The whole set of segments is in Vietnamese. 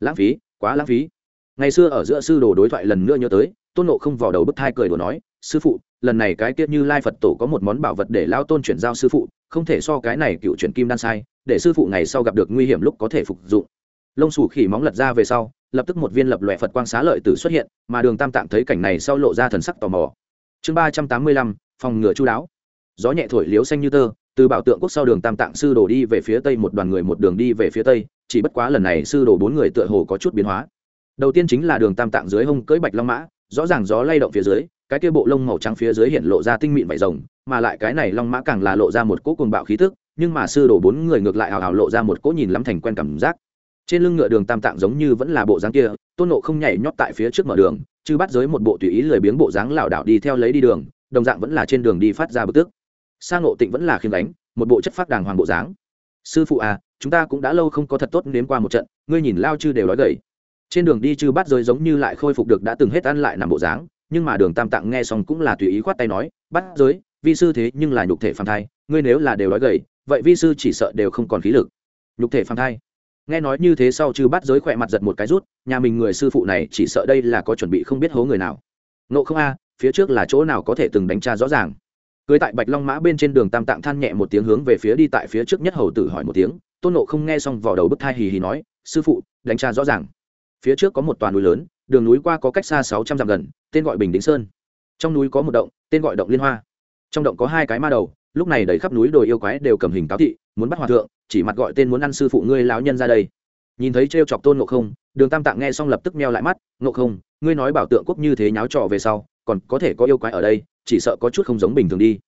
lãng phí, quá lãng phí. Ngày xưa ở giữa sư đồ đối thoại lần nữa nhớ tới, tôn nộ không vào đầu bức thai cười đùa nói, sư phụ, lần này cái tiết như lai phật tổ có một món bảo vật để lao tôn chuyển giao sư phụ, không thể so cái này cựu chuyển kim đan sai, để sư phụ ngày sau gặp được nguy hiểm lúc có thể phục dụng. Lông xù khỉ móng lật ra về sau, lập tức một viên lập lòe phật quang xá lợi tử xuất hiện, mà đường tam tạng thấy cảnh này sau lộ ra thần sắc tò mò. Chương ba trăm tám mươi lăm, phòng ngừa chú đáo. Gió nhẹ thổi liếu xanh như tơ từ bảo tượng quốc sau đường tam tạng sư đồ đi về phía tây một đoàn người một đường đi về phía tây, chỉ bất quá lần này sư đồ bốn người tựa hồ có chút biến hóa. Đầu tiên chính là đường tam tạng dưới hông cưỡi bạch long mã, rõ ràng gió lay động phía dưới, cái kia bộ lông màu trắng phía dưới hiện lộ ra tinh mịn vải rồng, mà lại cái này long mã càng là lộ ra một cỗ cuồng bạo khí tức, nhưng mà sư đồ bốn người ngược lại hào hào lộ ra một cỗ nhìn lắm thành quen cảm giác. Trên lưng ngựa đường tam tạng giống như vẫn là bộ dáng kia, tôn nộ không nhảy nhót tại phía trước mở đường chứ bắt giới một bộ tùy ý lười biếng bộ dáng lảo đảo đi theo lấy đi đường, đồng dạng vẫn là trên đường đi phát ra bực tức sang ngộ tịnh vẫn là khiêm đánh, một bộ chất phát đàng hoàng bộ dáng. Sư phụ à chúng ta cũng đã lâu không có thật tốt nếm qua một trận, ngươi nhìn lao chư đều nói gầy. Trên đường đi chư bắt giới giống như lại khôi phục được đã từng hết ăn lại nằm bộ dáng, nhưng mà đường tam tạng nghe xong cũng là tùy ý khoát tay nói bắt giới, vi sư thế nhưng là nhục thể phàm thai, ngươi nếu là đều nói gầy, vậy vi sư chỉ sợ đều không còn khí lực. Nhục thể phàm thai? Nghe nói như thế sau chư bắt giới khỏe mặt giật một cái rút, nhà mình người sư phụ này chỉ sợ đây là có chuẩn bị không biết hố người nào. Nộ không a, phía trước là chỗ nào có thể từng đánh tra rõ ràng? Cưới tại bạch long mã bên trên đường tam tạng than nhẹ một tiếng hướng về phía đi tại phía trước nhất hầu tử hỏi một tiếng, tôn nộ không nghe xong vỏ đầu bức thai hì hì nói, sư phụ, đánh tra rõ ràng. Phía trước có một toàn núi lớn, đường núi qua có cách xa sáu trăm dặm gần, tên gọi bình đính sơn. Trong núi có một động, tên gọi động liên hoa. Trong động có hai cái ma đầu, lúc này đầy khắp núi đồi yêu quái đều cầm hình cáo thị, muốn bắt hòa thượng, chỉ mặt gọi tên muốn ăn sư phụ ngươi lão nhân ra đây. Nhìn thấy trêu chọc tôn ngộ không, đường tam tạng nghe xong lập tức meo lại mắt, ngộ không, ngươi nói bảo tượng quốc như thế nháo trò về sau, còn có thể có yêu quái ở đây chỉ sợ có chút không giống bình thường đi.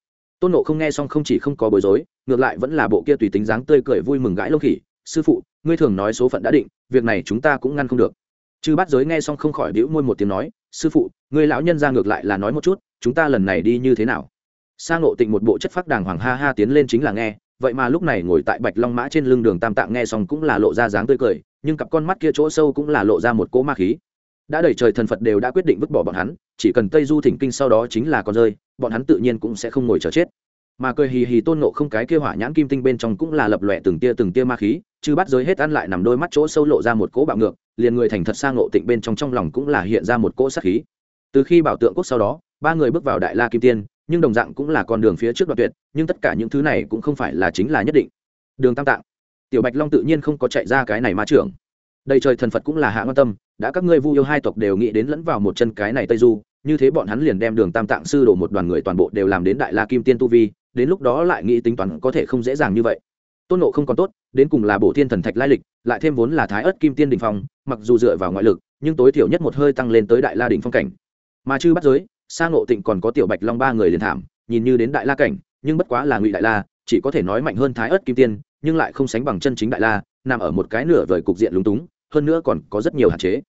Tôn ngộ không nghe xong không chỉ không có bối rối, ngược lại vẫn là bộ kia tùy tính dáng tươi cười vui mừng gãi lông khỉ, sư phụ, ngươi thường nói số phận đã định, việc này chúng ta cũng ngăn không được. Chư bát giới nghe xong không khỏi đĩu môi một tiếng nói, sư phụ, ngươi lão nhân ra ngược lại là nói một chút, chúng ta lần này đi như thế nào? Sa ngộ tịnh một bộ chất phác đàng hoàng ha ha tiến lên chính là nghe, vậy mà lúc này ngồi tại bạch long mã trên lưng đường tam tạng nghe xong cũng là lộ ra dáng tươi cười, nhưng cặp con mắt kia chỗ sâu cũng là lộ ra một cỗ ma khí đã đẩy trời thần phật đều đã quyết định vứt bỏ bọn hắn, chỉ cần tây du thỉnh kinh sau đó chính là con rơi, bọn hắn tự nhiên cũng sẽ không ngồi chờ chết. Mà cười hì hì tôn nộ không cái kia hỏa nhãn kim tinh bên trong cũng là lập lòe từng tia từng tia ma khí chứ bắt giới hết ăn lại nằm đôi mắt chỗ sâu lộ ra một cỗ bạo ngược, liền người thành thật sang ngộ tịnh bên trong trong lòng cũng là hiện ra một cỗ sát khí. Từ khi bảo tượng quốc sau đó, ba người bước vào đại la kim tiên, nhưng đồng dạng cũng là con đường phía trước đoạn tuyệt, nhưng tất cả những thứ này cũng không phải là chính là nhất định. Đường tam tạng. Tiểu bạch long tự nhiên không có chạy ra cái này ma trưởng. Đầy trời thần phật cũng là hạ quan tâm đã các ngươi vu yêu hai tộc đều nghĩ đến lẫn vào một chân cái này tây du, như thế bọn hắn liền đem đường tam tạng sư đổ một đoàn người toàn bộ đều làm đến đại la kim tiên tu vi, đến lúc đó lại nghĩ tính toán có thể không dễ dàng như vậy. Tôn nộ không còn tốt, đến cùng là bổ thiên thần thạch lai lịch, lại thêm vốn là thái ớt kim tiên đình phong, mặc dù dựa vào ngoại lực, nhưng tối thiểu nhất một hơi tăng lên tới đại la đình phong cảnh. Mà chư bắt giới, sa ngộ tịnh còn có tiểu bạch long ba người liền thảm, nhìn như đến đại la cảnh, nhưng bất quá là ngụy đại la, chỉ có thể nói mạnh hơn thái ớt kim tiên, nhưng lại không sánh bằng chân chính đại la, nằm ở một cái nửa vời cục diện lúng túng, hơn nữa còn có rất nhiều hạn chế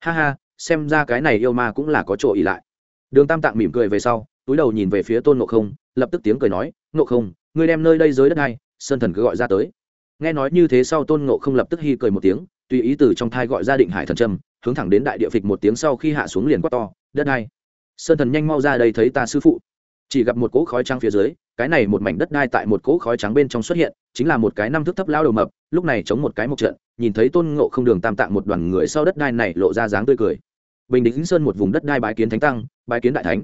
ha ha, xem ra cái này yêu ma cũng là có chỗ ỉ lại. Đường tam tạng mỉm cười về sau, túi đầu nhìn về phía tôn ngộ không, lập tức tiếng cười nói, ngộ không, ngươi đem nơi đây giới đất này, sơn thần cứ gọi ra tới. Nghe nói như thế sau tôn ngộ không lập tức hi cười một tiếng, tùy ý từ trong thai gọi ra định hải thần trâm, hướng thẳng đến đại địa phịch một tiếng sau khi hạ xuống liền quát to, đất này, sơn thần nhanh mau ra đây thấy ta sư phụ. Chỉ gặp một cỗ khói trắng phía dưới, cái này một mảnh đất đai tại một cỗ khói trắng bên trong xuất hiện, chính là một cái năm thước thấp lao đầu mập, lúc này chống một cái một trận nhìn thấy tôn ngộ không đường tam tạng một đoàn người sau đất đai này lộ ra dáng tươi cười. Bình định sơn một vùng đất đai bái kiến thánh tăng, bái kiến đại thánh.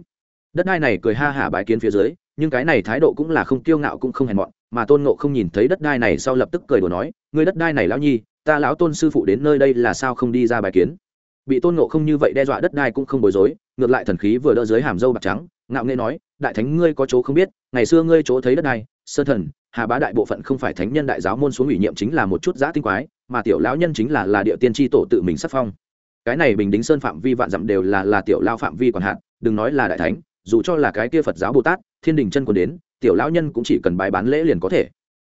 Đất đai này cười ha hả bái kiến phía dưới, nhưng cái này thái độ cũng là không kiêu ngạo cũng không hèn mọn, mà tôn ngộ không nhìn thấy đất đai này sau lập tức cười đùa nói người đất đai này lão nhi, ta lão tôn sư phụ đến nơi đây là sao không đi ra bài kiến? Bị tôn ngộ không như vậy đe dọa đất đai cũng không bối rối, ngược lại thần khí vừa đỡ dưới hàm dâu bạc trắng, ngạo nghệ nói, đại thánh ngươi có chỗ không biết, ngày xưa ngươi chỗ thấy đất đai sơ thần, hà bá đại bộ phận không phải thánh nhân đại giáo môn xuống ủy nhiệm chính là một chút giã tinh quái mà tiểu lão nhân chính là là địa tiên tri tổ tự mình sắc phong. Cái này bình đính sơn phạm vi vạn dặm đều là là tiểu lao phạm vi còn hạn, đừng nói là đại thánh, dù cho là cái kia phật giáo bồ tát, thiên đình chân còn đến, tiểu lão nhân cũng chỉ cần bài bán lễ liền có thể.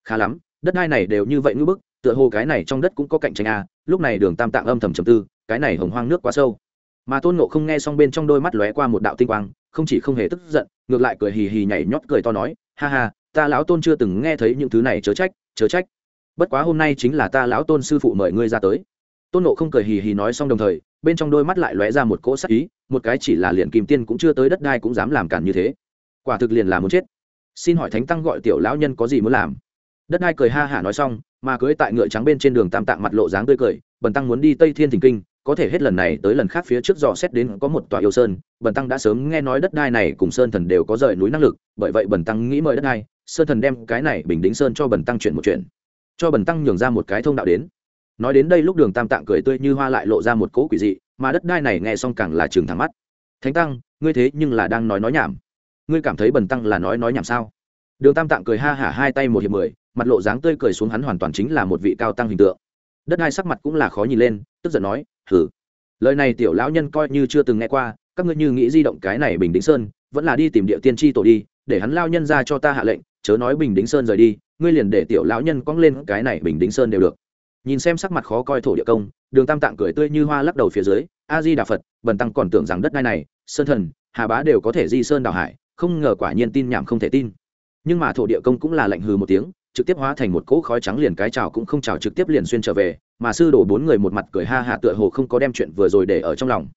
Khá lắm, đất hai này đều như vậy ngưỡng bức, tựa hồ cái này trong đất cũng có cạnh tranh a à. lúc này đường tam tạng âm thầm trầm tư, cái này hồng hoang nước quá sâu. Mà tôn nộ không nghe xong bên trong đôi mắt lóe qua một đạo tinh quang, không chỉ không hề tức giận, ngược lại cười hì hì nhảy nhót cười to nói, ha ha, ta lão tôn chưa từng nghe thấy những thứ này chớ trách chớ trách bất quá hôm nay chính là ta lão tôn sư phụ mời ngươi ra tới. Tôn nộ không cười hì hì nói xong đồng thời, bên trong đôi mắt lại lóe ra một cỗ sắc ý, một cái chỉ là liền kim tiên cũng chưa tới đất đai cũng dám làm cản như thế. Quả thực liền là muốn chết. Xin hỏi thánh tăng gọi tiểu lão nhân có gì muốn làm? Đất đai cười ha hả nói xong, mà cưới tại ngựa trắng bên trên đường tam tạng mặt lộ dáng tươi cười, bần tăng muốn đi tây thiên thỉnh kinh, có thể hết lần này tới lần khác phía trước dò xét đến có một tòa yêu sơn, bần tăng đã sớm nghe nói đất đai này cùng sơn thần đều có rời núi năng lực, bởi vậy bần tăng nghĩ mời đất đai, sơn thần đem cái này bình đính sơn cho bần tăng chuyển một chuyện cho bần tăng nhường ra một cái thông đạo đến. Nói đến đây lúc đường tam tạng cười tươi như hoa lại lộ ra một cỗ quỷ dị, mà đất đai này nghe xong càng là trường thẳng mắt. Thánh tăng, ngươi thế nhưng là đang nói nói nhảm. Ngươi cảm thấy bần tăng là nói nói nhảm sao? Đường tam tạng cười ha hả hai tay một hiệp mười, mặt lộ dáng tươi cười xuống hắn hoàn toàn chính là một vị cao tăng hình tượng. Đất đai sắc mặt cũng là khó nhìn lên, tức giận nói thử lời này tiểu lão nhân coi như chưa từng nghe qua, các ngươi như nghĩ di động cái này bình đính sơn, vẫn là đi tìm địa tiên tri tổ đi, để hắn lao nhân ra cho ta hạ lệnh, chớ nói bình đính sơn rời đi ngươi liền để tiểu lão nhân cong lên cái này bình đính sơn đều được. Nhìn xem sắc mặt khó coi thổ địa công, đường tam tạng cười tươi như hoa lắc đầu phía dưới a di đà phật, bần tăng còn tưởng rằng đất đai này, sơn thần, hà bá đều có thể di sơn đào hải, không ngờ quả nhiên tin nhảm không thể tin. Nhưng mà thổ địa công cũng là lạnh hừ một tiếng, trực tiếp hóa thành một cỗ khói trắng liền cái chào cũng không chào trực tiếp liền xuyên trở về, mà sư đổ bốn người một mặt cười ha hạ tựa hồ không có đem chuyện vừa rồi để ở trong lòng.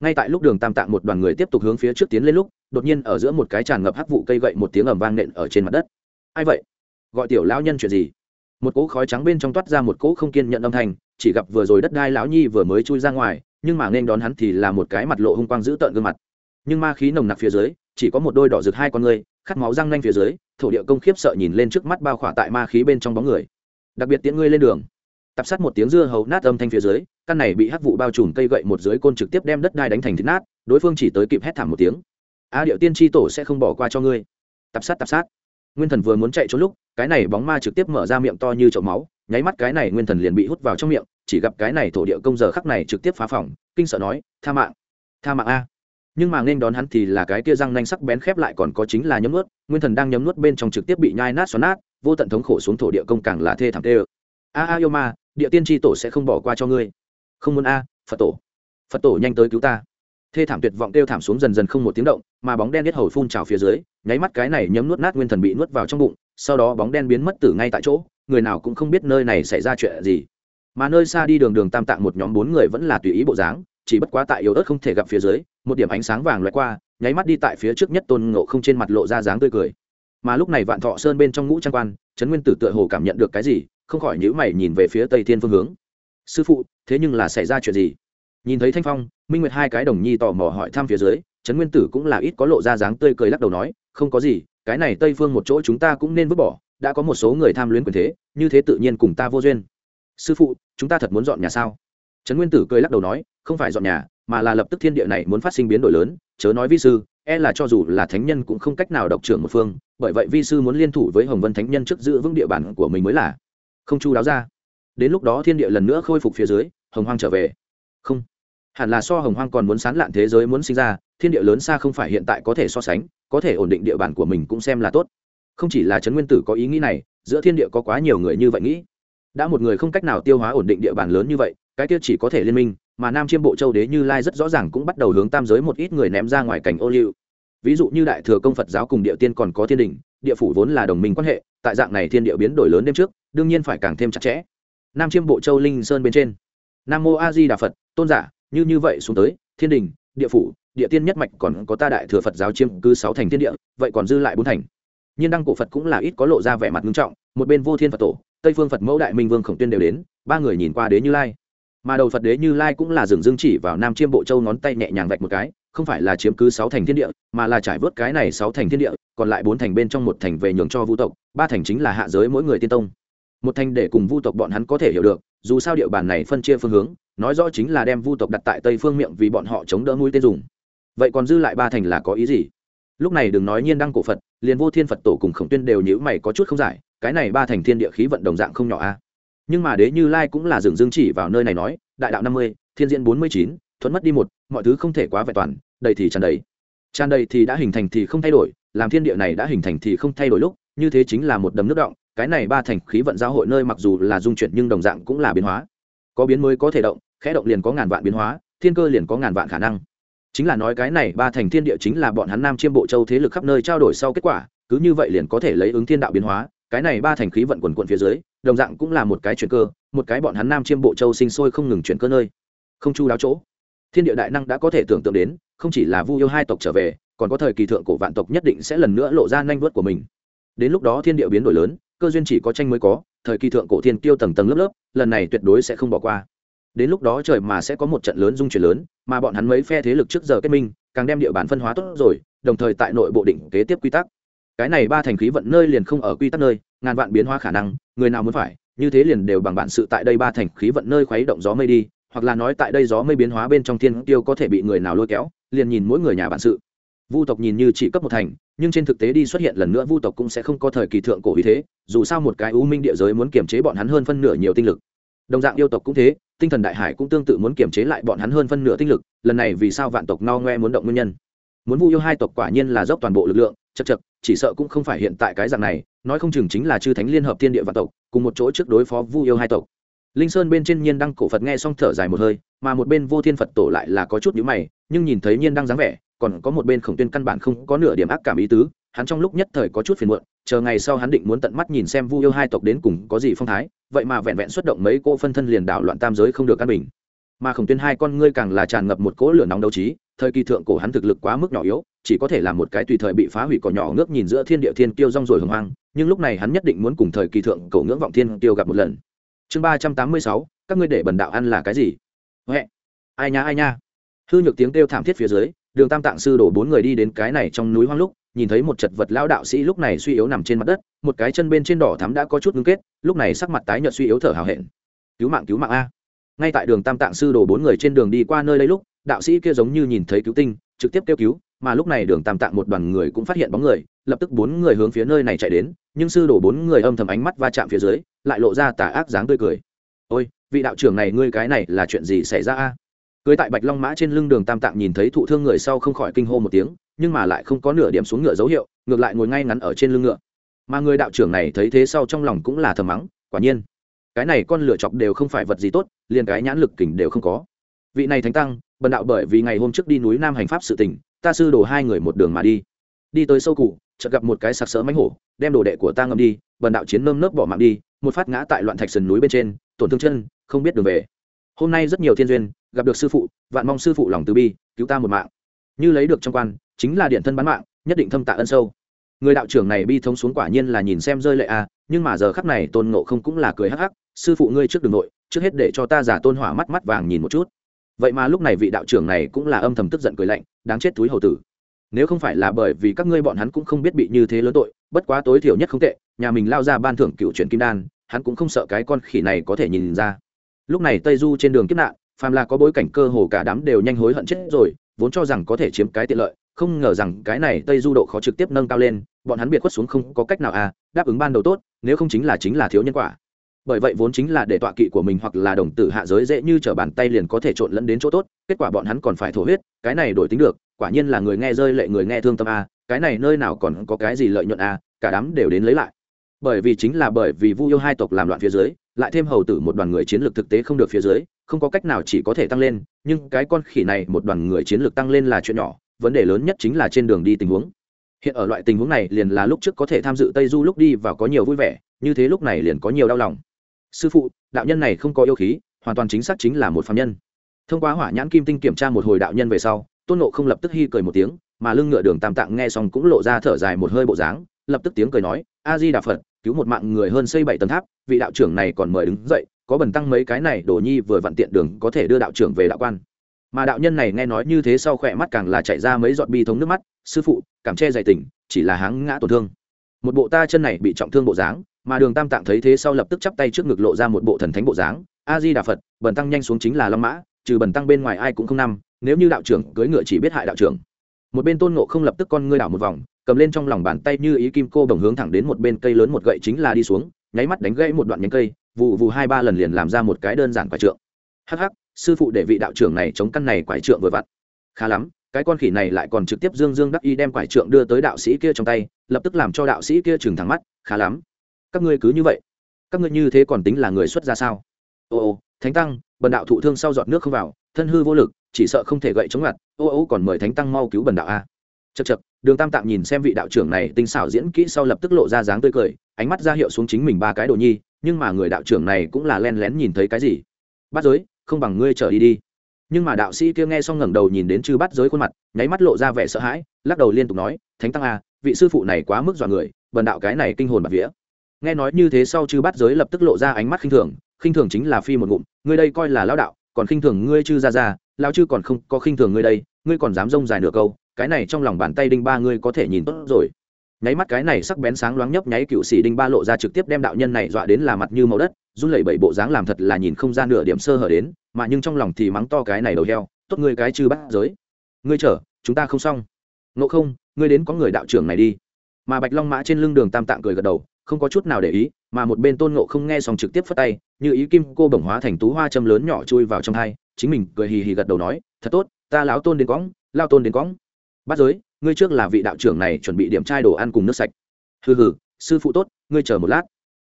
Ngay tại lúc đường tam tạng một đoàn người tiếp tục hướng phía trước tiến lên lúc, đột nhiên ở giữa một cái tràn ngập hắc vụ cây gậy một tiếng ầm vang nện ở trên mặt đất. Ai vậy? Gọi tiểu lão nhân chuyện gì? Một cỗ khói trắng bên trong toát ra một cỗ không kiên nhận âm thanh, chỉ gặp vừa rồi đất đai lão nhi vừa mới chui ra ngoài, nhưng mà nên đón hắn thì là một cái mặt lộ hung quang dữ tợn gương mặt. Nhưng ma khí nồng nặc phía dưới, chỉ có một đôi đỏ rực hai con người, khát máu răng nanh phía dưới, thổ địa công khiếp sợ nhìn lên trước mắt bao khỏa tại ma khí bên trong bóng người. Đặc biệt tiễn ngươi lên đường. Tập sát một tiếng dưa hầu nát âm thanh phía dưới, căn này bị hắc vụ bao trùm cây gậy một dưới côn trực tiếp đem đất đai đánh thành thịt nát, đối phương chỉ tới kịp hét thảm một tiếng. A điệu tiên tri tổ sẽ không bỏ qua cho ngươi. Tập sát tập sát nguyên thần vừa muốn chạy trốn lúc, cái này bóng ma trực tiếp mở ra miệng to như chậu máu, nháy mắt cái này nguyên thần liền bị hút vào trong miệng, chỉ gặp cái này thổ địa công giờ khắc này trực tiếp phá phòng, kinh sợ nói, tha mạng tha mạng a. Nhưng mà nên đón hắn thì là cái kia răng nanh sắc bén khép lại còn có chính là nhấm nuốt, nguyên thần đang nhấm nuốt bên trong trực tiếp bị nhai nát xoắn nát, vô tận thống khổ xuống thổ địa công càng là thê thảm tê ơ. A a, yêu ma, địa tiên tri tổ sẽ không bỏ qua cho ngươi. Không muốn a, phật tổ. Phật tổ nhanh tới cứu ta. Thê thảm tuyệt vọng kêu thảm xuống dần dần không một tiếng động, mà bóng đen biết hầu phun trào phía dưới nháy mắt cái này nhấm nuốt nát nguyên thần bị nuốt vào trong bụng, sau đó bóng đen biến mất từ ngay tại chỗ, người nào cũng không biết nơi này xảy ra chuyện gì. Mà nơi xa đi đường đường tam tạng một nhóm bốn người vẫn là tùy ý bộ dáng, chỉ bất quá tại yếu ớt không thể gặp phía dưới, một điểm ánh sáng vàng loại qua, nháy mắt đi tại phía trước nhất tôn ngộ không trên mặt lộ ra dáng tươi cười. Mà lúc này vạn thọ sơn bên trong ngũ trang quan, trấn nguyên tử tựa hồ cảm nhận được cái gì, không khỏi nhữ mày nhìn về phía tây thiên phương hướng. Sư phụ, thế nhưng là xảy ra chuyện gì? Nhìn thấy thanh phong, minh nguyệt hai cái đồng nhi tò mò hỏi thăm phía dưới trấn nguyên tử cũng là ít có lộ ra dáng tươi cười lắc đầu nói, không có gì, cái này tây phương một chỗ chúng ta cũng nên vứt bỏ, đã có một số người tham luyến quyền thế, như thế tự nhiên cùng ta vô duyên. Sư phụ, chúng ta thật muốn dọn nhà sao? Trấn nguyên tử cười lắc đầu nói, không phải dọn nhà, mà là lập tức thiên địa này muốn phát sinh biến đổi lớn, chớ nói vi sư e là cho dù là thánh nhân cũng không cách nào độc trưởng một phương, bởi vậy vi sư muốn liên thủ với hồng vân thánh nhân trước giữ vững địa bàn của mình mới là. Không chu đáo ra. Đến lúc đó thiên địa lần nữa khôi phục phía dưới, hồng hoang trở về. Không, hẳn là so hồng hoang còn muốn sán lạn thế giới muốn sinh ra thiên địa lớn xa không phải hiện tại có thể so sánh, có thể ổn định địa bàn của mình cũng xem là tốt. Không chỉ là trấn nguyên tử có ý nghĩ này, giữa thiên địa có quá nhiều người như vậy nghĩ. Đã một người không cách nào tiêu hóa ổn định địa bàn lớn như vậy, cái tiêu chỉ có thể liên minh, mà nam chiêm bộ châu đế như lai rất rõ ràng cũng bắt đầu hướng tam giới một ít người ném ra ngoài cảnh ô liu. Ví dụ như đại thừa công phật giáo cùng địa tiên còn có thiên đình, địa phủ vốn là đồng minh quan hệ, tại dạng này thiên địa biến đổi lớn đêm trước, đương nhiên phải càng thêm chặt chẽ. Nam chiêm bộ châu linh sơn bên trên. Nam mô a di đà phật, tôn giả, như như vậy xuống tới, thiên đình địa phủ, địa tiên nhất mạch còn có ta đại thừa phật giáo chiêm cư sáu thành thiên địa, vậy còn dư lại bốn thành. Nhiên đăng cổ phật cũng là ít có lộ ra vẻ mặt nghiêm trọng, một bên vô thiên phật tổ, tây phương phật mẫu đại minh vương khổng tuyên đều đến, ba người nhìn qua đế như lai. Mà đầu phật đế như lai cũng là dừng dương chỉ vào nam chiêm bộ châu ngón tay nhẹ nhàng vạch một cái, không phải là chiếm cứ sáu thành thiên địa, mà là trải vớt cái này sáu thành thiên địa, còn lại bốn thành bên trong một thành về nhường cho vu tộc, ba thành chính là hạ giới mỗi người tiên tông. Một thành để cùng vu tộc bọn hắn có thể hiểu được, dù sao địa bàn này phân chia phương hướng nói rõ chính là đem vu tộc đặt tại tây phương miệng vì bọn họ chống đỡ mũi tên dùng. Vậy còn dư lại ba thành là có ý gì? Lúc này đừng nói nhiên đăng cổ phật, liền vô thiên phật tổ cùng khổng tuyên đều nhữ mày có chút không giải, cái này ba thành thiên địa khí vận đồng dạng không nhỏ a. Nhưng mà đế như lai cũng là dừng dương chỉ vào nơi này nói, đại đạo năm mươi, thiên diễn bốn mươi chín thuẫn mất đi một, mọi thứ không thể quá vẹn toàn, đầy thì tràn đầy. Tràn đầy thì đã hình thành thì không thay đổi, làm thiên địa này đã hình thành thì không thay đổi lúc, như thế chính là một đầm nước động, cái này ba thành khí vận giao hội nơi mặc dù là dung chuyển nhưng đồng dạng cũng là biến hóa. Có biến mới có thể động khẽ động liền có ngàn vạn biến hóa, thiên cơ liền có ngàn vạn khả năng. Chính là nói cái này, ba thành thiên địa chính là bọn hắn nam chiêm bộ châu thế lực khắp nơi trao đổi sau kết quả, cứ như vậy liền có thể lấy ứng thiên đạo biến hóa, cái này ba thành khí vận quần quận phía dưới, đồng dạng cũng là một cái chuyển cơ, một cái bọn hắn nam chiêm bộ châu sinh sôi không ngừng chuyển cơ nơi. Không chu đáo chỗ. Thiên địa đại năng đã có thể tưởng tượng đến, không chỉ là vu yêu hai tộc trở về, còn có thời kỳ thượng cổ vạn tộc nhất định sẽ lần nữa lộ ra nhanh vớt của mình. Đến lúc đó thiên địa biến đổi lớn, cơ duyên chỉ có tranh mới có, thời kỳ thượng cổ thiên tiêu tầng tầng lớp lớp, lần này tuyệt đối sẽ không bỏ qua đến lúc đó trời mà sẽ có một trận lớn dung chuyển lớn, mà bọn hắn mấy phe thế lực trước giờ kết minh, càng đem địa bàn phân hóa tốt rồi, đồng thời tại nội bộ định kế tiếp quy tắc. Cái này ba thành khí vận nơi liền không ở quy tắc nơi, ngàn vạn biến hóa khả năng, người nào muốn phải, như thế liền đều bằng bản sự tại đây ba thành khí vận nơi khuấy động gió mây đi, hoặc là nói tại đây gió mây biến hóa bên trong thiên tiêu có thể bị người nào lôi kéo, liền nhìn mỗi người nhà bản sự. Vu tộc nhìn như chỉ cấp một thành, nhưng trên thực tế đi xuất hiện lần nữa vu tộc cũng sẽ không có thời kỳ thượng cổ như thế, dù sao một cái u minh địa giới muốn kiềm chế bọn hắn hơn phân nửa nhiều tinh lực. Đồng dạng yêu tộc cũng thế tinh thần đại hải cũng tương tự muốn kiềm chế lại bọn hắn hơn phân nửa tinh lực, lần này vì sao vạn tộc no ngoe muốn động nguyên nhân? Muốn vu yêu hai tộc quả nhiên là dốc toàn bộ lực lượng, chật chật, chỉ sợ cũng không phải hiện tại cái dạng này, nói không chừng chính là chư thánh liên hợp thiên địa vạn tộc, cùng một chỗ trước đối phó vu yêu hai tộc. Linh sơn bên trên nhiên đăng cổ phật nghe xong thở dài một hơi, mà một bên vô thiên phật tổ lại là có chút nhữ mày, nhưng nhìn thấy nhiên đăng dáng vẻ, còn có một bên khổng tuyên căn bản không có nửa điểm ác cảm ý tứ, hắn trong lúc nhất thời có chút phiền muộn, chờ ngày sau hắn định muốn tận mắt nhìn xem vu yêu hai tộc đến cùng có gì phong thái vậy mà vẹn vẹn xuất động mấy cô phân thân liền đảo loạn tam giới không được căn bình. Mà khổng tuyên hai con ngươi càng là tràn ngập một cỗ lửa nóng đấu trí, thời kỳ thượng cổ hắn thực lực quá mức nhỏ yếu, chỉ có thể làm một cái tùy thời bị phá hủy cỏ nhỏ ngước nhìn giữa thiên địa thiên tiêu rong rồi hồng hoang, nhưng lúc này hắn nhất định muốn cùng thời kỳ thượng cổ ngưỡng vọng thiên tiêu gặp một lần. Chương ba trăm tám mươi sáu, các ngươi để bần đạo ăn là cái gì? Huệ. Ai nha ai nha. Hư nhược tiếng kêu thảm thiết phía dưới, đường tam tạng sư đổ bốn người đi đến cái này trong núi hoang lúc nhìn thấy một chật vật lão đạo sĩ lúc này suy yếu nằm trên mặt đất, một cái chân bên trên đỏ thắm đã có chút ngưng kết, lúc này sắc mặt tái nhợt suy yếu thở hào hẹn. Cứu mạng cứu mạng a. Ngay tại đường tam tạng sư đổ bốn người trên đường đi qua nơi đây lúc, đạo sĩ kia giống như nhìn thấy cứu tinh, trực tiếp kêu cứu, mà lúc này đường tam tạng một đoàn người cũng phát hiện bóng người, lập tức bốn người hướng phía nơi này chạy đến, nhưng sư đổ bốn người âm thầm ánh mắt va chạm phía dưới, lại lộ ra tà ác dáng tươi cười. Ôi, vị đạo trưởng này, ngươi cái này là chuyện gì xảy ra a? Cưới tại bạch long mã trên lưng đường tam tạng nhìn thấy thụ thương người sau không khỏi kinh hô một tiếng nhưng mà lại không có nửa điểm xuống ngựa dấu hiệu, ngược lại ngồi ngay ngắn ở trên lưng ngựa. Mà người đạo trưởng này thấy thế sau trong lòng cũng là thầm mắng, quả nhiên, cái này con lựa chọc đều không phải vật gì tốt, liền cái nhãn lực kình đều không có. Vị này thánh tăng, bần đạo bởi vì ngày hôm trước đi núi nam hành pháp sự tỉnh ta sư đổ hai người một đường mà đi. Đi tới sâu cụ chợt gặp một cái sặc sỡ mánh hổ, đem đồ đệ của ta ngâm đi, bần đạo chiến nơm nớp bỏ mạng đi, một phát ngã tại loạn thạch sườn núi bên trên, tổn thương chân, không biết đường về. Hôm nay rất nhiều thiên duyên, gặp được sư phụ, vạn mong sư phụ lòng từ bi, cứu ta một mạng. Như lấy được trong quan chính là điện thân bán mạng nhất định thâm tạ ân sâu. Người đạo trưởng này bi thống xuống quả nhiên là nhìn xem rơi lệ a à, nhưng mà giờ khắp này tôn ngộ không cũng là cười hắc hắc sư phụ ngươi trước đường nội trước hết để cho ta giả tôn hỏa mắt mắt vàng nhìn một chút. Vậy mà lúc này vị đạo trưởng này cũng là âm thầm tức giận cười lạnh đáng chết túi hầu tử. Nếu không phải là bởi vì các ngươi bọn hắn cũng không biết bị như thế lớn tội bất quá tối thiểu nhất không tệ nhà mình lao ra ban thưởng cựu truyền kim đan hắn cũng không sợ cái con khỉ này có thể nhìn ra. Lúc này tây du trên đường kiếp nạn phàm là có bối cảnh cơ hồ cả đám đều nhanh hối hận chết rồi vốn cho rằng có thể chiếm cái tiện lợi không ngờ rằng cái này tây du độ khó trực tiếp nâng cao lên, bọn hắn biệt khuất xuống không có cách nào à đáp ứng ban đầu tốt, nếu không chính là chính là thiếu nhân quả. Bởi vậy vốn chính là để tọa kỵ của mình hoặc là đồng tử hạ giới dễ như t r ở bàn tay liền có thể trộn lẫn đến chỗ tốt, kết quả bọn hắn còn phải thổ huyết, cái này đổi tính được, quả nhiên là người nghe rơi lệ người nghe thương tâm a cái này nơi nào còn có cái gì lợi nhuận a cả đám đều đến lấy lại. Bởi vì chính là bởi vì vu yêu hai tộc làm loạn phía dưới, lại thêm hầu tử một đoàn người chiến lược thực tế không được phía dưới, không có cách nào chỉ có thể tăng lên, nhưng cái con khỉ này một đoàn người chiến lược tăng lên là chuyện nhỏ vấn đề lớn nhất chính là trên đường đi tình huống. Hiện ở loại tình huống này liền là lúc trước có thể tham dự tây du lúc đi và có nhiều vui vẻ, như thế lúc này liền có nhiều đau lòng. Sư phụ, đạo nhân này không có yêu khí, hoàn toàn chính xác chính là một phạm nhân. Thông qua hỏa nhãn kim tinh kiểm tra một hồi đạo nhân về sau, tôn nộ không lập tức hy cười một tiếng, mà lưng ngựa đường tam tạng nghe xong cũng lộ ra thở dài một hơi bộ dáng, lập tức tiếng cười nói, a di đà phật, cứu một mạng người hơn xây bảy tầng tháp, vị đạo trưởng này còn mời đứng dậy, có bần tăng mấy cái này, đồ nhi vừa vặn tiện đường có thể đưa đạo trưởng về đạo quan mà đạo nhân này nghe nói như thế sau khỏe mắt càng là chạy ra mấy giọt bi thống nước mắt, sư phụ, cảm che dày tỉnh, chỉ là háng ngã tổn thương. Một bộ ta chân này bị trọng thương bộ dáng, mà đường tam tạng thấy thế sau lập tức chắp tay trước ngực lộ ra một bộ thần thánh bộ dáng. A di đà phật, bần tăng nhanh xuống chính là long mã, trừ bần tăng bên ngoài ai cũng không năm nếu như đạo trưởng cưới ngựa chỉ biết hại đạo trưởng. Một bên tôn nộ không lập tức con ngươi đảo một vòng, cầm lên trong lòng bàn tay như ý kim cô đồng hướng thẳng đến một bên cây lớn một gậy chính là đi xuống, nháy mắt đánh gãy một đoạn nhánh cây vụ vụ hai ba lần liền làm ra một cái đơn giản quả trượng. Hắc hắc sư phụ để vị đạo trưởng này chống căn này quải trượng vừa vặn. Khá lắm, cái con khỉ này lại còn trực tiếp dương dương đắc y đem quải trượng đưa tới đạo sĩ kia trong tay, lập tức làm cho đạo sĩ kia trừng thẳng mắt, khá lắm, các ngươi cứ như vậy. Các ngươi như thế còn tính là người xuất ra sao? Ô ô, thánh tăng, bần đạo thụ thương sau giọt nước không vào, thân hư vô lực, chỉ sợ không thể gậy chống ngặt. Ô ô, còn mời thánh tăng mau cứu bần đạo a. Chật chật đường tam tạng nhìn xem vị đạo trưởng này, tinh xảo diễn kỹ sau lập tức lộ ra dáng tươi cười, ánh mắt ra hiệu xuống chính mình ba cái đồ nhi, nhưng mà người đạo trưởng này cũng là len lén nhìn thấy cái gì? Bắt giới không bằng ngươi trở đi đi. Nhưng mà đạo sĩ kia nghe xong ngẩng đầu nhìn đến chư bắt giới khuôn mặt, nháy mắt lộ ra vẻ sợ hãi, lắc đầu liên tục nói, thánh tăng a vị sư phụ này quá mức dọa người, bần đạo cái này kinh hồn bạc vía. Nghe nói như thế sau chư bắt giới lập tức lộ ra ánh mắt khinh thường khinh thường chính là phi một ngụm, ngươi đây coi là lao đạo, còn khinh thường ngươi chư ra ra lao chư còn không có khinh thường ngươi đây, ngươi còn dám rông dài nửa câu, cái này trong lòng bàn tay đinh ba ngươi có thể nhìn tốt rồi nháy mắt cái này sắc bén sáng loáng nhấp nháy cựu sĩ đinh ba lộ ra trực tiếp đem đạo nhân này dọa đến là mặt như màu đất, run lẩy bẩy bộ dáng làm thật là nhìn không ra nửa điểm sơ hở đến, mà nhưng trong lòng thì mắng to cái này đầu heo, tốt ngươi cái chư bắt giới. Ngươi chở chúng ta không xong. Ngộ không, ngươi đến có người đạo trưởng này đi. Mà bạch long mã trên lưng đường tam tạng cười gật đầu, không có chút nào để ý, mà một bên tôn ngộ không nghe xong trực tiếp phất tay, như ý kim cô bổng hóa thành tú hoa châm lớn nhỏ chui vào trong hai, chính mình cười hì hì gật đầu nói, thật tốt, ta lão tôn đến cõng lao tôn đến cõng bắt giới ngươi trước là vị đạo trưởng này chuẩn bị điểm chai đồ ăn cùng nước sạch. Hừ hừ, sư phụ tốt, ngươi chờ một lát.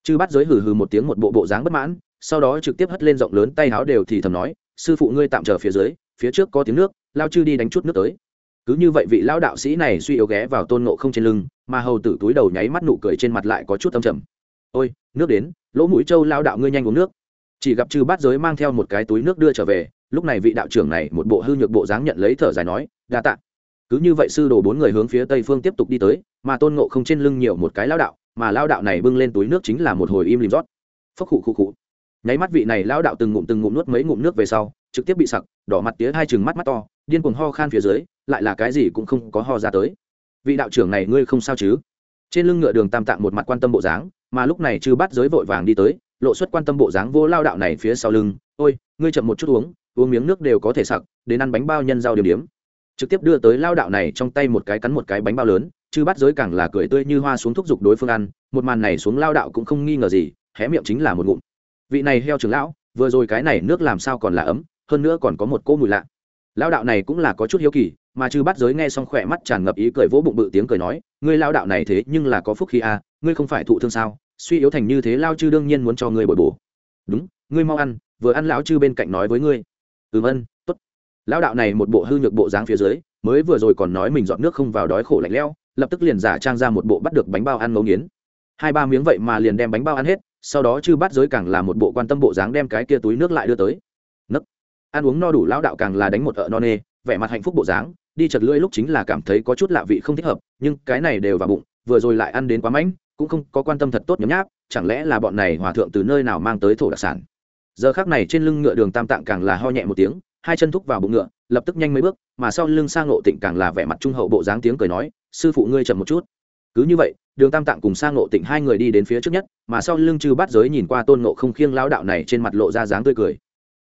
Chư bắt giới hừ hừ một tiếng một bộ bộ dáng bất mãn, sau đó trực tiếp hất lên rộng lớn tay háo đều thì thầm nói, sư phụ ngươi tạm chờ phía dưới, phía trước có tiếng nước, lao chư đi đánh chút nước tới. Cứ như vậy vị lao đạo sĩ này suy yếu ghé vào tôn nộ không trên lưng, mà hầu tử túi đầu nháy mắt nụ cười trên mặt lại có chút âm trầm. Ôi, nước đến, lỗ mũi trâu lao đạo ngươi nhanh uống nước. Chỉ gặp chư bát giới mang theo một cái túi nước đưa trở về, lúc này vị đạo trưởng này một bộ hư nhược bộ dáng nhận lấy thở dài nói, đa tạ cứ như vậy sư đồ bốn người hướng phía tây phương tiếp tục đi tới, mà tôn ngộ không trên lưng nhiều một cái lao đạo, mà lao đạo này bưng lên túi nước chính là một hồi im lìm rót. Phốc khụ khụ khụ. Nháy mắt vị này lao đạo từng ngụm từng ngụm nuốt mấy ngụm nước về sau, trực tiếp bị sặc, đỏ mặt tía hai chừng mắt mắt to, điên cuồng ho khan phía dưới, lại là cái gì cũng không có ho ra tới. Vị đạo trưởng này ngươi không sao chứ? Trên lưng ngựa đường tam tạng một mặt quan tâm bộ dáng, mà lúc này chư bắt giới vội vàng đi tới, lộ xuất quan tâm bộ dáng vô lao đạo này phía sau lưng, ôi, ngươi chậm một chút uống uống miếng nước đều có thể sặc, đến ăn bánh bao nhân rau điểm điểm trực tiếp đưa tới lao đạo này trong tay một cái cắn một cái bánh bao lớn, chư bắt giới càng là cười tươi như hoa xuống thúc giục đối phương ăn, một màn này xuống lao đạo cũng không nghi ngờ gì, hé miệng chính là một ngụm. Vị này heo trưởng lão, vừa rồi cái này nước làm sao còn là ấm, hơn nữa còn có một cỗ mùi lạ. Lao đạo này cũng là có chút hiếu kỳ, mà chư bắt giới nghe xong khỏe mắt tràn ngập ý cười vỗ bụng bự tiếng cười nói, ngươi lao đạo này thế nhưng là có phúc khi a à, ngươi không phải thụ thương sao? Suy yếu thành như thế lao chư đương nhiên muốn cho ngươi bồi bổ. Đúng, ngươi mau ăn, vừa ăn lão chư bên cạnh nói với ngươi. Ừm ân lão đạo này một bộ hư nhược bộ dáng phía dưới, mới vừa rồi còn nói mình dọn nước không vào đói khổ lạnh leo lập tức liền giả trang ra một bộ bắt được bánh bao ăn ngấu nghiến. Hai ba miếng vậy mà liền đem bánh bao ăn hết, sau đó chư bắt giới càng là một bộ quan tâm bộ dáng đem cái kia túi nước lại đưa tới. Nấc. Ăn uống no đủ lão đạo càng là đánh một ợ no nê, vẻ mặt hạnh phúc bộ dáng, đi chật lưỡi lúc chính là cảm thấy có chút lạ vị không thích hợp, nhưng cái này đều vào bụng, vừa rồi lại ăn đến quá mãnh, cũng không có quan tâm thật tốt nhấm nháp, chẳng lẽ là bọn này hòa thượng từ nơi nào mang tới thổ đặc sản. Giờ khác này trên lưng ngựa đường tam tạng càng là ho nhẹ một tiếng hai chân thúc vào bụng ngựa, lập tức nhanh mấy bước, mà sau lưng sang ngộ tịnh càng là vẻ mặt trung hậu bộ dáng tiếng cười nói, sư phụ ngươi chậm một chút. Cứ như vậy, đường tam tạng cùng sang ngộ tịnh hai người đi đến phía trước nhất, mà sau lưng chư bát giới nhìn qua tôn ngộ không khiêng lao đạo này trên mặt lộ ra dáng tươi cười.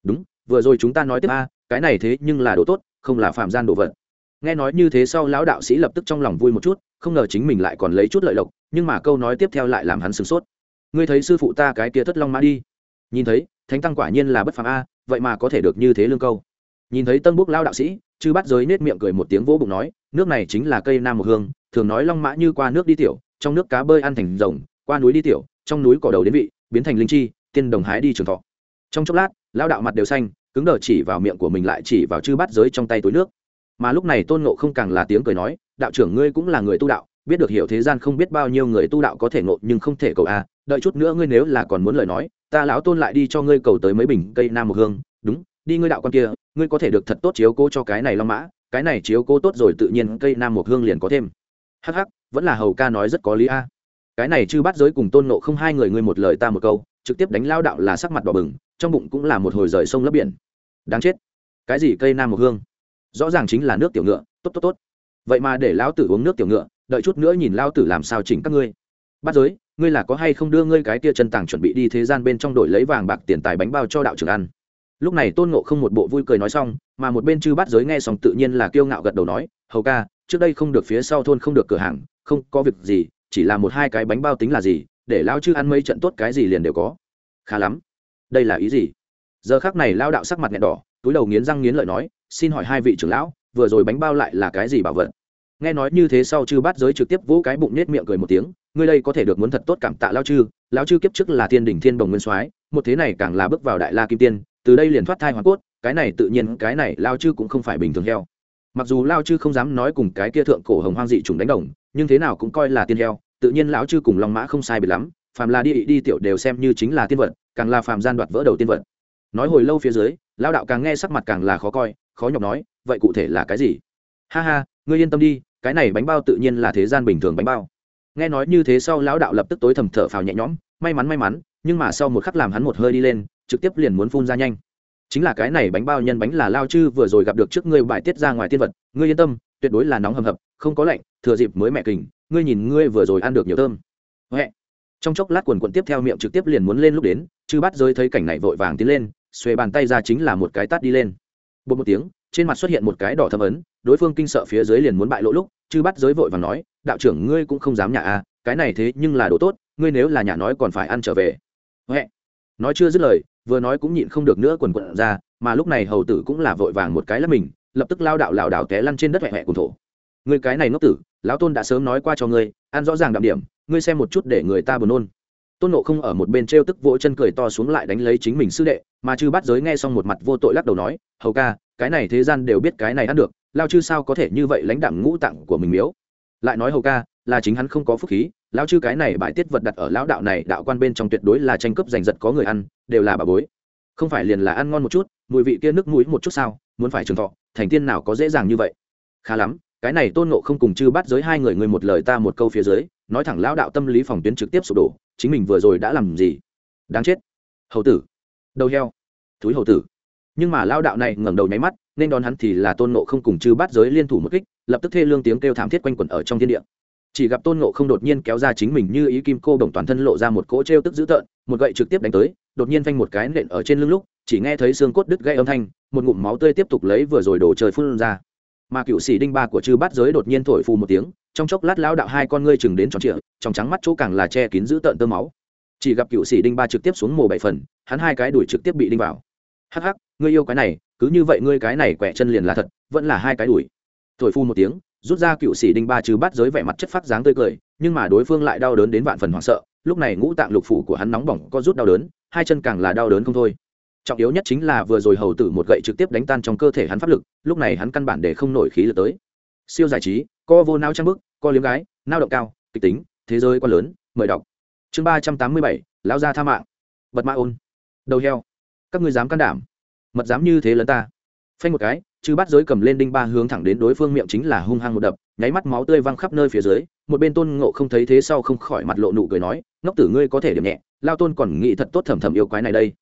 Đúng, vừa rồi chúng ta nói tiếp a, cái này thế nhưng là đồ tốt, không là phạm gian đồ vật. Nghe nói như thế sau, lão đạo sĩ lập tức trong lòng vui một chút, không ngờ chính mình lại còn lấy chút lợi lộc, nhưng mà câu nói tiếp theo lại làm hắn sửng sốt. Ngươi thấy sư phụ ta cái kia thất long mã đi? Nhìn thấy, thánh tăng quả nhiên là bất phàm a, vậy mà có thể được như thế lương câu nhìn thấy tân búc lao đạo sĩ, chư bắt giới nết miệng cười một tiếng vỗ bụng nói, nước này chính là cây nam một hương, thường nói long mã như qua nước đi tiểu, trong nước cá bơi ăn thành rồng, qua núi đi tiểu, trong núi cỏ đầu đến vị, biến thành linh chi, tiên đồng hái đi trường thọ. Trong chốc lát, lao đạo mặt đều xanh, cứng đờ chỉ vào miệng của mình lại chỉ vào chư bắt giới trong tay túi nước. Mà lúc này tôn ngộ không càng là tiếng cười nói, đạo trưởng ngươi cũng là người tu đạo, biết được hiểu thế gian không biết bao nhiêu người tu đạo có thể ngộ nhưng không thể cầu a, đợi chút nữa ngươi nếu là còn muốn lời nói, ta lão tôn lại đi cho ngươi cầu tới mấy bình cây nam một hương, đúng đi ngươi đạo con kia, ngươi có thể được thật tốt chiếu cố cho cái này long mã, cái này chiếu cố tốt rồi tự nhiên cây nam một hương liền có thêm. Hắc hắc, vẫn là hầu ca nói rất có lý a. Cái này chư bắt giới cùng tôn nộ không hai người ngươi một lời ta một câu, trực tiếp đánh lao đạo là sắc mặt đỏ bừng, trong bụng cũng là một hồi rời sông lấp biển. Đáng chết. Cái gì cây nam một hương? Rõ ràng chính là nước tiểu ngựa, tốt tốt tốt. Vậy mà để lão tử uống nước tiểu ngựa, đợi chút nữa nhìn lao tử làm sao chỉnh các ngươi. Bắt giới, ngươi là có hay không đưa ngươi cái tia chân tàng chuẩn bị đi thế gian bên trong đổi lấy vàng bạc tiền tài bánh bao cho đạo trưởng ăn? Lúc này tôn ngộ không một bộ vui cười nói xong, mà một bên chư bắt giới nghe xong tự nhiên là kiêu ngạo gật đầu nói, hầu ca, trước đây không được phía sau thôn không được cửa hàng, không có việc gì, chỉ là một hai cái bánh bao tính là gì, để lao chư ăn mấy trận tốt cái gì liền đều có. Khá lắm. Đây là ý gì? Giờ khác này lao đạo sắc mặt nghẹn đỏ, túi đầu nghiến răng nghiến lợi nói, xin hỏi hai vị trưởng lão, vừa rồi bánh bao lại là cái gì bảo vật? Nghe nói như thế sau chư bát giới trực tiếp vỗ cái bụng nết miệng cười một tiếng, ngươi đây có thể được muốn thật tốt cảm tạ lao chư, lão chư kiếp trước là thiên đỉnh thiên bồng nguyên soái, một thế này càng là bước vào đại la kim tiên từ đây liền thoát thai hoàn cốt, cái này tự nhiên, cái này lao chư cũng không phải bình thường heo. Mặc dù lao chư không dám nói cùng cái kia thượng cổ hồng hoang dị trùng đánh đồng, nhưng thế nào cũng coi là tiên heo, tự nhiên lão chư cùng long mã không sai biệt lắm, phàm là đi đi tiểu đều xem như chính là tiên vật, càng là phàm gian đoạt vỡ đầu tiên vật. Nói hồi lâu phía dưới, lao đạo càng nghe sắc mặt càng là khó coi, khó nhọc nói, vậy cụ thể là cái gì? Ha ha, ngươi yên tâm đi, cái này bánh bao tự nhiên là thế gian bình thường bánh bao. Nghe nói như thế sau, lão đạo lập tức tối thầm thở phào nhẹ nhõm, may mắn may mắn, nhưng mà sau một khắc làm hắn một hơi đi lên trực tiếp liền muốn phun ra nhanh. Chính là cái này bánh bao nhân bánh là lao chư vừa rồi gặp được trước ngươi bài tiết ra ngoài tiên vật, ngươi yên tâm, tuyệt đối là nóng hầm hập, không có lạnh, thừa dịp mới mẹ kình, ngươi nhìn ngươi vừa rồi ăn được nhiều thơm. Huệ. Trong chốc lát quần quần tiếp theo miệng trực tiếp liền muốn lên lúc đến, chư bắt giới thấy cảnh này vội vàng tiến lên, xuề bàn tay ra chính là một cái tát đi lên. Bột một tiếng, trên mặt xuất hiện một cái đỏ thâm ấn, đối phương kinh sợ phía dưới liền muốn bại lỗ lúc, chư bắt giới vội vàng nói, đạo trưởng, ngươi cũng không dám nhả à cái này thế nhưng là đồ tốt, ngươi nếu là nhà nói còn phải ăn trở về. Huệ. Nói chưa dứt lời vừa nói cũng nhịn không được nữa quần quận ra, mà lúc này hầu tử cũng là vội vàng một cái lấp mình, lập tức lao đạo lảo đảo té lăn trên đất hẹ hẹ cùng thổ. Người cái này ngốc tử, lão tôn đã sớm nói qua cho ngươi, ăn rõ ràng đặc điểm, ngươi xem một chút để người ta buồn nôn. Tôn nộ không ở một bên t r e o tức vỗ chân cười to xuống lại đánh lấy chính mình sư đệ, mà chư bắt giới nghe xong một mặt vô tội lắc đầu nói, hầu ca, cái này thế gian đều biết cái này ăn được, lao chư sao có thể như vậy lãnh đạm ngũ tặng của mình miếu? Lại nói, hầu ca, là chính hắn không có phúc khí lão chư cái này bài tiết vật đặt ở lão đạo này đạo quan bên trong tuyệt đối là tranh cướp giành giật có người ăn, đều là bà bối. Không phải liền là ăn ngon một chút, mùi vị kia nước mũi một chút sao, muốn phải trường thọ, thành tiên nào có dễ dàng như vậy. Khá lắm, cái này tôn nộ không cùng chư bắt giới hai người người một lời ta một câu phía dưới, nói thẳng lão đạo tâm lý phòng tuyến trực tiếp sụp đổ, chính mình vừa rồi đã làm gì? Đáng chết. Hầu tử. Đầu heo. Thúi hầu tử. Nhưng mà lão đạo này ngẩng đầu nháy mắt, nên đón hắn thì là tôn nộ không cùng chư bắt giới liên thủ một kích, lập tức thê lương tiếng kêu thảm thiết quanh quẩn ở trong thiên địa chỉ gặp tôn ngộ không đột nhiên kéo ra chính mình như ý kim cô đồng toàn thân lộ ra một cỗ t r e o tức dữ tợn, một gậy trực tiếp đánh tới, đột nhiên phanh một cái nện ở trên lưng lúc, chỉ nghe thấy xương cốt đứt gây âm thanh, một ngụm máu tươi tiếp tục lấy vừa rồi đổ trời phun ra. Mà cựu sĩ đinh ba của chư bát giới đột nhiên thổi phù một tiếng, trong chốc lát lão đạo hai con ngươi chừng đến tròn trịa, trong trắng mắt chỗ càng là che kín dữ tợn tơ máu. Chỉ gặp cựu sĩ đinh ba trực tiếp xuống mồ bảy phần, hắn hai cái đuổi trực tiếp bị đinh vào. Hắc hắc, ngươi yêu cái này, cứ như vậy ngươi cái này quẹ chân liền là thật, vẫn là hai cái đuổi. Thổi phu một tiếng rút ra cựu sĩ đinh ba trừ bát giới vẻ mặt chất phát dáng tươi cười, nhưng mà đối phương lại đau đớn đến vạn phần hoảng sợ, lúc này ngũ tạng lục phủ của hắn nóng bỏng có rút đau đớn, hai chân càng là đau đớn không thôi. Trọng yếu nhất chính là vừa rồi hầu tử một gậy trực tiếp đánh tan trong cơ thể hắn pháp lực, lúc này hắn căn bản để không nổi khí lực tới. Siêu giải trí, co vô nao trang bức, co liếm gái nao động cao, kịch tính, thế giới quá lớn, mời đọc. Chương ba trăm tám mươi bảy, lão gia tha mạng. Bật mã ôn. Đầu heo. Các ngươi dám can đảm. Mật dám như thế lớn ta phanh một cái chứ bắt giới cầm lên đinh ba hướng thẳng đến đối phương miệng chính là hung hăng một đập, nháy mắt máu tươi văng khắp nơi phía dưới, một bên tôn ngộ không thấy thế sau không khỏi mặt lộ nụ cười nói, ngốc tử ngươi có thể điểm nhẹ, lao tôn còn nghĩ thật tốt thầm thầm yêu quái này đây.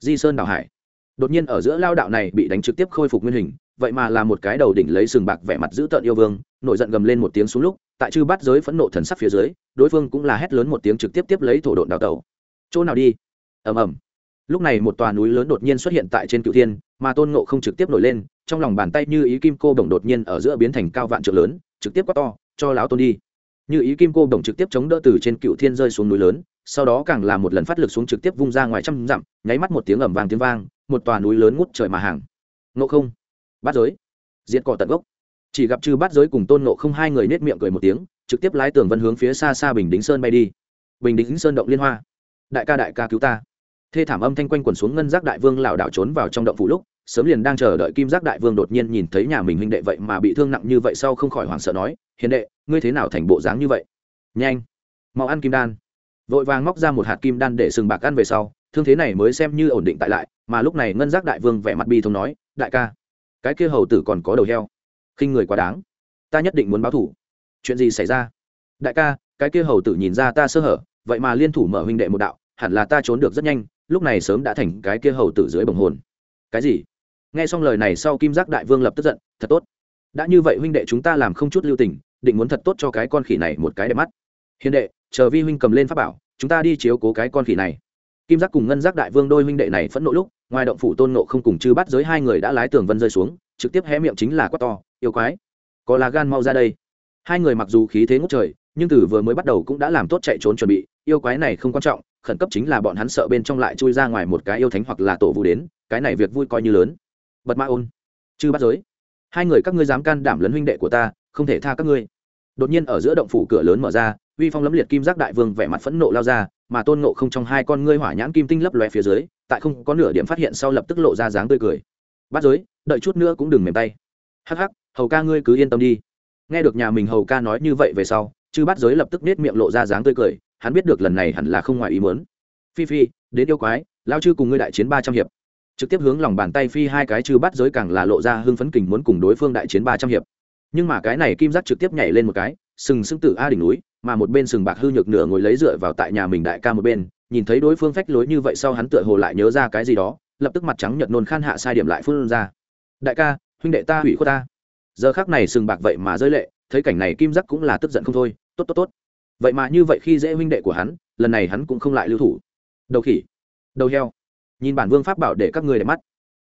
Di sơn đào hải. Đột nhiên ở giữa lao đạo này bị đánh trực tiếp khôi phục nguyên hình, vậy mà là một cái đầu đỉnh lấy sừng bạc vẻ mặt dữ tợn yêu vương nội giận gầm lên một tiếng xuống lúc, tại chư bắt giới phẫn nộ thần sắc phía dưới, đối phương cũng là hét lớn một tiếng trực tiếp tiếp lấy thổ độn đào tẩu. Chỗ nào đi? Ầm ầm lúc này một tòa núi lớn đột nhiên xuất hiện tại trên cựu thiên, mà tôn ngộ không trực tiếp nổi lên, trong lòng bàn tay như ý kim cô đồng đột nhiên ở giữa biến thành cao vạn trượng lớn, trực tiếp quá to, cho lão tôn đi. Như ý kim cô đồng trực tiếp chống đỡ từ trên cựu thiên rơi xuống núi lớn, sau đó càng là một lần phát lực xuống trực tiếp vung ra ngoài trăm dặm, nháy mắt một tiếng ẩm vàng tiếng vang, một tòa núi lớn ngút trời mà hàng. Ngộ không, bắt giới, diệt cỏ tận gốc. Chỉ gặp chư bắt giới cùng tôn ngộ không hai người nết miệng cười một tiếng, trực tiếp lái tường vân hướng phía xa xa bình đính sơn bay đi. Bình đính sơn động liên hoa. Đại ca đại ca cứu ta thê thảm âm thanh quanh quần xuống ngân giác đại vương lảo đảo trốn vào trong động phủ lúc, sớm liền đang chờ đợi kim giác đại vương đột nhiên nhìn thấy nhà mình huynh đệ vậy mà bị thương nặng như vậy sau không khỏi hoảng sợ nói, hiền đệ, ngươi thế nào thành bộ dáng như vậy? Nhanh, mau ăn kim đan. Vội vàng móc ra một hạt kim đan để sừng bạc ăn về sau, thương thế này mới xem như ổn định tại lại, mà lúc này ngân giác đại vương vẻ mặt bi thông nói, đại ca, cái kia hầu tử còn có đầu heo, khinh người quá đáng, ta nhất định muốn báo thủ chuyện gì xảy ra? Đại ca, cái kia hầu tử nhìn ra ta sơ hở, vậy mà liên thủ mở huynh đệ một đạo, hẳn là ta trốn được rất nhanh lúc này sớm đã thành cái kia hầu tử dưới bồng hồn. Cái gì? Nghe xong lời này sau kim giác đại vương lập tức giận, thật tốt. Đã như vậy huynh đệ chúng ta làm không chút lưu tình, định muốn thật tốt cho cái con khỉ này một cái đẹp mắt. Hiền đệ, chờ vi huynh cầm lên pháp bảo, chúng ta đi chiếu cố cái con khỉ này. Kim giác cùng ngân giác đại vương đôi huynh đệ này phẫn nộ lúc, ngoài động phủ tôn nộ không cùng chư bắt giới hai người đã lái tường vân rơi xuống, trực tiếp hé miệng chính là quát to, yêu quái, có lá gan mau ra đây. Hai người mặc dù khí thế ngút trời, nhưng từ vừa mới bắt đầu cũng đã làm tốt chạy trốn chuẩn bị, yêu quái này không quan trọng khẩn cấp chính là bọn hắn sợ bên trong lại chui ra ngoài một cái yêu thánh hoặc là tổ vụ đến, cái này việc vui coi như lớn. Bật ma ôn. Chư bắt giới. Hai người các ngươi dám can đảm lấn huynh đệ của ta, không thể tha các ngươi. Đột nhiên ở giữa động phủ cửa lớn mở ra, uy phong lẫm liệt kim giác đại vương vẻ mặt phẫn nộ lao ra, mà tôn nộ không trong hai con ngươi hỏa nhãn kim tinh lấp lóe phía dưới, tại không có nửa điểm phát hiện sau lập tức lộ ra dáng tươi cười. Bắt giới, đợi chút nữa cũng đừng mềm tay. Hắc hắc, hầu ca ngươi cứ yên tâm đi. Nghe được nhà mình hầu ca nói như vậy về sau, chư bắt giới lập tức nết miệng lộ ra dáng tươi cười hắn biết được lần này hẳn là không ngoài ý muốn. Phi phi, đến yêu quái, lao chư cùng ngươi đại chiến ba trăm hiệp. Trực tiếp hướng lòng bàn tay phi hai cái chư bắt giới càng là lộ ra hưng phấn kình muốn cùng đối phương đại chiến ba trăm hiệp. Nhưng mà cái này kim giác trực tiếp nhảy lên một cái, sừng sững tử a đỉnh núi, mà một bên sừng bạc hư nhược nửa ngồi lấy dựa vào tại nhà mình đại ca một bên, nhìn thấy đối phương phách lối như vậy sau hắn tựa hồ lại nhớ ra cái gì đó, lập tức mặt trắng nhợt nôn khan hạ sai điểm lại phun ra. Đại ca, huynh đệ ta hủy khuất ta. Giờ khác này sừng bạc vậy mà rơi lệ, thấy cảnh này kim giác cũng là tức giận không thôi, tốt tốt tốt vậy mà như vậy khi dễ huynh đệ của hắn, lần này hắn cũng không lại lưu thủ. Đầu khỉ, đầu heo. Nhìn bản vương pháp bảo để các người để mắt.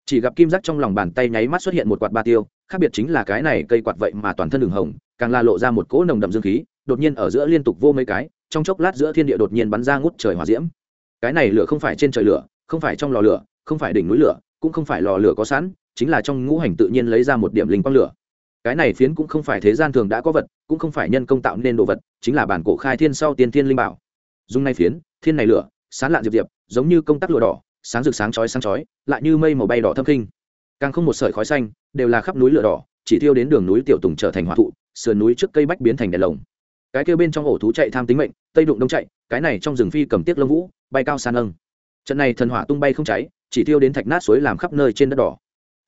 Chỉ gặp kim giác trong lòng bàn tay nháy mắt xuất hiện một quạt ba tiêu, khác biệt chính là cái này cây quạt vậy mà toàn thân đường hồng, càng la lộ ra một cỗ nồng đậm dương khí, đột nhiên ở giữa liên tục vô mấy cái, trong chốc lát giữa thiên địa đột nhiên bắn ra ngút trời hỏa diễm. Cái này lửa không phải trên trời lửa, không phải trong lò lửa, không phải đỉnh núi lửa, cũng không phải lò lửa có sẵn, chính là trong ngũ hành tự nhiên lấy ra một điểm linh quang lửa cái này phiến cũng không phải thế gian thường đã có vật, cũng không phải nhân công tạo nên đồ vật, chính là bản cổ khai thiên sau tiên thiên linh bảo. Dùng nay phiến, thiên này lửa sán lạn diệp diệp, giống như công tắc lụa đỏ, sáng rực sáng chói sáng chói, lại như mây màu bay đỏ thâm kinh càng không một sợi khói xanh, đều là khắp núi lửa đỏ, chỉ thiêu đến đường núi tiểu tùng trở thành hỏa thụ, sườn núi trước cây bách biến thành đèn lồng. Cái kêu bên trong ổ thú chạy tham tính mệnh, tây đụng đông chạy, cái này trong rừng phi cầm tiết lông vũ, bay cao san nâng trận này thần hỏa tung bay không cháy, chỉ thiêu đến thạch nát suối làm khắp nơi trên đất đỏ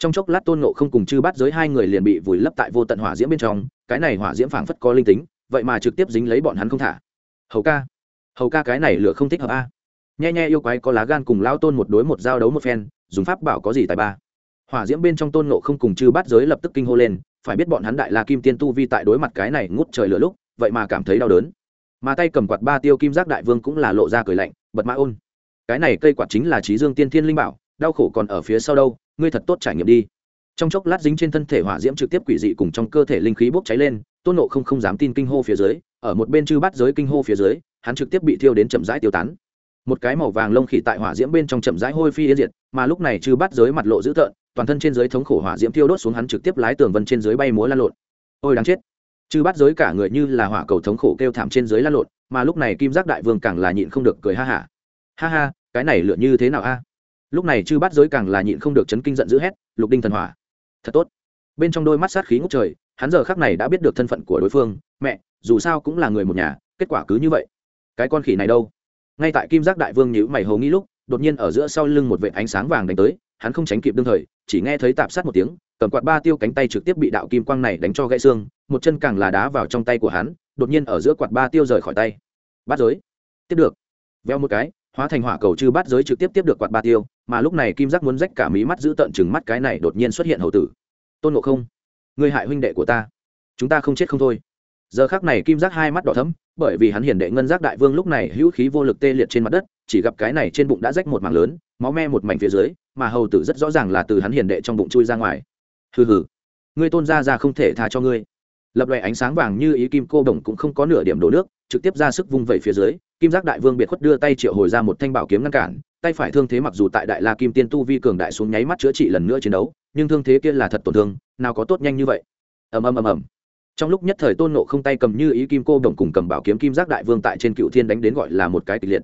trong chốc lát tôn nộ không cùng chư bắt giới hai người liền bị vùi lấp tại vô tận hỏa diễm bên trong, cái này hỏa diễm phảng phất có linh tính, vậy mà trực tiếp dính lấy bọn hắn không thả. Hầu ca hầu ca cái này lửa không thích hợp a. À. nhe nhe yêu quái có lá gan cùng lao tôn một đối một giao đấu một phen, dùng pháp bảo có gì tài ba. Hỏa diễm bên trong tôn nộ không cùng chư bắt giới lập tức kinh hô lên, phải biết bọn hắn đại la kim tiên tu vi tại đối mặt cái này ngút trời lửa lúc, vậy mà cảm thấy đau đớn. Mà tay cầm quạt ba tiêu kim giác đại vương cũng là lộ ra cười lạnh, bật mã ôn. Cái này cây quạt chính là trí dương tiên thiên linh bảo, đau khổ còn ở phía sau đâu ngươi thật tốt trải nghiệm đi. Trong chốc lát dính trên thân thể hỏa diễm trực tiếp quỷ dị cùng trong cơ thể linh khí bốc cháy lên, tôn nộ không không dám tin kinh hô phía dưới, ở một bên chư bắt giới kinh hô phía dưới, hắn trực tiếp bị thiêu đến chậm rãi tiêu tán. Một cái màu vàng lông khỉ tại hỏa diễm bên trong chậm rãi hôi phi yên diệt, mà lúc này chư bắt giới mặt lộ dữ tợn, toàn thân trên dưới thống khổ hỏa diễm thiêu đốt xuống hắn trực tiếp lái tường vân trên dưới bay múa lan lộn. Ôi đáng chết! Chư bắt giới cả người như là hỏa cầu thống khổ kêu thảm trên dưới lan lộn, mà lúc này kim giác đại vương càng là nhịn không được cười ha hả. Ha. ha ha, cái này lựa như thế nào a? Lúc này chư bắt giới càng là nhịn không được chấn kinh giận dữ hét, lục đinh thần hỏa, thật tốt. Bên trong đôi mắt sát khí ngốc trời, hắn giờ khác này đã biết được thân phận của đối phương, mẹ, dù sao cũng là người một nhà, kết quả cứ như vậy. Cái con khỉ này đâu? Ngay tại kim giác đại vương nhữ mày hầu nghĩ lúc, đột nhiên ở giữa sau lưng một vệ ánh sáng vàng đánh tới, hắn không tránh kịp đương thời, chỉ nghe thấy tạp sát một tiếng, cầm quạt ba tiêu cánh tay trực tiếp bị đạo kim quang này đánh cho gãy xương, một chân càng là đá vào trong tay của hắn, đột nhiên ở giữa quạt ba tiêu rời khỏi tay. Bắt giới. Tiếp được. Veo một cái, hóa thành hỏa cầu chư bát giới trực tiếp tiếp được quạt ba tiêu mà lúc này kim giác muốn rách cả mí mắt giữ tận chừng mắt cái này đột nhiên xuất hiện hầu tử. Tôn ngộ không người hại huynh đệ của ta. Chúng ta không chết không thôi. Giờ khác này kim giác hai mắt đỏ thấm bởi vì hắn hiển đệ ngân giác đại vương lúc này hữu khí vô lực tê liệt trên mặt đất, chỉ gặp cái này trên bụng đã rách một mảng lớn, máu me một mảnh phía dưới, mà hầu tử rất rõ ràng là từ hắn hiển đệ trong bụng chui ra ngoài. Hừ hừ, ngươi tôn ra ra không thể tha cho ngươi. Lập loại ánh sáng vàng như ý kim cô đồng cũng không có nửa điểm đổ nước, trực tiếp ra sức vung vẩy phía dưới, kim giác đại vương biệt khuất đưa tay triệu hồi ra một thanh bảo kiếm ngăn cản tay phải thương thế mặc dù tại đại la kim tiên tu vi cường đại xuống nháy mắt chữa trị lần nữa chiến đấu, nhưng thương thế kia là thật tổn thương, nào có tốt nhanh như vậy. Ầm ầm ầm ầm. Trong lúc nhất thời tôn nộ không tay cầm như ý kim cô đồng cùng cầm bảo kiếm kim giác đại vương tại trên cựu thiên đánh đến gọi là một cái kịch liệt.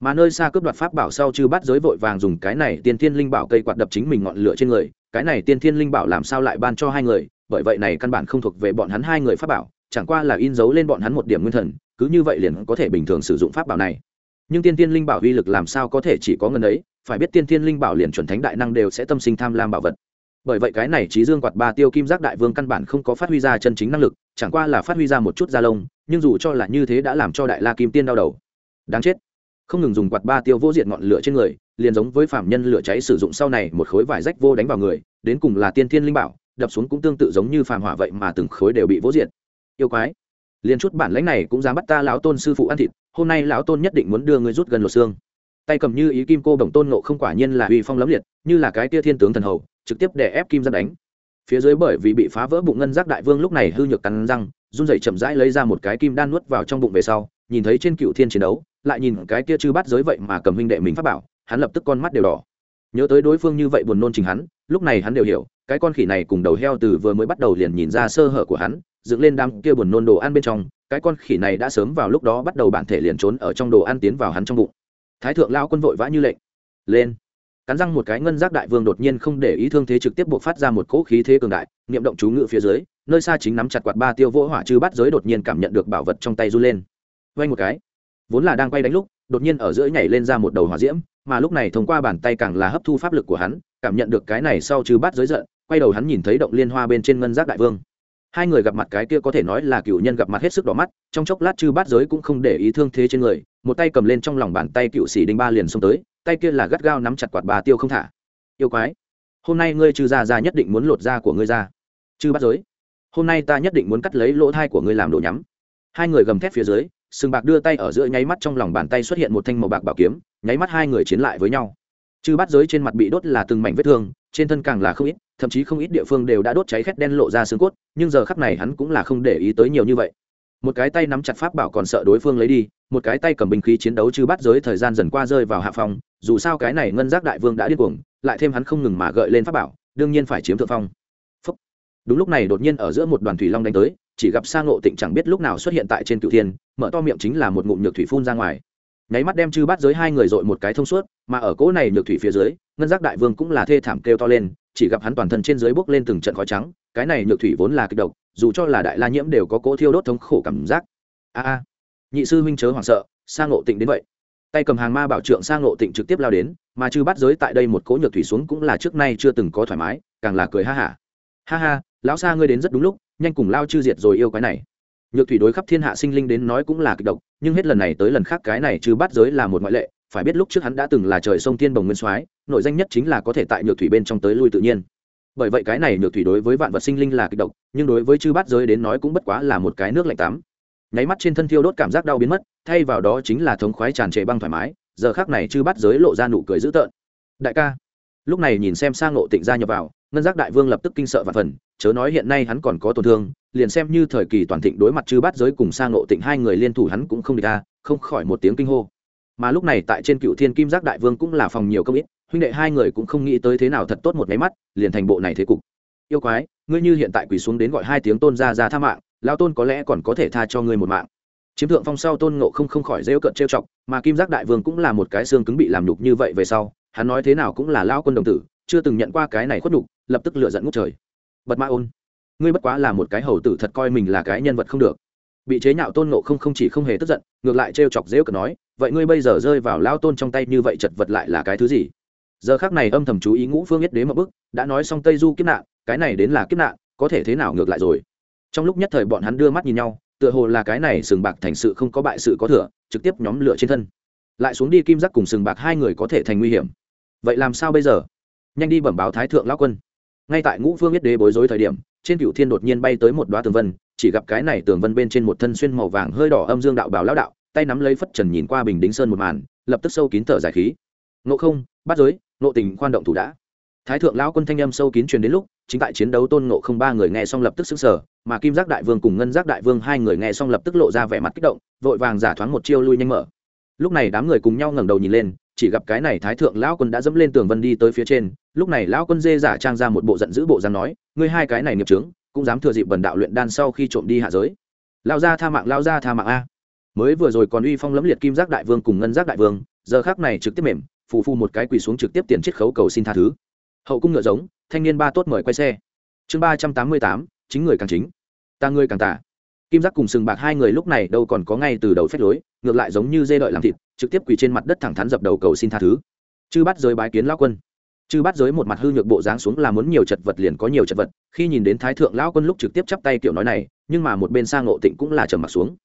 Mà nơi xa cướp đoạt pháp bảo sau chư bắt giới vội vàng dùng cái này tiên thiên linh bảo cây quạt đập chính mình ngọn lửa trên người, cái này tiên thiên linh bảo làm sao lại ban cho hai người, bởi vậy này căn bản không thuộc về bọn hắn hai người pháp bảo, chẳng qua là in dấu lên bọn hắn một điểm nguyên thần, cứ như vậy liền có thể bình thường sử dụng pháp bảo này nhưng tiên tiên linh bảo uy lực làm sao có thể chỉ có ngân ấy, phải biết tiên tiên linh bảo liền chuẩn thánh đại năng đều sẽ tâm sinh tham lam bảo vật. Bởi vậy cái này trí dương quạt ba tiêu kim giác đại vương căn bản không có phát huy ra chân chính năng lực, chẳng qua là phát huy ra một chút da lông, nhưng dù cho là như thế đã làm cho đại la kim tiên đau đầu. Đáng chết. Không ngừng dùng quạt ba tiêu vô diệt ngọn lửa trên người, liền giống với phạm nhân lửa cháy sử dụng sau này một khối vải rách vô đánh vào người, đến cùng là tiên thiên linh bảo, đập xuống cũng tương tự giống như phàm hỏa vậy mà từng khối đều bị vô diệt. Yêu quái liền chút bản lãnh này cũng dám bắt ta lão tôn sư phụ ăn thịt, hôm nay lão tôn nhất định muốn đưa người rút gần lột xương. Tay cầm như ý kim cô bổng tôn nộ không quả nhiên là uy phong lấm liệt, như là cái tia thiên tướng thần hầu, trực tiếp để ép kim ra đánh. Phía dưới bởi vì bị phá vỡ bụng ngân giác đại vương lúc này hư nhược cắn răng, run rẩy chậm rãi lấy ra một cái kim đan nuốt vào trong bụng về sau, nhìn thấy trên cựu thiên chiến đấu, lại nhìn cái kia chư bắt giới vậy mà cầm huynh đệ mình phát bảo, hắn lập tức con mắt đều đỏ. Nhớ tới đối phương như vậy buồn nôn trình hắn, lúc này hắn đều hiểu, cái con khỉ này cùng đầu heo từ vừa mới bắt đầu liền nhìn ra sơ hở của hắn dựng lên đám kia buồn nôn đồ ăn bên trong, cái con khỉ này đã sớm vào lúc đó bắt đầu bản thể liền trốn ở trong đồ ăn tiến vào hắn trong bụng. Thái thượng lao quân vội vã như lệnh. Lên. Cắn răng một cái ngân giác đại vương đột nhiên không để ý thương thế trực tiếp buộc phát ra một cỗ khí thế cường đại, niệm động chú ngự phía dưới, nơi xa chính nắm chặt quạt ba tiêu vỗ hỏa chư bắt giới đột nhiên cảm nhận được bảo vật trong tay run lên. Vay một cái. Vốn là đang quay đánh lúc, đột nhiên ở giữa nhảy lên ra một đầu hỏa diễm, mà lúc này thông qua bàn tay càng là hấp thu pháp lực của hắn, cảm nhận được cái này sau chư bắt giới giận, quay đầu hắn nhìn thấy động liên hoa bên trên ngân giác đại vương hai người gặp mặt cái kia có thể nói là cựu nhân gặp mặt hết sức đỏ mắt, trong chốc lát chư bát giới cũng không để ý thương thế trên người, một tay cầm lên trong lòng bàn tay cựu sĩ đinh ba liền xông tới, tay kia là gắt gao nắm chặt quạt bà tiêu không thả. Yêu quái, hôm nay ngươi trừ già ra nhất định muốn lột da của ngươi ra. Chư bát giới, hôm nay ta nhất định muốn cắt lấy lỗ thai của ngươi làm đồ nhắm. Hai người gầm thét phía dưới, sừng bạc đưa tay ở giữa nháy mắt trong lòng bàn tay xuất hiện một thanh màu bạc bảo kiếm, nháy mắt hai người chiến lại với nhau. Chư bát giới trên mặt bị đốt là từng mảnh vết thương, trên thân càng là không ít thậm chí không ít địa phương đều đã đốt cháy khét đen lộ ra xương cốt, nhưng giờ khắc này hắn cũng là không để ý tới nhiều như vậy. Một cái tay nắm chặt pháp bảo còn sợ đối phương lấy đi, một cái tay cầm binh khí chiến đấu chư bắt giới thời gian dần qua rơi vào hạ phòng dù sao cái này ngân giác đại vương đã điên cuồng, lại thêm hắn không ngừng mà gợi lên pháp bảo, đương nhiên phải chiếm thượng phong. Phúc. đúng lúc này đột nhiên ở giữa một đoàn thủy long đánh tới, chỉ gặp sang ngộ tịnh chẳng biết lúc nào xuất hiện tại trên cựu thiên, mở to miệng chính là một ngụm nhược thủy phun ra ngoài. Nháy mắt đem chư bắt giới hai người dội một cái thông suốt, mà ở cỗ này nhược thủy phía dưới, ngân giác đại vương cũng là thê thảm kêu to lên chỉ gặp hắn toàn thân trên dưới bốc lên từng trận khói trắng, cái này nhược thủy vốn là kịch độc, dù cho là đại la nhiễm đều có cỗ thiêu đốt thống khổ cảm giác. A a, nhị sư huynh chớ hoảng sợ sang ngộ tịnh đến vậy. Tay cầm hàng ma bảo trượng sang ngộ tịnh trực tiếp lao đến, mà chư bắt giới tại đây một cỗ nhược thủy xuống cũng là trước nay chưa từng có thoải mái, càng là cười ha hả. Ha. ha ha lão xa ngươi đến rất đúng lúc, nhanh cùng lao chư diệt rồi yêu cái này. Nhược thủy đối khắp thiên hạ sinh linh đến nói cũng là kịch độc, nhưng hết lần này tới lần khác cái này chư bắt giới là một ngoại lệ phải biết lúc trước hắn đã từng là trời sông thiên bồng nguyên soái, nội danh nhất chính là có thể tại nhược thủy bên trong tới lui tự nhiên. Bởi vậy cái này nhược thủy đối với vạn vật sinh linh là kịch độc, nhưng đối với chư bát giới đến nói cũng bất quá là một cái nước lạnh tắm. Nháy mắt trên thân thiêu đốt cảm giác đau biến mất, thay vào đó chính là thống khoái tràn trề băng thoải mái, giờ khác này chư bát giới lộ ra nụ cười dữ tợn. Đại ca, lúc này nhìn xem sang ngộ tịnh gia nhập vào, ngân giác đại vương lập tức kinh sợ và phần, chớ nói hiện nay hắn còn có tổn thương, liền xem như thời kỳ toàn thịnh đối mặt chư bát giới cùng sang ngộ tịnh hai người liên thủ hắn cũng không địch ra không khỏi một tiếng kinh hô mà lúc này tại trên cựu thiên kim giác đại vương cũng là phòng nhiều công ít, huynh đệ hai người cũng không nghĩ tới thế nào thật tốt một máy mắt, liền thành bộ này thế cục. Yêu quái, ngươi như hiện tại quỳ xuống đến gọi hai tiếng tôn ra ra tha mạng lao tôn có lẽ còn có thể tha cho ngươi một mạng. Chiếm thượng phong sau tôn ngộ không không khỏi rêu cận trêu chọc, mà kim giác đại vương cũng là một cái xương cứng bị làm nhục như vậy về sau, hắn nói thế nào cũng là lao quân đồng tử, chưa từng nhận qua cái này khuất nhục, lập tức lựa giận ngút trời. Bật ma ôn, ngươi bất quá là một cái hầu tử thật coi mình là cái nhân vật không được. Bị chế nhạo tôn ngộ không không chỉ không hề tức giận, ngược lại trêu chọc rêu cận nói vậy ngươi bây giờ rơi vào lao tôn trong tay như vậy chật vật lại là cái thứ gì? Giờ khác này âm thầm chú ý ngũ phương nhất đế một bức, đã nói xong tây du kiếp nạn, cái này đến là kiếp nạn, có thể thế nào ngược lại rồi? Trong lúc nhất thời bọn hắn đưa mắt nhìn nhau, tựa hồ là cái này sừng bạc thành sự không có bại sự có thừa, trực tiếp nhóm lửa trên thân. Lại xuống đi kim giác cùng sừng bạc hai người có thể thành nguy hiểm. Vậy làm sao bây giờ? Nhanh đi bẩm báo thái thượng lão quân. Ngay tại ngũ phương nhất đế bối rối thời điểm, trên cựu thiên đột nhiên bay tới một đoá tường vân, chỉ gặp cái này tường vân bên trên một thân xuyên màu vàng hơi đỏ âm dương đạo bảo lão đạo tay nắm lấy phất trần nhìn qua bình đính sơn một màn, lập tức sâu kín thở giải khí. Ngộ không bắt giới nộ tình khoan động thủ đã. Thái thượng lão quân thanh âm sâu kín truyền đến lúc, chính tại chiến đấu tôn nộ không ba người nghe xong lập tức xứng sở mà kim giác đại vương cùng ngân giác đại vương hai người nghe xong lập tức lộ ra vẻ mặt kích động, vội vàng giả thoáng một chiêu lui nhanh mở. Lúc này đám người cùng nhau ngẩng đầu nhìn lên, chỉ gặp cái này thái thượng lão quân đã dẫm lên tường vân đi tới phía trên, lúc này lão quân dê giả trang ra một bộ giận dữ bộ dáng nói, ngươi hai cái này nghiệp trướng cũng dám thừa dịp bần đạo luyện đan sau khi trộm đi hạ giới. Lao ra tha mạng lao ra tha mạng a mới vừa rồi còn uy phong lẫm liệt kim giác đại vương cùng ngân giác đại vương, giờ khác này trực tiếp mềm, phù phu một cái quỳ xuống trực tiếp tiền chiết khấu cầu xin tha thứ. Hậu cung ngựa giống, thanh niên ba tốt mời quay xe. Chương ba trăm tám mươi tám, chính người càng chính. Ta người càng tả kim giác cùng sừng bạc hai người lúc này đâu còn có ngay từ đầu phép lối, ngược lại giống như dê đợi làm thịt, trực tiếp quỳ trên mặt đất thẳng thắn dập đầu cầu xin tha thứ. Chư bắt giới bái kiến lão quân. Chư bắt giới một mặt hư nhược bộ dáng xuống là muốn nhiều chật vật liền có nhiều chật vật, khi nhìn đến thái thượng lão quân lúc trực tiếp chắp tay kiểu nói này, nhưng mà một bên sang ngộ tịnh cũng là trầm mặt xuống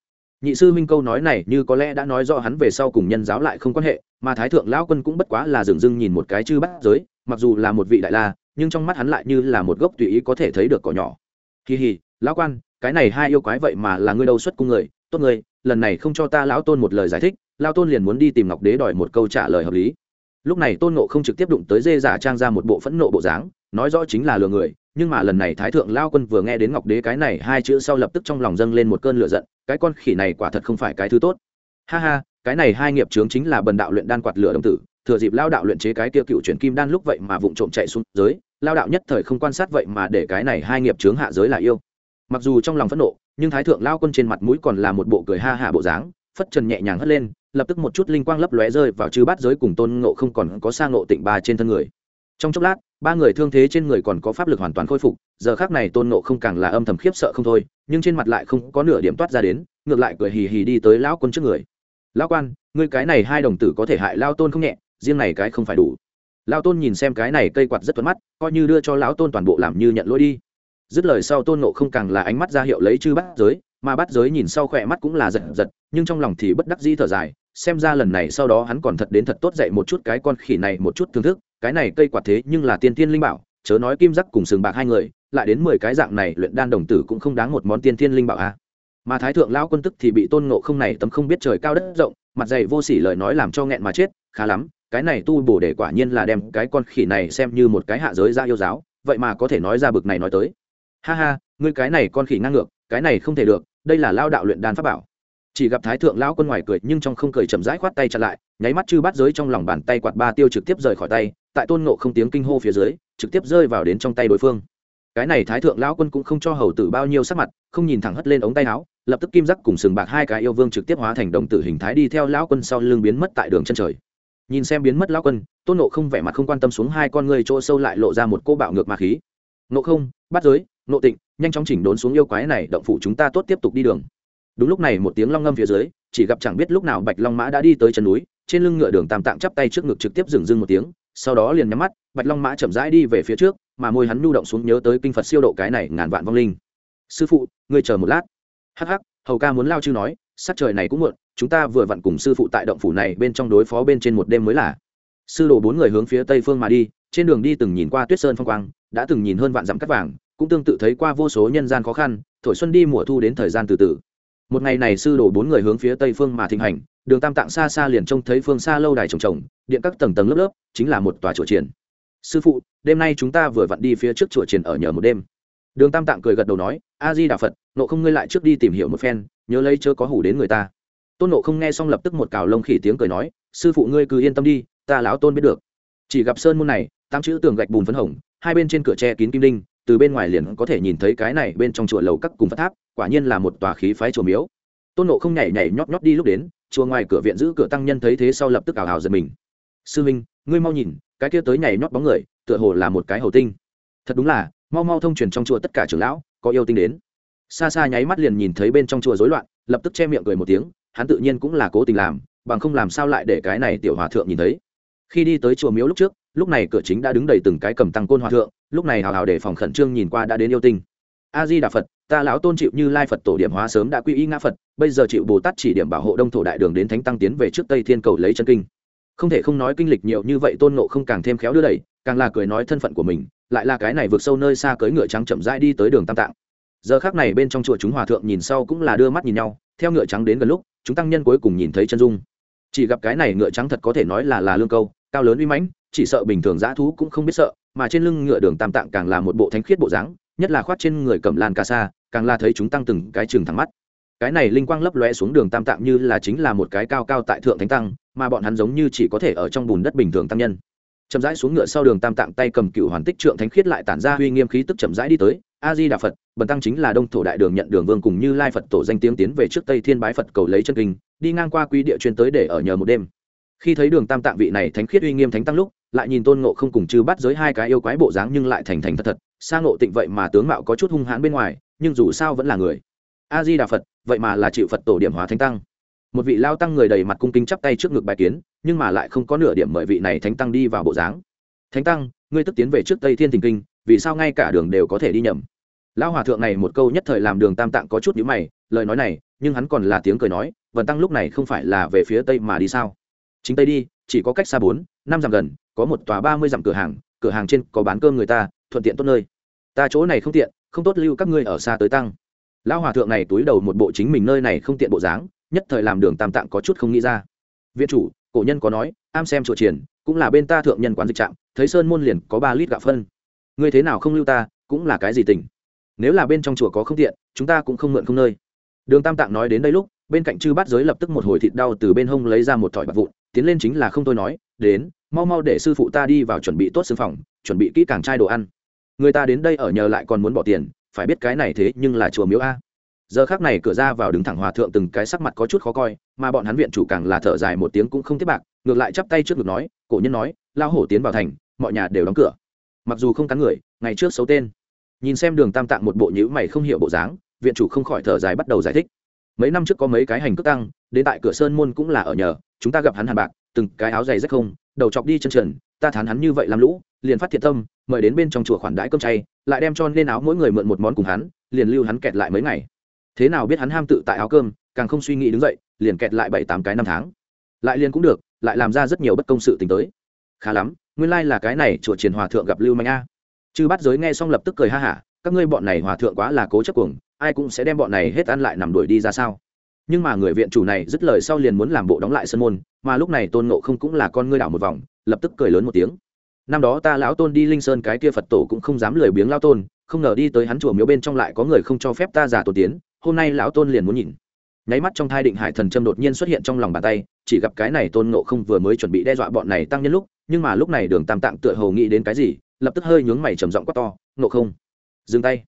nhị sư minh câu nói này như có lẽ đã nói rõ hắn về sau cùng nhân giáo lại không quan hệ, mà thái thượng lão quân cũng bất quá là dừng dưng nhìn một cái chư bắt giới, mặc dù là một vị đại la, nhưng trong mắt hắn lại như là một gốc tùy ý có thể thấy được cỏ nhỏ. Kỳ hì, lão quan, cái này hai yêu quái vậy mà là ngươi đâu xuất cung người? Tốt người lần này không cho ta lão tôn một lời giải thích lao tôn liền muốn đi tìm ngọc đế đòi một câu trả lời hợp lý. Lúc này tôn nộ không trực tiếp đụng tới dê giả trang ra một bộ phẫn nộ bộ dáng, nói rõ chính là lừa người nhưng mà lần này thái thượng lao quân vừa nghe đến ngọc đế cái này hai chữ sau lập tức trong lòng dâng lên một cơn lửa giận, cái con khỉ này quả thật không phải cái thứ tốt. Ha ha, cái này hai nghiệp trướng chính là bần đạo luyện đan quạt lửa đồng tử, thừa dịp lao đạo luyện chế cái kia cựu chuyển kim đan lúc vậy mà vụng trộm chạy xuống giới, lao đạo nhất thời không quan sát vậy mà để cái này hai nghiệp trướng hạ giới là yêu. Mặc dù trong lòng phẫn nộ, nhưng thái thượng lao quân trên mặt mũi còn là một bộ cười ha hạ bộ dáng, phất trần nhẹ nhàng hất lên, lập tức một chút linh quang lấp lóe rơi vào chư bát giới cùng tôn ngộ không còn có sang ngộ tịnh ba trên thân người. Trong chốc lát ba người thương thế trên người còn có pháp lực hoàn toàn khôi phục, giờ khác này tôn nộ không càng là âm thầm khiếp sợ không thôi, nhưng trên mặt lại không có nửa điểm toát ra đến, ngược lại cười hì hì đi tới lão quân trước người. Lão quan, ngươi cái này hai đồng tử có thể hại lao tôn không nhẹ, riêng này cái không phải đủ. Lao tôn nhìn xem cái này cây quạt rất thuận mắt, coi như đưa cho lão tôn toàn bộ làm như nhận lỗi đi. Dứt lời sau tôn nộ không càng là ánh mắt ra hiệu lấy chư bắt giới, mà bắt giới nhìn sau khỏe mắt cũng là giật giật, nhưng trong lòng thì bất đắc dĩ thở dài xem ra lần này sau đó hắn còn thật đến thật tốt dạy một chút cái con khỉ này một chút thưởng thức, cái này cây quạt thế nhưng là tiên tiên linh bảo, chớ nói kim giác cùng sừng bạc hai người, lại đến mười cái dạng này luyện đan đồng tử cũng không đáng một món tiên tiên linh bảo a à. mà thái thượng lão quân tức thì bị tôn ngộ không này tấm không biết trời cao đất rộng, mặt dày vô sỉ lời nói làm cho nghẹn mà chết, khá lắm, cái này tu bổ để quả nhiên là đem cái con khỉ này xem như một cái hạ giới ra yêu giáo, vậy mà có thể nói ra bực này nói tới ha ha, ngươi cái này con khỉ ngang ngược, cái này không thể được, đây là lao đạo luyện đan pháp bảo chỉ gặp thái thượng lão quân ngoài cười nhưng trong không cười chậm rãi khoát tay chặn lại, nháy mắt chư bắt giới trong lòng bàn tay quạt ba tiêu trực tiếp rời khỏi tay, tại tôn nộ không tiếng kinh hô phía dưới, trực tiếp rơi vào đến trong tay đối phương. Cái này thái thượng lão quân cũng không cho hầu tử bao nhiêu sắc mặt, không nhìn thẳng hất lên ống tay áo, lập tức kim giác cùng sừng bạc hai cái yêu vương trực tiếp hóa thành đồng tử hình thái đi theo lão quân sau lưng biến mất tại đường chân trời. Nhìn xem biến mất lão quân, tôn nộ không vẻ mặt không quan tâm xuống hai con người chỗ sâu lại lộ ra một cô bạo ngược ma khí. Nộ không bắt giới nộ tịnh, nhanh chóng chỉnh đốn xuống yêu quái này, động phủ chúng ta tốt tiếp tục đi đường đúng lúc này một tiếng long ngâm phía dưới, chỉ gặp chẳng biết lúc nào bạch long mã đã đi tới chân núi, trên lưng ngựa đường tam tạng chắp tay trước ngực trực tiếp dừng dưng một tiếng, sau đó liền nhắm mắt, bạch long mã chậm rãi đi về phía trước, mà môi hắn nhu động xuống nhớ tới kinh phật siêu độ cái này ngàn vạn vong linh. Sư phụ, ngươi chờ một lát. Hắc hắc, hầu ca muốn lao chư nói, sắc trời này cũng muộn, chúng ta vừa vặn cùng sư phụ tại động phủ này bên trong đối phó bên trên một đêm mới là. Sư đồ bốn người hướng phía tây phương mà đi, trên đường đi từng nhìn qua tuyết sơn phong quang, đã từng nhìn hơn vạn dặm cắt vàng, cũng tương tự thấy qua vô số nhân gian khó khăn, thổi xuân đi mùa thu đến thời gian từ từ một ngày này sư đồ bốn người hướng phía tây phương mà thịnh hành, đường tam tạng xa xa liền trông thấy phương xa lâu đài trồng trồng, điện các tầng tầng lớp lớp, chính là một tòa chùa triển sư phụ, đêm nay chúng ta vừa vặn đi phía trước chùa triển ở nhờ một đêm. Đường tam tạng cười gật đầu nói a di đà phật, nộ không ngươi lại trước đi tìm hiểu một phen, nhớ lấy chớ có hủ đến người ta. Tôn nộ không nghe xong lập tức một cào lông khỉ tiếng cười nói, sư phụ ngươi cứ yên tâm đi, ta lão tôn biết được. Chỉ gặp sơn môn này, tám chữ tường gạch bùn phấn hồng, hai bên trên cửa tre kín kim linh từ bên ngoài liền có thể nhìn thấy cái này bên trong chùa lầu các cùng phật tháp, quả nhiên là một tòa khí phái chùa miếu. Tôn nộ không nhảy nhảy nhót nhót đi lúc đến, chùa ngoài cửa viện giữ cửa tăng nhân thấy thế sau lập tức ảo hào giật mình. Sư minh ngươi mau nhìn, cái kia tới nhảy nhót bóng người, tựa hồ là một cái hầu tinh. Thật đúng là, mau mau thông truyền trong chùa tất cả trưởng lão, có yêu tinh đến. Xa xa nháy mắt liền nhìn thấy bên trong chùa rối loạn, lập tức che miệng cười một tiếng, hắn tự nhiên cũng là cố tình làm, bằng không làm sao lại để cái này tiểu hòa thượng nhìn thấy. Khi đi tới chùa miếu lúc trước, lúc này cửa chính đã đứng đầy từng cái cầm tăng côn hòa thượng lúc này hào hào để phòng khẩn trương nhìn qua đã đến yêu tinh. A di đà phật, ta lão tôn chịu như lai phật tổ điểm hóa sớm đã quy y ngã phật, bây giờ chịu bồ tát chỉ điểm bảo hộ đông thổ đại đường đến thánh tăng tiến về trước tây thiên cầu lấy chân kinh. Không thể không nói kinh lịch nhiều như vậy tôn nộ không càng thêm khéo đưa đẩy, càng là cười nói thân phận của mình, lại là cái này vượt sâu nơi xa cưới ngựa trắng chậm rãi đi tới đường tam tạng. Giờ khác này bên trong chùa chúng hòa thượng nhìn sau cũng là đưa mắt nhìn nhau, theo ngựa trắng đến gần lúc, chúng tăng nhân cuối cùng nhìn thấy chân dung. Chỉ gặp cái này ngựa trắng thật có thể nói là là lương câu, cao lớn uy mãnh, chỉ sợ bình thường dã thú cũng không biết sợ mà trên lưng ngựa đường tam tạng càng là một bộ thánh khiết bộ dáng, nhất là khoát trên người cầm lan ca sa, càng là thấy chúng tăng từng cái chừng thẳng mắt. Cái này linh quang lấp lóe xuống đường tam tạng như là chính là một cái cao cao tại thượng thánh tăng, mà bọn hắn giống như chỉ có thể ở trong bùn đất bình thường tăng nhân. Chậm rãi xuống ngựa sau đường tam tạng tay cầm cựu hoàn tích trượng thánh khiết lại tản ra uy nghiêm khí tức chậm rãi đi tới. A di đà phật, bần tăng chính là đông thổ đại đường nhận đường vương cùng như lai phật tổ danh tiếng tiến về trước tây thiên bái phật cầu lấy chân kinh, đi ngang qua quy địa chuyên tới để ở nhờ một đêm. Khi thấy đường tam tạng vị này thánh khiết uy nghiêm thánh tăng lúc lại nhìn tôn ngộ không cùng chư bắt giới hai cái yêu quái bộ dáng nhưng lại thành thành thật thật sang ngộ tịnh vậy mà tướng mạo có chút hung hãn bên ngoài, nhưng dù sao vẫn là người. A di đà phật, vậy mà là chịu phật tổ điểm hóa thánh tăng. Một vị lao tăng người đầy mặt cung kính chắp tay trước ngực bài kiến, nhưng mà lại không có nửa điểm mời vị này thánh tăng đi vào bộ dáng. Thánh tăng, ngươi tức tiến về trước tây thiên thình kinh, vì sao ngay cả đường đều có thể đi nhầm? Lão hòa thượng này một câu nhất thời làm đường tam tạng có chút nhữ mày, lời nói này, nhưng hắn còn là tiếng cười nói vần tăng lúc này không phải là về phía tây mà đi sao? Chính tây đi chỉ có cách xa bốn, năm dặm gần, có một tòa ba mươi dặm cửa hàng cửa hàng trên có bán cơm người ta, thuận tiện tốt nơi. Ta chỗ này không tiện, không tốt lưu các ngươi ở xa tới tăng. Lão hòa thượng này túi đầu một bộ chính mình nơi này không tiện bộ dáng, nhất thời làm đường tam tạng có chút không nghĩ ra. Viện chủ, cổ nhân có nói, am xem chùa triển, cũng là bên ta thượng nhân quán dịch trạm, thấy sơn môn liền có ba lít gạo phân. Ngươi thế nào không lưu ta, cũng là cái gì tình? Nếu là bên trong chùa có không tiện, chúng ta cũng không mượn không nơi. Đường tam tạng nói đến đây lúc, bên cạnh chư bát giới lập tức một hồi thịt đau từ bên hông lấy ra một thỏi bạc vụn tiến lên chính là không tôi nói, đến, mau mau để sư phụ ta đi vào chuẩn bị tốt xương phòng, chuẩn bị kỹ càng chai đồ ăn. Người ta đến đây ở nhờ lại còn muốn bỏ tiền, phải biết cái này thế nhưng là chùa miếu a. Giờ khác này cửa ra vào đứng thẳng hòa thượng từng cái sắc mặt có chút khó coi, mà bọn hắn viện chủ càng là thở dài một tiếng cũng không tiếp bạc, ngược lại chắp tay trước ngực nói, cổ nhân nói, lao hổ tiến vào thành, mọi nhà đều đóng cửa. Mặc dù không cắn người, ngày trước xấu tên. Nhìn xem đường tam tạng một bộ nhữ mày không hiểu bộ dáng, viện chủ không khỏi thở dài bắt đầu giải thích. Mấy năm trước có mấy cái hành cước tăng đến tại cửa sơn môn cũng là ở nhờ, chúng ta gặp hắn hàn bạc, từng cái áo dày rách không, đầu chọc đi chân trần, ta thán hắn như vậy làm lũ, liền phát thiện tâm, mời đến bên trong chùa khoản đãi cơm chay, lại đem cho nên áo mỗi người mượn một món cùng hắn, liền lưu hắn kẹt lại mấy ngày. Thế nào biết hắn ham tự tại áo cơm, càng không suy nghĩ đứng dậy, liền kẹt lại bảy tám cái năm tháng. Lại liền cũng được, lại làm ra rất nhiều bất công sự t tới. Khá lắm, nguyên lai là cái này chùa triền hòa thượng gặp lưu mạnh a. Chư bắt giới nghe xong lập tức cười ha hả, các ngươi bọn này hòa thượng quá là cố chấp cuồng, ai cũng sẽ đem bọn này hết ăn lại nằm đuổi đi ra sao? Nhưng mà người viện chủ này dứt lời sau liền muốn làm bộ đóng lại sân môn, mà lúc này tôn nộ không cũng là con ngươi đảo một vòng, lập tức cười lớn một tiếng. Năm đó ta lão tôn đi linh sơn cái kia phật tổ cũng không dám lười biếng lao tôn, không ngờ đi tới hắn chùa miếu bên trong lại có người không cho phép ta giả tổ tiến, hôm nay lão tôn liền muốn nhìn. Nháy mắt trong thai định hải thần châm đột nhiên xuất hiện trong lòng bàn tay, chỉ gặp cái này tôn nộ không vừa mới chuẩn bị đe dọa bọn này tăng nhân lúc, nhưng mà lúc này đường tam tạng tựa hồ nghĩ đến cái gì, lập tức hơi nhướng mày trầm giọng quát to nộ không, dừng tay.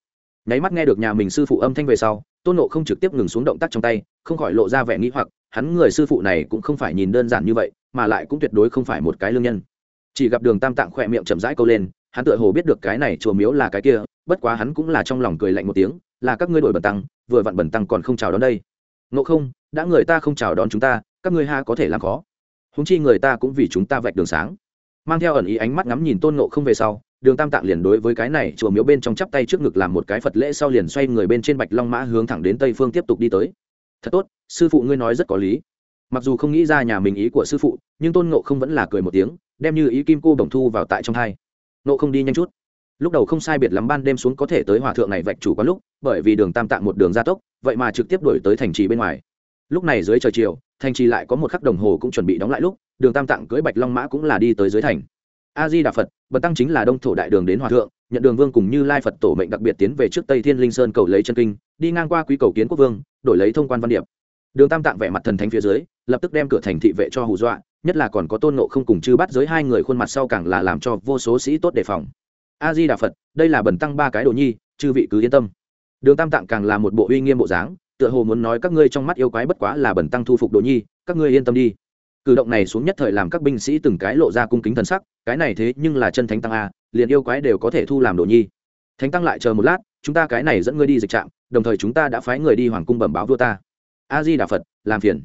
Nháy mắt nghe được nhà mình sư phụ âm thanh về sau tôn nộ không trực tiếp ngừng xuống động tác trong tay, không khỏi lộ ra vẻ nghĩ hoặc, hắn người sư phụ này cũng không phải nhìn đơn giản như vậy, mà lại cũng tuyệt đối không phải một cái lương nhân. Chỉ gặp đường tam tạng khỏe miệng chậm rãi câu lên, hắn tựa hồ biết được cái này chùa miếu là cái kia, bất quá hắn cũng là trong lòng cười lạnh một tiếng, là các ngươi đổi bẩn tăng, vừa vặn bẩn tăng còn không chào đón đây. Ngộ không, đã người ta không chào đón chúng ta, các ngươi ha có thể làm khó. Húng chi người ta cũng vì chúng ta vạch đường sáng. Mang theo ẩn ý ánh mắt ngắm nhìn tôn nộ không về sau đường tam tạng liền đối với cái này, chùa miếu bên trong chắp tay trước ngực làm một cái phật lễ sau liền xoay người bên trên bạch long mã hướng thẳng đến tây phương tiếp tục đi tới. Thật tốt, sư phụ ngươi nói rất có lý. Mặc dù không nghĩ ra nhà mình ý của sư phụ, nhưng tôn nộ không vẫn là cười một tiếng, đem như ý kim cô bổng thu vào tại trong hai. Nộ không đi nhanh chút. Lúc đầu không sai biệt lắm ban đêm xuống có thể tới hòa thượng này vạch chủ có lúc, bởi vì đường tam tạng một đường gia tốc, vậy mà trực tiếp đổi tới thành trì bên ngoài. Lúc này dưới trời chiều, thành trì lại có một khắc đồng hồ cũng chuẩn bị đóng lại lúc, đường tam tạng cưỡi bạch long mã cũng là đi tới dưới thành a di đà phật bần tăng chính là đông thổ đại đường đến hòa thượng, nhận đường vương cùng như lai phật tổ mệnh đặc biệt tiến về trước tây thiên linh sơn cầu lấy chân kinh, đi ngang qua quý cầu kiến quốc vương, đổi lấy thông quan văn điệp. Đường tam tạng vẻ mặt thần thánh phía dưới, lập tức đem cửa thành thị vệ cho hù dọa, nhất là còn có tôn nộ không cùng chư bắt giới hai người khuôn mặt sau càng là làm cho vô số sĩ tốt đề phòng. A di đà phật đây là bần tăng ba cái đồ nhi, chư vị cứ yên tâm. Đường tam tạng càng là một bộ uy nghiêm bộ dáng, tựa hồ muốn nói các ngươi trong mắt yêu quái bất quá là bần tăng thu phục đồ nhi, các ngươi yên tâm đi cử động này xuống nhất thời làm các binh sĩ từng cái lộ ra cung kính thần sắc, cái này thế nhưng là chân thánh tăng a, liền yêu quái đều có thể thu làm đồ nhi. Thánh tăng lại chờ một lát, chúng ta cái này dẫn ngươi đi dịch trạm, đồng thời chúng ta đã phái người đi hoàng cung bẩm báo vua ta. A di đà phật làm phiền.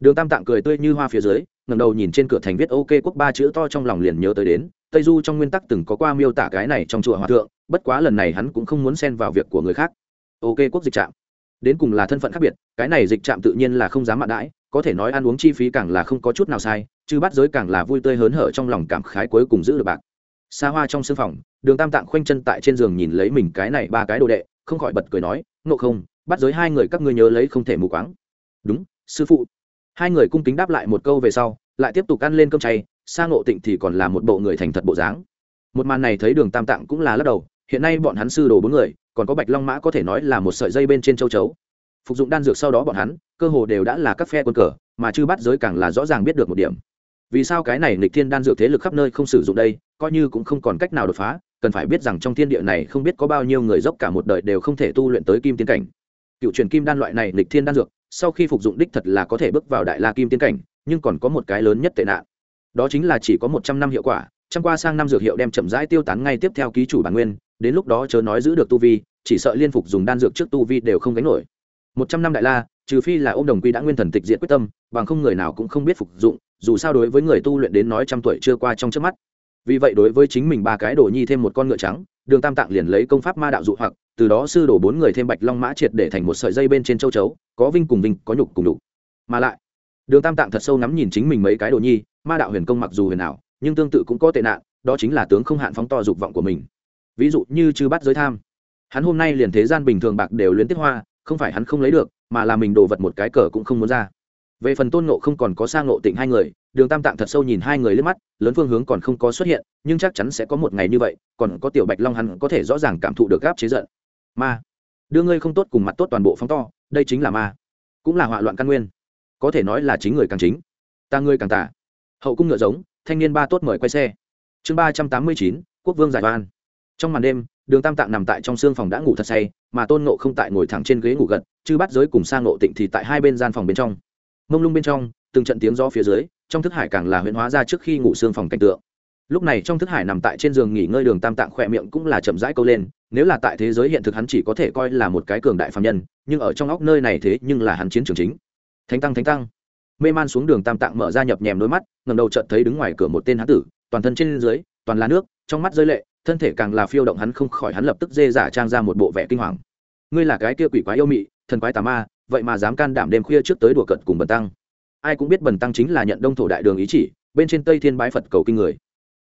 Đường tam tạng cười tươi như hoa phía dưới ngầm đầu nhìn trên cửa thành viết ok quốc ba chữ to trong lòng liền nhớ tới đến, tây du trong nguyên tắc từng có qua miêu tả cái này trong chùa hòa thượng, bất quá lần này hắn cũng không muốn xen vào việc của người khác. Ok quốc dịch trạm. Đến cùng là thân phận khác biệt, cái này dịch trạm tự nhiên là không dám mạn đãi có thể nói ăn uống chi phí càng là không có chút nào sai, chứ bắt giới càng là vui tươi hớn hở trong lòng cảm khái cuối cùng giữ được bạc. Xa hoa trong sưng phòng, đường tam tạng khoanh chân tại trên giường nhìn lấy mình cái này ba cái đồ đệ, không khỏi bật cười nói, ngộ không bắt giới hai người các ngươi nhớ lấy không thể mù quáng. Đúng, sư phụ. Hai người cung kính đáp lại một câu về sau, lại tiếp tục ăn lên cơm chay, sa ngộ tịnh thì còn là một bộ người thành thật bộ dáng. Một màn này thấy đường tam tạng cũng là lắc đầu, hiện nay bọn hắn sư đồ bốn người, còn có bạch long mã có thể nói là một sợi dây bên trên châu chấu phục dụng đan dược sau đó bọn hắn, cơ hồ đều đã là các phe quân cờ, mà chư bắt giới càng là rõ ràng biết được một điểm. Vì sao cái này lịch thiên đan dược thế lực khắp nơi không sử dụng đây, coi như cũng không còn cách nào đột phá, cần phải biết rằng trong thiên địa này không biết có bao nhiêu người dốc cả một đời đều không thể tu luyện tới kim tiến cảnh. Cựu truyền kim đan loại này lịch thiên đan dược, sau khi phục dụng đích thật là có thể bước vào đại la kim tiến cảnh, nhưng còn có một cái lớn nhất tệ nạn. Đó chính là chỉ có một trăm năm hiệu quả, trăm qua sang năm dược hiệu đem chậm rãi tiêu tán ngay tiếp theo ký chủ bản nguyên, đến lúc đó chớ nói giữ được tu vi, chỉ sợ liên phục dùng đan dược trước tu vi đều không gánh nổi một trăm năm đại la, trừ phi là ô m đồng quy đã nguyên thần tịch diện quyết tâm, bằng không người nào cũng không biết phục dụng, dù sao đối với người tu luyện đến nói trăm tuổi chưa qua trong trước mắt. Vì vậy đối với chính mình ba cái đồ nhi thêm một con ngựa trắng, đường tam tạng liền lấy công pháp ma đạo dụ hoặc, từ đó sư đổ bốn người thêm bạch long mã triệt để thành một sợi dây bên trên châu chấu, có vinh cùng vinh, có nhục cùng đục mà lại, đường tam tạng thật sâu nắm nhìn chính mình mấy cái đồ nhi, ma đạo huyền công mặc dù huyền ảo, nhưng tương tự cũng có tệ nạn, đó chính là tướng không hạn phóng to dục vọng của mình. Ví dụ như chư bắt giới tham. Hắn hôm nay liền thế gian bình thường bạc đều luyến tiết hoa không phải hắn không lấy được, mà là mình đồ vật một cái cờ cũng không muốn ra. Về phần tôn nộ không còn có sang nộ tịnh hai người, đường tam tạng thật sâu nhìn hai người lên mắt, lớn phương hướng còn không có xuất hiện, nhưng chắc chắn sẽ có một ngày như vậy, còn có tiểu bạch long hắn có thể rõ ràng cảm thụ được gáp chế giận. Ma, đưa ngươi không tốt cùng mặt tốt toàn bộ phóng to, đây chính là ma, cũng là họa loạn căn nguyên. Có thể nói là chính người càng chính, ta ngươi càng tả hậu cung ngựa giống, thanh niên ba tốt mời quay xe. Chương ba trăm tám mươi chín, quốc vương giải van trong màn đêm đường tam tạng nằm tại trong xương phòng đã ngủ thật say, mà tôn nộ không tại ngồi thẳng trên ghế ngủ gật chứ bắt giới cùng sang nộ tịnh thì tại hai bên gian phòng bên trong. Mông lung bên trong, từng trận tiếng gió phía dưới, trong thức hải càng là huyễn hóa ra trước khi ngủ xương phòng cảnh tượng. Lúc này trong thức hải nằm tại trên giường nghỉ ngơi đường tam tạng khỏe miệng cũng là chậm rãi câu lên, nếu là tại thế giới hiện thực hắn chỉ có thể coi là một cái cường đại phạm nhân, nhưng ở trong óc nơi này thế nhưng là hắn chiến trường chính. Thánh tăng thánh tăng. Mê man xuống đường tam tạng mở ra nhập nhèm đôi mắt ngầm đầu chợt thấy đứng ngoài cửa một tên hán tử, toàn thân trên dưới, toàn là nước, trong mắt rơi lệ thân thể càng là phiêu động hắn không khỏi hắn lập tức dê giả trang ra một bộ vẻ kinh hoàng. Ngươi là cái kia quỷ quái yêu mị, thần quái tà ma, vậy mà dám can đảm đêm khuya trước tới đùa cận cùng bần tăng. Ai cũng biết bần tăng chính là nhận đông thổ đại đường ý chỉ, bên trên tây thiên bái phật cầu kinh người.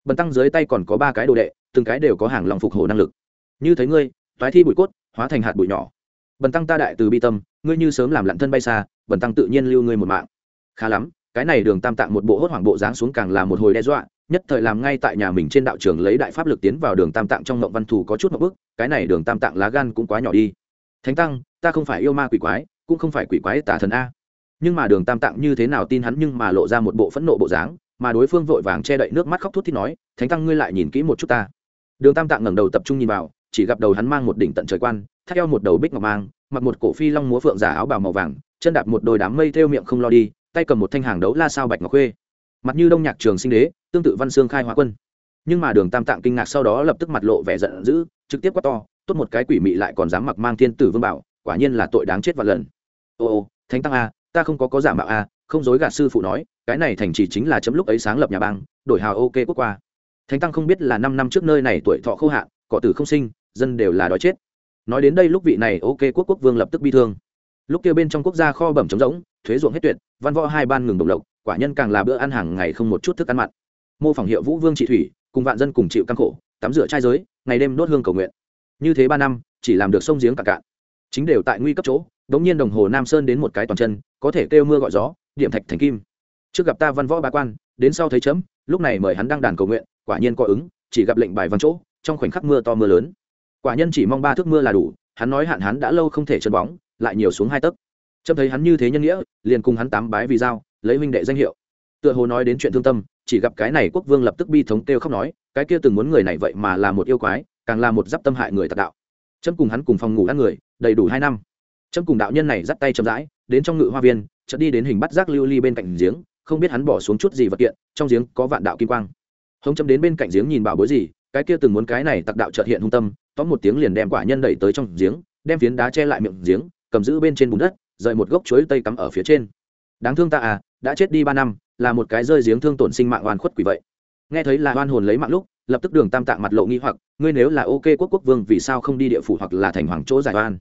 Bần tăng dưới tay còn có ba cái đồ đệ, từng cái đều có hàng lòng phục hồi năng lực. Như thấy ngươi toái thi bụi cốt, hóa thành hạt bụi nhỏ. Bần tăng ta đại từ bi tâm, ngươi như sớm làm lặn thân bay xa, bần tăng tự nhiên lưu ngươi một mạng. Khá lắm, cái này đường tam tạng một bộ hốt hoảng bộ dáng xuống càng là một hồi đe dọa nhất thời làm ngay tại nhà mình trên đạo trường lấy đại pháp lực tiến vào đường tam tạng trong ngộng văn thù có chút một bước, cái này đường tam tạng lá gan cũng quá nhỏ đi. Thánh tăng, ta không phải yêu ma quỷ quái, cũng không phải quỷ quái tả thần a. Nhưng mà đường tam tạng như thế nào tin hắn nhưng mà lộ ra một bộ phẫn nộ bộ dáng, mà đối phương vội vàng che đậy nước mắt khóc thút thì nói, thánh tăng ngươi lại nhìn kỹ một chút ta. Đường tam tạng ngẩng đầu tập trung nhìn vào, chỉ gặp đầu hắn mang một đỉnh tận trời quan, thắt eo một đầu bích ngọc mang, mặc một cổ phi long múa phượng giả áo bào màu vàng, chân đạp một đôi đám mây theo miệng không lo đi, tay cầm một thanh hàng đấu la sao bạch ngọc khuê. Mặt như đông nhạc trường sinh đế tương tự văn xương khai hóa quân. Nhưng mà đường tam tạng kinh ngạc sau đó lập tức mặt lộ vẻ giận dữ, trực tiếp quát to, tốt một cái quỷ mị lại còn dám mặc mang thiên tử vương bảo, quả nhiên là tội đáng chết và lần. Ô ô, thánh tăng a, ta không có có giả mạo a, không dối gạt sư phụ nói, cái này thành chỉ chính là chấm lúc ấy sáng lập nhà bang, đổi hào ok quốc qua. Thánh tăng không biết là năm năm trước nơi này tuổi thọ khô hạn, cọ tử không sinh, dân đều là đói chết. Nói đến đây lúc vị này ok quốc quốc vương lập tức bi thương. Lúc kia bên trong quốc gia kho bẩm trống rỗng, thuế ruộng hết tuyệt, văn võ hai ban ngừng đồng lộc, quả nhân càng là bữa ăn hàng ngày không một chút thức ăn mặn mô phỏng hiệu vũ vương trị thủy, cùng vạn dân cùng chịu căng khổ, tắm rửa trai giới, ngày đêm đốt hương cầu nguyện. Như thế ba năm, chỉ làm được sông giếng cả cạn. Chính đều tại nguy cấp chỗ, đống nhiên đồng hồ nam sơn đến một cái toàn chân, có thể kêu mưa gọi gió, điểm thạch thành kim. Trước gặp ta văn võ ba quan, đến sau thấy chấm, lúc này mời hắn đăng đàn cầu nguyện, quả nhiên có ứng, chỉ gặp lệnh bài văn chỗ, trong khoảnh khắc mưa to mưa lớn. Quả nhân chỉ mong ba thước mưa là đủ, hắn nói hạn hắn đã lâu không thể chân bóng, lại nhiều xuống hai tấc. Trâm thấy hắn như thế nhân nghĩa, liền cùng hắn tám bái vì giao, lấy huynh đệ danh hiệu. Tựa hồ nói đến chuyện thương tâm chỉ gặp cái này quốc vương lập tức bi thống kêu khóc nói, cái kia từng muốn người này vậy mà là một yêu quái, càng là một d tâm hại người tạc đạo. Trâm cùng hắn cùng phòng ngủ ăn người, đầy đủ hai năm. Trâm cùng đạo nhân này dắt tay chậm rãi, đến trong ngự hoa viên, chợt đi đến hình bắt giác lưu ly bên cạnh giếng, không biết hắn bỏ xuống chút gì vật kiện, trong giếng có vạn đạo kim quang. Hống chấm đến bên cạnh giếng nhìn bảo bối gì, cái kia từng muốn cái này tặc đạo chợt hiện hung tâm, tóm một tiếng liền đem quả nhân đẩy tới trong giếng, đem phiến đá che lại miệng giếng, cầm giữ bên trên bùn đất, rời một gốc chuối tây cắm ở phía trên đáng thương ta à đã chết đi ba năm, là một cái rơi giếng thương tổn sinh mạng oan khuất quỷ vậy. Nghe thấy là oan hồn lấy mạng lúc, lập tức đường tam tạng mặt lộ nghi hoặc, ngươi nếu là ok quốc quốc vương vì sao không đi địa phủ hoặc là thành hoàng chỗ giải oan?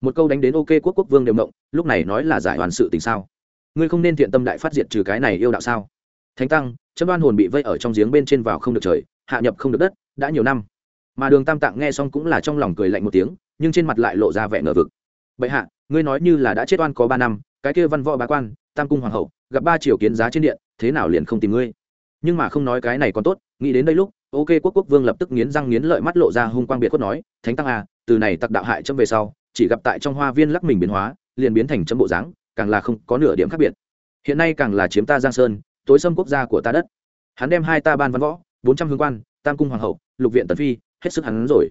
Một câu đánh đến ok quốc quốc vương đều mộng lúc này nói là giải oan sự tình sao? Ngươi không nên thiện tâm đại phát diệt trừ cái này yêu đạo sao? Thánh tăng, chấm oan hồn bị vây ở trong giếng bên trên vào không được trời, hạ nhập không được đất, đã nhiều năm. Mà đường tam tạng nghe xong cũng là trong lòng cười lạnh một tiếng, nhưng trên mặt lại lộ ra vẻ ngờ vực. Bệ hạ, ngươi nói như là đã chết oan có ba năm, cái kia văn võ bá quan tam cung hoàng hậu, gặp ba triều kiến giá trên điện, thế nào liền không tìm ngươi? Nhưng mà không nói cái này còn tốt, nghĩ đến đây lúc, ok quốc quốc vương lập tức nghiến răng nghiến lợi mắt lộ ra hung quang biệt khuất nói, thánh tăng à từ này tặc đạo hại chấm về sau, chỉ gặp tại trong hoa viên lắc mình biến hóa, liền biến thành chấm bộ dáng, càng là không có nửa điểm khác biệt. Hiện nay càng là chiếm ta giang sơn, tối xâm quốc gia của ta đất. Hắn đem hai ta ban văn võ, bốn trăm hương quan, tam cung hoàng hậu, lục viện tần phi, hết sức hắn rồi.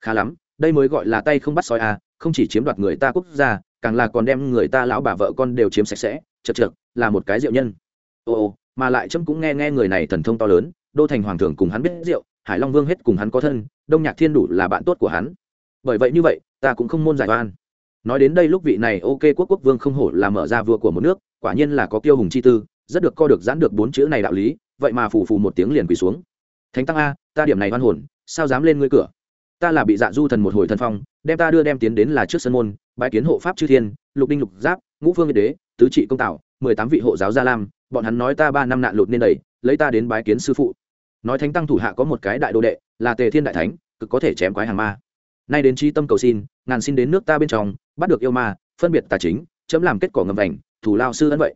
Khá lắm, đây mới gọi là tay không bắt sói à không chỉ chiếm đoạt người ta quốc gia, càng là còn đem người ta lão bà vợ con đều chiếm sạch sẽ chật chật là một cái diệu nhân. Ồ mà lại trâm cũng nghe nghe người này thần thông to lớn, đô thành hoàng thượng cùng hắn biết rượu, hải long vương hết cùng hắn có thân, đông nhạc thiên đủ là bạn tốt của hắn. Bởi vậy như vậy, ta cũng không môn giải oan. Nói đến đây lúc vị này ok quốc quốc vương không hổ là mở ra vua của một nước, quả nhiên là có kiêu hùng chi tư, rất được co được giãn được bốn chữ này đạo lý, vậy mà phù phù một tiếng liền quỳ xuống. Thánh tăng a, ta điểm này hoan hồn, sao dám lên ngươi cửa? Ta là bị dạ du thần một hồi thân phong, đem ta đưa đem tiến đến là trước sân môn bãi kiến hộ pháp chư thiên lục đinh lục giáp ngũ phương đế tứ trị công tảo mười tám vị hộ giáo gia lam bọn hắn nói ta ba năm nạn lụt nên đầy lấy ta đến bái kiến sư phụ. Nói thánh tăng thủ hạ có một cái đại đồ đệ là tề thiên đại thánh cực có thể chém quái hàng ma. Nay đến chi tâm cầu xin ngàn xin đến nước ta bên trong bắt được yêu ma phân biệt tà chính chấm làm kết quả ngầm ảnh, thủ lao sư ấn vậy.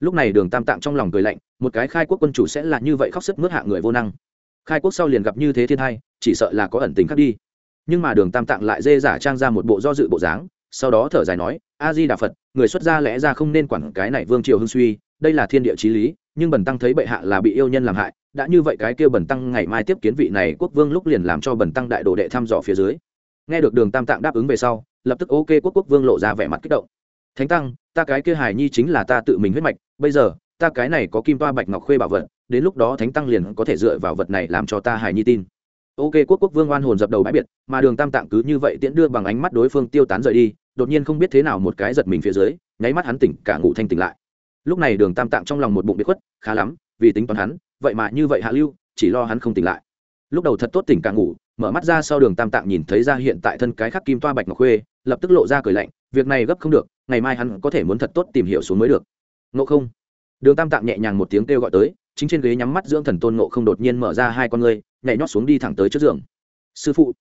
Lúc này đường tam tạng trong lòng cười lạnh một cái khai quốc quân chủ sẽ là như vậy khóc sức mướt hạ người vô năng. Khai quốc sau liền gặp như thế thiên hai chỉ sợ là có ẩn tình khác đi. Nhưng mà đường tam tạng lại dê giả trang ra một bộ do dự bộ dáng sau đó thở dài nói, a di đà phật, người xuất gia lẽ ra không nên quản cái này vương triều hưng suy, đây là thiên địa chí lý, nhưng bần tăng thấy bệ hạ là bị yêu nhân làm hại, đã như vậy cái kêu bần tăng ngày mai tiếp kiến vị này quốc vương lúc liền làm cho bần tăng đại đồ đệ thăm dò phía dưới. Nghe được đường tam tạng đáp ứng về sau, lập tức ok quốc quốc vương lộ ra vẻ mặt kích động. Thánh tăng, ta cái kia hài nhi chính là ta tự mình huyết mạch, bây giờ, ta cái này có kim toa bạch ngọc khuê bảo vật, đến lúc đó thánh tăng liền có thể dựa vào vật này làm cho ta hài nhi tin. Ok quốc quốc vương oan hồn dập đầu bãi biệt, mà đường tam tạng cứ như vậy tiễn đưa bằng ánh mắt đối phương tiêu tán rời đi đột nhiên không biết thế nào một cái giật mình phía dưới, nháy mắt hắn tỉnh, cả ngủ thanh tỉnh lại. Lúc này đường tam tạng trong lòng một bụng biết khuất, khá lắm, vì tính toán hắn, vậy mà như vậy hạ lưu, chỉ lo hắn không tỉnh lại. Lúc đầu thật tốt tỉnh cả ngủ, mở mắt ra sau đường tam tạng nhìn thấy ra hiện tại thân cái khắc kim toa bạch ngọc khuê, lập tức lộ ra cười lạnh, việc này gấp không được, ngày mai hắn có thể muốn thật tốt tìm hiểu xuống mới được. Ngộ không? Đường tam tạng nhẹ nhàng một tiếng kêu gọi tới, chính trên ghế nhắm mắt dưỡng thần tôn ngộ không đột nhiên mở ra hai con ngươi, nhảy nhót xuống đi thẳng tới trước giường. Sư phụ,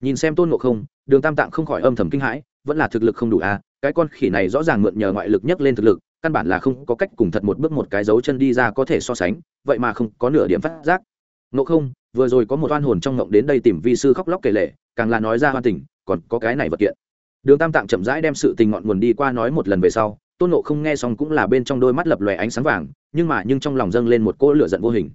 nhìn xem tôn ngộ không, đường tam tạng không khỏi âm thầm kinh hãi vẫn là thực lực không đủ à cái con khỉ này rõ ràng mượn nhờ ngoại lực nhấc lên thực lực, căn bản là không có cách cùng thật một bước một cái dấu chân đi ra có thể so sánh, vậy mà không có nửa điểm phát giác. Nộ không, vừa rồi có một oan hồn trong ngộng đến đây tìm vi sư khóc lóc kể lệ càng là nói ra hoan tình, còn có cái này vật kiện. Đường tam tạng chậm rãi đem sự tình ngọn nguồn đi qua nói một lần về sau, tôn nộ không nghe xong cũng là bên trong đôi mắt lập lòe ánh sáng vàng, nhưng mà nhưng trong lòng dâng lên một cỗ lửa giận vô hình.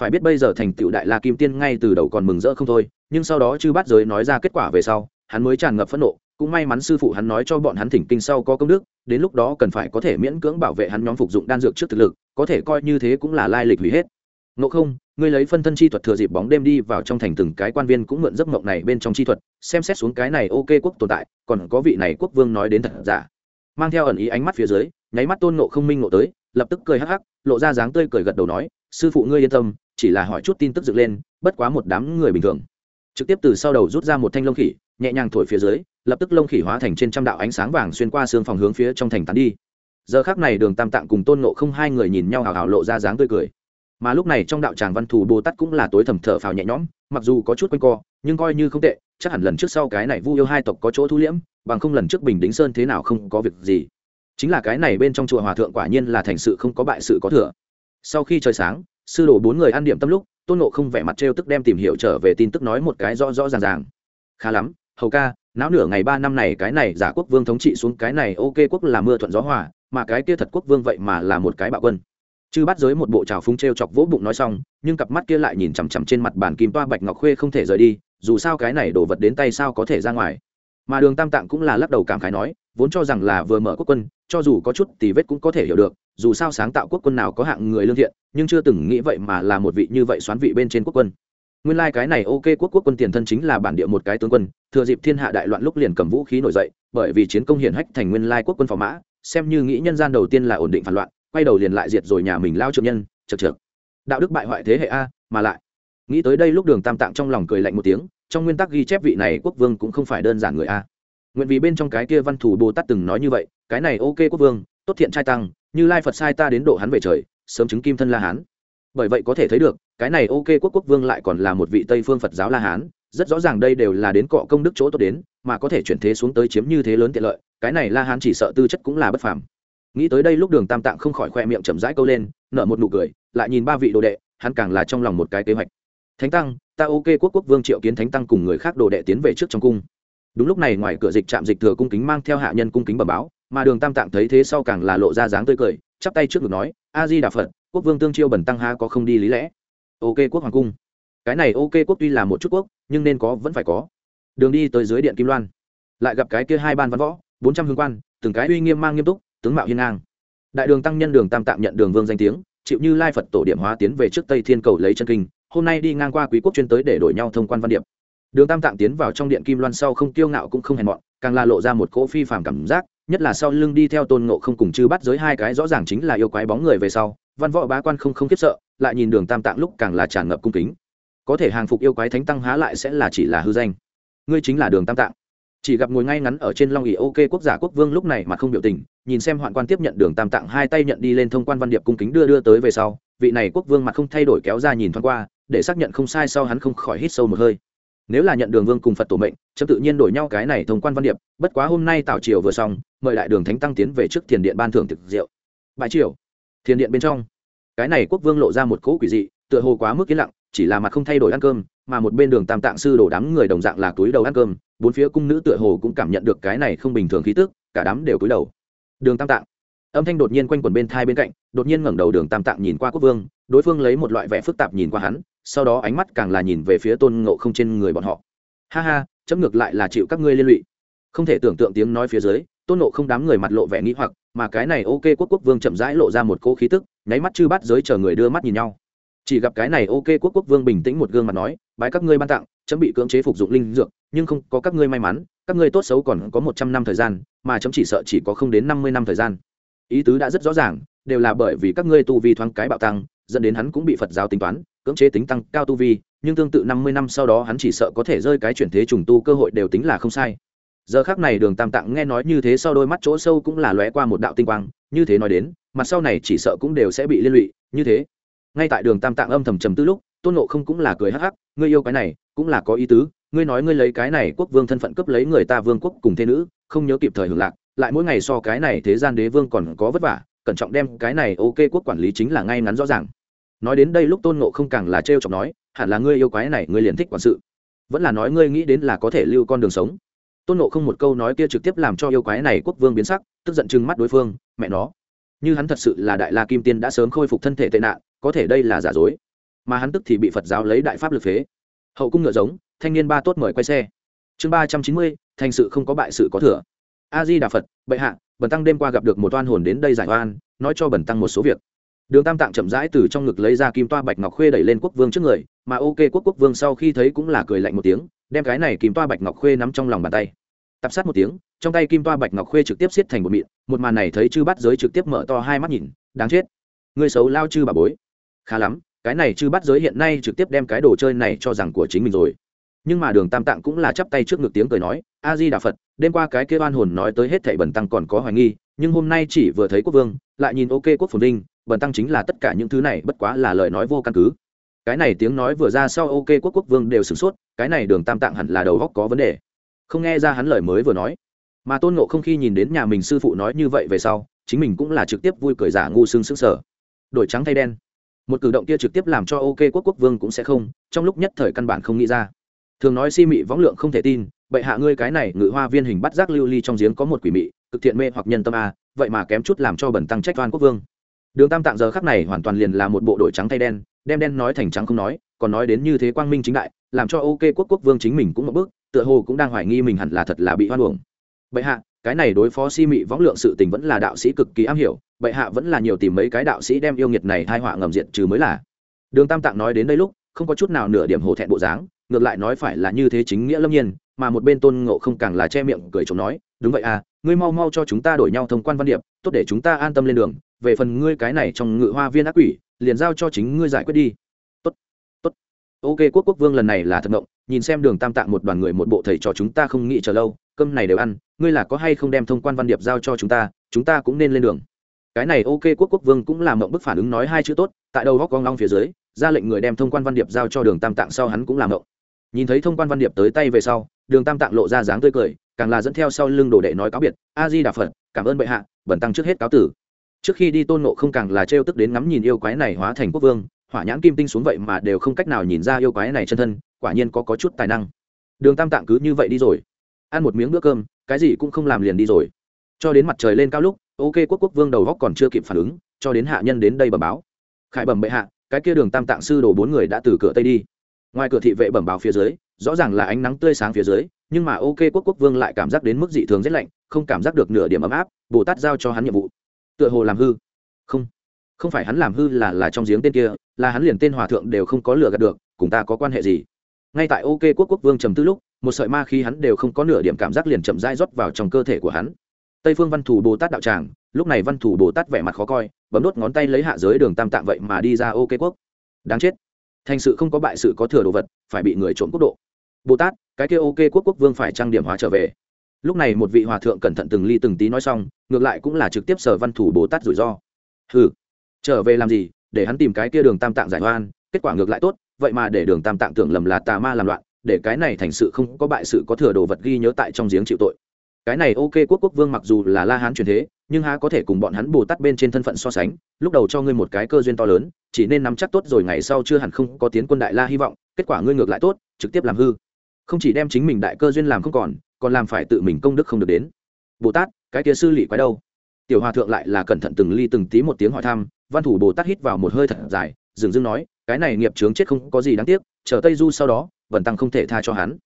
Phải biết bây giờ thành tựu đại la kim tiên ngay từ đầu còn mừng rỡ không thôi, nhưng sau đó chư bắt giới nói ra kết quả về sau, hắn mới tràn ngập phẫn nộ cũng may mắn sư phụ hắn nói cho bọn hắn thỉnh kinh sau có công đức, đến lúc đó cần phải có thể miễn cưỡng bảo vệ hắn nhóm phục dụng đan dược trước thực lực, có thể coi như thế cũng là lai lịch hủy hết. Ngộ không, ngươi lấy phân thân chi thuật thừa dịp bóng đêm đi vào trong thành từng cái quan viên cũng mượn giấc mộng này bên trong chi thuật, xem xét xuống cái này ok quốc tồn tại, còn có vị này quốc vương nói đến thật giả. Mang theo ẩn ý ánh mắt phía dưới, nháy mắt tôn nộ không minh nộ tới, lập tức cười hắc hắc, lộ ra dáng tươi cười gật đầu nói, sư phụ ngươi yên tâm, chỉ là hỏi chút tin tức dựng lên, bất quá một đám người bình thường. Trực tiếp từ sau đầu rút ra một thanh lông khỉ, nhẹ nhàng thổi phía dưới lập tức lông khỉ hóa thành trên trăm đạo ánh sáng vàng xuyên qua xương phòng hướng phía trong thành tán đi. Giờ khác này đường tam tạng cùng tôn nộ không hai người nhìn nhau hào hào lộ ra dáng tươi cười. Mà lúc này trong đạo tràng văn thù bồ tát cũng là tối thầm thở phào nhẹ nhõm, mặc dù có chút quanh co, nhưng coi như không tệ, chắc hẳn lần trước sau cái này vu yêu hai tộc có chỗ thu liễm, bằng không lần trước bình đính sơn thế nào không có việc gì. Chính là cái này bên trong chùa hòa thượng quả nhiên là thành sự không có bại sự có thừa. Sau khi trời sáng, sư đồ bốn người ăn điểm tâm lúc, tôn nộ không vẻ mặt trêu tức đem tìm hiểu trở về tin tức nói một cái rõ rõ ràng ràng. Khá lắm, hầu ca não nửa ngày ba năm này cái này giả quốc vương thống trị xuống cái này ok quốc là mưa thuận gió hòa, mà cái kia thật quốc vương vậy mà là một cái bạo quân. Chư bắt giới một bộ trào phúng t r e o chọc vỗ bụng nói xong, nhưng cặp mắt kia lại nhìn chằm chằm trên mặt bàn kim toa bạch ngọc khuê không thể rời đi, dù sao cái này đổ vật đến tay sao có thể ra ngoài. Mà đường tam tạng cũng là lắc đầu cảm khái nói, vốn cho rằng là vừa mở quốc quân, cho dù có chút tì vết cũng có thể hiểu được, dù sao sáng tạo quốc quân nào có hạng người lương thiện, nhưng chưa từng nghĩ vậy mà là một vị như vậy xoán vị bên trên quốc quân nguyên lai、like、cái này ok quốc quốc quân tiền thân chính là bản địa một cái tướng quân, thừa dịp thiên hạ đại loạn lúc liền cầm vũ khí nổi dậy, bởi vì chiến công hiển hách thành nguyên lai quốc quân phò mã, xem như nghĩ nhân gian đầu tiên là ổn định phản loạn, quay đầu liền lại diệt rồi nhà mình lao trượng nhân chật chật đạo đức bại hoại thế hệ a, mà lại. Nghĩ tới đây lúc đường tam tạng trong lòng cười lạnh một tiếng, trong nguyên tắc ghi chép vị này quốc vương cũng không phải đơn giản người a. Nguyện vì bên trong cái kia văn thủ bồ tát từng nói như vậy, cái này ok quốc vương, tốt thiện trai tăng, như lai phật sai ta đến độ hắn về trời, sớm chứng kim thân la hán. Bởi vậy có thể thấy được cái này ok quốc quốc vương lại còn là một vị tây phương phật giáo la hán rất rõ ràng đây đều là đến cọ công đức chỗ tốt đến mà có thể chuyển thế xuống tới chiếm như thế lớn tiện lợi cái này la hán chỉ sợ tư chất cũng là bất phàm nghĩ tới đây lúc đường tam tạng không khỏi khoe miệng chậm rãi câu lên nở một nụ cười lại nhìn ba vị đồ đệ hắn càng là trong lòng một cái kế hoạch thánh tăng ta ok quốc quốc vương triệu kiến thánh tăng cùng người khác đồ đệ tiến về trước trong cung đúng lúc này ngoài cửa dịch trạm dịch thừa cung kính mang theo hạ nhân cung kính bẩm báo mà đường tam tạng thấy thế sau càng là lộ ra dáng tươi cười chắp tay trước ngực nói a di đà phật quốc vương tương chiêu bẩn tăng ha có không đi lý lẽ ok quốc hoàng cung. Cái này ok quốc tuy là một chút quốc, nhưng nên có vẫn phải có. Đường đi tới dưới điện kim loan, lại gặp cái kia hai ban văn võ, bốn trăm hương quan, từng cái uy nghiêm mang nghiêm túc, tướng mạo hiên ngang. Đại đường tăng nhân đường tam tạm nhận đường vương danh tiếng, chịu như lai phật tổ điểm hóa tiến về trước tây thiên cầu lấy chân kinh, hôm nay đi ngang qua quý quốc chuyên tới để đổi nhau thông quan văn điệp. Đường tam tạm tiến vào trong điện kim loan sau không kiêu ngạo cũng không hèn mọn, càng là lộ ra một cỗ phi phàm cảm giác, nhất là sau lưng đi theo tôn ngộ không cùng chư bắt giới hai cái rõ ràng chính là yêu quái bóng người về sau văn võ bá quan không không khiếp sợ, lại nhìn đường tam tạng lúc càng là tràn ngập cung kính. Có thể hàng phục yêu quái thánh tăng há lại sẽ là chỉ là hư danh. Ngươi chính là đường tam tạng. Chỉ gặp ngồi ngay ngắn ở trên long ỉ ok quốc giả quốc vương lúc này mà không biểu tình, nhìn xem hoạn quan tiếp nhận đường tam tạng hai tay nhận đi lên thông quan văn điệp cung kính đưa đưa tới về sau, vị này quốc vương mặt không thay đổi kéo ra nhìn thoáng qua, để xác nhận không sai sau hắn không khỏi hít sâu một hơi. Nếu là nhận đường vương cùng phật tổ mệnh, chấm tự nhiên đổi nhau cái này thông quan văn điệp, bất quá hôm nay tảo triều vừa xong, mời đại đường thánh tăng tiến về trước thiền điện ban thưởng thực diệu bãi triều thiền điện bên trong, cái này quốc vương lộ ra một cỗ quỷ dị, tựa hồ quá mức yên lặng, chỉ là mặt không thay đổi ăn cơm, mà một bên đường tam tạng sư đổ đám người đồng dạng là túi đầu ăn cơm, bốn phía cung nữ tựa hồ cũng cảm nhận được cái này không bình thường khí tức, cả đám đều túi đầu. Đường tam tạng, âm thanh đột nhiên quanh quẩn bên thai bên cạnh, đột nhiên ngẩng đầu đường tam tạng nhìn qua quốc vương, đối phương lấy một loại vẻ phức tạp nhìn qua hắn, sau đó ánh mắt càng là nhìn về phía tôn ngộ không trên người bọn họ. Ha ha, chấm ngược lại là chịu các ngươi liên lụy. Không thể tưởng tượng tiếng nói phía dưới tôn ngộ không đám người mặt lộ vẻ nghĩ hoặc, mà cái này ok quốc quốc vương chậm rãi lộ ra một cỗ khí tức, nháy mắt chư bắt giới chờ người đưa mắt nhìn nhau. Chỉ gặp cái này ok quốc quốc vương bình tĩnh một gương mặt nói, bái các ngươi ban tặng, chấm bị cưỡng chế phục dụng linh dược, nhưng không có các ngươi may mắn, các ngươi tốt xấu còn có một trăm năm thời gian, mà chấm chỉ sợ chỉ có không đến năm mươi năm thời gian. Ý tứ đã rất rõ ràng, đều là bởi vì các ngươi tu vi thoáng cái bạo tăng, dẫn đến hắn cũng bị phật giáo tính toán, cưỡng chế tính tăng cao tu vi, nhưng tương tự năm mươi năm sau đó hắn chỉ sợ có thể rơi cái chuyển thế trùng tu cơ hội đều tính là không sai giờ khác này đường tam tạng nghe nói như thế sau đôi mắt chỗ sâu cũng là lóe qua một đạo tinh quang, như thế nói đến, mặt sau này chỉ sợ cũng đều sẽ bị liên lụy, như thế. Ngay tại đường tam tạng âm thầm trầm tư lúc, tôn nộ không cũng là cười hắc hắc, ngươi yêu cái này, cũng là có ý tứ, ngươi nói ngươi lấy cái này quốc vương thân phận cấp lấy người ta vương quốc cùng thế nữ, không nhớ kịp thời hưởng lạc, lại mỗi ngày so cái này thế gian đế vương còn có vất vả, cẩn trọng đem cái này ok quốc quản lý chính là ngay ngắn rõ ràng. Nói đến đây lúc tôn nộ không càng là trêu chọc nói, hẳn là ngươi yêu quái này, ngươi liền thích quản sự. Vẫn là nói ngươi nghĩ đến là có thể lưu con đường sống tôn nộ không một câu nói kia trực tiếp làm cho yêu quái này quốc vương biến sắc, tức giận chừng mắt đối phương, mẹ nó, như hắn thật sự là đại la kim tiên đã sớm khôi phục thân thể tệ nạn, có thể đây là giả dối. Mà hắn tức thì bị phật giáo lấy đại pháp lực phế. Hậu cung ngựa giống, thanh niên ba tốt mời quay xe. Chương ba trăm chín mươi, thành sự không có bại sự có thừa. A di đà phật, bệ hạ, bần tăng đêm qua gặp được một oan hồn đến đây giải oan, nói cho bần tăng một số việc. Đường tam tạng chậm rãi từ trong ngực lấy ra kim toa bạch ngọc khuê đẩy lên quốc vương trước người, mà ok quốc quốc vương sau khi thấy cũng là cười lạnh một tiếng đem cái này kim toa bạch ngọc khuê nắm trong lòng bàn tay. Tập sát một tiếng, trong tay kim toa bạch ngọc khuê trực tiếp xiết thành một mịn, một màn này thấy chư bắt giới trực tiếp mở to hai mắt nhìn, đáng chết. Người xấu lao chư bà bối. Khá lắm, cái này chư bắt giới hiện nay trực tiếp đem cái đồ chơi này cho rằng của chính mình rồi. Nhưng mà đường tam tạng cũng là chắp tay trước ngực tiếng cười nói a di đà phật, đêm qua cái kêu oan hồn nói tới hết thảy bần tăng còn có hoài nghi, nhưng hôm nay chỉ vừa thấy quốc vương, lại nhìn ok quốc phồn vinh, bần tăng chính là tất cả những thứ này bất quá là lời nói vô căn cứ. Cái này tiếng nói vừa ra sau ok quốc quốc vương đều sửng sốt cái này đường tam tạng hẳn là đầu góc có vấn đề. Không nghe ra hắn lời mới vừa nói, mà tôn nộ không khi nhìn đến nhà mình sư phụ nói như vậy về sau, chính mình cũng là trực tiếp vui cười giả ngu sưng sững sờ. Đổi trắng thay đen. Một cử động kia trực tiếp làm cho ok quốc quốc vương cũng sẽ không, trong lúc nhất thời căn bản không nghĩ ra. Thường nói si mị võng lượng không thể tin, bệ hạ ngươi cái này ngự hoa viên hình bắt giác lưu ly trong giếng có một quỷ mị, cực thiện mê hoặc nhân tâm a, vậy mà kém chút làm cho bẩn tăng trách toan quốc vương. Đường tam tạng giờ khắc này hoàn toàn liền là một bộ đội trắng thay đen đem đen nói thành trắng không nói, còn nói đến như thế quang minh chính đại, làm cho ok quốc quốc vương chính mình cũng một bước, tựa hồ cũng đang hoài nghi mình hẳn là thật là bị hoan uổng. Bệ hạ, cái này đối phó si mị võng lượng sự tình vẫn là đạo sĩ cực kỳ am hiểu, bệ hạ vẫn là nhiều tìm mấy cái đạo sĩ đem yêu nghiệt này thai họa ngầm diện trừ mới là. Đường tam tạng nói đến đây lúc, không có chút nào nửa điểm hổ thẹn bộ dáng, ngược lại nói phải là như thế chính nghĩa lâm nhiên, mà một bên tôn ngộ không càng là che miệng cười chống nói, đúng vậy à ngươi mau mau cho chúng ta đổi nhau thông quan văn điệp, tốt để chúng ta an tâm lên đường, về phần ngươi cái này trong ngự hoa viên ác quỷ liền giao cho chính ngươi giải quyết đi. Tốt tốt. Ok, quốc quốc vương lần này là thật ngộng, nhìn xem đường tam tạng một đoàn người một bộ thầy cho chúng ta không nghĩ chờ lâu, cơm này đều ăn, ngươi là có hay không đem thông quan văn điệp giao cho chúng ta chúng ta cũng nên lên đường. Cái này ok, quốc quốc vương cũng làm mộng bức phản ứng nói hai chữ tốt, tại đầu góc con long phía dưới, ra lệnh người đem thông quan văn điệp giao cho đường tam tạng sau hắn cũng làm mộng nhìn thấy thông quan văn điệp tới tay về sau, đường tam tạng lộ ra dáng tươi cười, càng là dẫn theo sau lưng đồ đệ nói cáo biệt, a di đà phật, cảm ơn bệ hạ, bẩn tăng trước hết cáo tử trước khi đi tôn nộ không càng là trêu tức đến ngắm nhìn yêu quái này hóa thành quốc vương, hỏa nhãn kim tinh xuống vậy mà đều không cách nào nhìn ra yêu quái này chân thân, quả nhiên có có chút tài năng. Đường tam tạng cứ như vậy đi rồi. Ăn một miếng bữa cơm, cái gì cũng không làm liền đi rồi. Cho đến mặt trời lên cao lúc, ok quốc quốc vương đầu góc còn chưa kịp phản ứng, cho đến hạ nhân đến đây bẩm báo. Khải bẩm bệ hạ, cái kia đường tam tạng sư đồ bốn người đã từ cửa tây đi. Ngoài cửa thị vệ bẩm báo phía dưới, rõ ràng là ánh nắng tươi sáng phía dưới, nhưng mà ok quốc quốc vương lại cảm giác đến mức dị thường rét lạnh, không cảm giác được nửa điểm ấm áp, bồ tát giao cho hắn nhiệm vụ tựa hồ làm hư. Không không phải hắn làm hư là là trong giếng tên kia, là hắn liền tên hòa thượng đều không có lừa gạt được, cùng ta có quan hệ gì? Ngay tại ok quốc quốc vương trầm tư lúc, một sợi ma khi hắn đều không có nửa điểm cảm giác liền chậm dai rót vào trong cơ thể của hắn. Tây phương văn thủ bồ tát đạo tràng, lúc này văn thủ bồ tát vẻ mặt khó coi, bấm đốt ngón tay lấy hạ giới đường tam tạng vậy mà đi ra ok quốc. Đáng chết. Thành sự không có bại sự có thừa đồ vật, phải bị người trộm quốc độ. Bồ tát, cái kia ok quốc quốc vương phải trang điểm hóa trở về lúc này một vị hòa thượng cẩn thận từng ly từng tí nói xong, ngược lại cũng là trực tiếp sở văn thủ bồ tát rủi ro. Ừ trở về làm gì, để hắn tìm cái kia đường tam tạng giải oan, kết quả ngược lại tốt, vậy mà để đường tam tạng tưởng lầm là tà ma làm loạn, để cái này thành sự không có bại sự có thừa đồ vật ghi nhớ tại trong giếng chịu tội. Cái này ok, quốc quốc vương mặc dù là la hán truyền thế, nhưng há có thể cùng bọn hắn bồ tát bên trên thân phận so sánh, lúc đầu cho ngươi một cái cơ duyên to lớn, chỉ nên nắm chắc tốt rồi ngày sau chưa hẳn không có tiến quân đại la hy vọng, kết quả ngươi ngược lại tốt, trực tiếp làm hư. Không chỉ đem chính mình đại cơ duyên làm không còn còn làm phải tự mình công đức không được đến. Bồ tát, cái kia sư lỵ quái đâu? Tiểu hòa thượng lại là cẩn thận từng ly từng tí một tiếng hỏi thăm, văn thủ bồ tát hít vào một hơi thật dài dừng dưng nói, cái này nghiệp chướng chết không có gì đáng tiếc, chờ tây du sau đó vần tăng không thể tha cho hắn.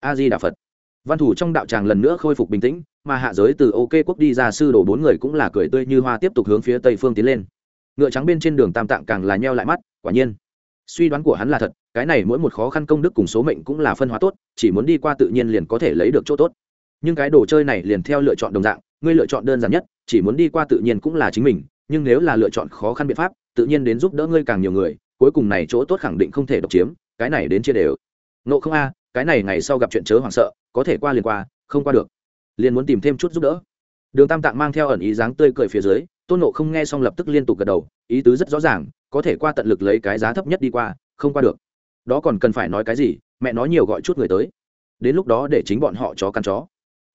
A di đà phật. Văn thủ trong đạo tràng lần nữa khôi phục bình tĩnh, mà hạ giới từ ok quốc đi ra sư đồ bốn người cũng là cười tươi như hoa tiếp tục hướng phía tây phương tiến lên. Ngựa trắng bên trên đường tam tạng càng là nheo lại mắt, quả nhiên suy đoán của hắn là thật, cái này mỗi một khó khăn công đức cùng số mệnh cũng là phân hóa tốt, chỉ muốn đi qua tự nhiên liền có thể lấy được chỗ tốt. Nhưng cái đồ chơi này liền theo lựa chọn đồng dạng, ngươi lựa chọn đơn giản nhất, chỉ muốn đi qua tự nhiên cũng là chính mình, nhưng nếu là lựa chọn khó khăn biện pháp, tự nhiên đến giúp đỡ ngươi càng nhiều người, cuối cùng này chỗ tốt khẳng định không thể độc chiếm, cái này đến chia đều. Nộ không a, cái này ngày sau gặp chuyện chớ hoảng sợ, có thể qua liền qua, không qua được. Liền muốn tìm thêm chút giúp đỡ. Đường tam tạng mang theo ẩn ý dáng tươi cười phía dưới, tôn nộ không nghe xong lập tức liên tục gật đầu ý tứ rất rõ ràng, có thể qua tận lực lấy cái giá thấp nhất đi qua, không qua được. Đó còn cần phải nói cái gì, mẹ nói nhiều gọi chút người tới. Đến lúc đó để chính bọn họ chó căn chó.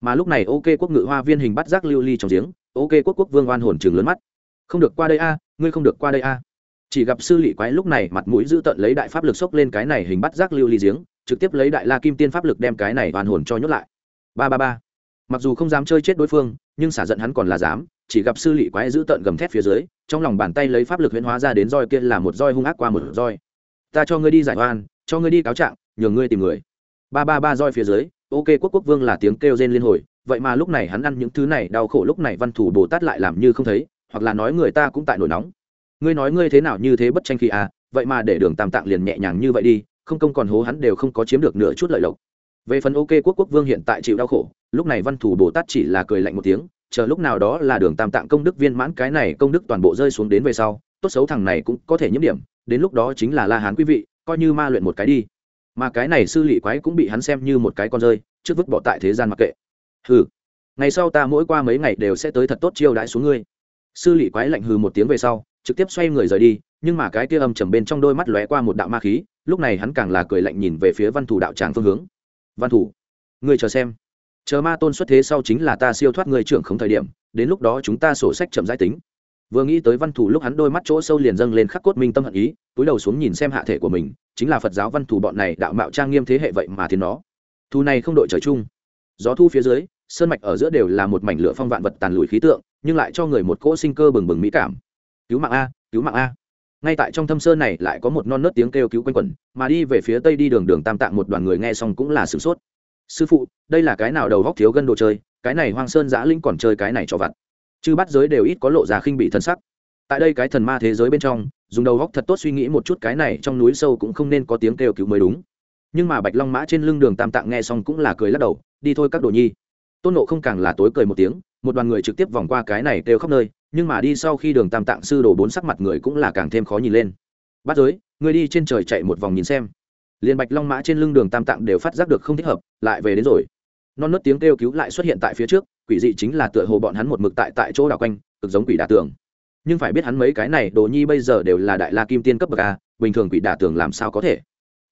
Mà lúc này ok quốc ngự hoa viên hình bắt rác lưu ly trong giếng, ok quốc quốc vương oan hồn chừng lớn mắt. Không được qua đây a, ngươi không được qua đây a. Chỉ gặp sư lỵ quái lúc này mặt mũi giữ tận lấy đại pháp lực xốc lên cái này hình bắt rác lưu ly giếng, trực tiếp lấy đại la kim tiên pháp lực đem cái này oan hồn cho nhốt lại. Ba ba ba. Mặc dù không dám chơi chết đối phương, nhưng xả giận hắn còn là dám chỉ gặp sư lỵ quái giữ tận gầm thét phía dưới, trong lòng bàn tay lấy pháp lực huyễn hóa ra đến roi kia là một roi hung ác qua một roi. Ta cho ngươi đi giải oan, cho ngươi đi cáo trạng, nhường ngươi tìm người. Ba ba ba roi phía dưới, ok quốc quốc vương là tiếng kêu rên liên hồi, vậy mà lúc này hắn ăn những thứ này đau khổ lúc này văn thủ bồ tát lại làm như không thấy, hoặc là nói người ta cũng tại nổi nóng. Ngươi nói ngươi thế nào như thế bất tranh khi à vậy mà để đường tam tạng liền nhẹ nhàng như vậy đi, không công còn hố hắn đều không có chiếm được nửa chút lợi lộc. Về phần ok quốc quốc vương hiện tại chịu đau khổ, lúc này văn thủ bồ tát chỉ là cười lạnh một tiếng chờ lúc nào đó là đường tam tạng công đức viên mãn cái này công đức toàn bộ rơi xuống đến về sau, tốt xấu thằng này cũng có thể nhiễm điểm, đến lúc đó chính là la hán quý vị, coi như ma luyện một cái đi. Mà cái này sư lỵ quái cũng bị hắn xem như một cái con rơi, trước vứt bỏ tại thế gian mặc kệ. Hừ, ngày sau ta mỗi qua mấy ngày đều sẽ tới thật tốt chiêu đãi xuống ngươi. Sư lỵ quái lạnh hừ một tiếng về sau, trực tiếp xoay người rời đi, nhưng mà cái kia âm trầm bên trong đôi mắt lóe qua một đạo ma khí, lúc này hắn càng là cười lạnh nhìn về phía văn thủ đạo tràng phương hướng. Văn thủ, ngươi chờ xem chờ ma tôn xuất thế sau chính là ta siêu thoát người trưởng không thời điểm, đến lúc đó chúng ta sổ sách chậm giải tính. Vừa nghĩ tới văn thủ lúc hắn đôi mắt chỗ sâu liền dâng lên khắc cốt minh tâm hận ý, túi đầu xuống nhìn xem hạ thể của mình, chính là phật giáo văn thủ bọn này đạo mạo trang nghiêm thế hệ vậy mà thì nó. Thu này không đội trời chung. Gió thu phía dưới, sơn mạch ở giữa đều là một mảnh lửa phong vạn vật tàn lùi khí tượng, nhưng lại cho người một cỗ sinh cơ bừng bừng mỹ cảm. Cứu mạng a, cứu mạng a. Ngay tại trong thâm sơn này lại có một non nớt tiếng kêu cứu quanh quẩn, mà đi về phía tây đi đường đường tam tạng một đoàn người nghe xong cũng là sửng sốt sư phụ, đây là cái nào đầu góc thiếu gân đồ chơi, cái này hoang sơn giã linh còn chơi cái này cho vặt. Chư bắt giới đều ít có lộ ra khinh bị thân sắc. Tại đây cái thần ma thế giới bên trong, dùng đầu góc thật tốt suy nghĩ một chút cái này trong núi sâu cũng không nên có tiếng kêu cứu mới đúng. Nhưng mà bạch long mã trên lưng đường tam tạng nghe xong cũng là cười lắc đầu, đi thôi các đồ nhi. Tôn nộ không càng là tối cười một tiếng, một đoàn người trực tiếp vòng qua cái này kêu khắp nơi, nhưng mà đi sau khi đường tam tạng sư đồ bốn sắc mặt người cũng là càng thêm khó nhìn lên. Bắt giới người đi trên trời chạy một vòng nhìn xem liền bạch long mã trên lưng đường tam tạng đều phát giác được không thích hợp, lại về đến rồi. Non nớt tiếng kêu cứu lại xuất hiện tại phía trước, quỷ dị chính là tựa hồ bọn hắn một mực tại tại chỗ đảo quanh, cực giống quỷ đả tường. Nhưng phải biết hắn mấy cái này, đồ nhi bây giờ đều là đại la kim tiên cấp bậc a, bình thường quỷ đả tường làm sao có thể?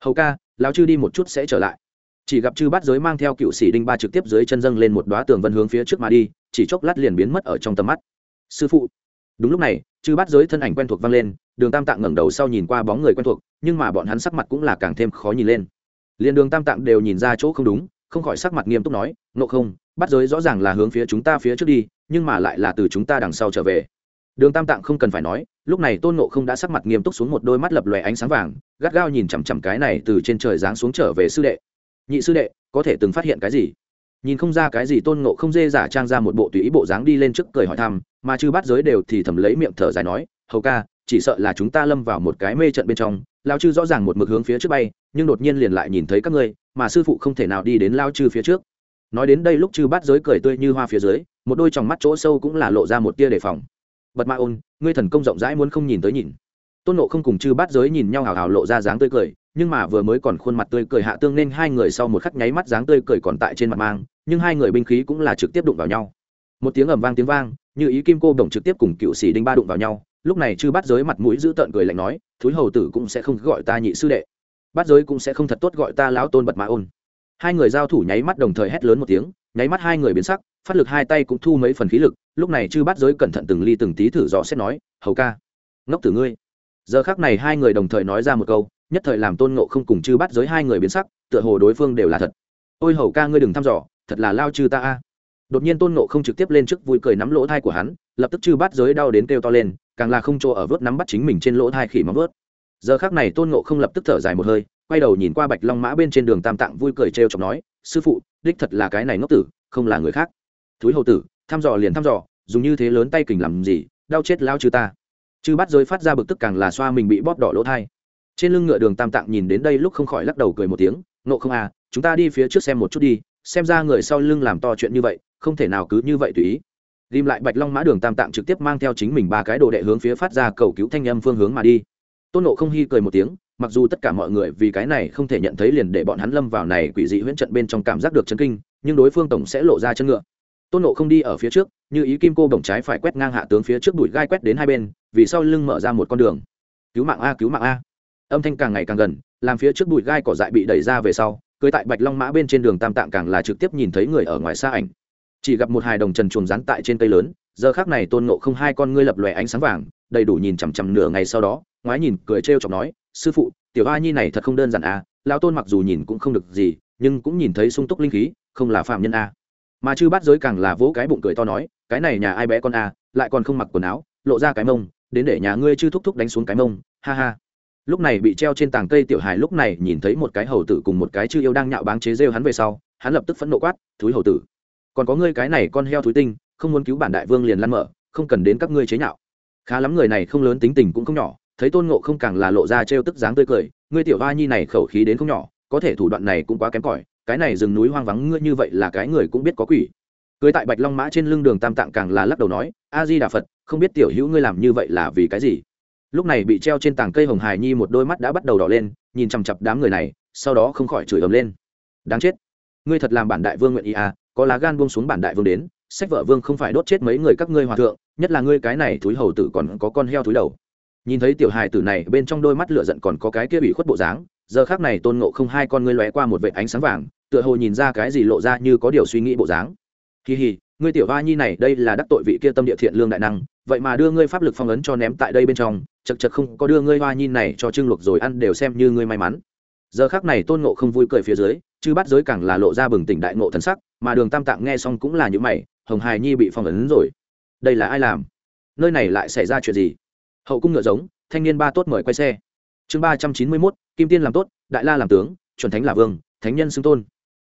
Hầu ca, lão chư đi một chút sẽ trở lại. Chỉ gặp chư bát giới mang theo cựu sĩ đinh ba trực tiếp dưới chân dâng lên một đoá tường vân hướng phía trước mà đi, chỉ chốc lát liền biến mất ở trong tầm mắt. Sư phụ. Đúng lúc này, chư bát giới thân ảnh quen thuộc vang lên đường tam tạng ngẩng đầu sau nhìn qua bóng người quen thuộc, nhưng mà bọn hắn sắc mặt cũng là càng thêm khó nhìn lên. Liền đường tam tạng đều nhìn ra chỗ không đúng, không khỏi sắc mặt nghiêm túc nói nộ không, bắt giới rõ ràng là hướng phía chúng ta phía trước đi, nhưng mà lại là từ chúng ta đằng sau trở về. Đường tam tạng không cần phải nói, lúc này tôn nộ không đã sắc mặt nghiêm túc xuống một đôi mắt lập lòe ánh sáng vàng, gắt gao nhìn chằm chằm cái này từ trên trời giáng xuống trở về sư đệ. Nhị sư đệ, có thể từng phát hiện cái gì? Nhìn không ra cái gì, tôn nộ không dê giả trang ra một bộ tùy ý bộ dáng đi lên trước cười hỏi thăm, mà chư bắt giới đều thì thầm lấy miệng thở dài nói, hầu ca chỉ sợ là chúng ta lâm vào một cái mê trận bên trong lao chư rõ ràng một mực hướng phía trước bay, nhưng đột nhiên liền lại nhìn thấy các ngươi, mà sư phụ không thể nào đi đến lao chư phía trước. Nói đến đây lúc chư bắt giới cười tươi như hoa phía dưới, một đôi tròng mắt chỗ sâu cũng là lộ ra một tia đề phòng. Bật ma ôn, ngươi thần công rộng rãi muốn không nhìn tới nhìn. Tôn nộ không cùng chư bắt giới nhìn nhau hào hào lộ ra dáng tươi cười, nhưng mà vừa mới còn khuôn mặt tươi cười hạ tương nên hai người sau một khắc nháy mắt dáng tươi cười còn tại trên mặt mang, nhưng hai người binh khí cũng là trực tiếp đụng vào nhau. Một tiếng ầm vang tiếng vang, như ý kim cô đồng trực tiếp cùng cựu sĩ đinh ba đụng vào nhau lúc này chư bắt giới mặt mũi giữ tợn cười lạnh nói, thúi hầu tử cũng sẽ không gọi ta nhị sư đệ. Bắt giới cũng sẽ không thật tốt gọi ta lão tôn bật mã ôn. Hai người giao thủ nháy mắt đồng thời hét lớn một tiếng, nháy mắt hai người biến sắc, phát lực hai tay cũng thu mấy phần khí lực. Lúc này chư bắt giới cẩn thận từng ly từng tí thử dò xét nói, hầu ca, ngốc tử ngươi. Giờ khác này hai người đồng thời nói ra một câu, nhất thời làm tôn ngộ không cùng chư bắt giới hai người biến sắc, tựa hồ đối phương đều là thật. Ôi hầu ca ngươi đừng thăm dò, thật là lao chư ta a. Đột nhiên tôn ngộ không trực tiếp lên trước vui cười nắm lỗ thai của hắn, lập tức chư bắt giới đau đến kêu to lên càng là không chỗ ở vớt nắm bắt chính mình trên lỗ thai khỉ móng vớt. Giờ khác này tôn ngộ không lập tức thở dài một hơi, quay đầu nhìn qua bạch long mã bên trên đường tam tạng vui cười trêu chọc nói, sư phụ, đích thật là cái này ngốc tử, không là người khác. Thúi hầu tử, thăm dò liền thăm dò, dùng như thế lớn tay kình làm gì, đau chết lao chư ta. Chư bắt giới phát ra bực tức càng là xoa mình bị bóp đỏ lỗ thai. Trên lưng ngựa đường tam tạng nhìn đến đây lúc không khỏi lắc đầu cười một tiếng nộ không à chúng ta đi phía trước xem một chút đi, xem ra người sau lưng làm to chuyện như vậy, không thể nào cứ như vậy tùy ý ghim lại bạch long mã đường tam tạng trực tiếp mang theo chính mình ba cái đồ đệ hướng phía phát ra cầu cứu thanh âm phương hướng mà đi. Tôn nộ không hy cười một tiếng, mặc dù tất cả mọi người vì cái này không thể nhận thấy liền để bọn hắn lâm vào này quỷ dị huyễn trận bên trong cảm giác được chân kinh, nhưng đối phương tổng sẽ lộ ra chân ngựa. Tôn nộ không đi ở phía trước, như ý kim cô bổng trái phải quét ngang hạ tướng phía trước bụi gai quét đến hai bên, vì sau lưng mở ra một con đường. Cứu mạng a, cứu mạng a. Âm thanh càng ngày càng gần, làm phía trước bụi gai cỏ dại bị đẩy ra về sau, cưới tại bạch long mã bên trên đường tam tạng càng là trực tiếp nhìn thấy người ở ngoài xa ảnh chỉ gặp một hài đồng trần chuồng rắn tại trên cây lớn, giờ khác này tôn nộ không hai con ngươi lập lòe ánh sáng vàng, đầy đủ nhìn chằm chằm nửa ngày sau đó, ngoái nhìn, cười trêu chọc nói, sư phụ, tiểu a nhi này thật không đơn giản à lao tôn mặc dù nhìn cũng không được gì, nhưng cũng nhìn thấy sung túc linh khí, không là phạm nhân a mà chư bắt giới càng là vỗ cái bụng cười to nói, cái này nhà ai bé con a lại còn không mặc quần áo, lộ ra cái mông, đến để nhà ngươi chư thúc thúc đánh xuống cái mông, ha ha. Lúc này bị treo trên tàng cây tiểu hài lúc này nhìn thấy một cái hầu tử cùng một cái chư yêu đang nhạo báng chế rêu hắn về sau, hắn lập tức phẫn nộ quát, thúi hầu tử còn có ngươi cái này con heo thúi tinh, không muốn cứu bản đại vương liền lăn mở, không cần đến các ngươi chế nhạo. Khá lắm người này không lớn tính tình cũng không nhỏ, thấy tôn ngộ không càng là lộ ra trêu tức dáng tươi cười, ngươi tiểu hoa nhi này khẩu khí đến không nhỏ, có thể thủ đoạn này cũng quá kém cỏi, cái này rừng núi hoang vắng ngươi như vậy là cái người cũng biết có quỷ. Cưới tại bạch long mã trên lưng đường tam tạng càng là lắc đầu nói, a di đà phật, không biết tiểu hữu ngươi làm như vậy là vì cái gì? Lúc này bị treo trên tảng cây hồng hải nhi một đôi mắt đã bắt đầu đỏ lên, nhìn chằm chặp đám người này, sau đó không khỏi chửi ầm lên. Đáng chết, ngươi thật làm bản đại vương nguyện ý à có lá gan buông xuống bản đại vương đến, sách vợ vương không phải đốt chết mấy người các ngươi hòa thượng, nhất là ngươi cái này thúi hầu tử còn có con heo thúi đầu. Nhìn thấy tiểu hài tử này, bên trong đôi mắt lửa giận còn có cái kia bị khuất bộ dáng, giờ khác này tôn ngộ không hai con ngươi lóe qua một vệ ánh sáng vàng, tựa hồ nhìn ra cái gì lộ ra như có điều suy nghĩ bộ dáng. Kỳ hì, ngươi tiểu hoa nhi này đây là đắc tội vị kia tâm địa thiện lương đại năng, vậy mà đưa ngươi pháp lực phong ấn cho ném tại đây bên trong chật chật không có đưa ngươi hoa nhi này cho trưng luộc rồi ăn đều xem như ngươi may mắn giờ khác này tôn ngộ không vui cười phía dưới chứ bắt giới càng là lộ ra bừng tỉnh đại ngộ thần sắc, mà đường tam tạng nghe xong cũng là những mày, hồng hài nhi bị phong ấn rồi. Đây là ai làm? Nơi này lại xảy ra chuyện gì? Hậu cung ngựa giống, thanh niên ba tốt mời quay xe. Chương ba trăm chín mươi mốt, kim tiên làm tốt, đại la làm tướng, chuẩn thánh là vương, thánh nhân xưng tôn.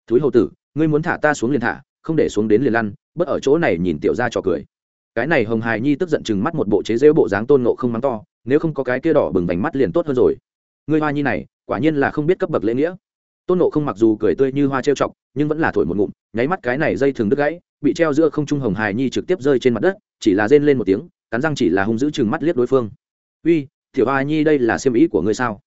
Thúi hậu tử, ngươi muốn thả ta xuống liền thả, không để xuống đến liền lăn bất ở chỗ này nhìn tiểu ra trò cười. Cái này hồng hài nhi tức giận chừng mắt một bộ chế rễu bộ dáng tôn nộ không mắng to, nếu không có cái kia đỏ bừng vành mắt liền tốt hơn rồi. Ngươi hoa nhi này quả nhiên là không biết cấp bậc lễ nghĩa. Tôn nộ không mặc dù cười tươi như hoa trêu chọc, nhưng vẫn là thổi một ngụm, nháy mắt cái này dây thường đứt gãy, bị treo giữa không trung hồng hài nhi trực tiếp rơi trên mặt đất, chỉ là rên lên một tiếng, cắn răng chỉ là hung dữ chừng mắt liếc đối phương. Uy, tiểu hoa nhi đây là xem ý của ngươi sao?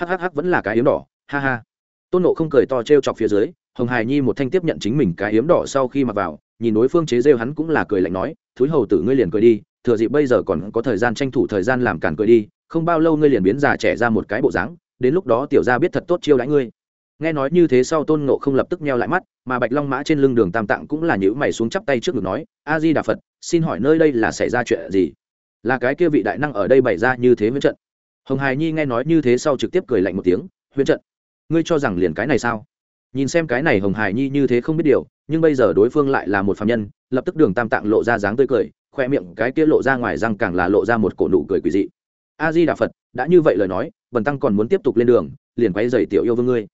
Hhh vẫn là cái yếm đỏ, ha ha. Tôn nộ không cười to treo chọc phía dưới, hồng hài nhi một thanh tiếp nhận chính mình cái yếm đỏ sau khi mặc vào, nhìn đối phương chế rêu hắn cũng là cười lạnh nói, thúi hầu tử ngươi liền cười đi, thừa dịp bây giờ còn có thời gian tranh thủ thời gian làm càn cười đi, không bao lâu ngươi liền biến già trẻ ra một cái bộ dáng đến lúc đó tiểu gia biết thật tốt chiêu đãi ngươi. Nghe nói như thế sau tôn nộ không lập tức meo lại mắt, mà bạch long mã trên lưng đường tam tạng cũng là nhữ mày xuống chắp tay trước ngực nói, a di đà phật, xin hỏi nơi đây là xảy ra chuyện gì? Là cái kia vị đại năng ở đây bày ra như thế huyễn trận? Hồng hài nhi nghe nói như thế sau trực tiếp cười lạnh một tiếng, huyễn trận? Ngươi cho rằng liền cái này sao? Nhìn xem cái này hồng hài nhi như thế không biết điều, nhưng bây giờ đối phương lại là một phạm nhân, lập tức đường tam tạng lộ ra dáng tươi cười, khoe miệng cái kia lộ ra ngoài răng càng là lộ ra một cổ nụ cười quỳ dị. A di đà phật, đã như vậy lời nói bần tăng còn muốn tiếp tục lên đường, liền quay dày tiểu yêu vương ngươi.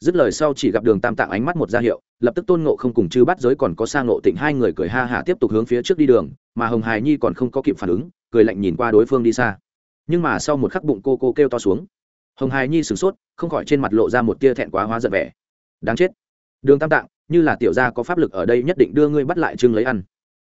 Dứt lời sau chỉ gặp đường tam tạng ánh mắt một ra hiệu, lập tức tôn ngộ không cùng chư bắt giới còn có sang ngộ tịnh hai người cười ha hả tiếp tục hướng phía trước đi đường, mà hồng hài nhi còn không có kịp phản ứng, cười lạnh nhìn qua đối phương đi xa. Nhưng mà sau một khắc bụng cô cô kêu to xuống, hồng hài nhi sửng sốt, không khỏi trên mặt lộ ra một tia thẹn quá hóa giận vẻ. Đáng chết. Đường tam tạng, như là tiểu gia có pháp lực ở đây nhất định đưa ngươi bắt lại trưng lấy ăn.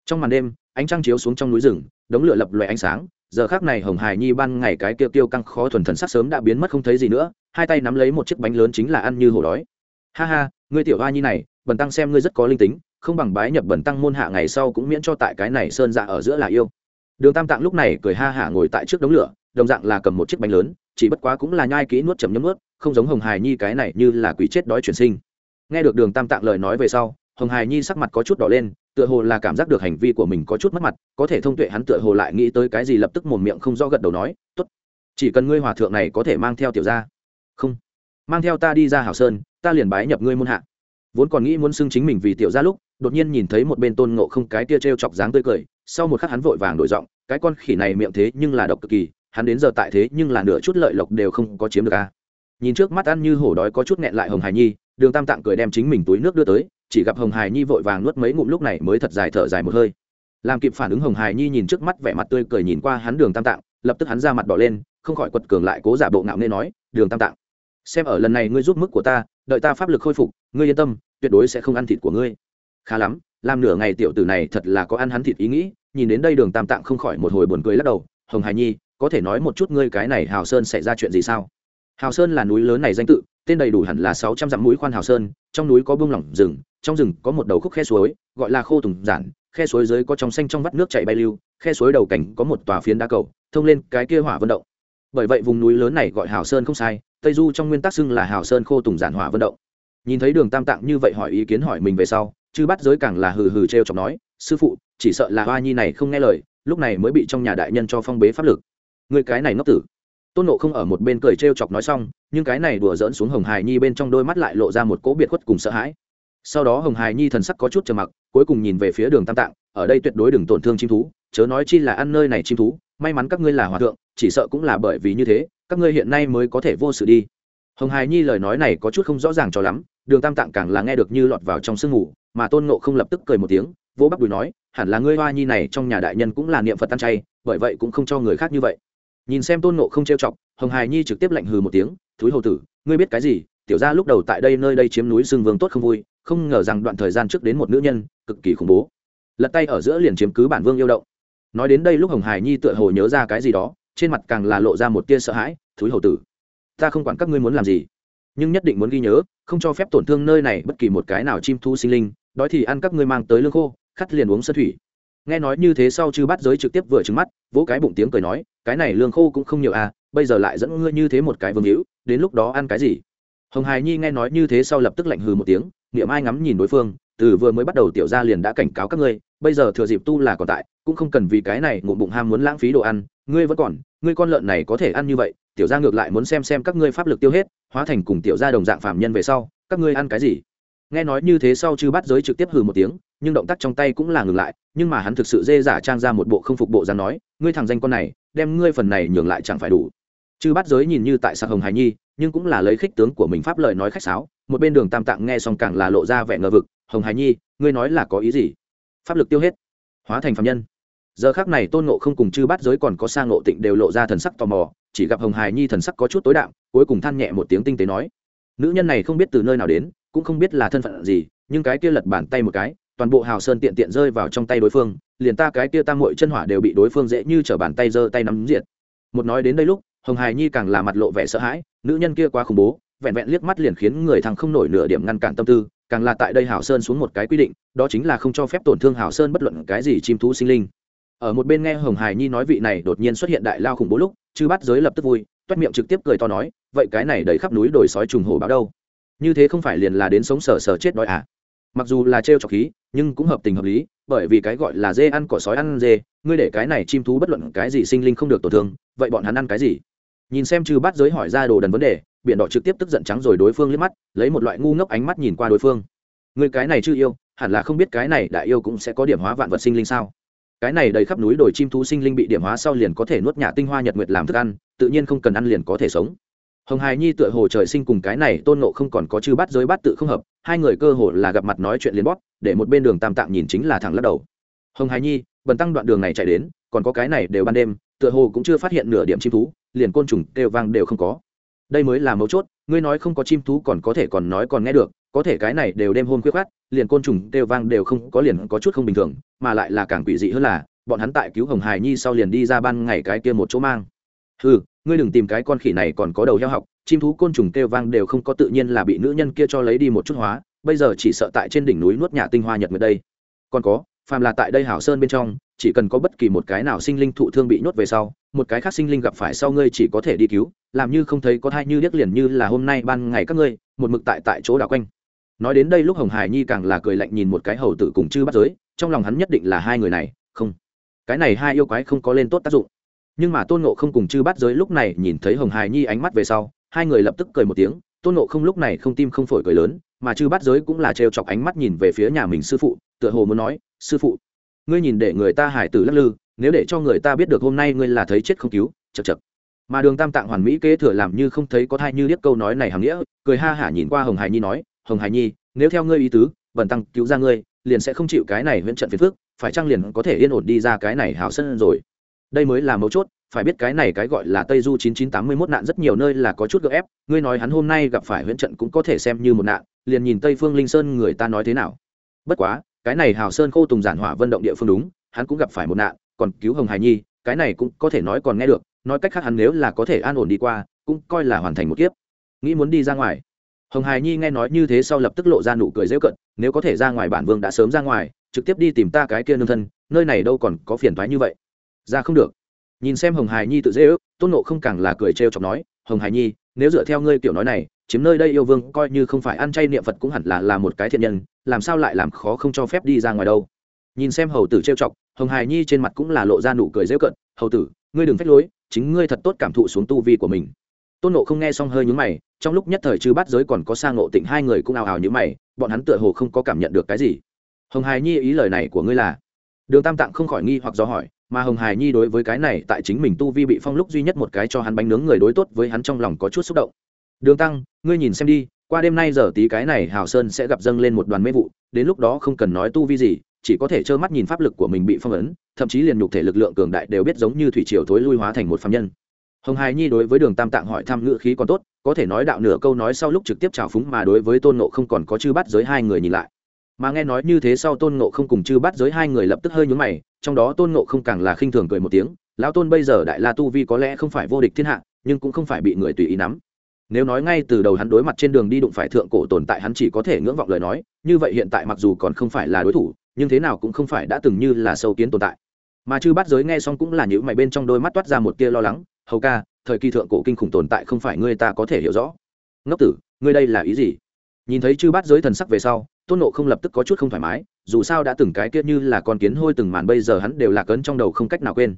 Trong màn đêm, ánh trăng chiếu xuống trong núi rừng, đống lửa lập loè ánh sáng giờ khác này hồng hải nhi ban ngày cái tiêu tiêu căng khó thuần thần sắc sớm đã biến mất không thấy gì nữa, hai tay nắm lấy một chiếc bánh lớn chính là ăn như hổ đói. Ha ha, ngươi tiểu hoa nhi này, bần tăng xem ngươi rất có linh tính, không bằng bái nhập bần tăng môn hạ ngày sau cũng miễn cho tại cái này sơn dạ ở giữa là yêu. Đường tam tạng lúc này cười ha hả ngồi tại trước đống lửa, đồng dạng là cầm một chiếc bánh lớn, chỉ bất quá cũng là nhai kỹ nuốt chầm nhấm nuốt, không giống hồng hải nhi cái này như là quỷ chết đói chuyển sinh. Nghe được đường tam tạng lời nói về sau, hồng hải nhi sắc mặt có chút đỏ lên tựa hồ là cảm giác được hành vi của mình có chút mất mặt, có thể thông tuệ hắn tựa hồ lại nghĩ tới cái gì lập tức mồm miệng không do gật đầu nói, tốt, chỉ cần ngươi hòa thượng này có thể mang theo tiểu gia. Không, mang theo ta đi ra hảo sơn, ta liền bái nhập ngươi môn hạ. Vốn còn nghĩ muốn xưng chính mình vì tiểu gia lúc, đột nhiên nhìn thấy một bên tôn ngộ không cái tia t r e o chọc dáng tươi cười, sau một khắc hắn vội vàng đổi giọng, cái con khỉ này miệng thế nhưng là độc cực kỳ, hắn đến giờ tại thế nhưng là nửa chút lợi lộc đều không có chiếm được a. Nhìn trước mắt ăn như hổ đói có chút nghẹn lại hồng hải nhi, đường tam tạng cười đem chính mình túi nước đưa tới chỉ gặp hồng hải nhi vội vàng nuốt mấy ngụm lúc này mới thật dài thở dài một hơi. Làm kịp phản ứng hồng hải nhi nhìn trước mắt vẻ mặt tươi cười nhìn qua hắn đường tam tạng, lập tức hắn ra mặt đỏ lên, không khỏi quật cường lại cố giả bộ ngạo nên nói, đường tam tạng, xem ở lần này ngươi giúp mức của ta, đợi ta pháp lực khôi phục, ngươi yên tâm, tuyệt đối sẽ không ăn thịt của ngươi. Khá lắm, làm nửa ngày tiểu tử này thật là có ăn hắn thịt ý nghĩ, nhìn đến đây đường tam tạng không khỏi một hồi buồn cười lắc đầu, hồng hải nhi, có thể nói một chút ngươi cái này hào sơn xảy ra chuyện gì sao? Hào sơn là núi lớn này danh tự tên đầy đủ hẳn là sáu trăm dặm núi khoan hào sơn, trong núi có bông lỏng rừng, trong rừng có một đầu khúc khe suối, gọi là khô tùng giản. Khe suối dưới có trong xanh trong vắt nước chảy bay lưu, khe suối đầu cảnh có một tòa phiến đá cầu, thông lên cái kia hỏa vận động. Bởi vậy vùng núi lớn này gọi hào sơn không sai, tây du trong nguyên tắc xưng là hào sơn khô tùng giản hỏa vận động. Nhìn thấy đường tam tạng như vậy hỏi ý kiến hỏi mình về sau, chư bắt giới càng là hừ hừ t r e o chọc nói, sư phụ, chỉ sợ là hoa nhi này không nghe lời, lúc này mới bị trong nhà đại nhân cho phong bế pháp lực. Người cái này ngốc tử. Tôn nộ không ở một bên cười t r e o chọc nói xong nhưng cái này đùa dỡn xuống hồng hài nhi bên trong đôi mắt lại lộ ra một cỗ biệt khuất cùng sợ hãi. Sau đó hồng hài nhi thần sắc có chút trầm mặc, cuối cùng nhìn về phía đường tam tạng, ở đây tuyệt đối đừng tổn thương chim thú, chớ nói chi là ăn nơi này chim thú, may mắn các ngươi là hòa thượng, chỉ sợ cũng là bởi vì như thế, các ngươi hiện nay mới có thể vô sự đi. Hồng hài nhi lời nói này có chút không rõ ràng cho lắm, đường tam tạng càng là nghe được như lọt vào trong sương ngủ mà tôn nộ không lập tức cười một tiếng vỗ bắp đùi nói, hẳn là ngươi hoa nhi này trong nhà đại nhân cũng là niệm phật tan chay, bởi vậy cũng không cho người khác như vậy. Nhìn xem tôn nộ không trêu chọc, hồng hài nhi trực tiếp lạnh hừ một tiếng thúi hầu tử, ngươi biết cái gì? Tiểu ra lúc đầu tại đây nơi đây chiếm núi xương vương tốt không vui, không ngờ rằng đoạn thời gian trước đến một nữ nhân, cực kỳ khủng bố. Lật tay ở giữa liền chiếm cứ bản vương yêu động. Nói đến đây lúc hồng hải nhi tựa hồ nhớ ra cái gì đó, trên mặt càng là lộ ra một tia sợ hãi, thúi hầu tử, ta không quản các ngươi muốn làm gì, nhưng nhất định muốn ghi nhớ, không cho phép tổn thương nơi này bất kỳ một cái nào chim thu sinh linh, đói thì ăn các ngươi mang tới lương khô khắt liền uống sơ thủy nghe nói như thế sau chư bắt giới trực tiếp vừa trứng mắt, vỗ cái bụng tiếng cười nói, cái này lương khô cũng không nhiều à bây giờ lại dẫn ngươi như thế một cái vương hữu, đến lúc đó ăn cái gì? Hồng hài nhi nghe nói như thế sau lập tức lạnh hừ một tiếng, niệm ai ngắm nhìn đối phương, từ vừa mới bắt đầu tiểu ra liền đã cảnh cáo các ngươi, bây giờ thừa dịp tu là còn tại, cũng không cần vì cái này ngụm bụng ham muốn lãng phí đồ ăn, ngươi vẫn còn, ngươi con lợn này có thể ăn như vậy, tiểu gia ngược lại muốn xem xem các ngươi pháp lực tiêu hết, hóa thành cùng tiểu gia đồng dạng phạm nhân về sau, các ngươi ăn cái gì? Nghe nói như thế sau chư bắt giới trực tiếp hừ một tiếng, nhưng động tác trong tay cũng là ngừng lại, nhưng mà hắn thực sự dê giả trang ra một bộ không phục bộ dáng nói, ngươi thằng danh con này, đem ngươi phần này nhường lại chẳng phải đủ. Chư bắt giới nhìn như tại sạc hồng hải nhi, nhưng cũng là lấy khích tướng của mình pháp lời nói khách sáo, một bên đường tam tạng nghe xong càng là lộ ra vẻ ngờ vực, hồng hải nhi, ngươi nói là có ý gì? Pháp lực tiêu hết, hóa thành phạm nhân. Giờ khác này tôn nộ không cùng chư bắt giới còn có sang nộ tịnh đều lộ ra thần sắc tò mò, chỉ gặp hồng hài nhi thần sắc có chút tối đạm, cuối cùng than nhẹ một tiếng tinh tế nói, nữ nhân này không biết từ nơi nào đến cũng không biết là thân phận gì, nhưng cái kia lật bàn tay một cái, toàn bộ hào sơn tiện tiện rơi vào trong tay đối phương, liền ta cái kia tam mội chân hỏa đều bị đối phương dễ như t r ở bàn tay giơ tay nắm diện một nói đến đây lúc, hồng hài nhi càng là mặt lộ vẻ sợ hãi, nữ nhân kia quá khủng bố, vẹn vẹn liếc mắt liền khiến người thằng không nổi nửa điểm ngăn cản tâm tư, càng là tại đây hào sơn xuống một cái quy định, đó chính là không cho phép tổn thương hào sơn bất luận cái gì chim thú sinh linh. Ở một bên nghe hồng hải nhi nói vị này đột nhiên xuất hiện đại lao khủng bố lúc, chư bắt giới lập tức vui, toét miệng trực tiếp cười to nói, vậy cái này đầy khắp núi đồi sói trùng hổ báo đâu? Như thế không phải liền là đến sống sờ sờ chết đói à? Mặc dù là trêu trọc khí, nhưng cũng hợp tình hợp lý, bởi vì cái gọi là dê ăn cỏ sói ăn dê, ngươi để cái này chim thú bất luận cái gì sinh linh không được tổn thương, vậy bọn hắn ăn cái gì? Nhìn xem trừ bắt giới hỏi ra đồ đần vấn đề, biển đỏ trực tiếp tức giận trắng rồi đối phương liếc mắt, lấy một loại ngu ngốc ánh mắt nhìn qua đối phương. Người cái này chưa yêu, hẳn là không biết cái này đại yêu cũng sẽ có điểm hóa vạn vật sinh linh sao? Cái này đầy khắp núi đồi chim thú sinh linh bị điểm hóa sau liền có thể nuốt nhà tinh hoa nhật nguyệt làm thức ăn, tự nhiên không cần ăn liền có thể sống hồng hài nhi tựa hồ trời sinh cùng cái này tôn nộ không còn có chư bắt giới bắt tự không hợp, hai người cơ hồ là gặp mặt nói chuyện liền bóp, để một bên đường tam tạng nhìn chính là thẳng lắc đầu. Hồng hài nhi, bần tăng đoạn đường này chạy đến, còn có cái này đều ban đêm, tựa hồ cũng chưa phát hiện nửa điểm chim thú, liền côn trùng kêu vang đều không có. Đây mới là mấu chốt, ngươi nói không có chim thú còn có thể còn nói còn nghe được, có thể cái này đều đêm hôm khuyết khát liền côn trùng đều vang đều không có liền có chút không bình thường, mà lại là càng quỷ dị hơn là, bọn hắn tại cứu hồng hài nhi sau liền đi ra ban ngày cái kia một chỗ mang ừ ngươi đừng tìm cái con khỉ này còn có đầu heo học, chim thú côn trùng kêu vang đều không có tự nhiên là bị nữ nhân kia cho lấy đi một chút hóa, bây giờ chỉ sợ tại trên đỉnh núi nuốt nhà tinh hoa nhật nguyệt đây. Còn có, phàm là tại đây hảo sơn bên trong, chỉ cần có bất kỳ một cái nào sinh linh thụ thương bị nhốt về sau, một cái khác sinh linh gặp phải sau ngươi chỉ có thể đi cứu, làm như không thấy có thai như điếc liền như là hôm nay ban ngày các ngươi, một mực tại tại chỗ đảo quanh. Nói đến đây lúc hồng hải nhi càng là cười lạnh nhìn một cái hầu tử cùng chư bắt giới, trong lòng hắn nhất định là hai người này, không. Cái này hai yêu quái không có lên tốt tác dụng nhưng mà tôn nộ không cùng chư bắt giới lúc này nhìn thấy hồng hải nhi ánh mắt về sau, hai người lập tức cười một tiếng, tôn nộ không lúc này không tim không phổi cười lớn, mà chư bắt giới cũng là trêu chọc ánh mắt nhìn về phía nhà mình sư phụ, tựa hồ muốn nói, sư phụ, ngươi nhìn để người ta hải tử lắc lư, nếu để cho người ta biết được hôm nay ngươi là thấy chết không cứu chật chật mà đường tam tạng hoàn mỹ kế thừa làm như không thấy có thai như biết câu nói này hàm nghĩa, cười ha hả nhìn qua hồng hải nhi nói, hồng hải nhi, nếu theo ngươi ý tứ vần tăng cứu ra ngươi, liền sẽ không chịu cái này viễn trận phiền phước phải chăng liền có thể yên ổn đi ra cái này hảo sân rồi? Đây mới là mấu chốt, phải biết cái này cái gọi là tây du chín chín tám mươi mốt nạn rất nhiều nơi là có chút gợ ép, ngươi nói hắn hôm nay gặp phải huyễn trận cũng có thể xem như một nạn, liền nhìn tây phương linh sơn người ta nói thế nào. Bất quá, cái này hào sơn khô tùng giản hỏa vận động địa phương đúng, hắn cũng gặp phải một nạn, còn cứu hồng hải nhi, cái này cũng có thể nói còn nghe được, nói cách khác hắn nếu là có thể an ổn đi qua, cũng coi là hoàn thành một kiếp. Nghĩ muốn đi ra ngoài. Hồng hải nhi nghe nói như thế sau lập tức lộ ra nụ cười dễu cận nếu có thể ra ngoài bản vương đã sớm ra ngoài, trực tiếp đi tìm ta cái kia nương thân, nơi này đâu còn có phiền thoái như vậy ra không được. Nhìn xem hồng hải nhi tự dễ ước, tôn nộ không càng là cười trêu chọc nói, hồng hải nhi, nếu dựa theo ngươi kiểu nói này, chiếm nơi đây yêu vương coi như không phải ăn chay niệm phật cũng hẳn là là một cái thiện nhân, làm sao lại làm khó không cho phép đi ra ngoài đâu? Nhìn xem hầu tử trêu chọc, hồng hải nhi trên mặt cũng là lộ ra nụ cười dễ cận, hầu tử, ngươi đừng phép lối, chính ngươi thật tốt cảm thụ xuống tu vi của mình. Tôn nộ không nghe xong hơi nhúng mày, trong lúc nhất thời chư bát giới còn có sang ngộ tịnh hai người cũng ào ào như mày, bọn hắn tựa hồ không có cảm nhận được cái gì. Hồng hải nhi ý lời này của ngươi là? Đường tam tạng không khỏi nghi hoặc do hỏi mà hồng hải nhi đối với cái này tại chính mình tu vi bị phong lúc duy nhất một cái cho hắn bánh nướng người đối tốt với hắn trong lòng có chút xúc động. Đường tăng, ngươi nhìn xem đi, qua đêm nay giờ tí cái này hào sơn sẽ gặp dâng lên một đoàn mê vụ, đến lúc đó không cần nói tu vi gì, chỉ có thể trơ mắt nhìn pháp lực của mình bị phong ấn, thậm chí liền nhục thể lực lượng cường đại đều biết giống như thủy triều thối lui hóa thành một phạm nhân. Hồng hải nhi đối với đường tam tạng hỏi thăm ngữ khí còn tốt, có thể nói đạo nửa câu nói sau lúc trực tiếp trào phúng mà đối với tôn nộ không còn có chư bắt giới hai người nhìn lại mà nghe nói như thế sau tôn ngộ không cùng chư bắt giới hai người lập tức hơi nhúng mày, trong đó tôn ngộ không càng là khinh thường cười một tiếng, lão tôn bây giờ đại la tu vi có lẽ không phải vô địch thiên hạ, nhưng cũng không phải bị người tùy ý nắm. Nếu nói ngay từ đầu hắn đối mặt trên đường đi đụng phải thượng cổ tồn tại hắn chỉ có thể ngưỡng vọng lời nói, như vậy hiện tại mặc dù còn không phải là đối thủ, nhưng thế nào cũng không phải đã từng như là sâu kiến tồn tại. Mà chư bắt giới nghe xong cũng là những mày bên trong đôi mắt toát ra một tia lo lắng, hầu ca, thời kỳ thượng cổ kinh khủng tồn tại không phải ngươi ta có thể hiểu rõ. Ngốc tử, ngươi đây là ý gì? Nhìn thấy chư bắt giới thần sắc về sau tôn nộ không lập tức có chút không thoải mái, dù sao đã từng cái kia như là con kiến hôi từng màn bây giờ hắn đều là cấn trong đầu không cách nào quên.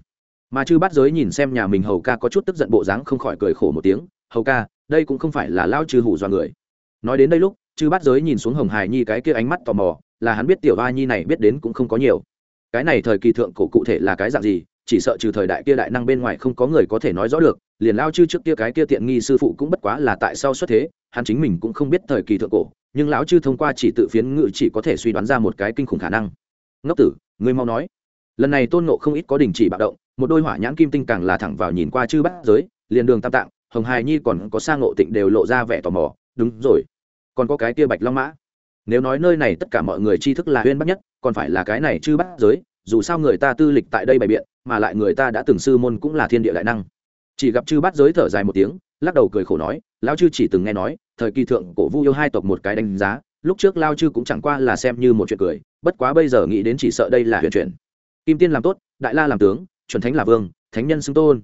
Mà chư bắt giới nhìn xem nhà mình hầu ca có chút tức giận bộ dáng không khỏi cười khổ một tiếng, hầu ca, đây cũng không phải là lao chư hủ do người. Nói đến đây lúc, chư bắt giới nhìn xuống hồng hải nhi cái kia ánh mắt tò mò, là hắn biết tiểu ba nhi này biết đến cũng không có nhiều. Cái này thời kỳ thượng cổ cụ thể là cái dạng gì, chỉ sợ trừ thời đại kia đại năng bên ngoài không có người có thể nói rõ được, liền lao chư trước kia cái kia tiện nghi sư phụ cũng bất quá là tại sao xuất thế, hắn chính mình cũng không biết thời kỳ thượng cổ nhưng lão chư thông qua chỉ tự phiến ngự chỉ có thể suy đoán ra một cái kinh khủng khả năng. Ngốc tử, ngươi mau nói. Lần này tôn nộ không ít có đình chỉ bạo động, một đôi hỏa nhãn kim tinh càng là thẳng vào nhìn qua chư bát giới, liền đường tam tạng, hồng hài nhi còn có sang ngộ tịnh đều lộ ra vẻ tò mò. Đúng rồi, còn có cái kia bạch long mã. Nếu nói nơi này tất cả mọi người tri thức là huyên bắt nhất, còn phải là cái này chư bát giới, dù sao người ta tư lịch tại đây bày biện, mà lại người ta đã từng sư môn cũng là thiên địa đại năng. Chỉ gặp chư bát giới thở dài một tiếng, lắc đầu cười khổ nói, lão chư chỉ từng nghe nói thời kỳ thượng cổ vu yêu hai tộc một cái đánh giá, lúc trước lao chư cũng chẳng qua là xem như một chuyện cười, bất quá bây giờ nghĩ đến chỉ sợ đây là huyền chuyển. Kim tiên làm tốt, đại la làm tướng, chuẩn thánh là vương, thánh nhân xưng tôn.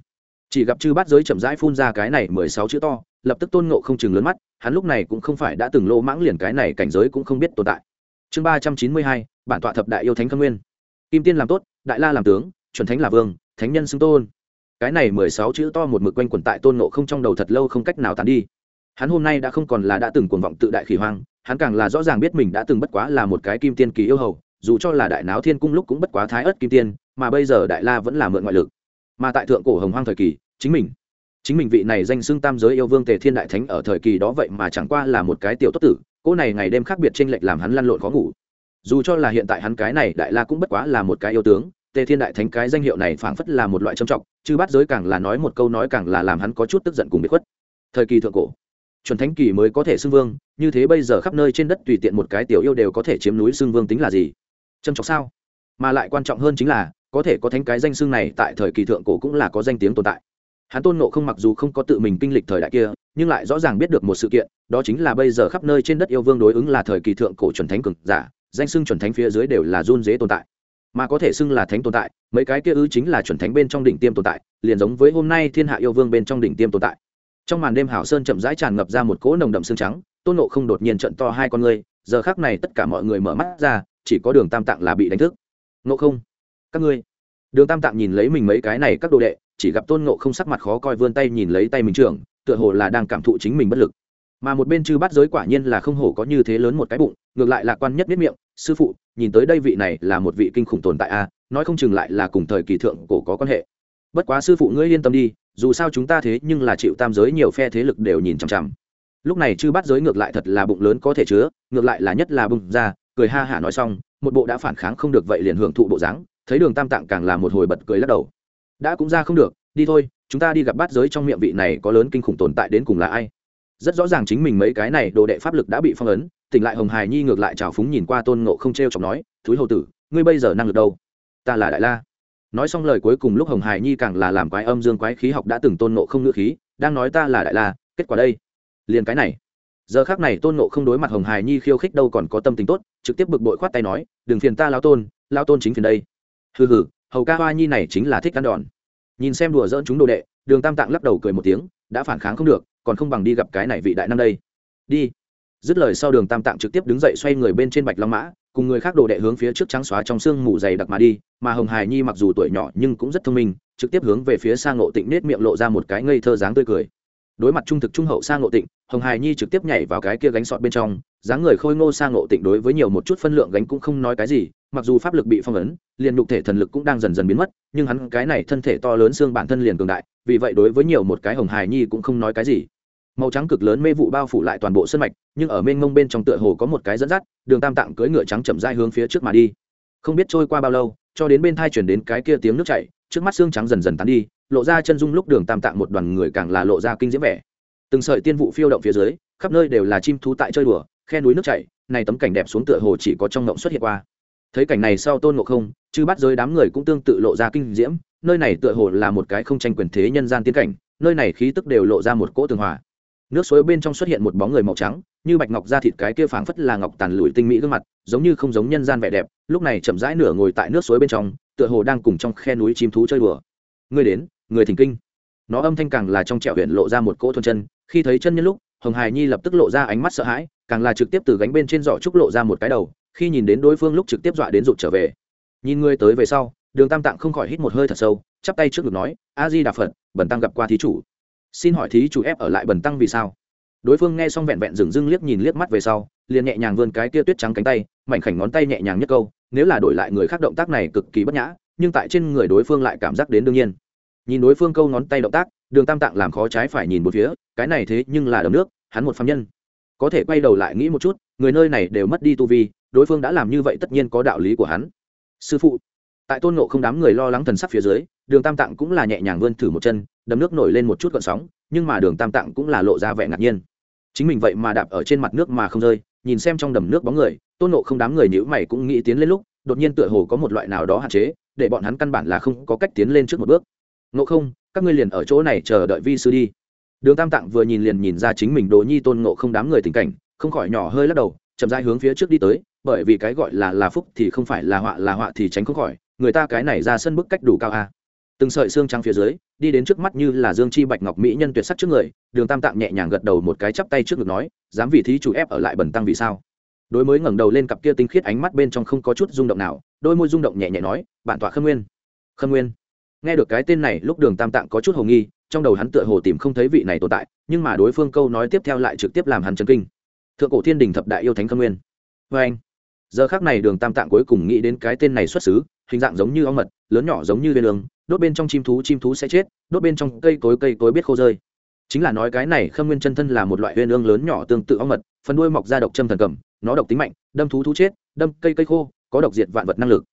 Chỉ gặp chư bát giới chậm rãi phun ra cái này mười sáu chữ to, lập tức tôn ngộ không chừng lớn mắt, hắn lúc này cũng không phải đã từng lô mãng liền cái này cảnh giới cũng không biết tồn tại. Chương ba trăm chín mươi hai, bản tọa thập đại yêu thánh khâm nguyên. Kim tiên làm tốt, đại la làm tướng, chuẩn thánh là vương, thánh nhân xưng tôn. Cái này mười sáu chữ to một mực quanh quẩn tại tôn nộ không trong đầu thật lâu không cách nào tán đi hắn hôm nay đã không còn là đã từng cuồng vọng tự đại khỉ hoang, hắn càng là rõ ràng biết mình đã từng bất quá là một cái kim tiên kỳ yêu hầu, dù cho là đại náo thiên cung lúc cũng bất quá thái ớt kim tiên, mà bây giờ đại la vẫn là mượn ngoại lực. Mà tại thượng cổ hồng hoang thời kỳ, chính mình chính mình vị này danh xưng tam giới yêu vương tề thiên đại thánh ở thời kỳ đó vậy mà chẳng qua là một cái tiểu tốt tử cỗ này ngày đêm khác biệt t r ê n lệch làm hắn lăn lộn khó ngủ. Dù cho là hiện tại hắn cái này đại la cũng bất quá là một cái yêu tướng, tề thiên đại thánh cái danh hiệu này phảng phất là một loại trầm trọng chứ bắt giới càng là nói một câu nói càng là làm hắn có chút tức giận cùng bị khuất. Thời kỳ thượng cổ chuẩn thánh kỳ mới có thể xưng vương, như thế bây giờ khắp nơi trên đất tùy tiện một cái tiểu yêu đều có thể chiếm núi xưng vương tính là gì? Trân trọng sao? Mà lại quan trọng hơn chính là, có thể có thánh cái danh xưng này tại thời kỳ thượng cổ cũng là có danh tiếng tồn tại. Hắn tôn nộ không mặc dù không có tự mình kinh lịch thời đại kia, nhưng lại rõ ràng biết được một sự kiện, đó chính là bây giờ khắp nơi trên đất yêu vương đối ứng là thời kỳ thượng cổ chuẩn thánh cực giả, danh xưng chuẩn thánh phía dưới đều là run dế tồn tại. Mà có thể xưng là thánh tồn tại, mấy cái kia ư chính là chuẩn thánh bên trong đỉnh tiêm tồn tại, liền giống với hôm nay thiên hạ yêu vương bên trong đỉnh tiêm tồn tại trong màn đêm hảo sơn chậm rãi tràn ngập ra một cỗ nồng đậm xương trắng, tôn nộ không đột nhiên trận to hai con ngươi, giờ khác này tất cả mọi người mở mắt ra, chỉ có đường tam tạng là bị đánh thức. Nộ không, các ngươi. Đường tam tạng nhìn lấy mình mấy cái này các đồ đệ, chỉ gặp tôn nộ không sắc mặt khó coi vươn tay nhìn lấy tay mình trưởng, tựa hồ là đang cảm thụ chính mình bất lực. Mà một bên chư bắt giới quả nhiên là không hổ có như thế lớn một cái bụng, ngược lại lạc quan nhất biết miệng, sư phụ, nhìn tới đây vị này là một vị kinh khủng tồn tại a, nói không chừng lại là cùng thời kỳ thượng cổ có quan hệ. Bất quá sư phụ ngươi yên tâm đi dù sao chúng ta thế nhưng là chịu tam giới nhiều phe thế lực đều nhìn chằm chằm. Lúc này chư bắt giới ngược lại thật là bụng lớn có thể chứa, ngược lại là nhất là bụng ra, cười ha hả nói xong, một bộ đã phản kháng không được vậy liền hưởng thụ bộ dáng, thấy đường tam tạng càng là một hồi bật cười lắc đầu. Đã cũng ra không được, đi thôi, chúng ta đi gặp bát giới trong miệng vị này có lớn kinh khủng tồn tại đến cùng là ai. Rất rõ ràng chính mình mấy cái này đồ đệ pháp lực đã bị phong ấn, tỉnh lại hồng hài nhi ngược lại trào phúng nhìn qua tôn ngộ không t r e o chọc nói, thúi hầu tử, ngươi bây giờ năng lực đâu? Ta là đại la nói xong lời cuối cùng lúc hồng Hải nhi càng là làm quái âm dương quái khí học đã từng tôn ngộ không ngữ khí, đang nói ta là đại la, kết quả đây. Liền cái này. Giờ khác này tôn nộ không đối mặt hồng Hải nhi khiêu khích đâu còn có tâm tính tốt, trực tiếp bực bội khoát tay nói, đừng phiền ta lao tôn lao tôn chính phiền đây. Hừ hừ, hầu ca hoa nhi này chính là thích ăn đòn. Nhìn xem đùa dỡn chúng đồ đệ, đường tam tạng lắc đầu cười một tiếng, đã phản kháng không được, còn không bằng đi gặp cái này vị đại năm đây. Đi. Dứt lời sau đường tam tạng trực tiếp đứng dậy xoay người bên trên bạch long mã cùng người khác đồ đệ hướng phía trước trắng xóa trong sương mù dày đặc mà đi, mà hồng Hải nhi mặc dù tuổi nhỏ nhưng cũng rất thông minh, trực tiếp hướng về phía sang ngộ tịnh nết miệng lộ ra một cái ngây thơ dáng tươi cười. Đối mặt trung thực trung hậu sang ngộ tịnh, hồng Hải nhi trực tiếp nhảy vào cái kia gánh sọt bên trong, dáng người khôi ngô sang ngộ tịnh đối với nhiều một chút phân lượng gánh cũng không nói cái gì, mặc dù pháp lực bị phong ấn, liền nhục thể thần lực cũng đang dần dần biến mất, nhưng hắn cái này thân thể to lớn xương bản thân liền cường đại, vì vậy đối với nhiều một cái hồng Hải nhi cũng không nói cái gì màu trắng cực lớn mê vụ bao phủ lại toàn bộ sân mạch, nhưng ở mênh mông bên trong tựa hồ có một cái dẫn dắt, đường tam tạng cưỡi ngựa trắng chậm dai hướng phía trước mà đi. Không biết trôi qua bao lâu, cho đến bên thai chuyển đến cái kia tiếng nước chảy, trước mắt xương trắng dần dần tán đi, lộ ra chân dung lúc đường tam tạng một đoàn người càng là lộ ra kinh diễm vẻ. Từng sợi tiên vụ phiêu động phía dưới, khắp nơi đều là chim thú tại chơi đùa, khe núi nước chảy, này tấm cảnh đẹp xuống tựa hồ chỉ có trong ngộng xuất hiện qua. Thấy cảnh này sau tôn ngộ không chứ bắt giới đám người cũng tương tự lộ ra kinh diễm, nơi này tựa hồ là một cái không tranh quyền thế nhân gian tiên cảnh, nơi này khí tức đều lộ ra một cỗ tường hòa nước suối bên trong xuất hiện một bóng người màu trắng, như bạch ngọc da thịt cái kia phảng phất là ngọc tàn lùi tinh mỹ gương mặt, giống như không giống nhân gian vẻ đẹp, lúc này chậm rãi nửa ngồi tại nước suối bên trong, tựa hồ đang cùng trong khe núi chim thú chơi đùa. Người đến, người thỉnh kinh. Nó âm thanh càng là trong trẻo huyện lộ ra một cỗ thuần chân, khi thấy chân nhân lúc, hồng hài nhi lập tức lộ ra ánh mắt sợ hãi, càng là trực tiếp từ gánh bên trên giỏ trúc lộ ra một cái đầu, khi nhìn đến đối phương lúc trực tiếp dọa đến rụt trở về. Nhìn người tới về sau, đường tam tạng không khỏi hít một hơi thật sâu, chắp tay trước ngực nói, a di đà phật, bần tăng gặp qua thí chủ xin hỏi thí chủ ép ở lại bần tăng vì sao? Đối phương nghe xong vẹn vẹn dừng dưng liếc nhìn liếc mắt về sau, liền nhẹ nhàng vươn cái kia tuyết trắng cánh tay, mảnh khảnh ngón tay nhẹ nhàng nhất câu, nếu là đổi lại người khác động tác này cực kỳ bất nhã, nhưng tại trên người đối phương lại cảm giác đến đương nhiên. Nhìn đối phương câu ngón tay động tác, đường tam tạng làm khó trái phải nhìn một phía, cái này thế nhưng là đầm nước, hắn một phạm nhân. Có thể quay đầu lại nghĩ một chút, người nơi này đều mất đi tu vi, đối phương đã làm như vậy tất nhiên có đạo lý của hắn. Sư phụ, tại tôn nộ không đám người lo lắng thần sắc phía dưới, đường tam tạng cũng là nhẹ nhàng vươn thử một chân đầm nước nổi lên một chút gọn sóng, nhưng mà đường tam tạng cũng là lộ ra vẻ ngạc nhiên. Chính mình vậy mà đạp ở trên mặt nước mà không rơi, nhìn xem trong đầm nước bóng người, tôn nộ không đám người nhữ mày cũng nghĩ tiến lên lúc, đột nhiên tựa hồ có một loại nào đó hạn chế, để bọn hắn căn bản là không có cách tiến lên trước một bước. Ngộ không, các ngươi liền ở chỗ này chờ đợi vi sư đi. Đường tam tạng vừa nhìn liền nhìn ra chính mình đồ nhi tôn ngộ không đám người tình cảnh, không khỏi nhỏ hơi lắc đầu, chậm rãi hướng phía trước đi tới, bởi vì cái gọi là là phúc thì không phải là họa là họa thì tránh không khỏi, người ta cái này ra sân bức cách đủ cao a từng sợi xương trắng phía dưới, đi đến trước mắt như là dương chi bạch ngọc mỹ nhân tuyệt sắc trước người, đường tam tạng nhẹ nhàng gật đầu một cái chắp tay trước ngực nói, dám vì thí chủ ép ở lại bần tăng vì sao? Đối mới ngẩng đầu lên cặp kia tinh khiết ánh mắt bên trong không có chút rung động nào, đôi môi rung động nhẹ nhẹ nói, bản tọa khâm nguyên. Khâm nguyên? Nghe được cái tên này, lúc đường tam tạng có chút hồ nghi, trong đầu hắn tựa hồ tìm không thấy vị này tồn tại, nhưng mà đối phương câu nói tiếp theo lại trực tiếp làm hắn chấn kinh. Thượng cổ thiên đình thập đại yêu thánh khâm nguyên. Vê anh, giờ khác này đường tam tạng cuối cùng nghĩ đến cái tên này xuất xứ, hình dạng giống như ong mật, lớn nhỏ giống như viên đường đốt bên trong chim thú chim thú sẽ chết, đốt bên trong cây cối cây cối biết khô rơi. Chính là nói cái này khâm nguyên chân thân là một loại huyên ương lớn nhỏ tương tự ong mật, phần đuôi mọc ra độc châm thần cầm, nó độc tính mạnh, đâm thú thú chết, đâm cây cây khô, có độc diệt vạn vật năng lực.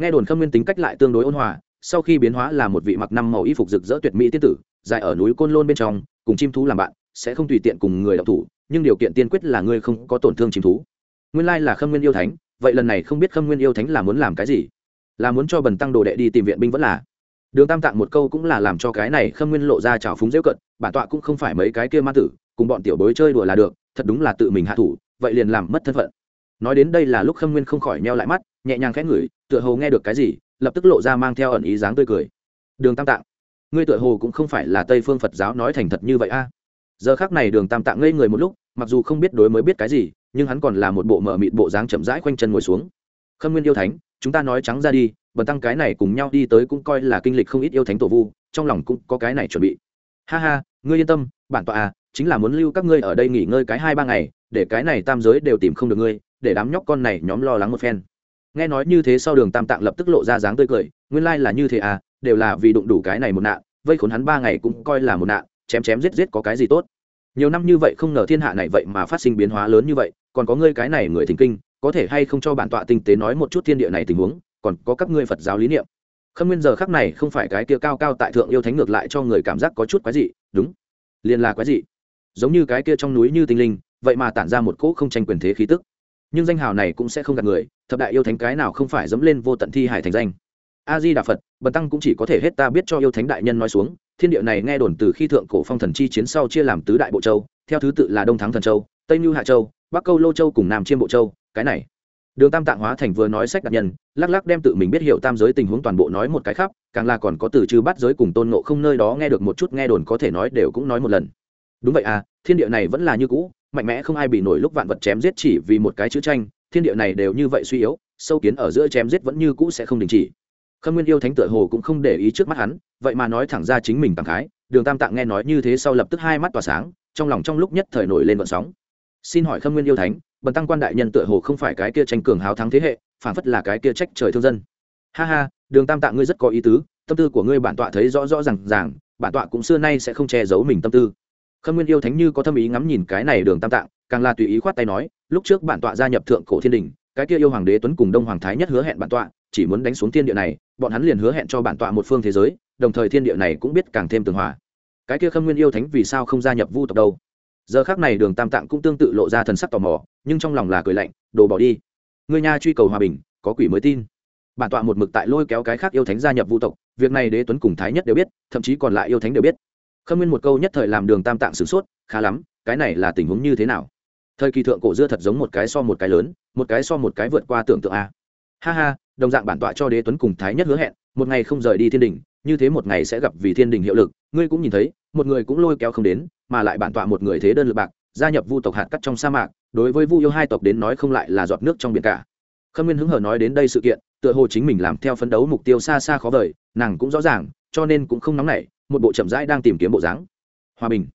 Nghe đồn khâm nguyên tính cách lại tương đối ôn hòa, sau khi biến hóa là một vị mặc năm màu y phục rực rỡ tuyệt mỹ tiên tử, dài ở núi côn lôn bên trong, cùng chim thú làm bạn, sẽ không tùy tiện cùng người đọc thủ, nhưng điều kiện tiên quyết là ngươi không có tổn thương chim thú. Nguyên lai là khâm nguyên yêu thánh, vậy lần này không biết khâm nguyên yêu thánh là muốn làm cái gì? Là muốn cho bần tăng đồ đệ đi tìm viện binh vẫn là? Đường tam tạng một câu cũng là làm cho cái này khâm nguyên lộ ra trào phúng dễu cận bản tọa cũng không phải mấy cái kia ma tử, cùng bọn tiểu bối chơi đùa là được, thật đúng là tự mình hạ thủ, vậy liền làm mất thân phận. Nói đến đây là lúc khâm nguyên không khỏi neo lại mắt, nhẹ nhàng khẽ ngửi, tựa hồ nghe được cái gì, lập tức lộ ra mang theo ẩn ý dáng tươi cười. Đường tam tạng, ngươi tựa hồ cũng không phải là tây phương phật giáo nói thành thật như vậy a. Giờ khác này đường tam tạng ngây người một lúc, mặc dù không biết đối mới biết cái gì, nhưng hắn còn là một bộ mở mịt bộ dáng chậm rãi quanh chân ngồi xuống. Khâm nguyên yêu thánh, chúng ta nói trắng ra đi bần tăng cái này cùng nhau đi tới cũng coi là kinh lịch không ít yêu thánh tổ vu, trong lòng cũng có cái này chuẩn bị. Ha ha, ngươi yên tâm, bản tọa à chính là muốn lưu các ngươi ở đây nghỉ ngơi cái hai ba ngày, để cái này tam giới đều tìm không được ngươi, để đám nhóc con này nhóm lo lắng một phen. Nghe nói như thế sau đường tam tạng lập tức lộ ra dáng tươi cười, nguyên lai là như thế à đều là vì đụng đủ cái này một nạn, vây khốn hắn ba ngày cũng coi là một nạn, chém chém giết giết có cái gì tốt. Nhiều năm như vậy không ngờ thiên hạ này vậy mà phát sinh biến hóa lớn như vậy, còn có ngươi cái này người thỉnh kinh, có thể hay không cho bản tọa tinh tế nói một chút thiên địa này tình huống? Còn có các ngươi phật giáo lý niệm. Khâm nguyên giờ khắc này không phải cái kia cao cao tại thượng yêu thánh ngược lại cho người cảm giác có chút quái dị, đúng. Liền là quái dị. Giống như cái kia trong núi như tinh linh, vậy mà tản ra một cỗ không tranh quyền thế khí tức. Nhưng danh hào này cũng sẽ không gạt người, thập đại yêu thánh cái nào không phải dẫm lên vô tận thi hải thành danh. A di đà phật, bần tăng cũng chỉ có thể hết ta biết cho yêu thánh đại nhân nói xuống, thiên địa này nghe đồn từ khi thượng cổ phong thần chi chiến sau chia làm tứ đại bộ châu, theo thứ tự là đông thắng thần châu, tây mưu hạ châu, bắc câu lô châu cùng nam chiêm bộ châu, cái này đường tam tạng hóa thành vừa nói sách đặc nhân, lắc lắc đem tự mình biết hiểu tam giới tình huống toàn bộ nói một cái khắp, càng là còn có từ chư bắt giới cùng tôn nộ không nơi đó nghe được một chút nghe đồn có thể nói đều cũng nói một lần. Đúng vậy à thiên địa này vẫn là như cũ, mạnh mẽ không ai bị nổi lúc vạn vật chém giết chỉ vì một cái chữ tranh, thiên địa này đều như vậy suy yếu, sâu kiến ở giữa chém giết vẫn như cũ sẽ không đình chỉ. Khâm nguyên yêu thánh tựa hồ cũng không để ý trước mắt hắn, vậy mà nói thẳng ra chính mình tặng khái, đường tam tạng nghe nói như thế sau lập tức hai mắt tỏa sáng, trong lòng trong lúc nhất thời nổi lên vận sóng. Xin hỏi khâm nguyên yêu thánh bần tăng quan đại nhân tựa hồ không phải cái kia tranh cường háo thắng thế hệ, phản phất là cái kia trách trời thương dân. Ha ha, đường tam tạng ngươi rất có ý tứ, tâm tư của ngươi bản tọa thấy rõ rõ r à n g ràng, bản tọa cũng xưa nay sẽ không che giấu mình tâm tư. Khâm nguyên yêu thánh như có tâm ý ngắm nhìn cái này đường tam tạng càng là tùy ý khoát tay nói, lúc trước bản tọa gia nhập thượng cổ thiên đình, cái kia yêu hoàng đế tuấn cùng đông hoàng thái nhất hứa hẹn bản tọa, chỉ muốn đánh xuống thiên địa này, bọn hắn liền hứa hẹn cho bản tọa một phương thế giới, đồng thời thiên địa này cũng biết càng thêm tường hòa. Cái kia khâm nguyên yêu thánh vì sao không gia nhập vu tộc đâu? Giờ khác này đường tam tạng cũng tương tự lộ ra thần sắc tò mò, nhưng trong lòng là cười lạnh, đồ bỏ đi. Người nhà truy cầu hòa bình, có quỷ mới tin. Bản tọa một mực tại lôi kéo cái khác yêu thánh gia nhập vũ tộc, việc này đế tuấn cùng thái nhất đều biết, thậm chí còn lại yêu thánh đều biết. Khâm nguyên một câu nhất thời làm đường tam tạng sửng sốt, khá lắm, cái này là tình huống như thế nào? Thời kỳ thượng cổ dưa thật giống một cái so một cái lớn, một cái so một cái vượt qua tưởng tượng a. Ha ha, đồng dạng bản tọa cho đế tuấn cùng thái nhất hứa hẹn, một ngày không rời đi thiên đình như thế một ngày sẽ gặp vì thiên đình hiệu lực, ngươi cũng nhìn thấy, một người cũng lôi kéo không đến mà lại bản tọa một người thế đơn lực bạc, gia nhập vu tộc hạt cắt trong sa mạc, đối với vu yêu hai tộc đến nói không lại là giọt nước trong biển cả. Khâm nguyên hứng hờ nói đến đây sự kiện, tựa hồ chính mình làm theo phấn đấu mục tiêu xa xa khó vời, nàng cũng rõ ràng, cho nên cũng không nóng nảy, một bộ chậm rãi đang tìm kiếm bộ dáng. Hòa bình.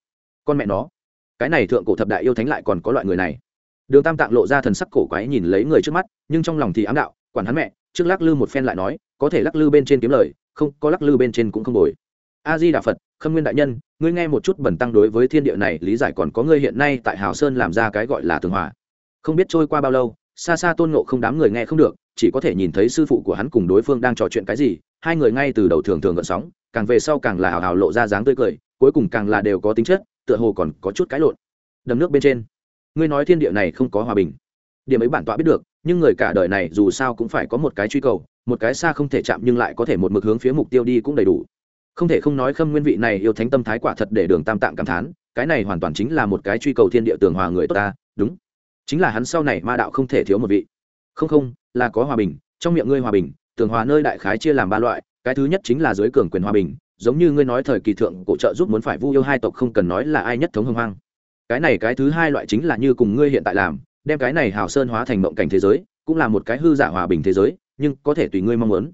Con mẹ nó. Cái này thượng cổ thập đại yêu thánh lại còn có loại người này. Đường tam tạng lộ ra thần sắc cổ quái nhìn lấy người trước mắt, nhưng trong lòng thì ám đạo, quản hắn mẹ, trước lắc lư một phen lại nói, có thể lắc lư bên trên kiếm lời, không, có lắc lư bên trên cũng không bồi a di đà phật, khâm nguyên đại nhân, ngươi nghe một chút bẩn tăng đối với thiên địa này, lý giải còn có ngươi hiện nay tại hào sơn làm ra cái gọi là tường hòa. Không biết trôi qua bao lâu, xa xa tôn nộ không đám người nghe không được, chỉ có thể nhìn thấy sư phụ của hắn cùng đối phương đang trò chuyện cái gì, hai người ngay từ đầu thường thường gợn sóng, càng về sau càng là hào hào lộ ra dáng tươi cười, cuối cùng càng là đều có tính chất, tựa hồ còn có chút cãi lộn. Đầm nước bên trên, ngươi nói thiên địa này không có hòa bình. Điểm ấy bản tọa biết được, nhưng người cả đời này dù sao cũng phải có một cái truy cầu, một cái xa không thể chạm nhưng lại có thể một mực hướng phía mục tiêu đi cũng đầy đủ không thể không nói khâm nguyên vị này yêu thánh tâm thái quả thật để đường tam tạng cảm thán, cái này hoàn toàn chính là một cái truy cầu thiên địa tường hòa người tốt ta, đúng. Chính là hắn sau này ma đạo không thể thiếu một vị. Không không, là có hòa bình, trong miệng ngươi hòa bình, tường hòa nơi đại khái chia làm ba loại, cái thứ nhất chính là dưới cường quyền hòa bình, giống như ngươi nói thời kỳ thượng cổ trợ giúp muốn phải vu yêu hai tộc không cần nói là ai nhất thống hưng hoang. Cái này cái thứ hai loại chính là như cùng ngươi hiện tại làm, đem cái này hào sơn hóa thành mộng cảnh thế giới, cũng là một cái hư giả hòa bình thế giới, nhưng có thể tùy ngươi mong muốn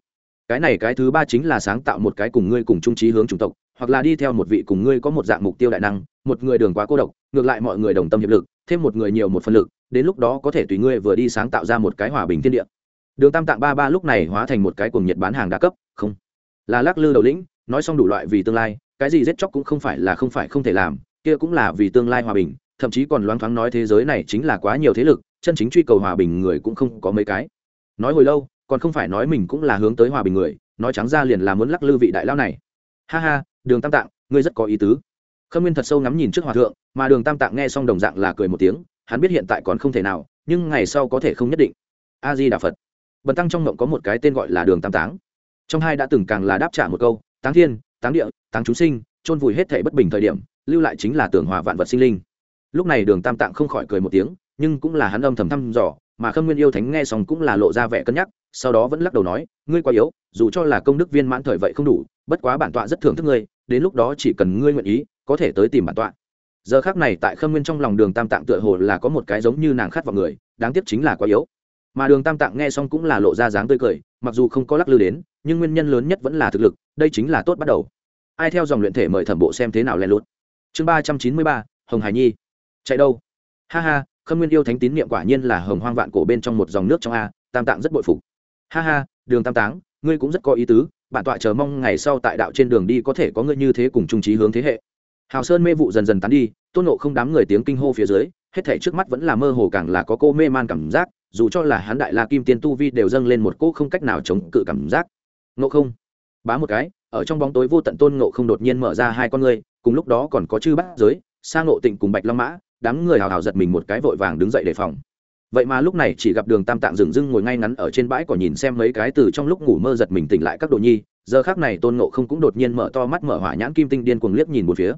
cái này cái thứ ba chính là sáng tạo một cái cùng ngươi cùng trung trí hướng chủng tộc, hoặc là đi theo một vị cùng ngươi có một dạng mục tiêu đại năng, một người đường quá cô độc, ngược lại mọi người đồng tâm hiệp lực, thêm một người nhiều một phân lực, đến lúc đó có thể tùy ngươi vừa đi sáng tạo ra một cái hòa bình thiên địa. Đường tam tạng ba ba lúc này hóa thành một cái cùng nhiệt bán hàng đa cấp, không, là lắc lư đầu lĩnh, nói xong đủ loại vì tương lai, cái gì giết chóc cũng không phải là không phải không thể làm, kia cũng là vì tương lai hòa bình, thậm chí còn loáng thoáng nói thế giới này chính là quá nhiều thế lực, chân chính truy cầu hòa bình người cũng không có mấy cái. Nói hồi lâu còn không phải nói mình cũng là hướng tới hòa bình người, nói trắng ra liền là muốn lắc lư vị đại lao này. Ha ha, đường tam tạng, ngươi rất có ý tứ. Khâm nguyên thật sâu ngắm nhìn trước hòa thượng, mà đường tam tạng nghe xong đồng dạng là cười một tiếng, hắn biết hiện tại còn không thể nào, nhưng ngày sau có thể không nhất định. A di đà phật. Bần tăng trong mộng có một cái tên gọi là đường tam táng. Trong hai đã từng càng là đáp trả một câu, táng thiên, táng địa, táng chúng sinh, chôn vùi hết thể bất bình thời điểm, lưu lại chính là tưởng hòa vạn vật sinh linh. Lúc này đường tam tạng không khỏi cười một tiếng, nhưng cũng là hắn âm thầm thăm dò mà khâm nguyên yêu thánh nghe xong cũng là lộ ra vẻ cân nhắc, sau đó vẫn lắc đầu nói, ngươi quá yếu, dù cho là công đức viên mãn thời vậy không đủ, bất quá bản tọa rất thưởng thức ngươi, đến lúc đó chỉ cần ngươi nguyện ý, có thể tới tìm bản tọa. Giờ khác này tại khâm nguyên trong lòng đường tam tạng tựa hồ là có một cái giống như nàng khát vào người, đáng tiếc chính là quá yếu. Mà đường tam tạng nghe xong cũng là lộ ra dáng tươi cười, mặc dù không có lắc lư đến, nhưng nguyên nhân lớn nhất vẫn là thực lực, đây chính là tốt bắt đầu. Ai theo dòng luyện thể mời thẩm bộ xem thế nào len lút. Chương ba trăm chín mươi ba, hồng hải nhi. Chạy đâu? Ha ha khâm nguyên yêu thánh tín niệm quả nhiên là hồng hoang vạn cổ bên trong một dòng nước trong a, tam tạng rất bội phục. Ha ha, đường tam táng, ngươi cũng rất có ý tứ, bản tọa chờ mong ngày sau tại đạo trên đường đi có thể có ngươi như thế cùng trung trí hướng thế hệ. Hào sơn mê vụ dần dần tán đi, tôn nộ không đám người tiếng kinh hô phía dưới, hết thể trước mắt vẫn là mơ hồ càng là có cô mê man cảm giác, dù cho là hắn đại la kim tiên tu vi đều dâng lên một cô không cách nào chống cự cảm giác. Nộ không, bá một cái, ở trong bóng tối vô tận tôn nộ không đột nhiên mở ra hai con ngươi, cùng lúc đó còn có chư bát giới sang nộ tịnh cùng bạch long mã đám người hào hào giật mình một cái vội vàng đứng dậy đề phòng. Vậy mà lúc này chỉ gặp đường tam tạng dừng dưng ngồi ngay ngắn ở trên bãi cỏ nhìn xem mấy cái từ trong lúc ngủ mơ giật mình tỉnh lại các đồ nhi, giờ khác này tôn nộ không cũng đột nhiên mở to mắt mở hỏa nhãn kim tinh điên cuồng liếc nhìn một phía.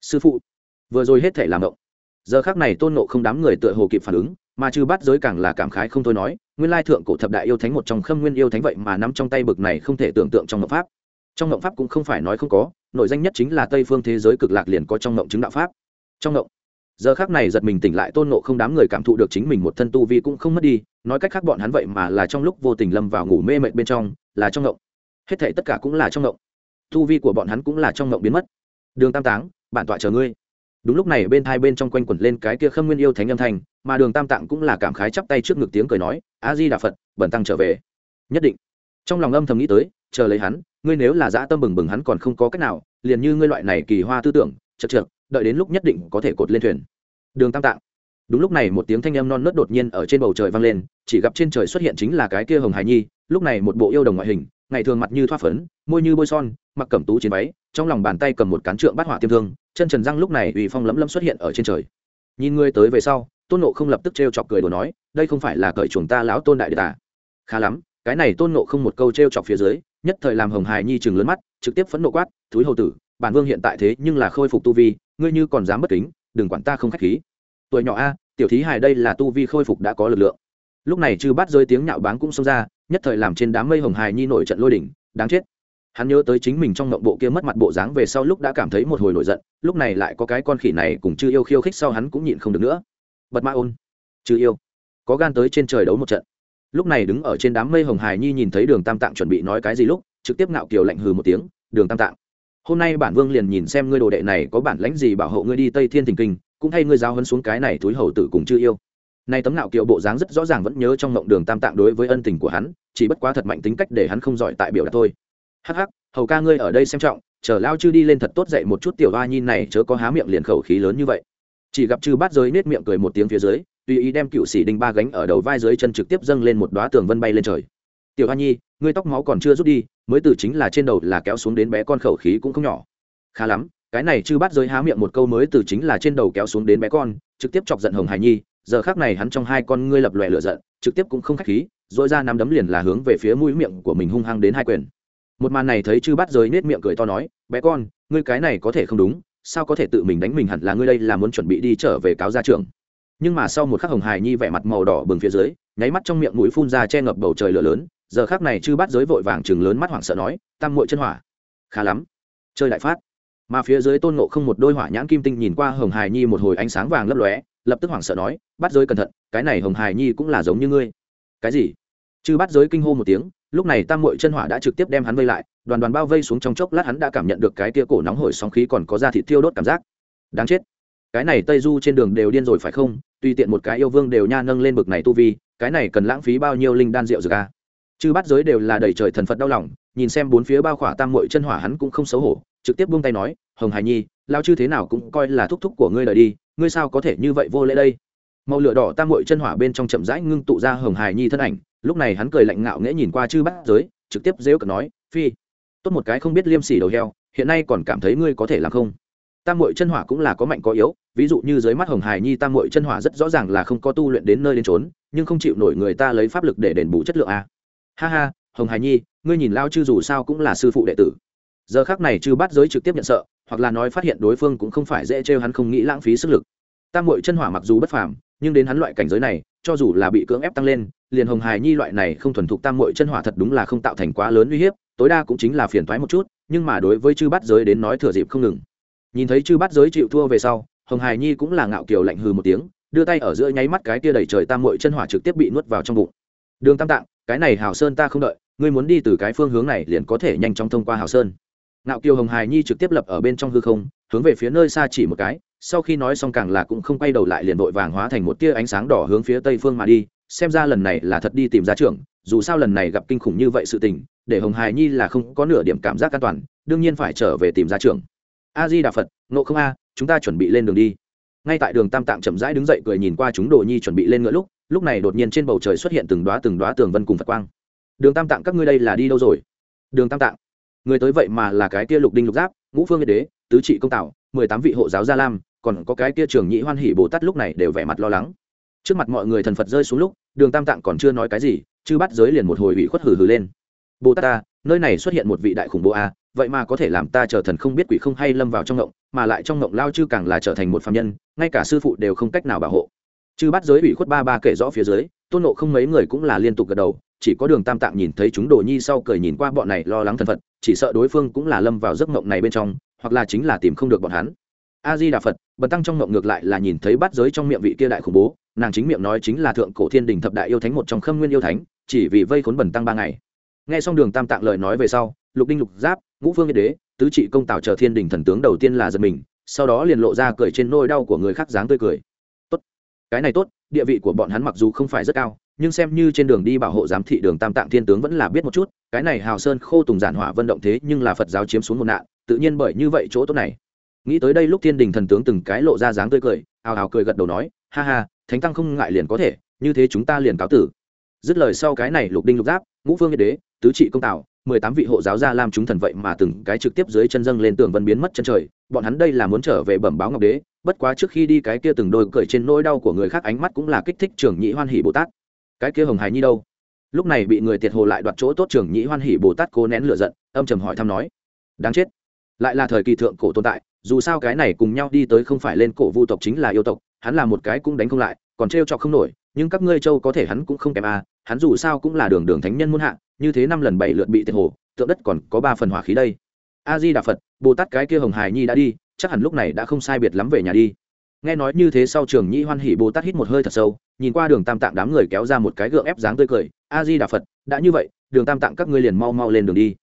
Sư phụ, vừa rồi hết thể làm động. Giờ khác này tôn nộ không đám người tựa hồ kịp phản ứng, mà chư bắt giới càng là cảm khái không thôi nói, nguyên lai thượng cổ thập đại yêu thánh một trong khâm nguyên yêu thánh vậy mà nắm trong tay bực này không thể tưởng tượng trong ngộng pháp. Trong ngộng pháp cũng không phải nói không có, nội danh nhất chính là tây phương thế giới cực lạc liền có trong ngộng chứng đạo pháp. Trong ngộng giờ khác này giật mình tỉnh lại tôn nộ không đám người cảm thụ được chính mình một thân tu vi cũng không mất đi, nói cách khác bọn hắn vậy mà là trong lúc vô tình lâm vào ngủ mê mệt bên trong, là trong ngộng. Hết thể tất cả cũng là trong ngộng. Tu vi của bọn hắn cũng là trong ngộng biến mất. Đường tam táng bản tọa chờ ngươi. Đúng lúc này bên hai bên trong quanh quẩn lên cái kia khâm nguyên yêu thánh âm thanh, mà đường tam tạng cũng là cảm khái chắp tay trước ngực tiếng cười nói a di đà phật bẩn tăng trở về. Nhất định. Trong lòng âm thầm nghĩ tới, chờ lấy hắn, ngươi nếu là dã tâm bừng bừng hắn còn không có cách nào, liền như ngươi loại này kỳ hoa tư tưởng chật chật đợi đến lúc nhất định có thể cột lên thuyền. Đường tam tạng. Đúng lúc này một tiếng thanh âm non nớt đột nhiên ở trên bầu trời vang lên, chỉ gặp trên trời xuất hiện chính là cái kia hồng hải nhi, lúc này một bộ yêu đồng ngoại hình, ngày thường mặt như thoa phấn, môi như bôi son, mặc cẩm tú chiến váy, trong lòng bàn tay cầm một cán trượng bát hỏa tiêm thương, chân trần răng lúc này ủy phong lấm lấm xuất hiện ở trên trời. Nhìn ngươi tới về sau, tôn nộ không lập tức t chọc cười đồ nói, đây không phải là cởi chuồng ta lão tôn đại đệ tả khá lắm, cái này tôn nộ không một câu t chọc phía dưới, nhất thời làm hồng Hải nhi chừng lớn mắt, trực tiếp phẫn nộ quát, thúi hầu tử bản vương hiện tại thế nhưng là khôi phục tu vi, ngươi như còn dám bất kính, đừng quản ta không khách khí. Tuổi nhỏ a, tiểu thí hài đây là tu vi khôi phục đã có lực lượng. Lúc này chư bắt rơi tiếng nhạo báng cũng xông ra, nhất thời làm trên đám mây hồng hài nhi nổi trận lôi đỉnh, đáng chết. Hắn nhớ tới chính mình trong ngộng bộ kia mất mặt bộ dáng về sau lúc đã cảm thấy một hồi nổi giận, lúc này lại có cái con khỉ này cùng chư yêu khiêu khích sau hắn cũng nhịn không được nữa. Bật ma ôn. Chư yêu. Có gan tới trên trời đấu một trận. Lúc này đứng ở trên đám mây hồng hài nhi nhìn thấy đường tam tạng chuẩn bị nói cái gì lúc, trực tiếp ngạo kiều lạnh hừ một tiếng, đường tam tạng hôm nay bản vương liền nhìn xem ngươi đồ đệ này có bản lãnh gì bảo hộ ngươi đi tây thiên thình kinh, cũng thay ngươi giáo hấn xuống cái này thúi hầu tử cùng chưa yêu. Nay tấm nạo kiều bộ dáng rất rõ ràng vẫn nhớ trong ngộng đường tam tạng đối với ân tình của hắn, chỉ bất quá thật mạnh tính cách để hắn không giỏi tại biểu đạt thôi. Hắc hắc, hầu ca ngươi ở đây xem trọng, chờ lao chư đi lên thật tốt dậy một chút tiểu hoa nhi này chớ có há miệng liền khẩu khí lớn như vậy. Chỉ gặp chư bát giới nết miệng cười một tiếng phía dưới, tùy ý đem cựu sĩ đinh ba gánh ở đầu vai dưới chân trực tiếp dâng lên một đoá tường vân bay lên trời. Tiểu hoa nhi ngươi tóc máu còn chưa rút đi, mới từ chính là trên đầu là kéo xuống đến bé con khẩu khí cũng không nhỏ. Khá lắm, cái này chư bắt giới há miệng một câu mới từ chính là trên đầu kéo xuống đến bé con, trực tiếp chọc giận hồng hải nhi, giờ khác này hắn trong hai con ngươi lập lòe lửa giận, trực tiếp cũng không khách khí dội ra nắm đấm liền là hướng về phía mũi miệng của mình hung hăng đến hai quyền. Một màn này thấy chư bắt giới nết miệng cười to nói, bé con, ngươi cái này có thể không đúng, sao có thể tự mình đánh mình hẳn là ngươi đây là muốn chuẩn bị đi trở về cáo ra trường nhưng mà sau một khắc hồng hài nhi vẻ mặt màu đỏ bừng phía dưới, nháy mắt trong miệng mũi phun ra che ngập bầu trời lửa lớn giờ khác này chư bắt giới vội vàng chừng lớn mắt hoảng sợ nói, tam muội chân hỏa, khá lắm, chơi đại phát. Mà phía dưới tôn ngộ không một đôi hỏa nhãn kim tinh nhìn qua hồng hài nhi một hồi ánh sáng vàng lấp lóe, lập tức hoảng sợ nói bắt giới cẩn thận, cái này hồng hài nhi cũng là giống như ngươi. Cái gì? Chư bắt giới kinh hô một tiếng, lúc này tam mội chân hỏa đã trực tiếp đem hắn vây lại, đoàn đoàn bao vây xuống trong chốc lát hắn đã cảm nhận được cái tia cổ nóng hổi sóng khí còn có da thịt thiêu đốt cảm giác. Đáng chết. Cái này tây du trên đường đều điên rồi phải không? Tuy tiện một cái yêu vương đều nha nâng lên bực này tu vi, cái này cần lãng phí bao nhiêu linh đan rượu dược a chư bát giới đều là đầy trời thần phật đau lòng, nhìn xem bốn phía bao khỏa tam mội chân hỏa hắn cũng không xấu hổ, trực tiếp buông tay nói, hồng hải nhi lao chư thế nào cũng coi là thúc thúc của ngươi lời đi, ngươi sao có thể như vậy vô lễ đây? Màu lửa đỏ tam mội chân hỏa bên trong chậm rãi ngưng tụ ra hồng hải nhi thân ảnh, lúc này hắn cười lạnh ngạo nghễ nhìn qua chư bát giới, trực tiếp dễu cận nói, phi, tốt một cái không biết liêm sỉ đầu heo, hiện nay còn cảm thấy ngươi có thể làm không? Tam mội chân hỏa cũng là có mạnh có yếu, ví dụ như dưới mắt hồng hải nhi tam mội chân hỏa rất rõ ràng là không có tu luyện đến nơi đến trốn nhưng không chịu nổi người ta lấy pháp lực để đền bù chất lượng a ha ha, hồng hải nhi, ngươi nhìn lao chư dù sao cũng là sư phụ đệ tử. Giờ khác này chư bắt giới trực tiếp nhận sợ, hoặc là nói phát hiện đối phương cũng không phải dễ trêu hắn không nghĩ lãng phí sức lực. Tam mội chân hỏa mặc dù bất phàm, nhưng đến hắn loại cảnh giới này, cho dù là bị cưỡng ép tăng lên, liền hồng hài nhi loại này không thuần thục tam mội chân hỏa thật đúng là không tạo thành quá lớn uy hiếp, tối đa cũng chính là phiền thoái một chút, nhưng mà đối với chư bắt giới đến nói thừa dịp không ngừng. Nhìn thấy chư bắt giới chịu thua về sau, hồng hài nhi cũng là ngạo kiều lạnh hừ một tiếng, đưa tay ở giữa nháy mắt cái tia đầy trời tam mội chân hỏa trực tiếp bị nuốt vào trong bụng. Đường tam tạng cái này hào sơn ta không đợi, ngươi muốn đi từ cái phương hướng này liền có thể nhanh chóng thông qua hào sơn. Ngạo kiều hồng hài nhi trực tiếp lập ở bên trong hư không, hướng về phía nơi xa chỉ một cái, sau khi nói xong càng là cũng không quay đầu lại liền vội vàng hóa thành một tia ánh sáng đỏ hướng phía tây phương mà đi, xem ra lần này là thật đi tìm ra trưởng, dù sao lần này gặp kinh khủng như vậy sự tình, để hồng hài nhi là không có nửa điểm cảm giác an toàn, đương nhiên phải trở về tìm ra trưởng. A di đà phật nộ không a, chúng ta chuẩn bị lên đường đi. Ngay tại đường tam tạng chậm rãi đứng dậy cười nhìn qua chúng đồ nhi chuẩn bị lên ngựa lúc lúc này đột nhiên trên bầu trời xuất hiện từng đoá từng đoá tường vân cùng phật quang. Đường tam tạng, các ngươi đây là đi đâu rồi? Đường tam tạng, người tới vậy mà là cái tia lục đinh lục giáp, ngũ phương yên đế, tứ trị công tảo mười tám vị hộ giáo gia lam, còn có cái tia trường nhị hoan hỷ bồ tát lúc này đều vẻ mặt lo lắng. Trước mặt mọi người thần phật rơi xuống lúc, đường tam tạng còn chưa nói cái gì chứ bắt giới liền một hồi bị khuất hử hử lên. Bồ tát ta, nơi này xuất hiện một vị đại khủng bố a, vậy mà có thể làm ta trở thần không biết quỷ không hay lâm vào trong ngộng, mà lại trong ngộng lao chư càng là trở thành một phạm nhân, ngay cả sư phụ đều không cách nào bảo hộ chư bắt giới ủy khuất ba ba kể rõ phía dưới, tôn nộ không mấy người cũng là liên tục gật đầu, chỉ có đường tam tạng nhìn thấy chúng đồ nhi sau cười nhìn qua bọn này lo lắng thân phận chỉ sợ đối phương cũng là lâm vào giấc mộng này bên trong, hoặc là chính là tìm không được bọn hắn. A di đà phật bần tăng trong mộng ngược lại là nhìn thấy bắt giới trong miệng vị kia đại khủng bố, nàng chính miệng nói chính là thượng cổ thiên đình thập đại yêu thánh một trong khâm nguyên yêu thánh, chỉ vì vây khốn bần tăng ba ngày. Nghe xong đường tam tạng lời nói về sau, lục đinh lục giáp, ngũ phương yên đế, tứ trị công tào chờ thiên đình thần tướng đầu tiên là giật mình, sau đó liền lộ ra cười trên nôi đau của người khác dáng tươi cười cái này tốt, địa vị của bọn hắn mặc dù không phải rất cao, nhưng xem như trên đường đi bảo hộ giám thị đường tam tạng thiên tướng vẫn là biết một chút, cái này hào sơn khô tùng giản hỏa vận động thế nhưng là phật giáo chiếm xuống một nạn, tự nhiên bởi như vậy chỗ tốt này. Nghĩ tới đây lúc thiên đình thần tướng từng cái lộ ra dáng tươi cười hào hào cười gật đầu nói, ha ha, thánh tăng không ngại liền có thể, như thế chúng ta liền cáo tử. Dứt lời sau cái này lục đinh lục giáp, ngũ phương nhật đế, tứ trị công tạo mười tám vị hộ giáo gia làm chúng thần vậy mà từng cái trực tiếp dưới chân dâng lên tường vân biến mất chân trời, bọn hắn đây là muốn trở về bẩm báo ngọc đế bất quá trước khi đi cái kia từng đôi cười trên nỗi đau của người khác ánh mắt cũng là kích thích trường nhị hoan hỷ bồ tát. Cái kia hồng hài nhi đâu? Lúc này bị người tiệt hồ lại đoạt chỗ tốt trường nhị hoan hỷ bồ tát cố nén lửa giận, âm trầm hỏi thăm nói, đáng chết, lại là thời kỳ thượng cổ tồn tại, dù sao cái này cùng nhau đi tới không phải lên cổ vu tộc chính là yêu tộc, hắn là một cái cũng đánh không lại, còn trêu chọc không nổi, nhưng các ngươi châu có thể hắn cũng không kém a hắn dù sao cũng là đường đường thánh nhân muôn hạ, như thế năm lần bảy lượt bị tiệt hồ, tượng đất còn có ba phần hỏa khí đây. A di đà phật, bồ tát cái kia hồng hài nhi đã đi chắc hẳn lúc này đã không sai biệt lắm về nhà đi. Nghe nói như thế sau trường nhĩ hoan hỉ bồ tát hít một hơi thật sâu, nhìn qua đường tam tạng đám người kéo ra một cái gượng ép dáng tươi cười, a di đà phật, đã như vậy, đường tam tạng các ngươi liền mau mau lên đường đi.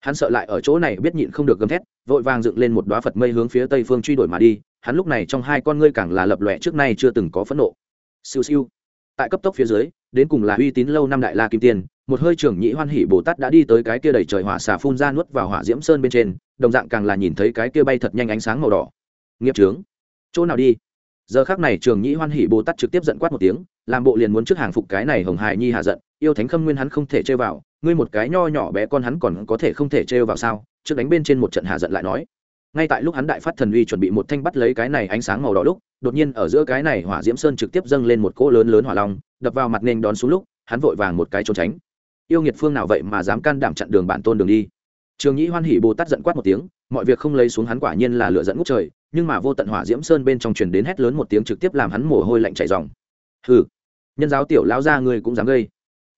Hắn sợ lại ở chỗ này biết nhịn không được gầm thét, vội vàng dựng lên một đoá phật mây hướng phía tây phương truy đuổi mà đi, hắn lúc này trong hai con ngươi càng là lập lòe trước nay chưa từng có phẫn nộ. Siêu siêu. Tại cấp tốc phía dưới, đến cùng là uy tín lâu năm đại la kim tiên một hơi trưởng nhĩ hoan hỉ bồ tát đã đi tới cái kia đầy trời hỏa xà phun ra nuốt vào hỏa diễm sơn bên trên đồng dạng càng là nhìn thấy cái kia bay thật nhanh ánh sáng màu đỏ. Nghiệp trướng. Chỗ nào đi? Giờ khác này trường nhĩ hoan hỉ bồ tát trực tiếp giận quát một tiếng, làm bộ liền muốn trước hàng phục cái này hồng hài nhi hạ giận, yêu thánh khâm nguyên hắn không thể chơi vào, ngươi một cái nho nhỏ bé con hắn còn có thể không thể chơi vào sao? Trước đánh bên trên một trận hạ giận lại nói. Ngay tại lúc hắn đại phát thần uy chuẩn bị một thanh bắt lấy cái này ánh sáng màu đỏ lúc, đột nhiên ở giữa cái này hỏa diễm sơn trực tiếp dâng lên một cỗ lớn lớn hỏa long, đập vào mặt nên đón xuống lúc, hắn vội vàng một cái trốn tránh. Yêu nghiệt phương nào vậy mà dám can đảm chặn đường bản tôn đường đi? Trường nhĩ hoan hỉ bồ tát giận quát một tiếng, mọi việc không lấy xuống hắn quả nhiên là lựa dẫn ngút trời, nhưng mà vô tận hỏa diễm sơn bên trong truyền đến hét lớn một tiếng trực tiếp làm hắn mồ hôi lạnh chảy dòng hừ, nhân giáo tiểu lão gia ngươi cũng dám gây.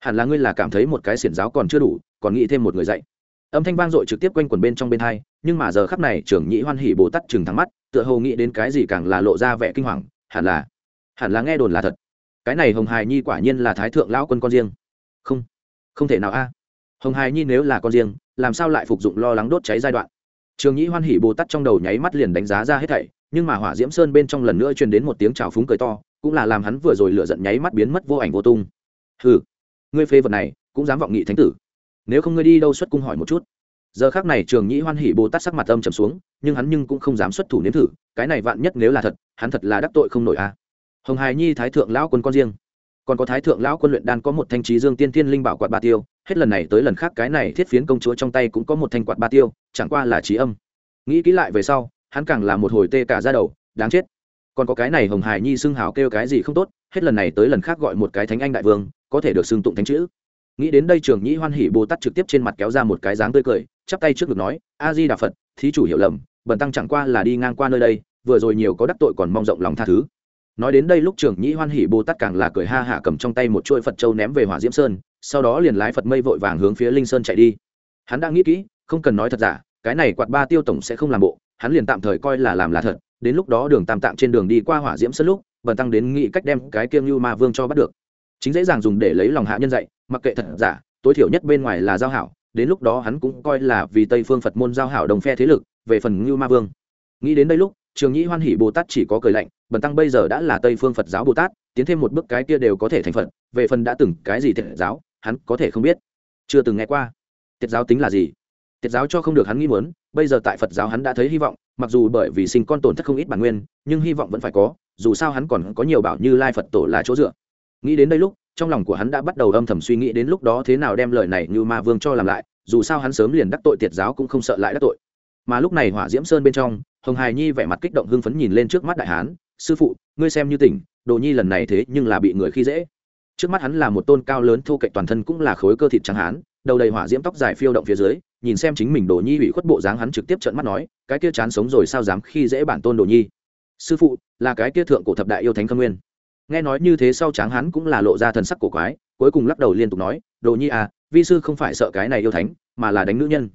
Hẳn là ngươi là cảm thấy một cái xiển giáo còn chưa đủ, còn nghĩ thêm một người dạy. Âm thanh vang dội trực tiếp quanh quần bên trong bên hai, nhưng mà giờ khắp này trưởng nhĩ hoan hỉ bồ tát chừng thắng mắt, tựa hồ nghĩ đến cái gì càng là lộ ra vẻ kinh hoàng, hẳn là hẳn là nghe đồn là thật. Cái này hồng hài nhi quả nhiên là thái thượng lão quân con riêng. Không không thể nào a hồng hài nhi nếu là con riêng, làm sao lại phục dụng lo lắng đốt cháy giai đoạn? Trường nhĩ hoan hỉ bồ tát trong đầu nháy mắt liền đánh giá ra hết thảy, nhưng mà hỏa diễm sơn bên trong lần nữa truyền đến một tiếng trào phúng cười to, cũng là làm hắn vừa rồi lựa giận nháy mắt biến mất vô ảnh vô tung. Hừ, ngươi phê vật này, cũng dám vọng nghị thánh tử. Nếu không ngươi đi đâu xuất cung hỏi một chút. Giờ khác này trường nhĩ hoan hỉ bồ tát sắc mặt âm trầm xuống, nhưng hắn nhưng cũng không dám xuất thủ nếm thử, cái này vạn nhất nếu là thật, hắn thật là đắc tội không nổi a. À. hồng hài nhi thái thượng lão quân con riêng. Còn có thái thượng lão quân luyện đan có một thanh trí dương tiên thiên linh bảo quạt ba tiêu hết lần này tới lần khác cái này thiết phiến công chúa trong tay cũng có một thanh quạt ba tiêu, chẳng qua là trí âm. Nghĩ kỹ lại về sau, hắn càng là một hồi tê cả ra đầu, đáng chết. Còn có cái này hồng hải nhi xưng hào kêu cái gì không tốt, hết lần này tới lần khác gọi một cái thánh anh đại vương, có thể được xưng tụng thánh chữ. Nghĩ đến đây trường nhĩ hoan hỉ bồ tát trực tiếp trên mặt kéo ra một cái dáng tươi cười, chắp tay trước ngực nói, a di đà phật, thí chủ hiểu lầm, bần tăng chẳng qua là đi ngang qua nơi đây, vừa rồi nhiều có đắc tội còn mong rộng lòng tha thứ. Nói đến đây lúc trường nhĩ hoan hỉ bồ tát càng là cười ha hả cầm trong tay một chuỗi phật châu ném về hỏa diễm sơn sau đó liền lái phật mây vội vàng hướng phía linh sơn chạy đi. Hắn đã nghĩ kỹ, không cần nói thật giả, cái này quạt ba tiêu tổng sẽ không làm bộ, hắn liền tạm thời coi là làm là thật, đến lúc đó đường tam tạng trên đường đi qua hỏa diễm sơn lúc, bần tăng đến nghĩ cách đem cái kiêng như ma vương cho bắt được. Chính dễ dàng dùng để lấy lòng hạ nhân dạy, mặc kệ thật giả, tối thiểu nhất bên ngoài là giao hảo, đến lúc đó hắn cũng coi là vì tây phương phật môn giao hảo đồng phe thế lực, về phần như ma vương. Nghĩ đến đây lúc, trường nhĩ hoan hỷ bồ tát chỉ có cười lạnh, bần tăng bây giờ đã là tây phương phật giáo bồ tát, tiến thêm một bước cái kia đều có thể thành phật, về phần đã từng cái gì thiện giáo hắn có thể không biết. Chưa từng nghe qua. Tiết giáo tính là gì? Tiết giáo cho không được hắn nghĩ muốn, bây giờ tại phật giáo hắn đã thấy hy vọng, mặc dù bởi vì sinh con tổn thất không ít bản nguyên, nhưng hy vọng vẫn phải có, dù sao hắn còn có nhiều bảo như lai phật tổ là chỗ dựa. Nghĩ đến đây lúc, trong lòng của hắn đã bắt đầu âm thầm suy nghĩ đến lúc đó thế nào đem lời này như ma vương cho làm lại, dù sao hắn sớm liền đắc tội tiệt giáo cũng không sợ lại đắc tội. Mà lúc này hỏa diễm sơn bên trong, hồng hài nhi vẻ mặt kích động hưng phấn nhìn lên trước mắt đại hán, sư phụ, ngươi xem như tỉnh, đồ nhi lần này thế nhưng là bị người khi dễ trước mắt hắn là một tôn cao lớn thu cậy toàn thân cũng là khối cơ thịt trắng hán, đầu đầy hỏa diễm tóc dài phiêu động phía dưới, nhìn xem chính mình đồ nhi ủy khuất bộ dáng hắn trực tiếp trợn mắt nói, cái kia chán sống rồi sao dám khi dễ bản tôn đồ nhi? Sư phụ, là cái kia thượng cổ thập đại yêu thánh khâm nguyên. Nghe nói như thế sau tráng hắn cũng là lộ ra thần sắc cổ quái, cuối cùng lắc đầu liên tục nói, đồ nhi à vi sư không phải sợ cái này yêu thánh, mà là đánh nữ nhân.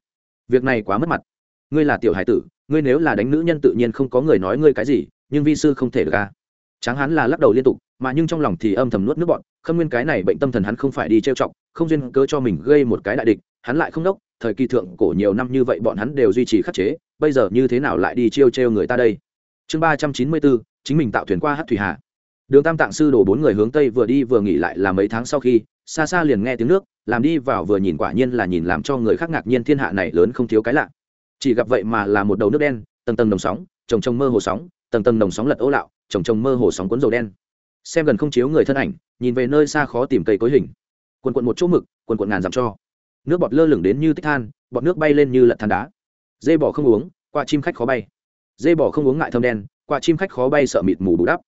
Việc này quá mất mặt. Ngươi là tiểu hải tử, ngươi nếu là đánh nữ nhân tự nhiên không có người nói ngươi cái gì, nhưng vi sư không thể được à. Tráng hắn là lắc đầu liên tục, mà nhưng trong lòng thì âm thầm nuốt nước bọn khâm nguyên cái này bệnh tâm thần hắn không phải đi trêu chọc, không duyên cớ cho mình gây một cái đại địch, hắn lại không đốc, thời kỳ thượng cổ nhiều năm như vậy bọn hắn đều duy trì khắc chế, bây giờ như thế nào lại đi trêu trêu người ta đây? Chương ba trăm chín mươi bốn, chính mình tạo thuyền qua hát thủy hà. Đường tam tạng sư đổ bốn người hướng tây vừa đi vừa nghỉ lại là mấy tháng sau khi, xa xa liền nghe tiếng nước, làm đi vào vừa nhìn quả nhiên là nhìn làm cho người khác ngạc nhiên thiên hạ này lớn không thiếu cái lạ. Chỉ gặp vậy mà là một đầu nước đen, tầng tầng đồng sóng trồng trồng mơ hồ sóng, tầng tầng đồng sóng lật ố lạo trồng trồng mơ hồ sóng cuốn dầu đen xem gần không chiếu người thân ảnh, nhìn về nơi xa khó tìm cây cối hình. Quần quận một chỗ mực, quần quận ngàn dặm cho. Nước bọt lơ lửng đến như tích than, bọt nước bay lên như lật than đá. Dê bỏ không uống qua chim khách khó bay. Dê bỏ không uống ngại thâm đen qua chim khách khó bay sợ mịt mù bù đắp.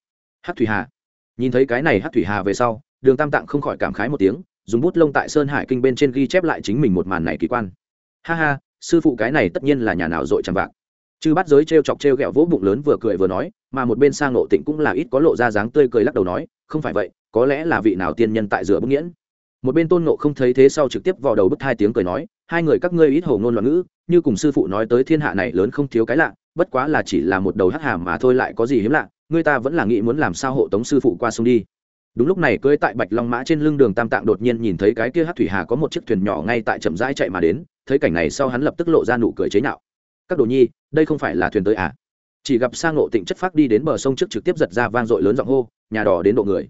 Hát thủy hà. Nhìn thấy cái này hát thủy hà về sau, đường tam tạng không khỏi cảm khái một tiếng, dùng bút lông tại sơn hải kinh bên trên ghi chép lại chính mình một màn này kỳ quan. Ha ha, sư phụ cái này tất nhiên là nhà nào dội chẳng vạc chư bắt giới t r e o chọc t r e o g ẹ o vỗ bụng lớn vừa cười vừa nói, mà một bên sang nộ tịnh cũng là ít có lộ ra dáng tươi cười lắc đầu nói, không phải vậy, có lẽ là vị nào tiên nhân tại giữa bức nghiễn. Một bên tôn nộ không thấy thế sau trực tiếp vào đầu bức hai tiếng cười nói, hai người các ngươi ít hầu ngôn loạn ngữ, như cùng sư phụ nói tới thiên hạ này lớn không thiếu cái lạ, bất quá là chỉ là một đầu hắc hàm mà thôi lại có gì hiếm lạ, người ta vẫn là nghĩ muốn làm sao hộ tống sư phụ qua sông đi. Đúng lúc này cưỡi tại bạch long mã trên lưng đường tam tạng đột nhiên nhìn thấy cái kia hát thủy hà có một chiếc thuyền nhỏ ngay tại chậm rãi chạy mà đến, thấy cảnh này sau hắn lập tức lộ ra nụ cười chế nhạo. Các đồ nhi đây không phải là thuyền tới à? Chỉ gặp sang ngộ tịnh chất phát đi đến bờ sông trước trực tiếp giật ra vang dội lớn giọng hô, nhà đỏ đến độ người.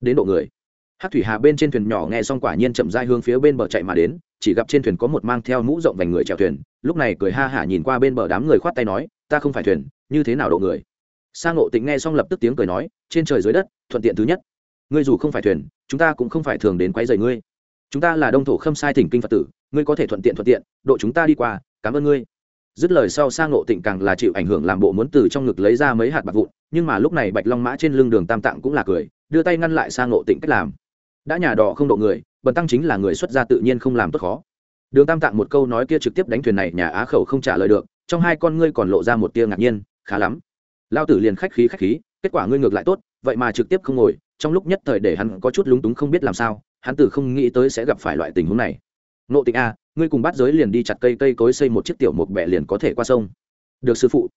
Đến độ người. Hát thủy hà bên trên thuyền nhỏ nghe xong quả nhiên chậm rãi hướng phía bên bờ chạy mà đến, chỉ gặp trên thuyền có một mang theo mũ rộng vành người chèo thuyền, lúc này cười ha hả nhìn qua bên bờ đám người khoát tay nói, ta không phải thuyền, như thế nào độ người? Sang ngộ tịnh nghe xong lập tức tiếng cười nói, trên trời dưới đất, thuận tiện thứ nhất. Ngươi dù không phải thuyền, chúng ta cũng không phải thường đến quấy rầy ngươi. Chúng ta là đông thổ khâm sai thỉnh kinh phật tử, ngươi có thể thuận tiện thuận tiện, độ chúng ta đi qua, cảm ơn ngươi dứt lời sau sang ngộ tịnh càng là chịu ảnh hưởng làm bộ muốn từ trong ngực lấy ra mấy hạt bạc vụn, nhưng mà lúc này bạch long mã trên lưng đường tam tạng cũng là cười, đưa tay ngăn lại sang ngộ tịnh cách làm. Đã nhà đỏ không độ người, bần tăng chính là người xuất gia tự nhiên không làm tốt khó. Đường tam tạng một câu nói kia trực tiếp đánh thuyền này nhà á khẩu không trả lời được, trong hai con ngươi còn lộ ra một tia ngạc nhiên, khá lắm. Lao tử liền khách khí khách khí, kết quả ngươi ngược lại tốt, vậy mà trực tiếp không ngồi, trong lúc nhất thời để hắn có chút lúng túng không biết làm sao, hắn tử không nghĩ tới sẽ gặp phải loại tình huống này nộ tịnh a, ngươi cùng bắt giới liền đi chặt cây cây cối xây một chiếc tiểu một bẹ liền có thể qua sông. Được sư phụ.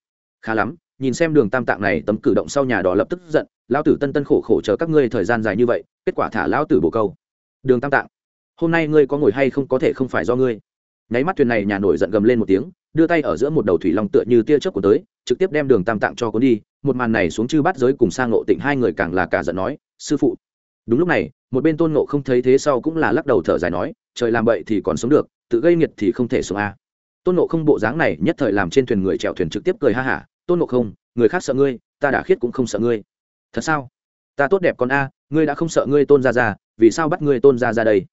Khá lắm, nhìn xem đường tam tạng này, tấm cử động sau nhà đó lập tức giận lao tử tân tân khổ khổ chờ các ngươi thời gian dài như vậy, kết quả thả lao tử bồ câu. Đường tam tạng, hôm nay ngươi có ngồi hay không có thể không phải do ngươi. Nháy mắt thuyền này nhà nổi giận gầm lên một tiếng, đưa tay ở giữa một đầu thủy long tựa như tia chớp của tới, trực tiếp đem đường tam tạng cho cuốn đi, một màn này xuống chư bắt giới cùng sang ngộ tịnh hai người càng là cả giận nói, sư phụ. Đúng lúc này một bên tôn ngộ không thấy thế sau cũng là lắc đầu thở dài nói, trời làm bậy thì còn sống được, tự gây nghiệt thì không thể sống a tôn ngộ không bộ dáng này nhất thời làm trên thuyền người chèo thuyền trực tiếp cười ha hả, tôn ngộ không, người khác sợ ngươi, ta đã khiết cũng không sợ ngươi. Thật sao? Ta tốt đẹp con a, ngươi đã không sợ ngươi tôn ra ra vì sao bắt ngươi tôn ra ra đây?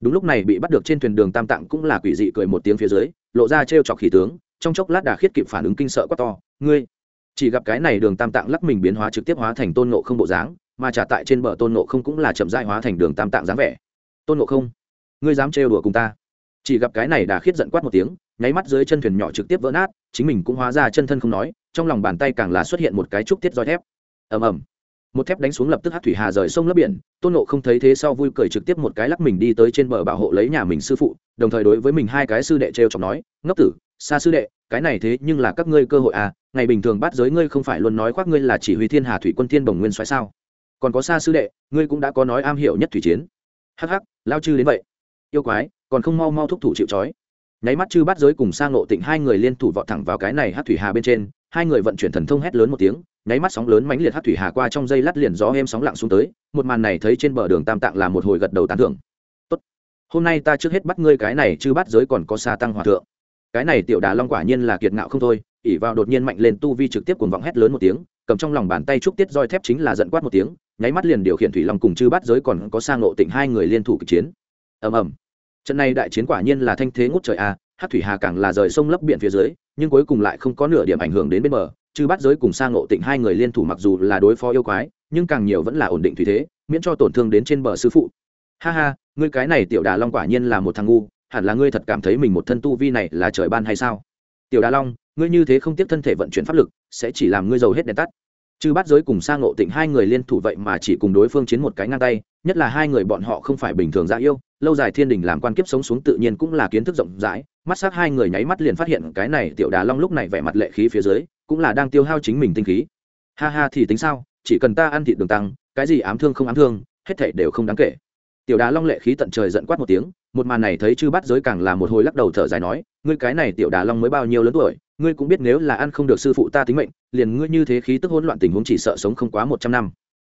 Đúng lúc này bị bắt được trên thuyền đường tam tạng cũng là quỷ dị cười một tiếng phía dưới, lộ ra trêu chọc khỉ tướng, trong chốc lát đà khiết kịp phản ứng kinh sợ quá to, ngươi. Chỉ gặp cái này đường tam tạng lắc mình biến hóa trực tiếp hóa thành tôn nộ không bộ dáng mà trả tại trên bờ tôn nộ không cũng là chậm dại hóa thành đường tam tạng dáng vẻ. Tôn nộ không, ngươi dám trêu đùa cùng ta? Chỉ gặp cái này đà khiết giận quát một tiếng, nháy mắt dưới chân thuyền nhỏ trực tiếp vỡ nát, chính mình cũng hóa ra chân thân không nói, trong lòng bàn tay càng là xuất hiện một cái trúc tiết roi thép. Ầm ầm. Một thép đánh xuống lập tức hát thủy hà rời sông lấp biển, tôn nộ không thấy thế sau vui cười trực tiếp một cái lắc mình đi tới trên bờ bảo hộ lấy nhà mình sư phụ, đồng thời đối với mình hai cái sư đệ t r e o chọc nói, ngốc tử, xa sư đệ, cái này thế nhưng là các ngươi cơ hội à ngày bình thường bắt giới ngươi không phải luôn nói khoác ngươi là chỉ huy thiên hà thủy quân thiên bồng nguyên xoáy sao? Còn có xa sư đệ, ngươi cũng đã có nói am hiểu nhất thủy chiến. Hắc hắc, lao chư đến vậy. Yêu quái, còn không mau mau thúc thủ chịu trói. Nháy mắt chư bắt giới cùng sang nộ tịnh hai người liên thủ vọt thẳng vào cái này hát thủy hà bên trên, hai người vận chuyển thần thông hét lớn một tiếng, nháy mắt sóng lớn mãnh liệt hát thủy hà qua trong dây lát liền gió êm sóng lặng xuống tới, một màn này thấy trên bờ đường tam tạng là một hồi gật đầu tán thưởng. Tốt, hôm nay ta trước hết bắt ngươi cái này chư bắt giới còn có xa tăng hòa thượng. Cái này tiểu đà long quả nhiên là kiệt ngạo không thôi ỉ vào đột nhiên mạnh lên tu vi trực tiếp cuồng vọng hét lớn một tiếng, cầm trong lòng bàn tay trúc tiết roi thép chính là giận quát một tiếng nháy mắt liền điều khiển thủy long cùng chư Bát giới còn có sang Ngộ tịnh hai người liên thủ kịch chiến. Ầm ầm. Trận này đại chiến quả nhiên là thanh thế ngút trời a, hát thủy hà càng là rời sông lấp biển phía dưới, nhưng cuối cùng lại không có nửa điểm ảnh hưởng đến bên bờ. Chư Bát giới cùng sang ngộ tịnh hai người liên thủ mặc dù là đối phó yêu quái, nhưng càng nhiều vẫn là ổn định thủy thế, miễn cho tổn thương đến trên bờ sư phụ. Ha ha, ngươi cái này tiểu đà long quả nhiên là một thằng ngu, hẳn là ngươi thật cảm thấy mình một thân tu vi này là trời ban hay sao? Tiểu đà long, ngươi như thế không tiếp thân thể vận chuyển pháp lực, sẽ chỉ làm ngươi giàu hết đèn tắt chư bắt giới cùng sang ngộ tịnh hai người liên thủ vậy mà chỉ cùng đối phương chiến một cái ngang tay, nhất là hai người bọn họ không phải bình thường dạ yêu, lâu dài thiên đình làm quan kiếp sống xuống tự nhiên cũng là kiến thức rộng rãi, mắt s á c hai người nháy mắt liền phát hiện cái này tiểu đà long lúc này vẻ mặt lệ khí phía dưới, cũng là đang tiêu hao chính mình tinh khí. Ha ha thì tính sao, chỉ cần ta ăn thịt đường tăng, cái gì ám thương không ám thương, hết thể đều không đáng kể. Tiểu đà long lệ khí tận trời giận quát một tiếng, một màn này thấy chư bắt giới càng là một hồi lắc đầu thở dài nói, ngươi cái này tiểu đà long mới bao nhiêu lớn tuổi ngươi cũng biết nếu là ăn không được sư phụ ta tính mệnh, liền ngươi như thế khí tức hỗn loạn tình huống chỉ sợ sống không quá một trăm năm.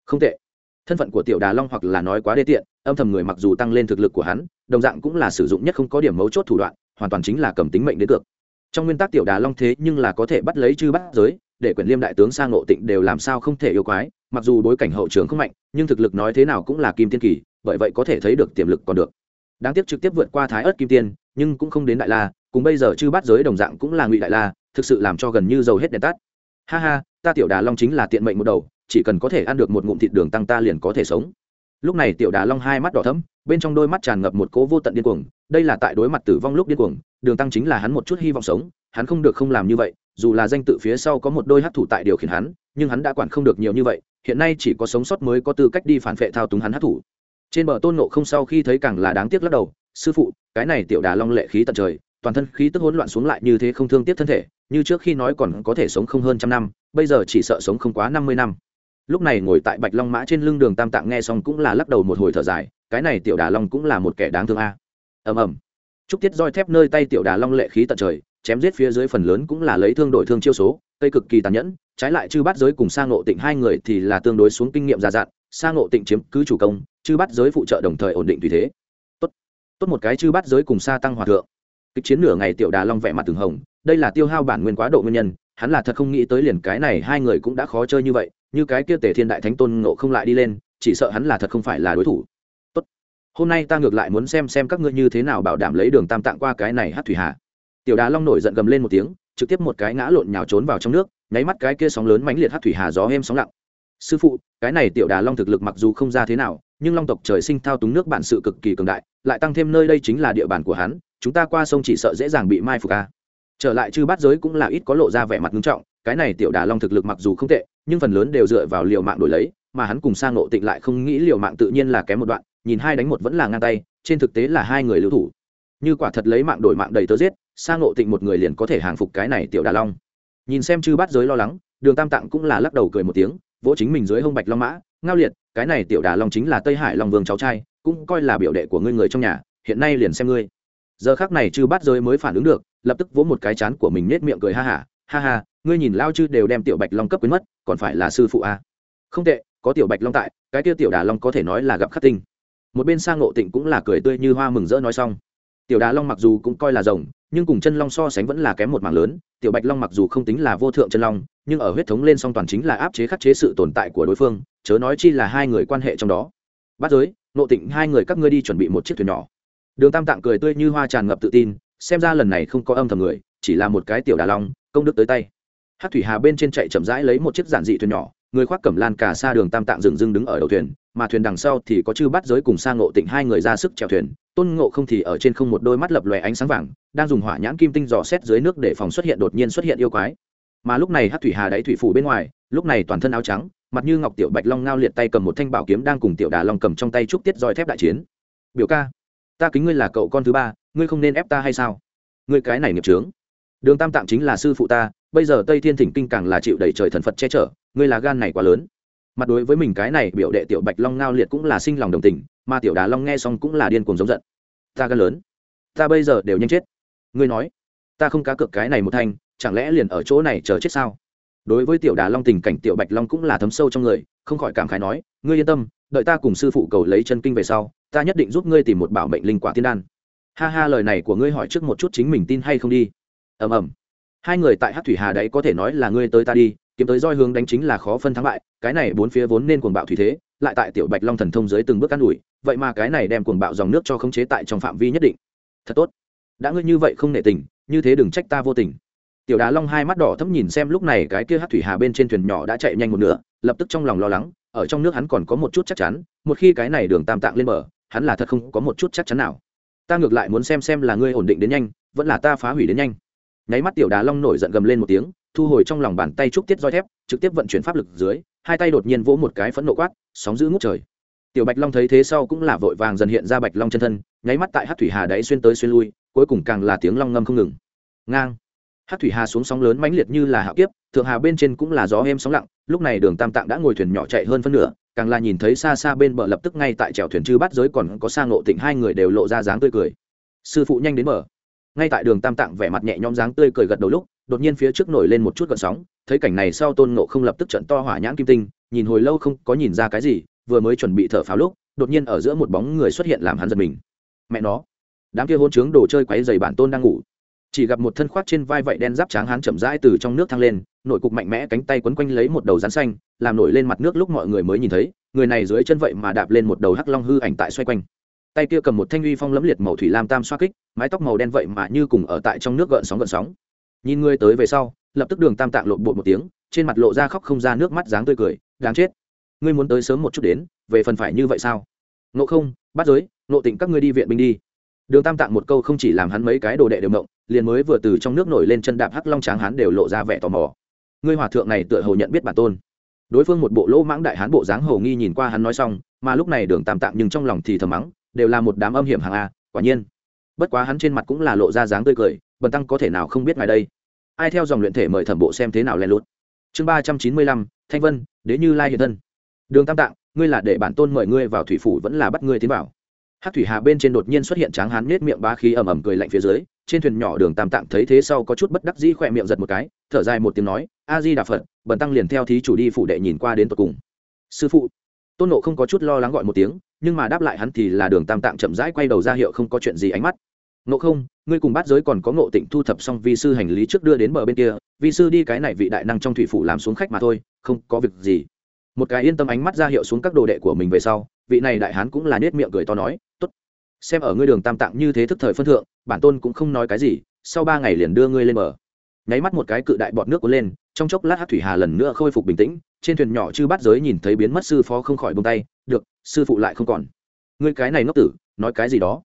Không tệ. Thân phận của tiểu đà long hoặc là nói quá đê tiện, âm thầm người mặc dù tăng lên thực lực của hắn, đồng dạng cũng là sử dụng nhất không có điểm mấu chốt thủ đoạn, hoàn toàn chính là cầm tính mệnh đến cược. Trong nguyên tắc tiểu đà long thế nhưng là có thể bắt lấy chư bắt giới, để quyền liêm đại tướng sang ngộ tịnh đều làm sao không thể yêu quái, mặc dù bối cảnh hậu trường không mạnh, nhưng thực lực nói thế nào cũng là kim tiên kỳ, bởi vậy có thể thấy được tiềm lực còn được. Đáng tiếc trực tiếp vượt qua thái ớt kim tiên, nhưng cũng không đến đại la cùng bây giờ chư bắt giới đồng dạng cũng là ngụy đại la, thực sự làm cho gần như dầu hết đèn tắt. Ha ha, ta tiểu đà long chính là tiện mệnh một đầu, chỉ cần có thể ăn được một ngụm thịt đường tăng ta liền có thể sống. Lúc này tiểu đà long hai mắt đỏ thấm bên trong đôi mắt tràn ngập một cố vô tận điên cuồng, đây là tại đối mặt tử vong lúc điên cuồng, đường tăng chính là hắn một chút hy vọng sống, hắn không được không làm như vậy, dù là danh tự phía sau có một đôi hát thủ tại điều khiển hắn, nhưng hắn đã quản không được nhiều như vậy, hiện nay chỉ có sống sót mới có tư cách đi phản vệ thao túng hắn hát thủ. Trên bờ tôn nộ không sau khi thấy càng là đáng tiếc lắc đầu, sư phụ, cái này tiểu đà long lệ khí tận trời toàn thân khí tức hỗn loạn xuống lại như thế không thương tiếc thân thể, như trước khi nói còn có thể sống không hơn trăm năm, bây giờ chỉ sợ sống không quá năm mươi năm. Lúc này ngồi tại bạch long mã trên lưng đường tam tạng nghe xong cũng là lắc đầu một hồi thở dài, cái này tiểu đà long cũng là một kẻ đáng thương a. Ầm ầm. Trúc tiết roi thép nơi tay tiểu đà long lệ khí tận trời, chém giết phía dưới phần lớn cũng là lấy thương đổi thương chiêu số, cây cực kỳ tàn nhẫn, trái lại chư bắt giới cùng sang ngộ tịnh hai người thì là tương đối xuống kinh nghiệm già dặn sang ngộ tịnh chiếm cứ chủ công, chư bắt giới phụ trợ đồng thời ổn định tùy thế. Tốt. Tốt một cái chư bắt giới cùng sa tăng hòa thượng kịch chiến nửa ngày tiểu đà long vẻ mặt từng hồng, đây là tiêu hao bản nguyên quá độ nguyên nhân, hắn là thật không nghĩ tới liền cái này hai người cũng đã khó chơi như vậy, như cái kia tề thiên đại thánh tôn ngộ không lại đi lên, chỉ sợ hắn là thật không phải là đối thủ. Tốt, hôm nay ta ngược lại muốn xem xem các ngươi như thế nào bảo đảm lấy đường tam tạng qua cái này hát thủy hạ. Tiểu đà long nổi giận gầm lên một tiếng, trực tiếp một cái ngã lộn nhào trốn vào trong nước, nháy mắt cái kia sóng lớn mãnh liệt hát thủy hà gió êm sóng lặng. Sư phụ, cái này tiểu đà long thực lực mặc dù không ra thế nào, nhưng long tộc trời sinh thao túng nước bản sự cực kỳ cường đại lại tăng thêm nơi đây chính là địa bàn của hắn, chúng ta qua sông chỉ sợ dễ dàng bị mai phục a trở lại chư bát giới cũng là ít có lộ ra vẻ mặt nghiêm trọng, cái này tiểu đà long thực lực mặc dù không tệ, nhưng phần lớn đều dựa vào liều mạng đổi lấy, mà hắn cùng sang nộ tịnh lại không nghĩ liều mạng tự nhiên là kém một đoạn, nhìn hai đánh một vẫn là ngang tay, trên thực tế là hai người lưu thủ. Như quả thật lấy mạng đổi mạng đầy tớ giết sang nộ tịnh một người liền có thể hàng phục cái này tiểu đà long. Nhìn xem chư bát giới lo lắng, đường tam tạng cũng là lắc đầu cười một tiếng, vỗ chính mình dưới hông bạch long mã, ngao liệt, cái này tiểu đà long chính là tây hải long vương cháu trai cũng coi là biểu đệ của ngươi người trong nhà hiện nay liền xem ngươi. Giờ khác này chư bát giới mới phản ứng được lập tức vỗ một cái chán của mình nết miệng cười ha hả ha, ha ha ngươi nhìn lao chư đều đem tiểu bạch long cấp quyến mất còn phải là sư phụ a à. không tệ có tiểu bạch long tại cái tiêu tiểu đà long có thể nói là gặp khắc tinh. Một bên sang ngộ tịnh cũng là cười tươi như hoa mừng rỡ nói xong. Tiểu đà long mặc dù cũng coi là rồng nhưng cùng chân long so sánh vẫn là kém một mảng lớn tiểu bạch long mặc dù không tính là vô thượng chân long nhưng ở huyết thống lên song toàn chính là áp chế khắc chế sự tồn tại của đối phương chớ nói chi là hai người quan hệ trong đó. Bắt giới nộ tịnh, hai người các ngươi đi chuẩn bị một chiếc thuyền nhỏ. Đường tam tạng cười tươi như hoa tràn ngập tự tin, xem ra lần này không có âm thầm người, chỉ là một cái tiểu đà long, công đức tới tay. Hát thủy hà bên trên chạy chậm rãi lấy một chiếc giản dị thuyền nhỏ, người khoác cẩm lan cả xa đường tam tạng dừng dưng đứng ở đầu thuyền, mà thuyền đằng sau thì có chư bắt giới cùng sang ngộ tịnh hai người ra sức chèo thuyền, tôn ngộ không thì ở trên không một đôi mắt lập lòe ánh sáng vàng, đang dùng hỏa nhãn kim tinh dò xét dưới nước để phòng xuất hiện đột nhiên xuất hiện yêu quái. Mà lúc này hát thủy hà đáy thủy phủ bên ngoài, lúc này toàn thân áo trắng mặt như ngọc tiểu bạch long ngao liệt tay cầm một thanh bảo kiếm đang cùng tiểu đà long cầm trong tay trúc tiết roi thép đại chiến. Biểu ca, ta kính ngươi là cậu con thứ ba, ngươi không nên ép ta hay sao? Ngươi cái này nghiệp trướng đường tam tạng chính là sư phụ ta, bây giờ tây thiên thỉnh kinh càng là chịu đầy trời thần phật che chở, ngươi là gan này quá lớn. Mặt đối với mình cái này biểu đệ tiểu bạch long ngao liệt cũng là sinh lòng đồng tình, mà tiểu đà long nghe xong cũng là điên cuồng giống giận. Ta gan lớn. Ta bây giờ đều nhanh chết. Ngươi nói, ta không cá cược cái này một thanh, chẳng lẽ liền ở chỗ này chờ chết sao? Đối với tiểu đà long tình cảnh, tiểu bạch long cũng là thấm sâu trong người, không khỏi cảm khái nói, ngươi yên tâm, đợi ta cùng sư phụ cầu lấy chân kinh về sau, ta nhất định giúp ngươi tìm một bảo mệnh linh quả tiên đan. Ha ha, lời này của ngươi hỏi trước một chút chính mình tin hay không đi. Ầm ầm. Hai người tại hát thủy hà đấy có thể nói là ngươi tới ta đi, kiếm tới roi hướng đánh chính là khó phân thắng bại, cái này bốn phía vốn nên cuồng bạo thủy thế, lại tại tiểu bạch long thần thông dưới từng bước cắt đuổi vậy mà cái này đem cuồng bạo dòng nước cho khống chế tại trong phạm vi nhất định. Thật tốt. Đã ngươi như vậy không nể tình, như thế đừng trách ta vô tình tiểu đá long hai mắt đỏ thấm nhìn xem lúc này cái kia hát thủy hà bên trên thuyền nhỏ đã chạy nhanh một nửa, lập tức trong lòng lo lắng, ở trong nước hắn còn có một chút chắc chắn, một khi cái này đường tam tạng lên bờ, hắn là thật không có một chút chắc chắn nào. Ta ngược lại muốn xem xem là ngươi ổn định đến nhanh, vẫn là ta phá hủy đến nhanh. Nháy mắt tiểu đá long nổi giận gầm lên một tiếng, thu hồi trong lòng bàn tay trúc tiết roi thép, trực tiếp vận chuyển pháp lực dưới, hai tay đột nhiên vỗ một cái phẫn nộ quát, sóng giữ ngút trời. Tiểu bạch long thấy thế sau cũng là vội vàng dần hiện ra bạch long chân thân, nháy mắt tại hát thủy hà đáy xuyên tới xuyên lui, cuối cùng càng là tiếng long ngâm không ngừng. Ngang hát thủy hà xuống sóng lớn mãnh liệt như là hạo kiếp thượng hà bên trên cũng là gió êm sóng lặng lúc này đường tam tạng đã ngồi thuyền nhỏ chạy hơn phân nửa càng là nhìn thấy xa xa bên bờ lập tức ngay tại chèo thuyền chư bắt giới còn có sang ngộ tịnh hai người đều lộ ra dáng tươi cười sư phụ nhanh đến bờ ngay tại đường tam tạng vẻ mặt nhẹ nhõm dáng tươi cười gật đầu lúc đột nhiên phía trước nổi lên một chút gợn sóng thấy cảnh này sau tôn ngộ không lập tức trận to hỏa nhãn kim tinh nhìn hồi lâu không có nhìn ra cái gì vừa mới chuẩn bị thở pháo lúc đột nhiên ở giữa một bóng người xuất hiện làm hắn giật mình mẹ nó đám kia hôn trướng đồ chơi quáy dày bản tôn đang ngủ chỉ gặp một thân khoác trên vai vậy đen giáp tráng hán chậm rãi từ trong nước thăng lên, nội cục mạnh mẽ cánh tay quấn quanh lấy một đầu rắn xanh, làm nổi lên mặt nước lúc mọi người mới nhìn thấy, người này dưới chân vậy mà đạp lên một đầu hắc long hư ảnh tại xoay quanh. Tay kia cầm một thanh uy phong lẫm liệt màu thủy lam tam xoa kích, mái tóc màu đen vậy mà như cùng ở tại trong nước gợn sóng gợn sóng. Nhìn người tới về sau, lập tức đường tam tạng lộn bột một tiếng, trên mặt lộ ra khóc không ra nước mắt dáng tươi cười, đáng chết, ngươi muốn tới sớm một chút đến, về phần phải như vậy sao? Nộ không bắt giới nộ tịnh các ngươi đi viện binh đi. Đường tam tạng một câu không chỉ làm hắn mấy cái đồ đệ đều mộng liền mới vừa từ trong nước nổi lên chân đạp hắc long tráng hắn đều lộ ra vẻ tò mò. Ngươi hòa thượng này tựa hồ nhận biết bản tôn. Đối phương một bộ lỗ mãng đại hán bộ dáng hầu nghi nhìn qua hắn nói xong, mà lúc này đường tam tạng nhưng trong lòng thì thầm mắng, đều là một đám âm hiểm hàng a, quả nhiên. Bất quá hắn trên mặt cũng là lộ ra dáng tươi cười, bần tăng có thể nào không biết ngài đây? Ai theo dòng luyện thể mời thẩm bộ xem thế nào len lút? Chương ba trăm chín mươi lăm, thanh vân, đế như lai hiện thân. Đường tam tạng, ngươi là để bản tôn mời ngươi vào thủy phủ vẫn là bắt ngươi tiến vào. Hát thủy hà bên trên đột nhiên xuất hiện tráng hán nết miệng ba khí ầm ầm cười lạnh phía dưới trên thuyền nhỏ đường tam tạng thấy thế sau có chút bất đắc dĩ khỏe miệng giật một cái, thở dài một tiếng nói, a di đà phật, bần tăng liền theo thí chủ đi phủ đệ nhìn qua đến tột cùng. Sư phụ. Tôn nộ không có chút lo lắng gọi một tiếng, nhưng mà đáp lại hắn thì là đường tam tạng chậm rãi quay đầu ra hiệu không có chuyện gì ánh mắt. Nộ không, ngươi cùng bát giới còn có ngộ tịnh thu thập xong vi sư hành lý trước đưa đến bờ bên kia, vi sư đi cái này vị đại năng trong thủy phủ làm xuống khách mà thôi, không có việc gì. Một cái yên tâm ánh mắt ra hiệu xuống các đồ đệ của mình về sau, vị này đại hán cũng là nết miệng cười to nói xem ở ngươi đường tam tạng như thế thức thời phân thượng, bản tôn cũng không nói cái gì, sau ba ngày liền đưa ngươi lên bờ. Nháy mắt một cái cự đại bọt nước cuốn lên, trong chốc lát hát thủy hà lần nữa khôi phục bình tĩnh, trên thuyền nhỏ chư bắt giới nhìn thấy biến mất sư phó không khỏi bông tay, được, sư phụ lại không còn. Ngươi cái này ngốc tử, nói cái gì đó?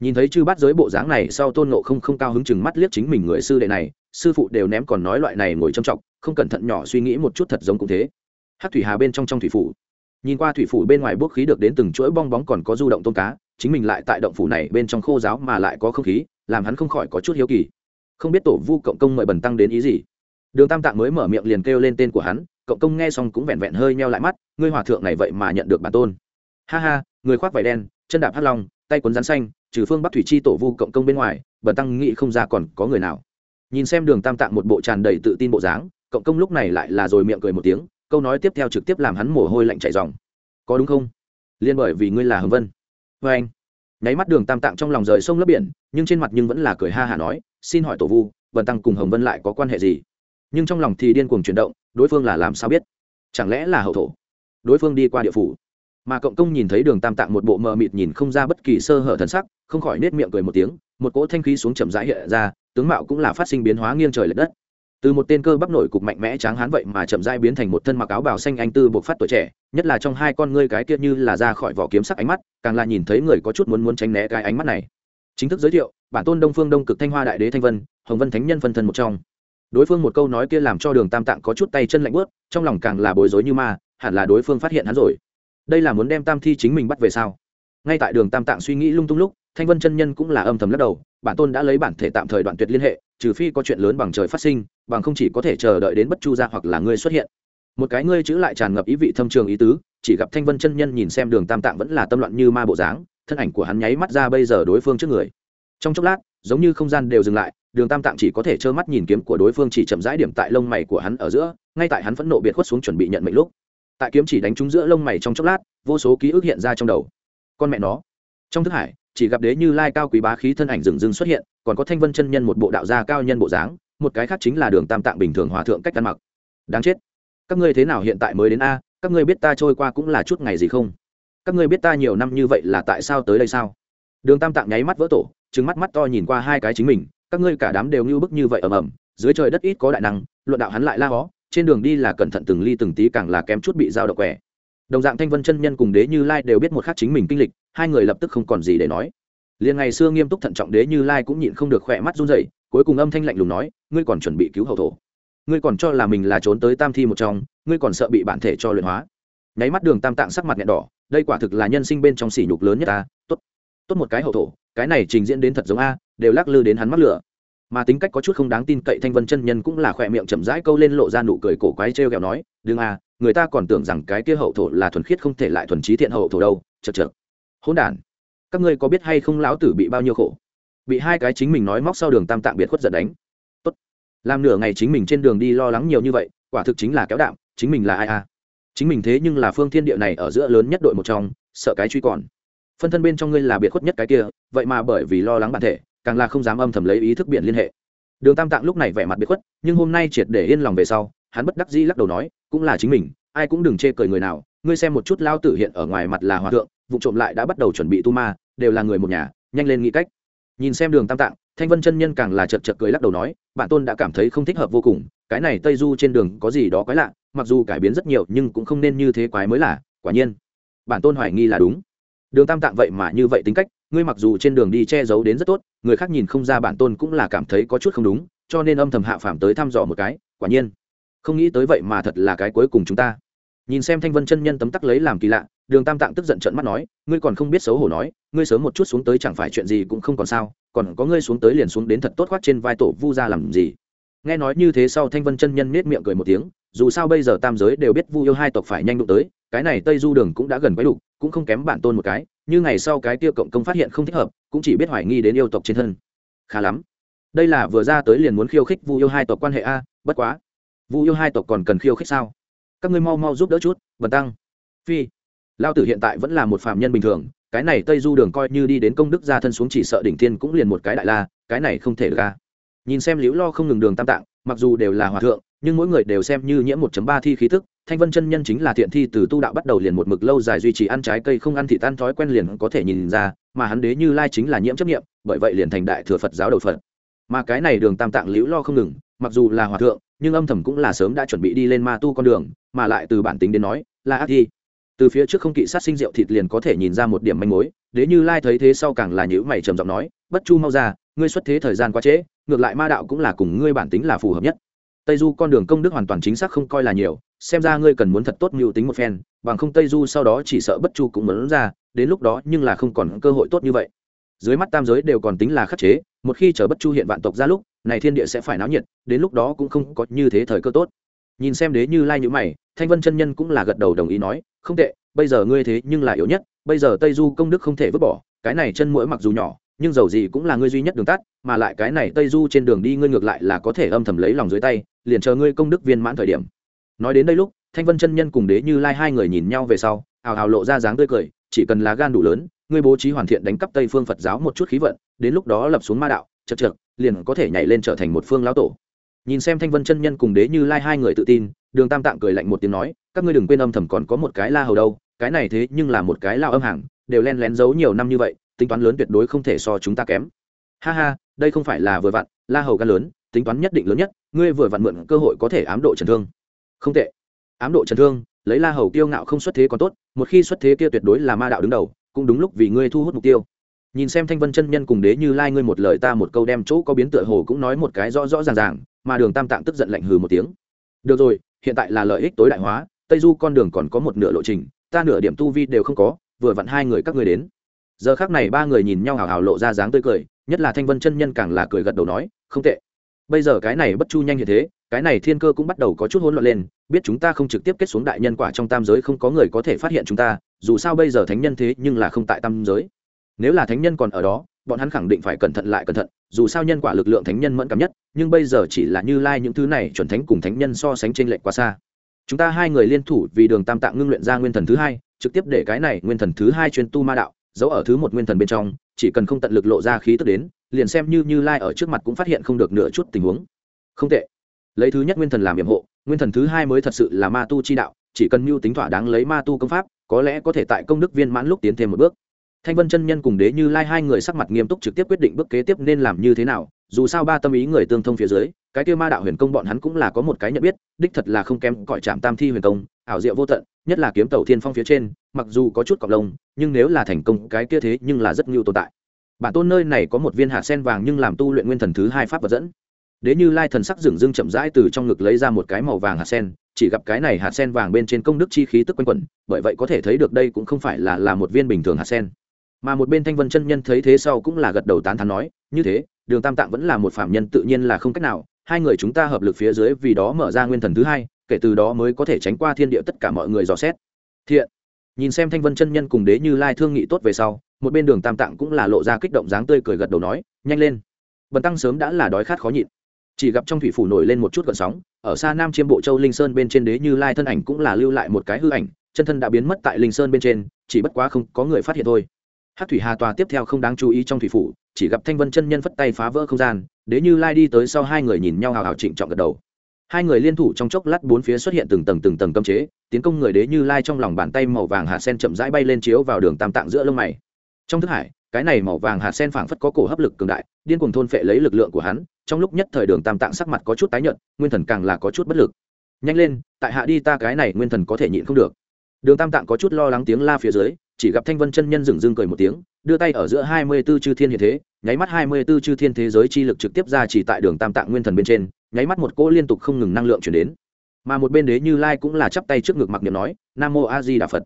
Nhìn thấy chư bắt giới bộ dáng này, sau tôn nộ không không cao hứng chừng mắt liếc chính mình người sư đệ này, sư phụ đều ném còn nói loại này ngồi trầm trọng không cẩn thận nhỏ suy nghĩ một chút thật giống cũng thế. Hát thủy hà bên trong trong thủy phủ, nhìn qua thủy phủ bên ngoài bốc khí được đến từng chuỗi bong bóng còn có du động tôm cá chính mình lại tại động phủ này bên trong khô giáo mà lại có không khí, làm hắn không khỏi có chút hiếu kỳ. Không biết tổ vu cộng công mời bần tăng đến ý gì. Đường tam tạng mới mở miệng liền kêu lên tên của hắn, cộng công nghe xong cũng vẹn vẹn hơi meo lại mắt, ngươi hòa thượng này vậy mà nhận được bản tôn. Ha ha, người khoác vải đen, chân đạp hắt long, tay quấn rắn xanh, trừ phương bắc thủy chi tổ vu cộng công bên ngoài, bần tăng nghĩ không ra còn có người nào. Nhìn xem đường tam tạng một bộ tràn đầy tự tin bộ dáng, cộng công lúc này lại là rồi miệng cười một tiếng, câu nói tiếp theo trực tiếp làm hắn mồ hôi lạnh chảy dòng có đúng không? Liên bởi vì ngươi là hồng vân vê anh. Nháy mắt đường tam tạng trong lòng rời sông lấp biển, nhưng trên mặt nhưng vẫn là cười ha hả nói, xin hỏi tổ vu vần tăng cùng hồng vân lại có quan hệ gì? Nhưng trong lòng thì điên cuồng chuyển động, đối phương là làm sao biết? Chẳng lẽ là hậu thổ? Đối phương đi qua địa phủ. Mà cộng công nhìn thấy đường tam tạng một bộ mờ mịt nhìn không ra bất kỳ sơ hở thần sắc, không khỏi nết miệng cười một tiếng, một cỗ thanh khí xuống chậm rãi hiện ra, tướng mạo cũng là phát sinh biến hóa nghiêng trời lệch đất từ một tên cơ bắp nổi cục mạnh mẽ tráng hán vậy mà chậm rãi biến thành một thân mặc áo bào xanh anh tư buộc phát tuổi trẻ, nhất là trong hai con ngươi cái kia như là ra khỏi vỏ kiếm sắc ánh mắt, càng là nhìn thấy người có chút muốn muốn tránh né cái ánh mắt này. Chính thức giới thiệu, bản tôn đông phương đông cực thanh hoa đại đế thanh vân, hồng vân thánh nhân phân thân một trong. Đối phương một câu nói kia làm cho đường tam tạng có chút tay chân lạnh bớt trong lòng càng là bối rối như ma, hẳn là đối phương phát hiện hắn rồi. Đây là muốn đem tam thi chính mình bắt về sao? Ngay tại đường tam tạng suy nghĩ lung tung lúc, thanh vân chân nhân cũng là âm thầm lắc đầu, bản tôn đã lấy bản thể tạm thời đoạn tuyệt liên hệ trừ phi có chuyện lớn bằng trời phát sinh, bằng không chỉ có thể chờ đợi đến bất chu ra hoặc là ngươi xuất hiện. Một cái ngươi chữ lại tràn ngập ý vị thâm trường ý tứ, chỉ gặp thanh vân chân nhân nhìn xem đường tam tạng vẫn là tâm loạn như ma bộ dáng, thân ảnh của hắn nháy mắt ra bây giờ đối phương trước người. Trong chốc lát, giống như không gian đều dừng lại, đường tam tạng chỉ có thể trơ mắt nhìn kiếm của đối phương chỉ chậm rãi điểm tại lông mày của hắn ở giữa, ngay tại hắn phẫn nộ biệt khuất xuống chuẩn bị nhận mệnh lúc. Tại kiếm chỉ đánh trúng giữa lông mày trong chốc lát, vô số ký ức hiện ra trong đầu. Con mẹ nó. Trong thức hải chỉ gặp đế như lai cao quý bá khí thân ảnh rừng rừng xuất hiện, còn có thanh vân chân nhân một bộ đạo gia cao nhân bộ dáng, một cái khác chính là đường tam tạng bình thường hòa thượng cách ăn mặc. Đáng chết. Các ngươi thế nào hiện tại mới đến a? Các ngươi biết ta trôi qua cũng là chút ngày gì không? Các ngươi biết ta nhiều năm như vậy là tại sao tới đây sao? Đường tam tạng nháy mắt vỡ tổ trứng mắt mắt to nhìn qua hai cái chính mình, các ngươi cả đám đều như bức như vậy ầm ầm, dưới trời đất ít có đại năng, luận đạo hắn lại la hó, trên đường đi là cẩn thận từng ly từng tí càng là kém chút bị dao độc quẻ đồng dạng thanh vân chân nhân cùng đế như lai đều biết một khắc chính mình kinh lịch, hai người lập tức không còn gì để nói. Liền ngày xưa nghiêm túc thận trọng đế như lai cũng nhịn không được khỏe mắt run rẩy, cuối cùng âm thanh lạnh lùng nói, ngươi còn chuẩn bị cứu hậu thổ. Ngươi còn cho là mình là trốn tới tam thi một trong, ngươi còn sợ bị bản thể cho luyện hóa. Nháy mắt đường tam tạng sắc mặt nhẹ đỏ, đây quả thực là nhân sinh bên trong sỉ nhục lớn nhất ta. Tốt tốt một cái hậu thổ, cái này trình diễn đến thật giống a, đều lắc lư đến hắn mắc lửa. Mà tính cách có chút không đáng tin cậy thanh vân chân nhân cũng là khỏe miệng chậm rãi câu lên lộ ra nụ cười cổ quái trêu ghẹo nói, đừng a người ta còn tưởng rằng cái kia hậu thổ là thuần khiết không thể lại thuần trí thiện hậu thổ đâu chật chật hỗn đản, các ngươi có biết hay không lão tử bị bao nhiêu khổ? Bị hai cái chính mình nói móc sau đường tam tạng biệt khuất giận đánh. Tốt. Làm nửa ngày chính mình trên đường đi lo lắng nhiều như vậy, quả thực chính là kéo đạm, chính mình là ai à? chính mình thế nhưng là phương thiên địa này ở giữa lớn nhất đội một trong, sợ cái truy còn. Phân thân bên trong ngươi là biệt khuất nhất cái kia, vậy mà bởi vì lo lắng bản thể, càng là không dám âm thầm lấy ý thức biển liên hệ. Đường tam tạng lúc này vẻ mặt biệt khuất, nhưng hôm nay triệt để yên lòng về sau hắn bất đắc dĩ lắc đầu nói, cũng là chính mình, ai cũng đừng chê cười người nào, ngươi xem một chút lao tử hiện ở ngoài mặt là hòa thượng, vụ trộm lại đã bắt đầu chuẩn bị tu ma, đều là người một nhà, nhanh lên nghĩ cách. Nhìn xem đường tam tạng, thanh vân chân nhân càng là chật chật cười lắc đầu nói bản tôn đã cảm thấy không thích hợp vô cùng, cái này tây du trên đường có gì đó quái lạ, mặc dù cải biến rất nhiều nhưng cũng không nên như thế quái mới là, quả nhiên. Bản tôn hoài nghi là đúng. Đường tam tạng vậy mà như vậy tính cách, ngươi mặc dù trên đường đi che giấu đến rất tốt, người khác nhìn không ra bản tôn cũng là cảm thấy có chút không đúng, cho nên âm thầm hạ phàm tới thăm dò một cái, quả nhiên không nghĩ tới vậy mà thật là cái cuối cùng chúng ta. Nhìn xem thanh vân chân nhân tấm tắc lấy làm kỳ lạ, đường tam tạng tức giận trận mắt nói, ngươi còn không biết xấu hổ nói, ngươi sớm một chút xuống tới chẳng phải chuyện gì cũng không còn sao, còn có ngươi xuống tới liền xuống đến thật tốt khoác trên vai tổ vu ra làm gì. Nghe nói như thế sau thanh vân chân nhân nết miệng cười một tiếng, dù sao bây giờ tam giới đều biết vu yêu hai tộc phải nhanh đụng tới, cái này tây du đường cũng đã gần quái đủ cũng không kém bản tôn một cái, như ngày sau cái tiêu cộng công phát hiện không thích hợp, cũng chỉ biết hoài nghi đến yêu tộc trên thân. Khá lắm. Đây là vừa ra tới liền muốn khiêu khích vu yêu hai tộc quan hệ a, bất quá vu yêu hai tộc còn cần khiêu khích sao? Các ngươi mau mau giúp đỡ chút, bần tăng. Phi. Lao tử hiện tại vẫn là một phạm nhân bình thường, cái này tây du đường coi như đi đến công đức gia thân xuống chỉ sợ đỉnh thiên cũng liền một cái đại la, cái này không thể được ca nhìn xem liễu lo không ngừng đường tam tạng, mặc dù đều là hòa thượng, nhưng mỗi người đều xem như nhiễm 1 ba thi khí tức, thanh vân chân nhân chính là thiện thi từ tu đạo bắt đầu liền một mực lâu dài duy trì ăn trái cây không ăn thịt tan thói quen liền có thể nhìn ra, mà hắn đế như lai chính là nhiễm chấp nghiệm bởi vậy liền thành đại thừa phật giáo đầu phật. Mà cái này đường tam tạng liễu lo không ngừng, mặc dù là hòa thượng nhưng âm thầm cũng là sớm đã chuẩn bị đi lên ma tu con đường, mà lại từ bản tính đến nói, là ác thi. Từ phía trước không kỵ sát sinh rượu thịt liền có thể nhìn ra một điểm manh mối, đế như lai thấy thế sau càng là nhữ mày trầm giọng nói, bất chu mau ra, ngươi xuất thế thời gian quá trễ, ngược lại ma đạo cũng là cùng ngươi bản tính là phù hợp nhất. Tây du con đường công đức hoàn toàn chính xác không coi là nhiều, xem ra ngươi cần muốn thật tốt mưu tính một phen, bằng không tây du sau đó chỉ sợ bất chu cũng muốn ra, đến lúc đó nhưng là không còn cơ hội tốt như vậy. Dưới mắt tam giới đều còn tính là khắc chế, một khi chờ bất chu hiện vạn tộc ra lúc này thiên địa sẽ phải náo nhiệt, đến lúc đó cũng không có như thế thời cơ tốt. Nhìn xem đế như lai như mày, thanh vân chân nhân cũng là gật đầu đồng ý nói, không tệ, bây giờ ngươi thế nhưng là yếu nhất, bây giờ tây du công đức không thể vứt bỏ, cái này chân mũi mặc dù nhỏ, nhưng dầu gì cũng là ngươi duy nhất đường tắt, mà lại cái này tây du trên đường đi ngươi ngược lại là có thể âm thầm lấy lòng dưới tay, liền chờ ngươi công đức viên mãn thời điểm. Nói đến đây lúc, thanh vân chân nhân cùng đế như lai hai người nhìn nhau về sau ào ào lộ ra dáng tươi cười, chỉ cần là gan đủ lớn, ngươi bố trí hoàn thiện đánh cắp tây phương phật giáo một chút khí vận, đến lúc đó lập xuống ma đạo chật chật liền có thể nhảy lên trở thành một phương lão tổ. Nhìn xem thanh vân chân nhân cùng đế như lai hai người tự tin, đường tam tạng cười lạnh một tiếng nói, các ngươi đừng quên âm thầm còn có một cái la hầu đâu, cái này thế nhưng là một cái lao âm hàng, đều len lén giấu nhiều năm như vậy, tính toán lớn tuyệt đối không thể so chúng ta kém. Ha ha, đây không phải là vừa vặn, la hầu gan lớn, tính toán nhất định lớn nhất, ngươi vừa vặn mượn cơ hội có thể ám độ trần thương. Không tệ. Ám độ trần thương, lấy la hầu kiêu ngạo không xuất thế còn tốt, một khi xuất thế kia tuyệt đối là ma đạo đứng đầu, cũng đúng lúc vì ngươi thu hút mục tiêu nhìn xem thanh vân chân nhân cùng đế như lai ngươi một lời ta một câu đem chỗ có biến tựa hồ cũng nói một cái rõ rõ ràng ràng, mà đường tam tạng tức giận lạnh hừ một tiếng. Được rồi, hiện tại là lợi ích tối đại hóa, tây du con đường còn có một nửa lộ trình, ta nửa điểm tu vi đều không có, vừa vặn hai người các ngươi đến. Giờ khác này ba người nhìn nhau hào hào lộ ra dáng tươi cười, nhất là thanh vân chân nhân càng là cười gật đầu nói, không tệ. Bây giờ cái này bất chu nhanh như thế, cái này thiên cơ cũng bắt đầu có chút hỗn loạn lên, biết chúng ta không trực tiếp kết xuống đại nhân quả trong tam giới không có người có thể phát hiện chúng ta, dù sao bây giờ thánh nhân thế nhưng là không tại tam giới nếu là thánh nhân còn ở đó, bọn hắn khẳng định phải cẩn thận lại cẩn thận, dù sao nhân quả lực lượng thánh nhân mẫn cảm nhất, nhưng bây giờ chỉ là như lai những thứ này chuẩn thánh cùng thánh nhân so sánh t r ê n lệch quá xa. Chúng ta hai người liên thủ vì đường tam tạng ngưng luyện ra nguyên thần thứ hai, trực tiếp để cái này nguyên thần thứ hai chuyên tu ma đạo, giấu ở thứ một nguyên thần bên trong, chỉ cần không tận lực lộ ra khí tức đến, liền xem như như lai ở trước mặt cũng phát hiện không được nửa chút tình huống. Không tệ. Lấy thứ nhất nguyên thần làm nhiệm hộ, nguyên thần thứ hai mới thật sự là ma tu chi đạo, chỉ cần mưu tính thỏa đáng lấy ma tu công pháp, có lẽ có thể tại công đức viên mãn lúc tiến thêm một bước thanh vân chân nhân cùng đế như lai hai người sắc mặt nghiêm túc trực tiếp quyết định bước kế tiếp nên làm như thế nào, dù sao ba tâm ý người tương thông phía dưới, cái kia ma đạo huyền công bọn hắn cũng là có một cái nhận biết, đích thật là không kém cõi trạm tam thi huyền công, ảo diệu vô tận, nhất là kiếm tàu thiên phong phía trên, mặc dù có chút cọc lông, nhưng nếu là thành công, cái kia thế nhưng là rất nhiều tồn tại. Bản tôn nơi này có một viên hạt sen vàng nhưng làm tu luyện nguyên thần thứ hai pháp vật dẫn. Đế như lai thần sắc dừng dưng chậm rãi từ trong ngực lấy ra một cái màu vàng hạt sen, chỉ gặp cái này hạt sen vàng bên trên công đức chi khí tức quanh quẩn, bởi vậy có thể thấy được đây cũng không phải là là một viên bình thường hạt sen mà một bên thanh vân chân nhân thấy thế sau cũng là gật đầu tán thán nói, như thế, đường tam tạng vẫn là một phạm nhân tự nhiên là không cách nào, hai người chúng ta hợp lực phía dưới vì đó mở ra nguyên thần thứ hai, kể từ đó mới có thể tránh qua thiên địa tất cả mọi người dò xét. Thiện. Nhìn xem thanh vân chân nhân cùng đế như lai thương nghị tốt về sau, một bên đường tam tạng cũng là lộ ra kích động dáng tươi cười gật đầu nói, nhanh lên. Bần tăng sớm đã là đói khát khó nhịn. Chỉ gặp trong thủy phủ nổi lên một chút gợn sóng, ở xa nam chiêm bộ châu linh sơn bên trên đế như lai thân ảnh cũng là lưu lại một cái hư ảnh, chân thân đã biến mất tại linh sơn bên trên, chỉ bất quá không có người phát hiện thôi hát thủy hà tòa tiếp theo không đáng chú ý trong thủy phủ chỉ gặp thanh vân chân nhân phất tay phá vỡ không gian đế như lai đi tới sau hai người nhìn nhau hào hào trịnh trọng gật đầu hai người liên thủ trong chốc lát bốn phía xuất hiện từng tầng từng tầng cấm chế tiến công người đế như lai trong lòng bàn tay màu vàng hạt sen chậm rãi bay lên chiếu vào đường tam tạng giữa lông mày trong thức hải cái này màu vàng hạt sen phảng phất có cổ hấp lực cường đại điên cùng thôn phệ lấy lực lượng của hắn trong lúc nhất thời đường tam tạng sắc mặt có chút tái nhợt nguyên thần càng là có chút bất lực nhanh lên tại hạ đi ta cái này nguyên thần có thể nhịn không được đường tam tạng có chút lo lắng tiếng la phía dưới chỉ gặp thanh vân chân nhân dừng dưng cười một tiếng, đưa tay ở giữa hai mươi 24 chư thiên hiện thế, nháy mắt hai mươi 24 chư thiên thế giới chi lực trực tiếp ra chỉ tại đường tam tạng nguyên thần bên trên, nháy mắt một cỗ liên tục không ngừng năng lượng chuyển đến. Mà một bên đế như lai cũng là chắp tay trước ngực mặc niệm nói, nam mô a di đà phật.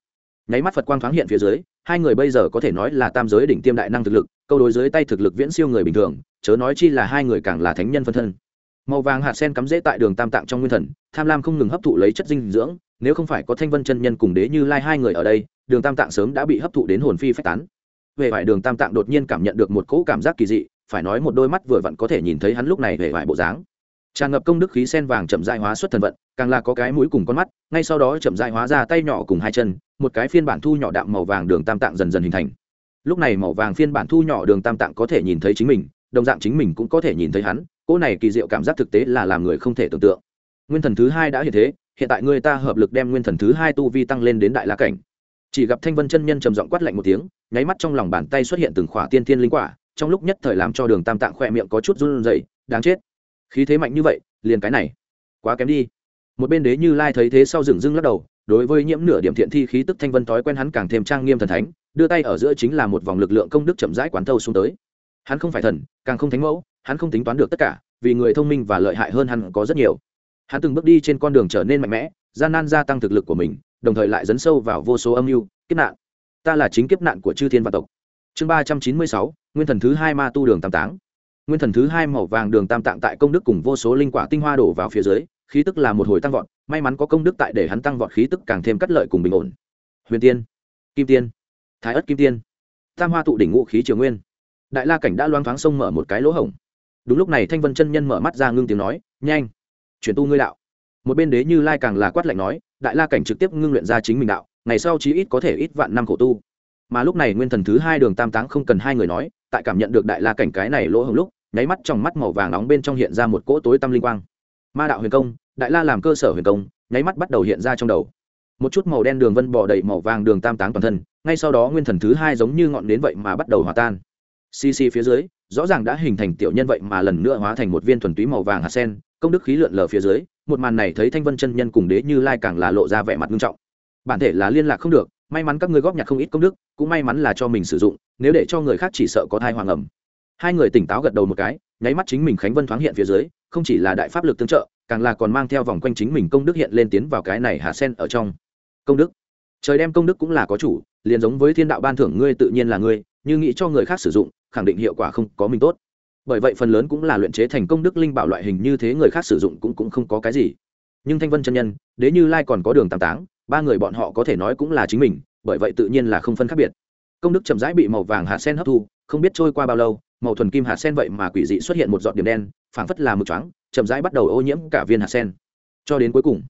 Nháy mắt phật quang thoáng hiện phía dưới, hai người bây giờ có thể nói là tam giới đỉnh tiêm đại năng thực lực, câu đối dưới tay thực lực viễn siêu người bình thường, chớ nói chi là hai người càng là thánh nhân phân thân. Màu vàng hạt sen cắm rễ tại đường tam tạng trong nguyên thần, tham lam không ngừng hấp thụ lấy chất dinh dưỡng, nếu không phải có thanh vân chân nhân cùng đế như lai hai người ở đây đường tam tạng sớm đã bị hấp thụ đến hồn phi phách tán. Về vải đường tam tạng đột nhiên cảm nhận được một cỗ cảm giác kỳ dị, phải nói một đôi mắt vừa vặn có thể nhìn thấy hắn lúc này về vải bộ dáng. Tràn ngập công đức khí sen vàng chậm dại hóa xuất thần vận, càng là có cái mũi cùng con mắt, ngay sau đó chậm dại hóa ra tay nhỏ cùng hai chân, một cái phiên bản thu nhỏ đạm màu vàng đường tam tạng dần dần hình thành. Lúc này màu vàng phiên bản thu nhỏ đường tam tạng có thể nhìn thấy chính mình, đồng dạng chính mình cũng có thể nhìn thấy hắn, cỗ này kỳ diệu cảm giác thực tế là làm người không thể tưởng tượng. Nguyên thần thứ hai đã hiện thế, hiện tại người ta hợp lực đem nguyên thần thứ hai tu vi tăng lên đến đại la cảnh chỉ gặp thanh vân chân nhân trầm giọng quát lạnh một tiếng, nháy mắt trong lòng bàn tay xuất hiện từng khỏa tiên thiên linh quả, trong lúc nhất thời làm cho đường tam tạng khỏe miệng có chút run rẩy, đáng chết. Khí thế mạnh như vậy, liền cái này, quá kém đi. Một bên đế như lai thấy thế sau dừng dưng lắc đầu, đối với nhiễm nửa điểm thiện thi khí tức thanh vân thói quen hắn càng thêm trang nghiêm thần thánh, đưa tay ở giữa chính là một vòng lực lượng công đức chậm rãi quán thâu xuống tới. Hắn không phải thần, càng không thánh mẫu, hắn không tính toán được tất cả, vì người thông minh và lợi hại hơn hắn có rất nhiều. Hắn từng bước đi trên con đường trở nên mạnh mẽ, gian nan gia tăng thực lực của mình đồng thời lại dấn sâu vào vô số âm mưu, kiếp nạn. Ta là chính kiếp nạn của chư thiên và tộc. Chương ba trăm chín mươi sáu, nguyên thần thứ hai ma tu đường tam táng nguyên thần thứ hai màu vàng đường tam tạng tại công đức cùng vô số linh quả tinh hoa đổ vào phía dưới, khí tức là một hồi tăng vọt, may mắn có công đức tại để hắn tăng vọt khí tức càng thêm cắt lợi cùng bình ổn. Huyền tiên, kim tiên, thái ất kim tiên. Tam hoa tụ đỉnh ngũ khí triều nguyên. Đại la cảnh đã loang thoáng sông mở một cái lỗ hổng. Đúng lúc này thanh vân chân nhân mở mắt ra ngưng tiếng nói, nhanh, chuyển tu ngươi đạo. Một bên đế như lai càng là quát lạnh nói đại la cảnh trực tiếp ngưng luyện ra chính mình đạo, ngày sau chí ít có thể ít vạn năm khổ tu. Mà lúc này nguyên thần thứ hai đường tam táng không cần hai người nói, tại cảm nhận được đại la cảnh cái này lỗ hổng lúc, nháy mắt trong mắt màu vàng nóng bên trong hiện ra một cỗ tối tâm linh quang. Ma đạo huyền công, đại la làm cơ sở huyền công, nháy mắt bắt đầu hiện ra trong đầu. Một chút màu đen đường vân bò đầy màu vàng đường tam táng toàn thân, ngay sau đó nguyên thần thứ hai giống như ngọn đến vậy mà bắt đầu hòa tan. Xì xì phía dưới, rõ ràng đã hình thành tiểu nhân vậy mà lần nữa hóa thành một viên thuần túy màu vàng hạt sen, công đức khí lượn lờ phía dưới một màn này thấy thanh vân chân nhân cùng đế như lai càng là lộ ra vẻ mặt nghiêm trọng. Bản thể là liên lạc không được, may mắn các ngươi góp nhặt không ít công đức, cũng may mắn là cho mình sử dụng, nếu để cho người khác chỉ sợ có thai hoàng ẩm. Hai người tỉnh táo gật đầu một cái, nháy mắt chính mình khánh vân thoáng hiện phía dưới, không chỉ là đại pháp lực tương trợ, càng là còn mang theo vòng quanh chính mình công đức hiện lên tiến vào cái này hà sen ở trong. Công đức. Trời đem công đức cũng là có chủ, liền giống với thiên đạo ban thưởng ngươi tự nhiên là ngươi, như nghĩ cho người khác sử dụng, khẳng định hiệu quả không có mình tốt bởi vậy phần lớn cũng là luyện chế thành công đức linh bảo loại hình như thế người khác sử dụng cũng cũng không có cái gì. Nhưng thanh vân chân nhân, đế như lai còn có đường tam táng, ba người bọn họ có thể nói cũng là chính mình, bởi vậy tự nhiên là không phân khác biệt. Công đức chậm rãi bị màu vàng hạt sen hấp thu, không biết trôi qua bao lâu, màu thuần kim hạt sen vậy mà quỷ dị xuất hiện một giọt điểm đen, phảng phất là mực trắng chậm rãi bắt đầu ô nhiễm cả viên hạt sen. Cho đến cuối cùng,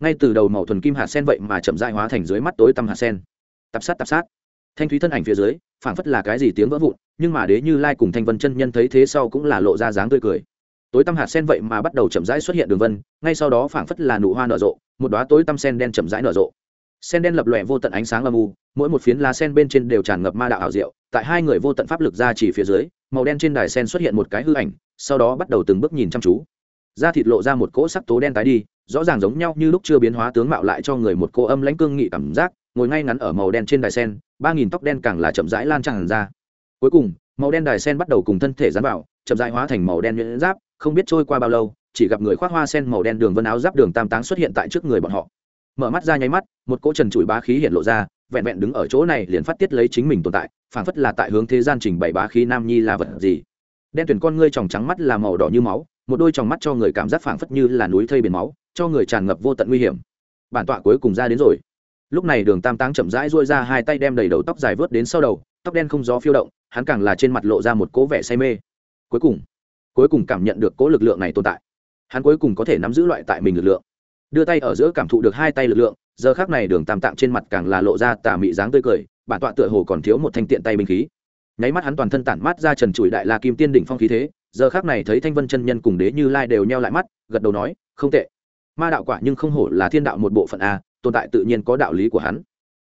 ngay từ đầu màu thuần kim hạt sen vậy mà chậm rãi hóa thành dưới mắt tối tăm hạt sen. Tập sát tập sát. Thanh thúy thân ảnh phía dưới, phảng phất là cái gì tiếng vỡ vụn nhưng mà đế như lai cùng thanh vân chân nhân thấy thế sau cũng là lộ ra dáng tươi cười. Tối tăm hạt sen vậy mà bắt đầu chậm rãi xuất hiện đường vân, ngay sau đó phảng phất là nụ hoa nở rộ, một đoá tối tăm sen đen chậm rãi nở rộ. Sen đen lập lòe vô tận ánh sáng âm u, mỗi một phiến lá sen bên trên đều tràn ngập ma đạo ảo diệu, tại hai người vô tận pháp lực ra chỉ phía dưới, màu đen trên đài sen xuất hiện một cái hư ảnh, sau đó bắt đầu từng bước nhìn chăm chú. Da thịt lộ ra một cỗ sắc tố đen tái đi, rõ ràng giống nhau như lúc chưa biến hóa tướng mạo lại cho người một cỗ âm lãnh cương nghị cảm giác, ngồi ngay ngắn ở màu đen trên đài sen, ba nghìn tóc đen càng là chậm rãi lan tràn ra cuối cùng, màu đen đài sen bắt đầu cùng thân thể dán vào, chậm dại hóa thành màu đen nhuyễn giáp, không biết trôi qua bao lâu, chỉ gặp người khoác hoa sen màu đen đường vân áo giáp đường tam táng xuất hiện tại trước người bọn họ. Mở mắt ra nháy mắt, một cỗ trần trụi bá khí hiện lộ ra, vẹn vẹn đứng ở chỗ này liền phát tiết lấy chính mình tồn tại, phảng phất là tại hướng thế gian trình bày bá khí nam nhi là vật gì. Đen tuyển con ngươi tròng trắng mắt là màu đỏ như máu, một đôi tròng mắt cho người cảm giác phảng phất như là núi thây biển máu, cho người tràn ngập vô tận nguy hiểm. Bản tọa cuối cùng ra đến rồi. Lúc này đường tam táng chậm rãi duỗi ra hai tay đem đầy đầu tóc dài vớt đến sau đầu tóc đen không gió phiêu động, hắn càng là trên mặt lộ ra một cố vẻ say mê. Cuối cùng cuối cùng cảm nhận được cố lực lượng này tồn tại. Hắn cuối cùng có thể nắm giữ loại tại mình lực lượng. Đưa tay ở giữa cảm thụ được hai tay lực lượng, giờ khác này đường tam tạng trên mặt càng là lộ ra tà mị dáng tươi cười, bản tọa tựa hồ còn thiếu một thanh tiện tay binh khí. Nháy mắt hắn toàn thân tản mát ra trần trụi đại la kim tiên đỉnh phong khí thế, giờ khác này thấy thanh vân chân nhân cùng đế như lai đều nheo lại mắt, gật đầu nói, không tệ. Ma đạo quả nhưng không hổ là thiên đạo một bộ phận a, tồn tại tự nhiên có đạo lý của hắn.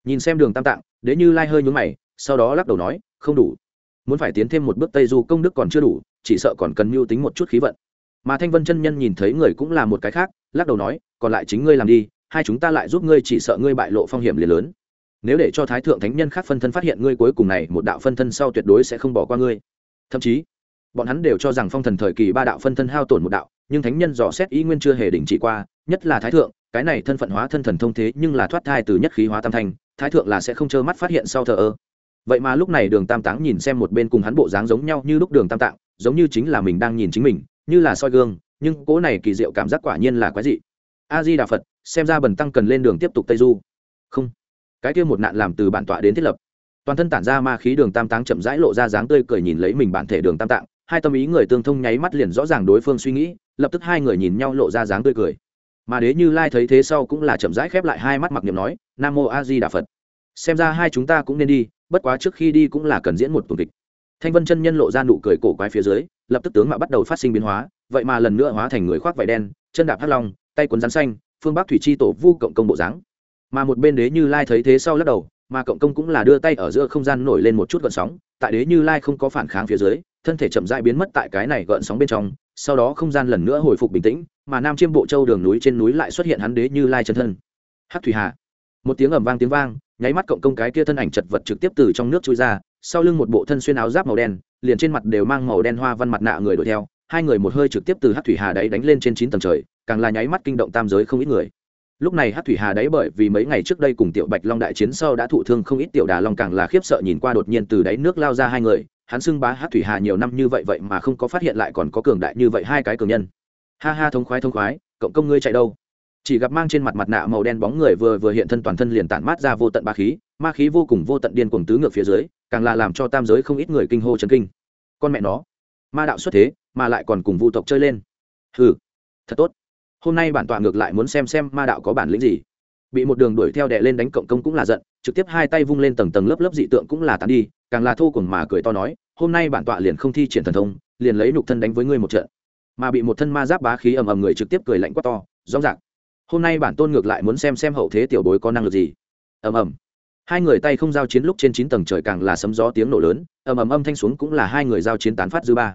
Nhìn xem đường tam tạng, đế như lai hơi nhúng mày sau đó lắc đầu nói, không đủ. Muốn phải tiến thêm một bước tây du công đức còn chưa đủ, chỉ sợ còn cần mưu tính một chút khí vận. Mà thanh vân chân nhân nhìn thấy người cũng là một cái khác, lắc đầu nói, còn lại chính ngươi làm đi, hai chúng ta lại giúp ngươi chỉ sợ ngươi bại lộ phong hiểm liền lớn. Nếu để cho thái thượng thánh nhân khác phân thân phát hiện ngươi cuối cùng này, một đạo phân thân sau tuyệt đối sẽ không bỏ qua ngươi. Thậm chí, bọn hắn đều cho rằng phong thần thời kỳ ba đạo phân thân hao tổn một đạo, nhưng thánh nhân dò xét ý nguyên chưa hề đình chỉ qua, nhất là thái thượng, cái này thân phận hóa thân thần thông thế nhưng là thoát thai từ nhất khí hóa tam thanh, thái thượng là sẽ không trơ mắt phát hiện sau thờ ơ vậy mà lúc này đường tam táng nhìn xem một bên cùng hắn bộ dáng giống nhau như lúc đường tam tạng, giống như chính là mình đang nhìn chính mình, như là soi gương, nhưng cỗ này kỳ diệu cảm giác quả nhiên là quái dị. A di đà phật, xem ra bần tăng cần lên đường tiếp tục tây du. Không. Cái kia một nạn làm từ bản tọa đến thiết lập. Toàn thân tản ra ma khí đường tam táng chậm rãi lộ ra dáng tươi cười nhìn lấy mình bản thể đường tam tạng, hai tâm ý người tương thông nháy mắt liền rõ ràng đối phương suy nghĩ, lập tức hai người nhìn nhau lộ ra dáng tươi cười. Mà đế như lai thấy thế sau cũng là chậm rãi khép lại hai mắt mặc niệm nói, nam mô a di đà phật xem ra hai chúng ta cũng nên đi bất quá trước khi đi cũng là cần diễn một tuần kịch. Thanh vân chân nhân lộ ra nụ cười cổ quái phía dưới lập tức tướng mạo bắt đầu phát sinh biến hóa vậy mà lần nữa hóa thành người khoác vải đen chân đạp hắc long tay quấn rắn xanh phương bắc thủy chi tổ vu cộng công bộ dáng. Mà một bên đế như lai thấy thế sau lắc đầu mà cộng công cũng là đưa tay ở giữa không gian nổi lên một chút gợn sóng tại đế như lai không có phản kháng phía dưới thân thể chậm rãi biến mất tại cái này gợn sóng bên trong sau đó không gian lần nữa hồi phục bình tĩnh mà nam chiêm bộ châu đường núi trên núi lại xuất hiện hắn đế như lai chân thân. Hắc thủy hạ, một tiếng ầm vang tiếng vang nháy mắt cộng công cái kia thân ảnh chật vật trực tiếp từ trong nước trôi ra, sau lưng một bộ thân xuyên áo giáp màu đen, liền trên mặt đều mang màu đen hoa văn mặt nạ người đuổi theo, hai người một hơi trực tiếp từ hát thủy hà đáy đánh lên trên chín tầng trời, càng là nháy mắt kinh động tam giới không ít người. Lúc này hát thủy hà đáy bởi vì mấy ngày trước đây cùng tiểu bạch long đại chiến sau đã thụ thương không ít tiểu đà long càng là khiếp sợ nhìn qua đột nhiên từ đáy nước lao ra hai người, hắn xưng bá hát thủy hà nhiều năm như vậy vậy mà không có phát hiện lại còn có cường đại như vậy hai cái cường nhân. Ha ha, thông khoái thông khoái, cộng công ngươi chạy đâu? Chỉ gặp mang trên mặt mặt nạ màu đen bóng người vừa vừa hiện thân toàn thân liền tản mát ra vô tận ba khí, ma khí vô cùng vô tận điên cuồng tứ ngược phía dưới, càng là làm cho tam giới không ít người kinh hô chấn kinh. Con mẹ nó, ma đạo xuất thế, mà lại còn cùng vu tộc chơi lên. Hừ, thật tốt. Hôm nay bản tọa ngược lại muốn xem xem ma đạo có bản lĩnh gì. Bị một đường đuổi theo đè lên đánh cộng công cũng là giận, trực tiếp hai tay vung lên tầng tầng lớp lớp dị tượng cũng là tàn đi, càng là thô cùng mà cười to nói, hôm nay bản tọa liền không thi triển thần thông, liền lấy nhục thân đánh với ngươi một trận. Mà bị một thân ma giáp bá khí ầm ầm người trực tiếp cười lạnh quá to, rõ ràng hôm nay bản tôn ngược lại muốn xem xem hậu thế tiểu bối có năng lực gì. Ầm ầm. Hai người tay không giao chiến lúc trên chín tầng trời càng là sấm gió tiếng nổ lớn, ầm ầm âm thanh xuống cũng là hai người giao chiến tán phát dư ba.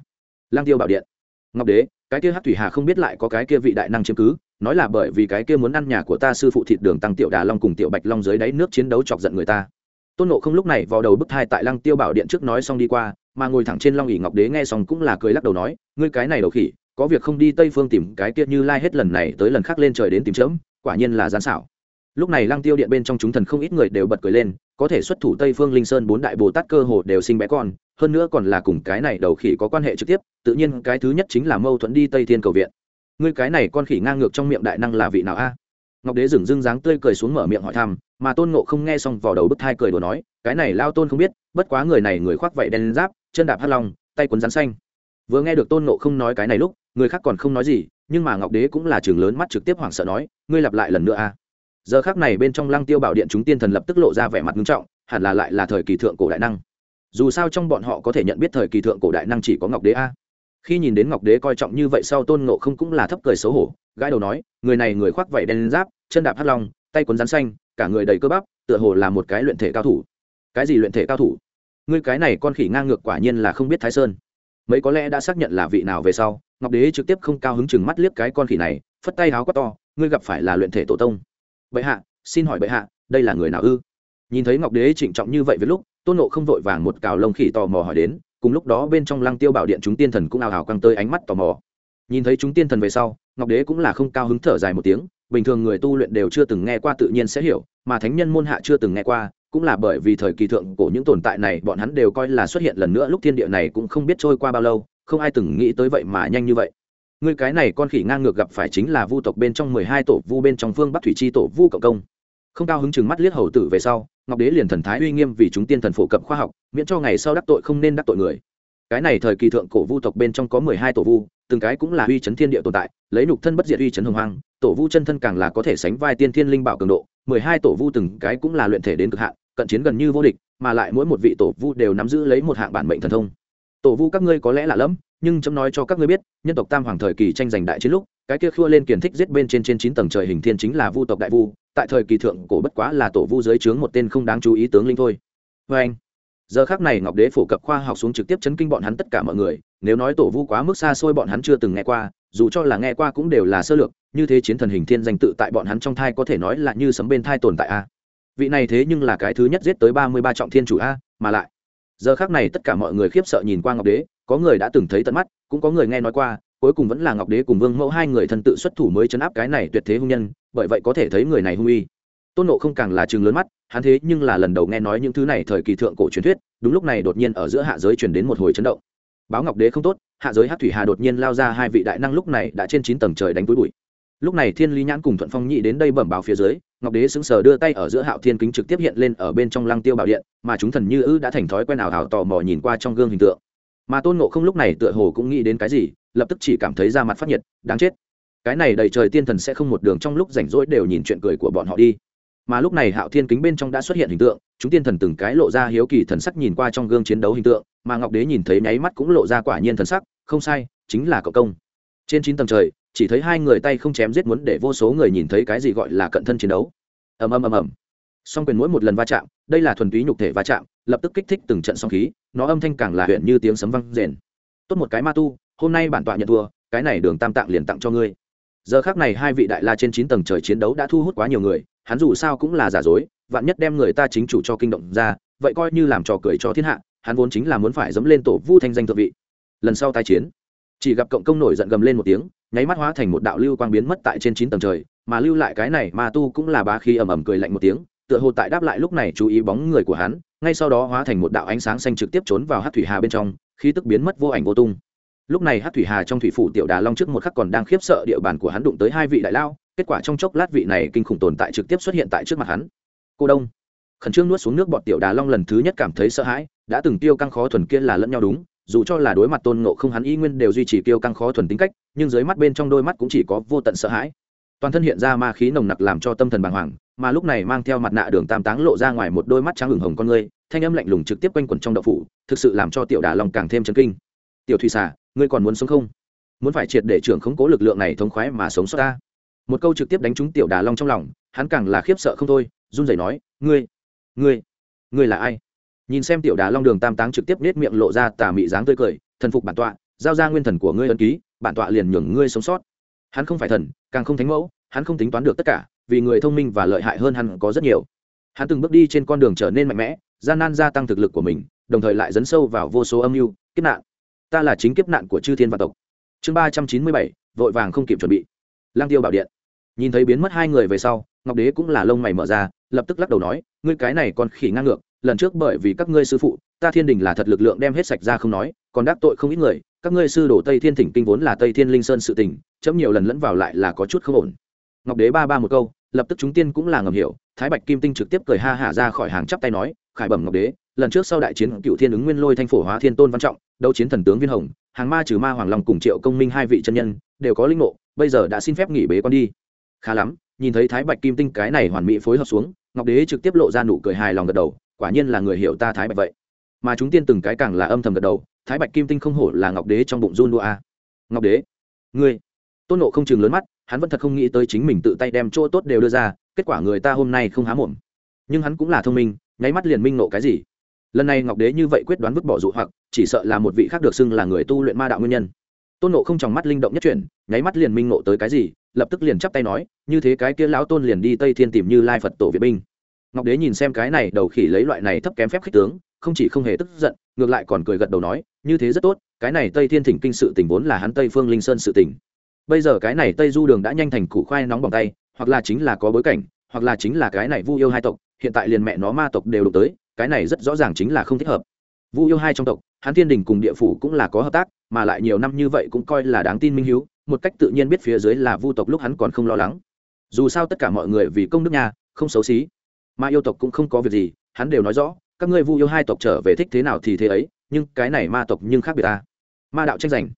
Lang tiêu bảo điện. Ngọc đế, cái kia hát thủy hà không biết lại có cái kia vị đại năng chiếm cứ, nói là bởi vì cái kia muốn ăn nhà của ta sư phụ thịt đường tăng tiểu đà long cùng tiểu bạch long dưới đáy nước chiến đấu chọc giận người ta. Tôn nộ không lúc này vào đầu bức thai tại lăng tiêu bảo điện trước nói xong đi qua, mà ngồi thẳng trên long ỉ ngọc đế nghe xong cũng là cười lắc đầu nói, ngươi cái này đầu khỉ có việc không đi tây phương tìm cái kia như lai hết lần này tới lần khác lên trời đến tìm chớm, quả nhiên là gian xảo. Lúc này lăng tiêu điện bên trong chúng thần không ít người đều bật cười lên, có thể xuất thủ tây phương linh sơn bốn đại bồ tát cơ hồ đều sinh bé con, hơn nữa còn là cùng cái này đầu khỉ có quan hệ trực tiếp, tự nhiên cái thứ nhất chính là mâu thuẫn đi tây thiên cầu viện. Ngươi cái này con khỉ ngang ngược trong miệng đại năng là vị nào a? Ngọc đế dừng dưng dáng tươi cười xuống mở miệng hỏi thăm, mà tôn ngộ không nghe xong vào đầu bức thai cười đùa nói, cái này lao tôn không biết, bất quá người này người khoác vậy đen giáp, chân đạp hắt lòng tay quấn rắn xanh. Vừa nghe được tôn ngộ không nói cái này lúc người khác còn không nói gì, nhưng mà ngọc đế cũng là trường lớn mắt trực tiếp hoảng sợ nói, ngươi lặp lại lần nữa a giờ khác này bên trong lăng tiêu bảo điện chúng tiên thần lập tức lộ ra vẻ mặt nghiêm trọng, hẳn là lại là thời kỳ thượng cổ đại năng. Dù sao trong bọn họ có thể nhận biết thời kỳ thượng cổ đại năng chỉ có ngọc đế a. Khi nhìn đến ngọc đế coi trọng như vậy sau tôn ngộ không cũng là thấp cười xấu hổ, gãi đầu nói, người này người khoác vảy đen giáp, chân đạp hắt long, tay quấn rắn xanh, cả người đầy cơ bắp, tựa hồ là một cái luyện thể cao thủ. Cái gì luyện thể cao thủ? Ngươi cái này con khỉ ngang ngược quả nhiên là không biết thái sơn. Mấy có lẽ đã xác nhận là vị nào về sau ngọc đế trực tiếp không cao hứng chừng mắt liếc cái con khỉ này, phất tay háo quá to, ngươi gặp phải là luyện thể tổ tông. Bệ hạ, xin hỏi bệ hạ, đây là người nào ư? Nhìn thấy ngọc đế trịnh trọng như vậy với lúc, tôn nộ không vội vàng một cào lông khỉ tò mò hỏi đến, cùng lúc đó bên trong lăng tiêu bảo điện chúng tiên thần cũng ào ào căng tới ánh mắt tò mò. Nhìn thấy chúng tiên thần về sau, ngọc đế cũng là không cao hứng thở dài một tiếng, bình thường người tu luyện đều chưa từng nghe qua tự nhiên sẽ hiểu, mà thánh nhân môn hạ chưa từng nghe qua, cũng là bởi vì thời kỳ thượng cổ những tồn tại này, bọn hắn đều coi là xuất hiện lần nữa, lúc thiên địa này cũng không biết trôi qua bao lâu không ai từng nghĩ tới vậy mà nhanh như vậy. Người cái này con khỉ ngang ngược gặp phải chính là vu tộc bên trong mười hai tổ vu bên trong phương bắc thủy chi tổ vu cộng công. Không cao hứng chừng mắt liếc hầu tử về sau, ngọc đế liền thần thái uy nghiêm vì chúng tiên thần phổ cập khoa học, miễn cho ngày sau đắc tội không nên đắc tội người. Cái này thời kỳ thượng cổ vu tộc bên trong có mười hai tổ vu, từng cái cũng là uy chấn thiên địa tồn tại, lấy nục thân bất diệt uy chấn hồng hoang, tổ vu chân thân càng là có thể sánh vai tiên thiên linh bảo cường độ, mười hai tổ vu từng cái cũng là luyện thể đến cực hạn, cận chiến gần như vô địch, mà lại mỗi một vị tổ vu đều nắm giữ lấy một hạng bản mệnh thần thông tổ vu các ngươi có lẽ là lẫm, nhưng chấm nói cho các ngươi biết, nhân tộc tam hoàng thời kỳ tranh giành đại chiến lúc, cái kia khua lên kiền thích giết bên trên trên chín tầng trời hình thiên chính là vu tộc đại vu, tại thời kỳ thượng cổ bất quá là tổ vu dưới trướng một tên không đáng chú ý tướng linh thôi. Vê anh, giờ khác này ngọc đế phổ cập khoa học xuống trực tiếp chấn kinh bọn hắn tất cả mọi người, nếu nói tổ vu quá mức xa xôi bọn hắn chưa từng nghe qua, dù cho là nghe qua cũng đều là sơ lược, như thế chiến thần hình thiên danh tự tại bọn hắn trong thai có thể nói là như sấm bên thai tồn tại a. Vị này thế nhưng là cái thứ nhất giết tới ba mươi ba trọng thiên chủ a, mà lại giờ khác này tất cả mọi người khiếp sợ nhìn qua ngọc đế, có người đã từng thấy tận mắt, cũng có người nghe nói qua, cuối cùng vẫn là ngọc đế cùng vương mẫu hai người thân tự xuất thủ mới chấn áp cái này tuyệt thế hung nhân, bởi vậy có thể thấy người này hung uy. Tôn nộ không càng là chừng lớn mắt, hắn thế nhưng là lần đầu nghe nói những thứ này thời kỳ thượng cổ truyền thuyết, đúng lúc này đột nhiên ở giữa hạ giới chuyển đến một hồi chấn động. Báo ngọc đế không tốt, hạ giới hát thủy hà đột nhiên lao ra hai vị đại năng lúc này đã trên chín tầng trời đánh túi bụi. Lúc này thiên lý nhãn cùng thuận phong nhị đến đây bẩm báo phía dưới ngọc đế sững sờ đưa tay ở giữa hạo thiên kính trực tiếp hiện lên ở bên trong lăng tiêu bảo điện, mà chúng thần như ư đã thành thói quen ảo hảo tò mò nhìn qua trong gương hình tượng. Mà tôn ngộ không lúc này tựa hồ cũng nghĩ đến cái gì, lập tức chỉ cảm thấy da mặt phát nhiệt, đáng chết. Cái này đầy trời tiên thần sẽ không một đường trong lúc rảnh rỗi đều nhìn chuyện cười của bọn họ đi. Mà lúc này hạo thiên kính bên trong đã xuất hiện hình tượng, chúng tiên thần từng cái lộ ra hiếu kỳ thần sắc nhìn qua trong gương chiến đấu hình tượng, mà ngọc đế nhìn thấy nháy mắt cũng lộ ra quả nhiên thần sắc, không sai, chính là cậu công. Trên chín tầng trời chỉ thấy hai người tay không chém giết muốn để vô số người nhìn thấy cái gì gọi là cận thân chiến đấu. Ầm ầm ầm ầm. Song quyền mỗi một lần va chạm, đây là thuần túy nhục thể va chạm, lập tức kích thích từng trận song khí, nó âm thanh càng là huyện như tiếng sấm vang rền. Tốt một cái ma tu, hôm nay bản tọa nhận thua, cái này đường tam tạng liền tặng cho ngươi. Giờ khác này hai vị đại la trên chín tầng trời chiến đấu đã thu hút quá nhiều người, hắn dù sao cũng là giả dối, vạn nhất đem người ta chính chủ cho kinh động ra, vậy coi như làm trò cười cho thiên hạ, hắn vốn chính là muốn phải dẫm lên tổ vu thanh danh thượng vị. Lần sau tai chiến, chỉ gặp cộng công nổi giận gầm lên một tiếng nháy mắt hóa thành một đạo lưu quang biến mất tại trên chín tầng trời, mà lưu lại cái này ma tu cũng là ba khi ầm ầm cười lạnh một tiếng, tựa hồ tại đáp lại lúc này chú ý bóng người của hắn, ngay sau đó hóa thành một đạo ánh sáng xanh trực tiếp trốn vào hát thủy hà bên trong, khí tức biến mất vô ảnh vô tung. Lúc này hát thủy hà trong thủy phủ tiểu đà long trước một khắc còn đang khiếp sợ địa bàn của hắn đụng tới hai vị đại lao, kết quả trong chốc lát vị này kinh khủng tồn tại trực tiếp xuất hiện tại trước mặt hắn. Cô đông, khẩn trương nuốt xuống nước bọt tiểu đà long lần thứ nhất cảm thấy sợ hãi, đã từng tiêu căng khó thuần kia là lẫn nhau đúng dù cho là đối mặt tôn ngộ không hắn y nguyên đều duy trì kiêu căng khó thuần tính cách, nhưng dưới mắt bên trong đôi mắt cũng chỉ có vô tận sợ hãi. Toàn thân hiện ra ma khí nồng nặc làm cho tâm thần bàng hoàng, mà lúc này mang theo mặt nạ đường tam táng lộ ra ngoài một đôi mắt trắng hửng hồng con ngươi, thanh âm lạnh lùng trực tiếp quanh quẩn trong đậu phủ, thực sự làm cho tiểu đà long càng thêm chấn kinh. Tiểu thủy xà, ngươi còn muốn sống không? Muốn phải triệt để trưởng khống cố lực lượng này thống khoái mà sống sót ta? Một câu trực tiếp đánh trúng tiểu đà long trong lòng, hắn càng là khiếp sợ không thôi, run rẩy nói, ngươi ngươi ngươi là ai? Nhìn xem tiểu đà long đường tam táng trực tiếp nết miệng lộ ra tà mị dáng tươi cười, thần phục bản tọa, giao ra nguyên thần của ngươi ân ký, bản tọa liền nhường ngươi sống sót. Hắn không phải thần, càng không thánh mẫu, hắn không tính toán được tất cả, vì người thông minh và lợi hại hơn hắn có rất nhiều. Hắn từng bước đi trên con đường trở nên mạnh mẽ, gian nan gia tăng thực lực của mình, đồng thời lại dấn sâu vào vô số âm mưu, kiếp nạn. Ta là chính kiếp nạn của chư thiên và tộc. Chương ba trăm chín mươi bảy, vội vàng không kịp chuẩn bị. Lang tiêu bảo điện. Nhìn thấy biến mất hai người về sau, ngọc đế cũng là lông mày mở ra, lập tức lắc đầu nói, ngươi cái này còn khỉ ngang ngược lần trước bởi vì các ngươi sư phụ, ta thiên đình là thật lực lượng đem hết sạch ra không nói, còn đắc tội không ít người, các ngươi sư đổ tây thiên thỉnh kinh vốn là tây thiên linh sơn sự tình, chấm nhiều lần lẫn vào lại là có chút không ổn. Ngọc đế ba ba một câu, lập tức chúng tiên cũng là ngầm hiểu, thái bạch kim tinh trực tiếp cười ha hả ra khỏi hàng chắp tay nói, khải bẩm ngọc đế, lần trước sau đại chiến cựu thiên ứng nguyên lôi thanh phổ hóa thiên tôn văn trọng, đấu chiến thần tướng viên hồng, hàng ma trừ ma hoàng long cùng triệu công minh hai vị chân nhân, đều có linh ngộ, bây giờ đã xin phép nghỉ bế con đi. Khá lắm, nhìn thấy thái bạch kim tinh cái này hoàn mỹ phối hợp xuống, ngọc đế trực tiếp lộ ra nụ cười hài lòng gật đầu quả nhiên là người hiểu ta thái bạch vậy. Mà chúng tiên từng cái càng là âm thầm gật đầu, thái bạch kim tinh không hổ là ngọc đế trong bụng run đua a. Ngọc đế, ngươi. Tôn nộ không chừng lớn mắt, hắn vẫn thật không nghĩ tới chính mình tự tay đem chỗ tốt đều đưa ra, kết quả người ta hôm nay không há mồm. Nhưng hắn cũng là thông minh, nháy mắt liền minh nộ cái gì. Lần này ngọc đế như vậy quyết đoán vứt bỏ dụ hoặc, chỉ sợ là một vị khác được xưng là người tu luyện ma đạo nguyên nhân. Tôn nộ không tròng mắt linh động nhất chuyển, nháy mắt liền minh nộ tới cái gì, lập tức liền chắp tay nói, như thế cái kia lão tôn liền đi tây thiên tìm như lai phật tổ việt binh ngọc đế nhìn xem cái này đầu khỉ lấy loại này thấp kém phép khích tướng, không chỉ không hề tức giận, ngược lại còn cười gật đầu nói, như thế rất tốt, cái này tây thiên thỉnh kinh sự Tình vốn là hắn tây phương linh sơn sự tỉnh bây giờ cái này tây du đường đã nhanh thành củ khoai nóng bằng tay, hoặc là chính là có bối cảnh, hoặc là chính là cái này vu yêu hai tộc, hiện tại liền mẹ nó ma tộc đều đụng tới, cái này rất rõ ràng chính là không thích hợp. Vu yêu hai trong tộc, hắn thiên đình cùng địa phủ cũng là có hợp tác, mà lại nhiều năm như vậy cũng coi là đáng tin minh hiếu, một cách tự nhiên biết phía dưới là vu tộc lúc hắn còn không lo lắng. Dù sao tất cả mọi người vì công đức nhà không xấu xí mà yêu tộc cũng không có việc gì, hắn đều nói rõ, các ngươi vu yêu hai tộc trở về thích thế nào thì thế ấy, nhưng cái này ma tộc nhưng khác biệt ta. Ma đạo tranh giành.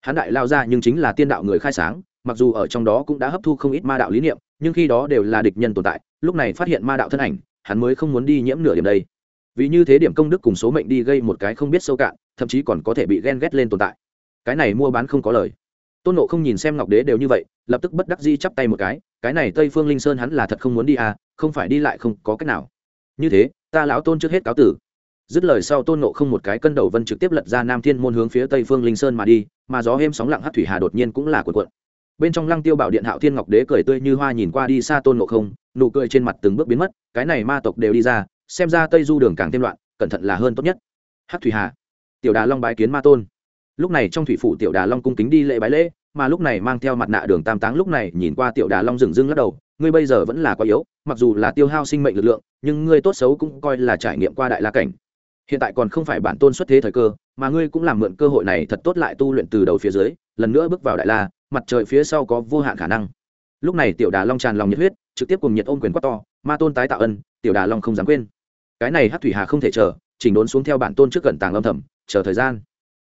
Hắn đại lao ra nhưng chính là tiên đạo người khai sáng, mặc dù ở trong đó cũng đã hấp thu không ít ma đạo lý niệm, nhưng khi đó đều là địch nhân tồn tại, lúc này phát hiện ma đạo thân ảnh, hắn mới không muốn đi nhiễm nửa điểm đây. Vì như thế điểm công đức cùng số mệnh đi gây một cái không biết sâu cạn, thậm chí còn có thể bị ghen ghét lên tồn tại. Cái này mua bán không có lời. Tôn nộ không nhìn xem ngọc đế đều như vậy, lập tức bất đắc di chắp tay một cái cái này tây phương linh sơn hắn là thật không muốn đi à không phải đi lại không có cách nào. Như thế, ta lão tôn trước hết cáo tử. Dứt lời sau tôn nộ không một cái cân đầu vân trực tiếp lật ra nam thiên môn hướng phía tây phương linh sơn mà đi, mà gió êm sóng lặng hát thủy hà đột nhiên cũng là cuộn cuộn. Bên trong lăng tiêu bảo điện hạo thiên ngọc đế cười tươi như hoa nhìn qua đi xa tôn nộ không, nụ cười trên mặt từng bước biến mất, cái này ma tộc đều đi ra, xem ra tây du đường càng thêm loạn, cẩn thận là hơn tốt nhất. Hát thủy hà, tiểu đà long bái kiến ma tôn. Lúc này trong thủy phủ tiểu đà long cung kính đi lễ bái lễ mà lúc này mang theo mặt nạ đường tam táng lúc này nhìn qua tiểu đà long dừng rưng lắc đầu, ngươi bây giờ vẫn là quá yếu, mặc dù là tiêu hao sinh mệnh lực lượng, nhưng ngươi tốt xấu cũng coi là trải nghiệm qua đại la cảnh. Hiện tại còn không phải bản tôn xuất thế thời cơ, mà ngươi cũng làm mượn cơ hội này thật tốt lại tu luyện từ đầu phía dưới, lần nữa bước vào đại la, mặt trời phía sau có vô hạn khả năng. Lúc này tiểu đà long tràn lòng nhiệt huyết, trực tiếp cùng nhiệt ôm quyền quát to, ma tôn tái tạo ân, tiểu đà long không dám quên. Cái này hát thủy hà không thể chờ, chỉnh đốn xuống theo bản tôn trước gần tàng long thầm, chờ thời gian.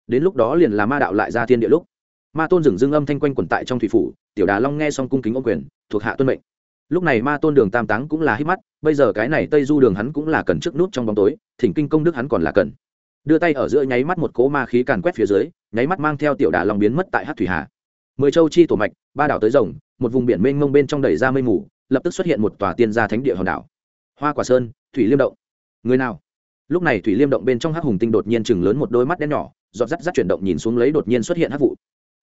Đến lúc đó liền là ma đạo lại ra thiên địa lúc ma tôn dừng dưng âm thanh quanh quẩn tại trong thủy phủ, tiểu đà long nghe xong cung kính ô quyền, thuộc hạ tuân mệnh. Lúc này ma tôn đường tam táng cũng là hít mắt, bây giờ cái này tây du đường hắn cũng là cần trước nút trong bóng tối, thỉnh kinh công đức hắn còn là cần. Đưa tay ở giữa nháy mắt một cỗ ma khí càn quét phía dưới, nháy mắt mang theo tiểu đà long biến mất tại hát thủy hà. Mười châu chi tổ mạch, ba đảo tới rồng, một vùng biển mênh mông bên trong đầy ra mây mù, lập tức xuất hiện một tòa tiên gia thánh địa hòn đảo. Hoa quả sơn, thủy liêm động. Người nào? Lúc này thủy liêm động bên trong hắc hùng tinh đột nhiên chừng lớn một đôi mắt đen nhỏ, giọt rắt rắt chuyển động nhìn xuống lấy đột nhiên xuất hiện hắc vụ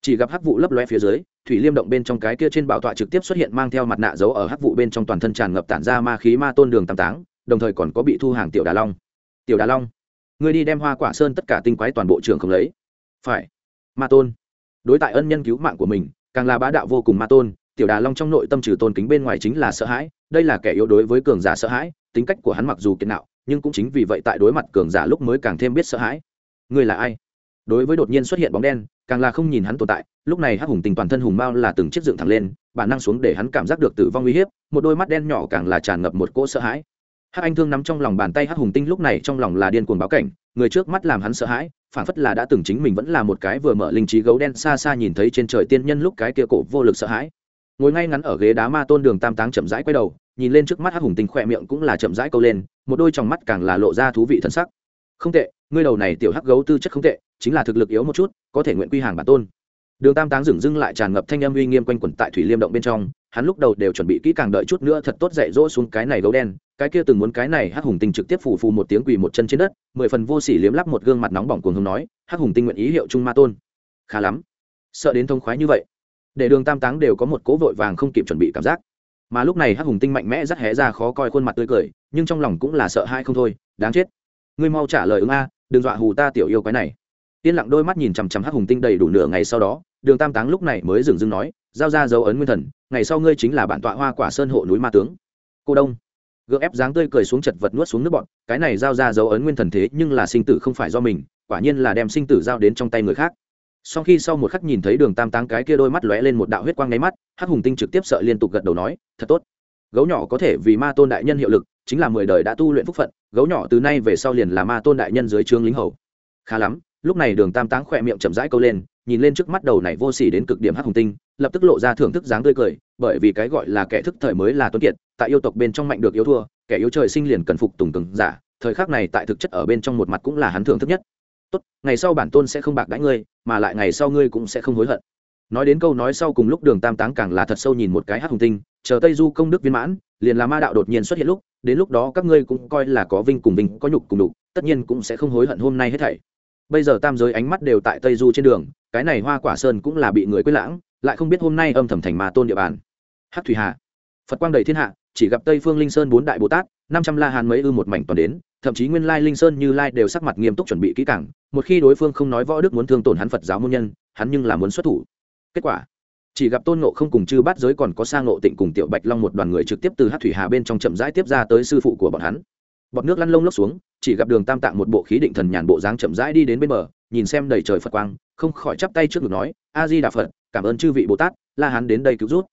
chỉ gặp hắc vụ lấp loe phía dưới, thủy liêm động bên trong cái kia trên bảo tọa trực tiếp xuất hiện mang theo mặt nạ giấu ở hắc vụ bên trong toàn thân tràn ngập tản ra ma khí ma tôn đường tam táng, đồng thời còn có bị thu hàng tiểu đà long. Tiểu đà long người đi đem hoa quả sơn tất cả tinh quái toàn bộ trường không lấy. Phải. Ma tôn. Đối tại ân nhân cứu mạng của mình, càng là bá đạo vô cùng ma tôn, tiểu đà long trong nội tâm trừ tôn kính bên ngoài chính là sợ hãi, đây là kẻ yếu đối với cường giả sợ hãi, tính cách của hắn mặc dù kiệt nạo, nhưng cũng chính vì vậy tại đối mặt cường giả lúc mới càng thêm biết sợ hãi. Ngươi là ai? Đối với đột nhiên xuất hiện bóng đen càng là không nhìn hắn tồn tại, lúc này hắc hùng tình toàn thân hùng mao là từng chiếc dựng thẳng lên, bản năng xuống để hắn cảm giác được tử vong uy hiếp, một đôi mắt đen nhỏ càng là tràn ngập một cỗ sợ hãi. Hắc anh thương nắm trong lòng bàn tay hắc hùng tinh lúc này trong lòng là điên cuồng báo cảnh, người trước mắt làm hắn sợ hãi, phản phất là đã từng chính mình vẫn là một cái vừa mở linh trí gấu đen xa xa nhìn thấy trên trời tiên nhân lúc cái kia cổ vô lực sợ hãi. Ngồi ngay ngắn ở ghế đá ma tôn đường tam táng chậm rãi quay đầu, nhìn lên trước mắt hắc hùng tinh khỏe miệng cũng là chậm rãi câu lên, một đôi trong mắt càng là lộ ra thú vị thân sắc. Không tệ, ngươi đầu này tiểu hắc gấu tư chất không tệ chính là thực lực yếu một chút, có thể nguyện quy hàng bản tôn. Đường tam táng dừng dưng lại tràn ngập thanh âm uy nghiêm quanh quẩn tại thủy liêm động bên trong, hắn lúc đầu đều chuẩn bị kỹ càng đợi chút nữa thật tốt dạy dỗ xuống cái này gấu đen, cái kia từng muốn cái này hắc hùng tinh trực tiếp phủ phù một tiếng quỳ một chân trên đất, mười phần vô sỉ liếm lắp một gương mặt nóng bỏng cuồng hùng nói, hắc hùng tinh nguyện ý hiệu trung ma tôn. Khá lắm. Sợ đến thông khoái như vậy, để đường tam táng đều có một cố vội vàng không kịp chuẩn bị cảm giác. Mà lúc này hắc hùng tinh mạnh mẽ rất hé ra khó coi khuôn mặt tươi cười, nhưng trong lòng cũng là sợ hai không thôi, đáng chết. Ngươi mau trả lời ứng a, đừng dọa hù ta tiểu yêu cái này yên lặng đôi mắt nhìn chằm chằm hắc hùng tinh đầy đủ nửa ngày sau đó, đường tam táng lúc này mới dừng dưng nói, giao ra dấu ấn nguyên thần, ngày sau ngươi chính là bản tọa hoa quả sơn hộ núi ma tướng. Cô đông. Gượng ép dáng tươi cười xuống chật vật nuốt xuống nước bọn cái này giao ra dấu ấn nguyên thần thế nhưng là sinh tử không phải do mình, quả nhiên là đem sinh tử giao đến trong tay người khác. Sau khi sau một khắc nhìn thấy đường tam táng cái kia đôi mắt lóe lên một đạo huyết quang nháy mắt, hắc hùng tinh trực tiếp sợ liên tục gật đầu nói, thật tốt. Gấu nhỏ có thể vì ma tôn đại nhân hiệu lực, chính là mười đời đã tu luyện phúc phận, gấu nhỏ từ nay về sau liền là ma tôn đại nhân dưới trướng lính hầu. Khá lắm lúc này đường tam táng khỏe miệng chậm rãi câu lên, nhìn lên trước mắt đầu này vô sỉ đến cực điểm hắc hùng tinh, lập tức lộ ra thưởng thức dáng tươi cười, bởi vì cái gọi là kẻ thức thời mới là tuấn kiệt, tại yêu tộc bên trong mạnh được yếu thua, kẻ yếu trời sinh liền cần phục tùng từng giả, thời khắc này tại thực chất ở bên trong một mặt cũng là hắn thưởng thức nhất. Tốt, ngày sau bản tôn sẽ không bạc đãi ngươi, mà lại ngày sau ngươi cũng sẽ không hối hận. Nói đến câu nói sau cùng lúc đường tam táng càng là thật sâu nhìn một cái hắc hùng tinh, chờ tây du công đức viên mãn, liền là ma đạo đột nhiên xuất hiện lúc, đến lúc đó các ngươi cũng coi là có vinh cùng vinh, có nhục cùng đục tất nhiên cũng sẽ không hối hận hôm nay hết thảy bây giờ tam giới ánh mắt đều tại tây du trên đường, cái này hoa quả sơn cũng là bị người quên lãng, lại không biết hôm nay âm thầm thành mà tôn địa bàn. Hát thủy hạ phật quang đầy thiên hạ, chỉ gặp tây phương linh sơn bốn đại bồ tát, năm trăm la hàn mấy ư một mảnh toàn đến, thậm chí nguyên lai linh sơn như lai đều sắc mặt nghiêm túc chuẩn bị kỹ cảng một khi đối phương không nói võ đức muốn thương tổn hắn phật giáo môn nhân, hắn nhưng là muốn xuất thủ. Kết quả, chỉ gặp tôn nộ không cùng chư bát giới còn có sang nộ tịnh cùng tiểu bạch long một đoàn người trực tiếp từ hát thủy hà bên trong chậm rãi tiếp ra tới sư phụ của bọn hắn. Bọn nước lăn lông lốc xuống chỉ gặp đường tam tạng một bộ khí định thần nhàn bộ dáng chậm rãi đi đến bên bờ, nhìn xem đầy trời phật quang, không khỏi chắp tay trước ngực nói, a di đà phật, cảm ơn chư vị bồ tát, la hắn đến đây cứu rút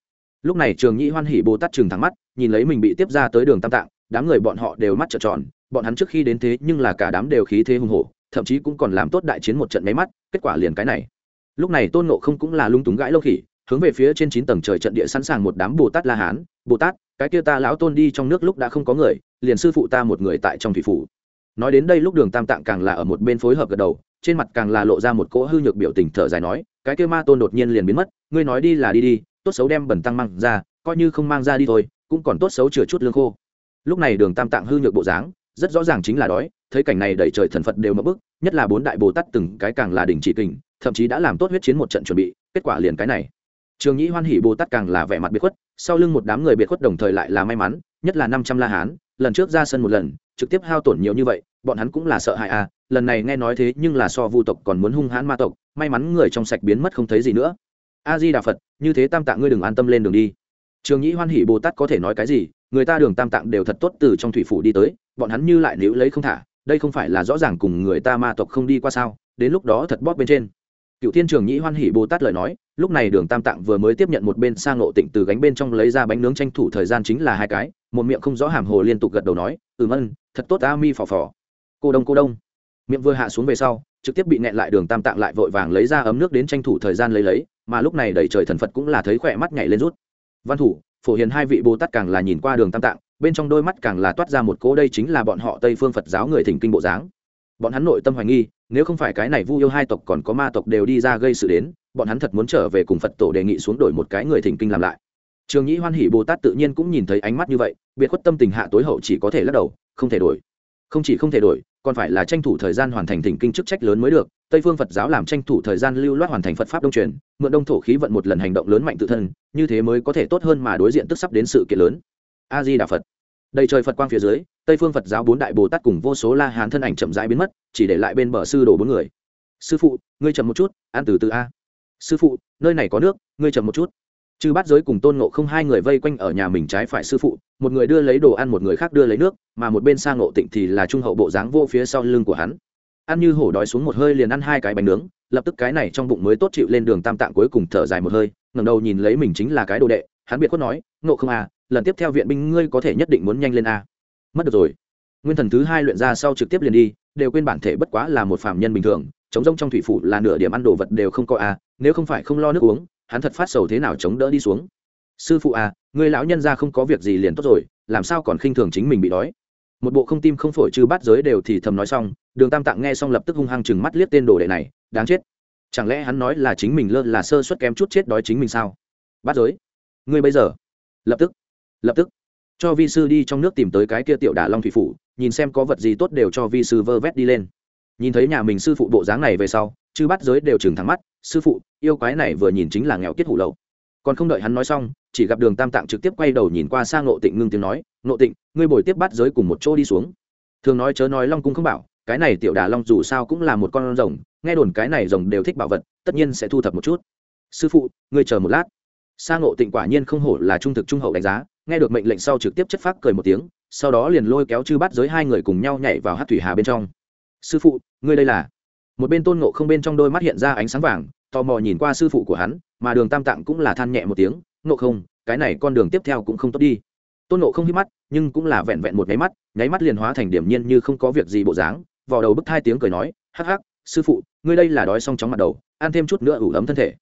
lúc này trường nhĩ hoan hỉ bồ tát trừng thắng mắt, nhìn lấy mình bị tiếp ra tới đường tam tạng, đám người bọn họ đều mắt trợn tròn, bọn hắn trước khi đến thế nhưng là cả đám đều khí thế hùng hổ, thậm chí cũng còn làm tốt đại chiến một trận máy mắt, kết quả liền cái này. Lúc này tôn nộ không cũng là lung túng gãi lâu khỉ, hướng về phía trên chín tầng trời trận địa sẵn sàng một đám bồ tát la hán, bồ tát, cái kia ta lão tôn đi trong nước lúc đã không có người, liền sư phụ ta một người tại trong thủy phủ nói đến đây lúc đường tam tạng càng là ở một bên phối hợp gật đầu, trên mặt càng là lộ ra một cỗ hư nhược biểu tình thở dài nói, cái kia ma tôn đột nhiên liền biến mất, ngươi nói đi là đi đi, tốt xấu đem bẩn tăng mang ra, coi như không mang ra đi thôi, cũng còn tốt xấu chừa chút lương khô. Lúc này đường tam tạng hư nhược bộ dáng, rất rõ ràng chính là đói, thấy cảnh này đẩy trời thần phật đều mất bức nhất là bốn đại bồ tát từng cái càng là đỉnh chỉ kình, thậm chí đã làm tốt huyết chiến một trận chuẩn bị, kết quả liền cái này. Trường nhĩ hoan hỉ bồ tát càng là vẻ mặt biệt khuất, sau lưng một đám người biệt khuất đồng thời lại là may mắn, nhất là năm trăm la hán lần trước ra sân một lần, trực tiếp hao tổn nhiều như vậy, bọn hắn cũng là sợ hãi à lần này nghe nói thế nhưng là so vu tộc còn muốn hung hãn ma tộc, may mắn người trong sạch biến mất không thấy gì nữa. A di đà phật, như thế tam tạng ngươi đừng an tâm lên đường đi. Trường nhĩ hoan hỷ bồ tát có thể nói cái gì, người ta đường tam tạng đều thật tốt từ trong thủy phủ đi tới, bọn hắn như lại níu lấy không thả, đây không phải là rõ ràng cùng người ta ma tộc không đi qua sao, đến lúc đó thật bóp bên trên cựu thiên trường nhĩ hoan hỉ bồ tát lời nói, lúc này đường tam tạng vừa mới tiếp nhận một bên sang ngộ tịnh từ gánh bên trong lấy ra bánh nướng tranh thủ thời gian chính là hai cái, một miệng không rõ hàm hồ liên tục gật đầu nói ừ ân, thật tốt, a mi phò phò. Cô đông cô đông. Miệng vừa hạ xuống về sau, trực tiếp bị nẹn lại đường tam tạng lại vội vàng lấy ra ấm nước đến tranh thủ thời gian lấy lấy, mà lúc này đầy trời thần phật cũng là thấy khỏe mắt nhảy lên rút. Văn thủ, phổ hiền hai vị bồ tát càng là nhìn qua đường tam tạng, bên trong đôi mắt càng là toát ra một cỗ đây chính là bọn họ tây phương phật giáo người thỉnh kinh bộ dáng bọn hắn nội tâm hoài nghi, nếu không phải cái này vu yêu hai tộc còn có ma tộc đều đi ra gây sự đến, bọn hắn thật muốn trở về cùng phật tổ đề nghị xuống đổi một cái người thỉnh kinh làm lại. Trường nhĩ hoan hỷ bồ tát tự nhiên cũng nhìn thấy ánh mắt như vậy, biệt khuất tâm tình hạ tối hậu chỉ có thể lắc đầu, không thể đổi. Không chỉ không thể đổi, còn phải là tranh thủ thời gian hoàn thành thỉnh kinh chức trách lớn mới được, tây phương phật giáo làm tranh thủ thời gian lưu loát hoàn thành phật pháp đông truyền, mượn đông thổ khí vận một lần hành động lớn mạnh tự thân, như thế mới có thể tốt hơn mà đối diện tức sắp đến sự kiện lớn. A di đà phật. Đầy trời phật quang phía dưới tây phương phật giáo bốn đại bồ tát cùng vô số la hán thân ảnh chậm rãi biến mất, chỉ để lại bên bờ sư đồ bốn người. Sư phụ, ngươi chậm một chút, ăn từ từ a. Sư phụ, nơi này có nước, ngươi chậm một chút. Chư bát giới cùng tôn ngộ không hai người vây quanh ở nhà mình trái phải sư phụ, một người đưa lấy đồ ăn, một người khác đưa lấy nước, mà một bên sang ngộ tịnh thì là trung hậu bộ dáng vô phía sau lưng của hắn. Ăn như hổ đói xuống một hơi liền ăn hai cái bánh nướng, lập tức cái này trong bụng mới tốt chịu lên đường tam tạng cuối cùng thở dài một hơi, ngẩng đầu nhìn lấy mình chính là cái đồ đệ, hắn biệt khuất nói, ngộ không à lần tiếp theo viện binh ngươi có thể nhất định muốn nhanh lên a mất được rồi. Nguyên thần thứ hai luyện ra sau trực tiếp liền đi, đều quên bản thể bất quá là một phạm nhân bình thường, chống rông trong thủy phủ là nửa điểm ăn đồ vật đều không có a nếu không phải không lo nước uống, hắn thật phát sầu thế nào chống đỡ đi xuống. Sư phụ à người lão nhân ra không có việc gì liền tốt rồi, làm sao còn khinh thường chính mình bị đói? Một bộ không tim không phổi trừ bắt giới đều thì thầm nói xong, đường tam tạng nghe xong lập tức hung hăng chừng mắt liếc tên đồ đệ này, đáng chết. Chẳng lẽ hắn nói là chính mình lơ là sơ suất kém chút chết đói chính mình sao? Bắt giới. Ngươi bây giờ. Lập tức. Lập tức cho vi sư đi trong nước tìm tới cái kia tiểu đà long thủy phủ, nhìn xem có vật gì tốt đều cho vi sư vơ vét đi lên. Nhìn thấy nhà mình sư phụ bộ dáng này về sau, chư bắt giới đều chừng thẳng mắt, sư phụ, yêu quái này vừa nhìn chính là nghèo kết hủ lậu. Còn không đợi hắn nói xong, chỉ gặp đường tam tạng trực tiếp quay đầu nhìn qua sang nộ tịnh ngưng tiếng nói nộ tịnh, ngươi bồi tiếp bắt giới cùng một chỗ đi xuống. Thường nói chớ nói long cung không bảo, cái này tiểu đà long dù sao cũng là một con rồng, nghe đồn cái này rồng đều thích bảo vật, tất nhiên sẽ thu thập một chút. Sư phụ, ngươi chờ một lát. Sang nộ tịnh quả nhiên không hổ là trung thực trung hậu đánh giá nghe được mệnh lệnh sau trực tiếp chất phác cười một tiếng, sau đó liền lôi kéo chư bắt giới hai người cùng nhau nhảy vào hát thủy hà bên trong. Sư phụ, ngươi đây là? Một bên tôn ngộ không bên trong đôi mắt hiện ra ánh sáng vàng, tò mò nhìn qua sư phụ của hắn, mà đường tam tạng cũng là than nhẹ một tiếng, ngộ không, cái này con đường tiếp theo cũng không tốt đi. Tôn ngộ không hít mắt, nhưng cũng là vẹn vẹn một nháy mắt nháy mắt liền hóa thành điểm nhiên như không có việc gì bộ dáng vào đầu bức thai tiếng cười nói, hắc hắc, sư phụ, ngươi đây là đói xong chóng mặt đầu, ăn thêm chút nữa ủ ấm thân thể.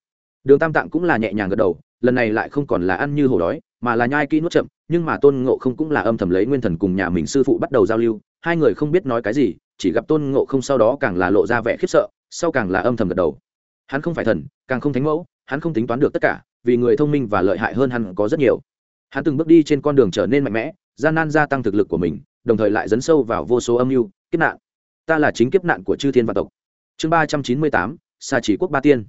Đường tam tạng cũng là nhẹ nhàng gật đầu lần này lại không còn là ăn như hổ đói, mà là nhai kỹ nuốt chậm, nhưng mà tôn ngộ không cũng là âm thầm lấy nguyên thần cùng nhà mình sư phụ bắt đầu giao lưu, hai người không biết nói cái gì, chỉ gặp tôn ngộ không sau đó càng là lộ ra vẻ khiếp sợ, sau càng là âm thầm gật đầu. Hắn không phải thần, càng không thánh mẫu, hắn không tính toán được tất cả, vì người thông minh và lợi hại hơn hắn có rất nhiều. Hắn từng bước đi trên con đường trở nên mạnh mẽ, gian nan gia tăng thực lực của mình, đồng thời lại dấn sâu vào vô số âm mưu, kiếp nạn. Ta là chính kiếp nạn của chư thiên và tộc. Chương ba trăm chín mươi tám xa chỉ quốc ba tiên.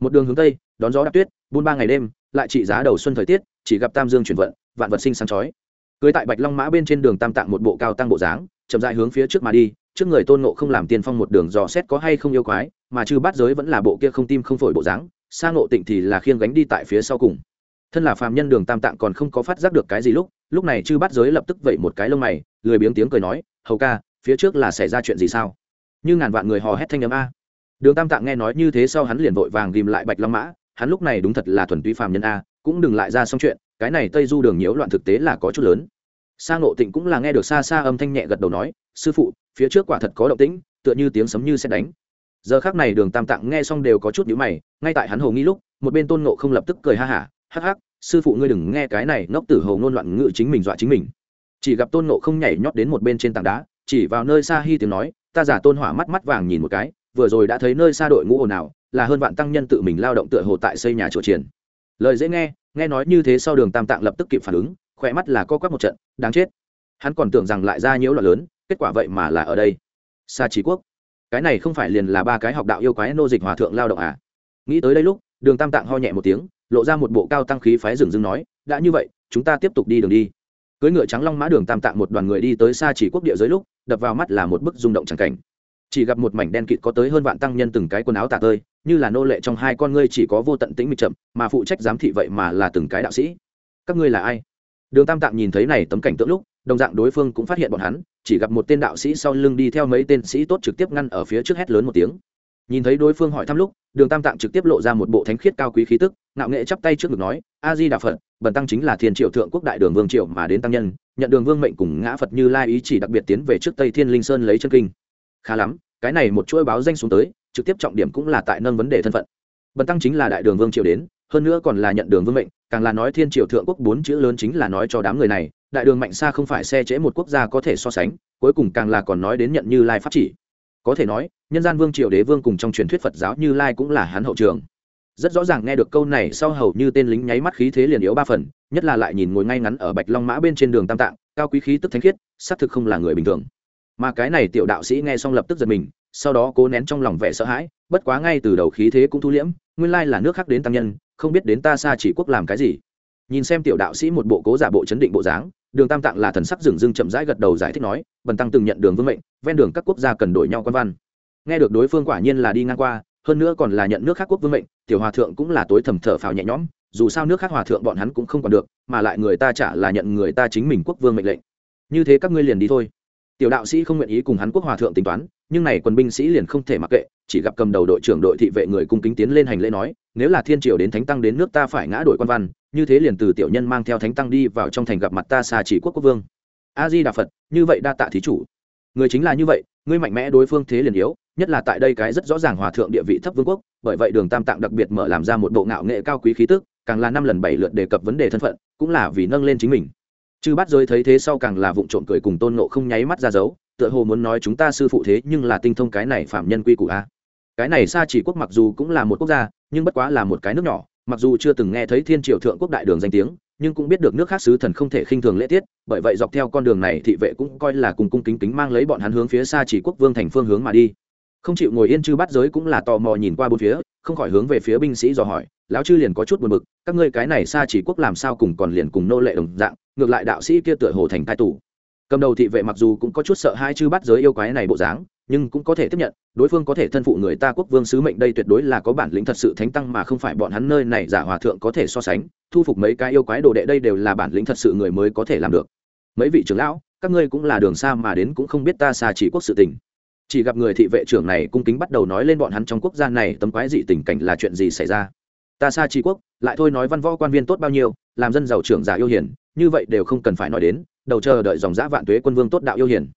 Một đường hướng tây, đón gió đạp tuyết, buôn ba ngày đêm lại trị giá đầu xuân thời tiết, chỉ gặp tam dương chuyển vận, vạn vật sinh sáng chói. Cưới tại bạch long mã bên trên đường tam tạng một bộ cao tăng bộ dáng, chậm dại hướng phía trước mà đi, trước người tôn nộ không làm tiên phong một đường dò xét có hay không yêu quái, mà chư bát giới vẫn là bộ kia không tim không phổi bộ dáng sang ngộ tịnh thì là khiêng gánh đi tại phía sau cùng. Thân là phàm nhân đường tam tạng còn không có phát giác được cái gì lúc lúc này chư bát giới lập tức vẩy một cái lông mày, lười biếng tiếng cười nói, hầu ca, phía trước là xảy ra chuyện gì sao? Như ngàn vạn người hò hét thanh ấm a. Đường tam tạng nghe nói như thế sau hắn liền vội vàng ghìm lại bạch long mã hắn lúc này đúng thật là thuần túy phàm nhân a, cũng đừng lại ra xong chuyện, cái này tây du đường nhiễu loạn thực tế là có chút lớn. Sa ngộ tịnh cũng là nghe được xa xa âm thanh nhẹ gật đầu nói, sư phụ, phía trước quả thật có động tĩnh, tựa như tiếng sấm như xét đánh. Giờ khác này đường tam tạng nghe xong đều có chút nhíu mày, ngay tại hắn hồ nghi lúc, một bên tôn ngộ không lập tức cười ha hả, hắc hắc, sư phụ ngươi đừng nghe cái này ngốc tử hồ ngôn loạn ngự chính mình dọa chính mình. Chỉ gặp tôn ngộ không nhảy nhót đến một bên trên tảng đá, chỉ vào nơi xa hy tiếng nói, ta giả tôn hỏa mắt mắt vàng nhìn một cái, vừa rồi đã thấy nơi xa đội ngũ ồn ào là hơn vạn tăng nhân tự mình lao động tựa hồ tại xây nhà chùa triển. Lời dễ nghe nghe nói như thế sau đường tam tạng lập tức kịp phản ứng, khỏe mắt là co quắp một trận, đáng chết. Hắn còn tưởng rằng lại ra nhiễu loạn lớn, kết quả vậy mà là ở đây. Xa trí quốc. Cái này không phải liền là ba cái học đạo yêu quái nô dịch hòa thượng lao động à? Nghĩ tới đây lúc, đường tam tạng ho nhẹ một tiếng, lộ ra một bộ cao tăng khí phái rừng rừng nói, đã như vậy, chúng ta tiếp tục đi đường đi. Cưới ngựa trắng long mã đường tam tạng một đoàn người đi tới xa chỉ quốc địa giới lúc, đập vào mắt là một bức rung động chẳng cảnh chỉ gặp một mảnh đen kịt có tới hơn vạn tăng nhân từng cái quần áo tả tơi, như là nô lệ trong hai con ngươi chỉ có vô tận tĩnh mịch chậm, mà phụ trách giám thị vậy mà là từng cái đạo sĩ. Các ngươi là ai? Đường tam tạng nhìn thấy này tấm cảnh tượng lúc, đồng dạng đối phương cũng phát hiện bọn hắn, chỉ gặp một tên đạo sĩ sau lưng đi theo mấy tên sĩ tốt trực tiếp ngăn ở phía trước hét lớn một tiếng. Nhìn thấy đối phương hỏi thăm lúc, đường tam tạng trực tiếp lộ ra một bộ thánh khiết cao quý khí tức, ngạo nghệ chắp tay trước ngực nói, a di đà phật, bần tăng chính là thiên triệu thượng quốc đại đường vương triệu mà đến tăng nhân, nhận đường vương mệnh cùng ngã phật như lai ý chỉ đặc biệt tiến về trước tây thiên linh sơn lấy chân kinh khá lắm, cái này một chuỗi báo danh xuống tới, trực tiếp trọng điểm cũng là tại nâng vấn đề thân phận. Bần tăng chính là đại đường vương triều đến, hơn nữa còn là nhận đường vương mệnh, càng là nói thiên triều thượng quốc bốn chữ lớn chính là nói cho đám người này, đại đường mạnh xa không phải xe trễ một quốc gia có thể so sánh, cuối cùng càng là còn nói đến nhận như lai pháp chỉ. Có thể nói, nhân gian vương triều đế vương cùng trong truyền thuyết phật giáo như lai cũng là hắn hậu trường. Rất rõ ràng nghe được câu này, sau hầu như tên lính nháy mắt khí thế liền yếu ba phần, nhất là lại nhìn ngồi ngay ngắn ở bạch long mã bên trên đường tam tạng, cao quý khí tức thánh khiết, xác thực không là người bình thường mà cái này tiểu đạo sĩ nghe xong lập tức giật mình, sau đó cố nén trong lòng vẻ sợ hãi, bất quá ngay từ đầu khí thế cũng thu liễm, nguyên lai là nước khác đến tăng nhân, không biết đến ta xa chỉ quốc làm cái gì. Nhìn xem tiểu đạo sĩ một bộ cố giả bộ chấn định bộ dáng, đường tam tạng là thần sắc dừng dưng chậm rãi gật đầu giải thích nói, bần tăng từng nhận đường vương mệnh, ven đường các quốc gia cần đổi nhau quan văn. Nghe được đối phương quả nhiên là đi ngang qua, hơn nữa còn là nhận nước khác quốc vương mệnh, tiểu hòa thượng cũng là tối thầm thở phào nhẹ nhõm, dù sao nước khác hòa thượng bọn hắn cũng không còn được, mà lại người ta trả là nhận người ta chính mình quốc vương mệnh lệnh. Như thế các ngươi liền đi thôi tiểu đạo sĩ không nguyện ý cùng hắn quốc hòa thượng tính toán, nhưng này quân binh sĩ liền không thể mặc kệ, chỉ gặp cầm đầu đội trưởng đội thị vệ người cung kính tiến lên hành lễ nói, nếu là thiên triều đến thánh tăng đến nước ta phải ngã đổi quan văn, như thế liền từ tiểu nhân mang theo thánh tăng đi vào trong thành gặp mặt ta xa chỉ quốc quốc vương. A di đà phật như vậy đa tạ thí chủ. Người chính là như vậy, ngươi mạnh mẽ đối phương thế liền yếu, nhất là tại đây cái rất rõ ràng hòa thượng địa vị thấp vương quốc, bởi vậy đường tam tạng đặc biệt mở làm ra một bộ ngạo nghệ cao quý khí tức, càng là năm lần bảy lượt đề cập vấn đề thân phận, cũng là vì nâng lên chính mình chư bắt giới thấy thế sau càng là vụng trộm cười cùng tôn nộ không nháy mắt ra dấu, tựa hồ muốn nói chúng ta sư phụ thế nhưng là tinh thông cái này phạm nhân quy củ a. Cái này xa chỉ quốc mặc dù cũng là một quốc gia, nhưng bất quá là một cái nước nhỏ, mặc dù chưa từng nghe thấy thiên triều thượng quốc đại đường danh tiếng, nhưng cũng biết được nước khác sứ thần không thể khinh thường lễ tiết, bởi vậy dọc theo con đường này thị vệ cũng coi là cùng cung kính kính mang lấy bọn hắn hướng phía xa chỉ quốc vương thành phương hướng mà đi. Không chịu ngồi yên chư bắt giới cũng là tò mò nhìn qua bốn phía, không khỏi hướng về phía binh sĩ dò hỏi, lão chư liền có chút buồn bực, các ngươi cái này xa chỉ quốc làm sao cùng còn liền cùng nô lệ đồng dạng ngược lại đạo sĩ kia tựa hồ thành tai tù. Cầm đầu thị vệ mặc dù cũng có chút sợ hai chư bắt giới yêu quái này bộ dáng, nhưng cũng có thể tiếp nhận, đối phương có thể thân phụ người ta quốc vương sứ mệnh đây tuyệt đối là có bản lĩnh thật sự thánh tăng mà không phải bọn hắn nơi này giả hòa thượng có thể so sánh, thu phục mấy cái yêu quái đồ đệ đây đều là bản lĩnh thật sự người mới có thể làm được. Mấy vị trưởng lão, các ngươi cũng là đường xa mà đến cũng không biết ta xa chỉ quốc sự tình. Chỉ gặp người thị vệ trưởng này cung kính bắt đầu nói lên bọn hắn trong quốc gia này tấm quái dị tình cảnh là chuyện gì xảy ra. Ta xa chỉ quốc, lại thôi nói văn võ quan viên tốt bao nhiêu, làm dân giàu trưởng giả yêu hiền như vậy đều không cần phải nói đến, đầu chờ đợi dòng giã vạn tuế quân vương tốt đạo yêu hiền.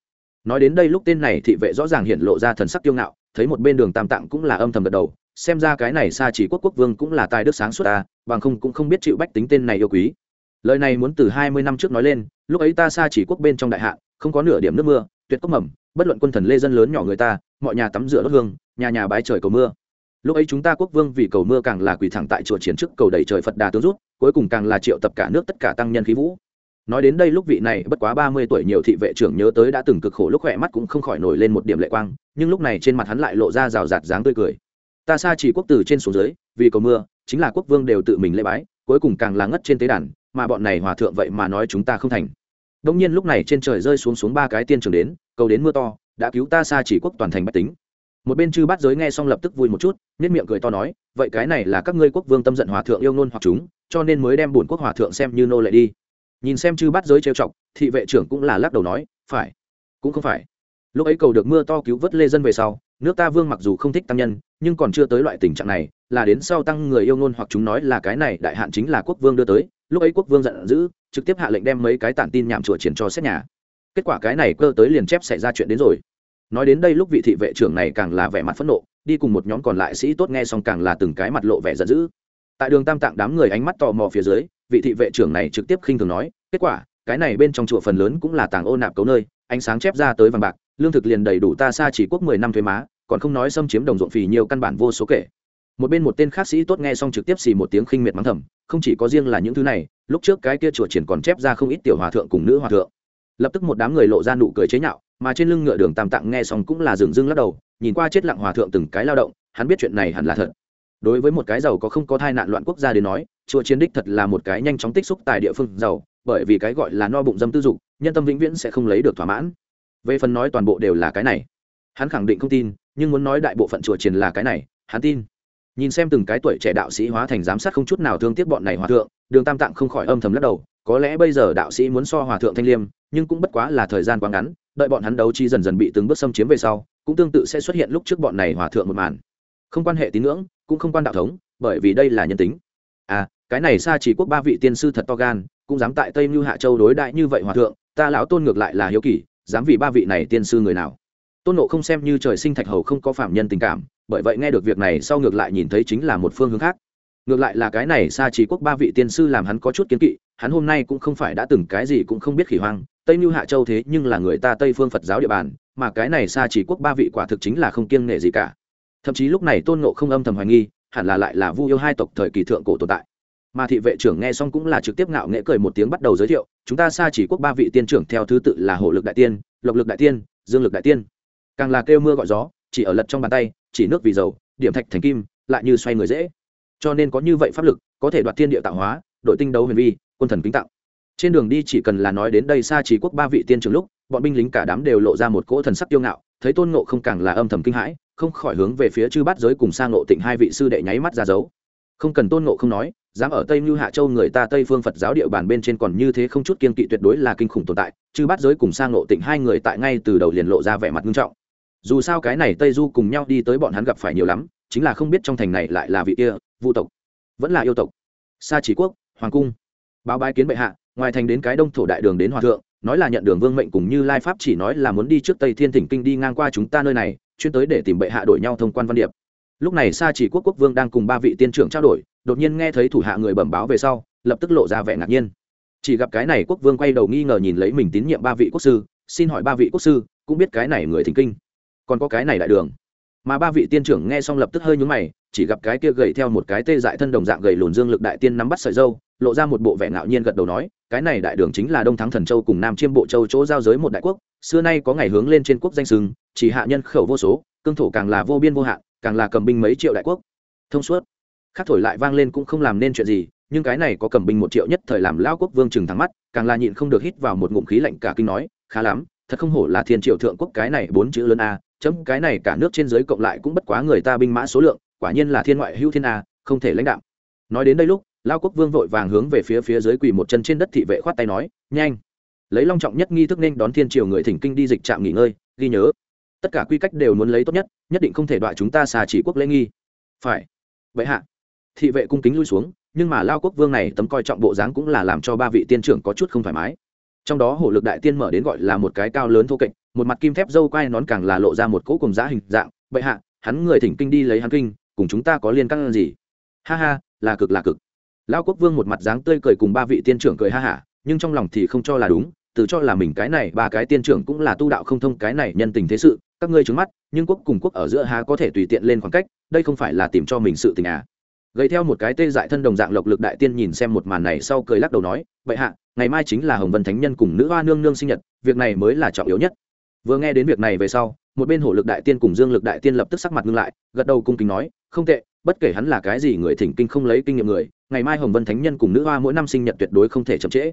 Nói đến đây lúc tên này thị vệ rõ ràng hiện lộ ra thần sắc kiêu ngạo, thấy một bên đường tam tạng cũng là âm thầm gật đầu, xem ra cái này xa chỉ quốc quốc vương cũng là tài đức sáng suốt ta, bằng không cũng không biết chịu bách tính tên này yêu quý. Lời này muốn từ hai mươi năm trước nói lên, lúc ấy ta xa chỉ quốc bên trong đại hạ, không có nửa điểm nước mưa, tuyệt cốc mầm, bất luận quân thần lê dân lớn nhỏ người ta, mọi nhà tắm rửa đốt hương, nhà nhà bái trời cầu mưa lúc ấy chúng ta quốc vương vì cầu mưa càng là quỳ thẳng tại chùa chiến trước cầu đầy trời phật đà tướng rút, cuối cùng càng là triệu tập cả nước tất cả tăng nhân khí vũ. Nói đến đây lúc vị này bất quá ba mươi tuổi nhiều thị vệ trưởng nhớ tới đã từng cực khổ lúc khỏe mắt cũng không khỏi nổi lên một điểm lệ quang, nhưng lúc này trên mặt hắn lại lộ ra rào rạt dáng tươi cười. Ta xa chỉ quốc từ trên xuống dưới, vì cầu mưa, chính là quốc vương đều tự mình lễ bái, cuối cùng càng là ngất trên tế đàn, mà bọn này hòa thượng vậy mà nói chúng ta không thành. Đông nhiên lúc này trên trời rơi xuống xuống ba cái tiên trường đến, cầu đến mưa to, đã cứu ta xa chỉ quốc toàn thành bách tính một bên chư bát giới nghe xong lập tức vui một chút nhất miệng cười to nói, vậy cái này là các ngươi quốc vương tâm giận hòa thượng yêu nôn hoặc chúng, cho nên mới đem bổn quốc hòa thượng xem như nô lệ đi. Nhìn xem chư bát giới trêu chọc, thị vệ trưởng cũng là lắc đầu nói, phải, cũng không phải. Lúc ấy cầu được mưa to cứu vớt lê dân về sau, nước ta vương mặc dù không thích tăng nhân, nhưng còn chưa tới loại tình trạng này, là đến sau tăng người yêu nôn hoặc chúng nói là cái này đại hạn chính là quốc vương đưa tới, lúc ấy quốc vương giận dữ, trực tiếp hạ lệnh đem mấy cái tản tin nhảm chùa triển cho xét nhà. Kết quả cái này cơ tới liền chép xảy ra chuyện đến rồi nói đến đây lúc vị thị vệ trưởng này càng là vẻ mặt phẫn nộ, đi cùng một nhóm còn lại sĩ tốt nghe xong càng là từng cái mặt lộ vẻ giận dữ. Tại đường tam tạng đám người ánh mắt tò mò phía dưới, vị thị vệ trưởng này trực tiếp khinh thường nói, kết quả, cái này bên trong chùa phần lớn cũng là tàng ô nạp cấu nơi, ánh sáng chép ra tới vàng bạc, lương thực liền đầy đủ ta xa chỉ quốc mười năm thuế má, còn không nói xâm chiếm đồng ruộng phì nhiều căn bản vô số kể. Một bên một tên khác sĩ tốt nghe xong trực tiếp xì một tiếng khinh miệt mắng thầm, không chỉ có riêng là những thứ này, lúc trước cái kia chùa triển còn chép ra không ít tiểu hòa thượng cùng nữ hòa thượng. Lập tức một đám người lộ ra nụ cười chế nhạo mà trên lưng ngựa đường tam tạng nghe xong cũng là dừng dưng lắc đầu, nhìn qua chết lặng hòa thượng từng cái lao động, hắn biết chuyện này hẳn là thật. Đối với một cái giàu có không có thai nạn loạn quốc gia đến nói, chùa chiến đích thật là một cái nhanh chóng tích xúc tại địa phương giàu, bởi vì cái gọi là no bụng dâm tư dục, nhân tâm vĩnh viễn sẽ không lấy được thỏa mãn. Về phần nói toàn bộ đều là cái này, hắn khẳng định không tin, nhưng muốn nói đại bộ phận chùa chiến là cái này, hắn tin. Nhìn xem từng cái tuổi trẻ đạo sĩ hóa thành giám sát không chút nào thương tiếc bọn này hòa thượng đường tam tạng không khỏi âm thầm lắc đầu, có lẽ bây giờ đạo sĩ muốn so hòa thượng thanh liêm, nhưng cũng bất quá là thời gian quá ngắn, đợi bọn hắn đấu chi dần dần bị từng bước xâm chiếm về sau, cũng tương tự sẽ xuất hiện lúc trước bọn này hòa thượng một màn. Không quan hệ tín ngưỡng, cũng không quan đạo thống, bởi vì đây là nhân tính. À cái này xa chỉ quốc ba vị tiên sư thật to gan, cũng dám tại tây mưu hạ châu đối đại như vậy hòa thượng, ta lão tôn ngược lại là hiếu kỳ, dám vì ba vị này tiên sư người nào? Tôn nộ không xem như trời sinh thạch hầu không có phạm nhân tình cảm, bởi vậy nghe được việc này sau ngược lại nhìn thấy chính là một phương hướng khác ngược lại là cái này xa chỉ quốc ba vị tiên sư làm hắn có chút kiến kỵ, hắn hôm nay cũng không phải đã từng cái gì cũng không biết khỉ hoang, tây mưu hạ châu thế nhưng là người ta tây phương phật giáo địa bàn, mà cái này xa chỉ quốc ba vị quả thực chính là không kiêng nể gì cả. Thậm chí lúc này tôn nộ không âm thầm hoài nghi, hẳn là lại là vu yêu hai tộc thời kỳ thượng cổ tồn tại. Mà thị vệ trưởng nghe xong cũng là trực tiếp ngạo nghễ cười một tiếng bắt đầu giới thiệu, chúng ta xa chỉ quốc ba vị tiên trưởng theo thứ tự là hổ lực đại tiên, lộc lực đại tiên, dương lực đại tiên. Càng là kêu mưa gọi gió, chỉ ở lật trong bàn tay, chỉ nước vì dầu, điểm thạch thành kim, lại như xoay người dễ cho nên có như vậy pháp lực, có thể đoạt thiên địa tạo hóa, đội tinh đấu huyền vi, quân thần kính tạo trên đường đi chỉ cần là nói đến đây xa chỉ quốc ba vị tiên trưởng lúc, bọn binh lính cả đám đều lộ ra một cỗ thần sắc tiêu ngạo, thấy tôn ngộ không càng là âm thầm kinh hãi, không khỏi hướng về phía chư bát giới cùng sang ngộ tịnh hai vị sư đệ nháy mắt ra dấu. Không cần tôn ngộ không nói, dám ở tây mưu hạ châu người ta tây phương phật giáo địa bàn bên trên còn như thế không chút kiên kỵ tuyệt đối là kinh khủng tồn tại, chư bát giới cùng sang ngộ tịnh hai người tại ngay từ đầu liền lộ ra vẻ mặt nghiêm trọng. Dù sao cái này tây du cùng nhau đi tới bọn hắn gặp phải nhiều lắm chính là không biết trong thành này lại là vị kia, vu tộc. Vẫn là yêu tộc. Sa chỉ quốc, hoàng cung. Báo bái kiến bệ hạ, ngoài thành đến cái đông thổ đại đường đến hòa thượng, nói là nhận đường vương mệnh cùng như lai pháp chỉ nói là muốn đi trước tây thiên thỉnh kinh đi ngang qua chúng ta nơi này, chuyên tới để tìm bệ hạ đổi nhau thông quan văn điệp. Lúc này sa chỉ quốc quốc vương đang cùng ba vị tiên trưởng trao đổi, đột nhiên nghe thấy thủ hạ người bẩm báo về sau, lập tức lộ ra vẻ ngạc nhiên. Chỉ gặp cái này quốc vương quay đầu nghi ngờ nhìn lấy mình tín nhiệm ba vị quốc sư, xin hỏi ba vị quốc sư, cũng biết cái này người thỉnh kinh. Còn có cái này đại đường mà ba vị tiên trưởng nghe xong lập tức hơi nhúng mày, chỉ gặp cái kia gầy theo một cái tê dại thân đồng dạng gầy lùn dương lực đại tiên nắm bắt sợi dâu, lộ ra một bộ vẻ ngạo nhiên gật đầu nói, cái này đại đường chính là đông thắng thần châu cùng nam chiêm bộ châu chỗ giao giới một đại quốc, xưa nay có ngày hướng lên trên quốc danh sừng chỉ hạ nhân khẩu vô số, cương thổ càng là vô biên vô hạn, càng là cầm binh mấy triệu đại quốc. Thông suốt. Khắc thổi lại vang lên cũng không làm nên chuyện gì, nhưng cái này có cầm binh một triệu nhất thời làm lao quốc vương chừng thắng mắt, càng là nhịn không được hít vào một ngụm khí lạnh cả kinh nói, khá lắm, thật không hổ là thiên triệu thượng quốc cái này bốn chữ lớn a chấm cái này cả nước trên dưới cộng lại cũng bất quá người ta binh mã số lượng, quả nhiên là thiên ngoại hữu thiên a, không thể lãnh đạo nói đến đây lúc, lao quốc vương vội vàng hướng về phía phía dưới quỳ một chân trên đất thị vệ khoát tay nói, nhanh. Lấy long trọng nhất nghi thức nên đón thiên triều người thỉnh kinh đi dịch trạm nghỉ ngơi, ghi nhớ. Tất cả quy cách đều muốn lấy tốt nhất nhất định không thể đọa chúng ta xà chỉ quốc lễ nghi. Phải. Vậy hạ. Thị vệ cung kính lui xuống, nhưng mà lao quốc vương này tấm coi trọng bộ dáng cũng là làm cho ba vị tiên trưởng có chút không thoải mái. Trong đó hổ lực đại tiên mở đến gọi là một cái cao lớn thô kệch một mặt kim thép dâu quai nón càng là lộ ra một cỗ cùng giá hình dạng, bệ hạ, hắn người thỉnh kinh đi lấy hắn kinh, cùng chúng ta có liên căng gì? Ha ha, là cực là cực. Lao quốc vương một mặt dáng tươi cười cùng ba vị tiên trưởng cười ha hả, nhưng trong lòng thì không cho là đúng tự cho là mình cái này, ba cái tiên trưởng cũng là tu đạo không thông cái này nhân tình thế sự, các ngươi trứng mắt, nhưng quốc cùng quốc ở giữa há có thể tùy tiện lên khoảng cách, đây không phải là tìm cho mình sự tình à. Gây theo một cái tê dại thân đồng dạng lộc lực đại tiên nhìn xem một màn này sau cười lắc đầu nói vậy hạ, ngày mai chính là hồng vân thánh nhân cùng nữ hoa nương nương sinh nhật, việc này mới là trọng yếu nhất vừa nghe đến việc này về sau, một bên hổ lực đại tiên cùng dương lực đại tiên lập tức sắc mặt ngưng lại, gật đầu cung kính nói, không tệ, bất kể hắn là cái gì người thỉnh kinh không lấy kinh nghiệm người, ngày mai hồng vân thánh nhân cùng nữ hoa mỗi năm sinh nhật tuyệt đối không thể chậm trễ.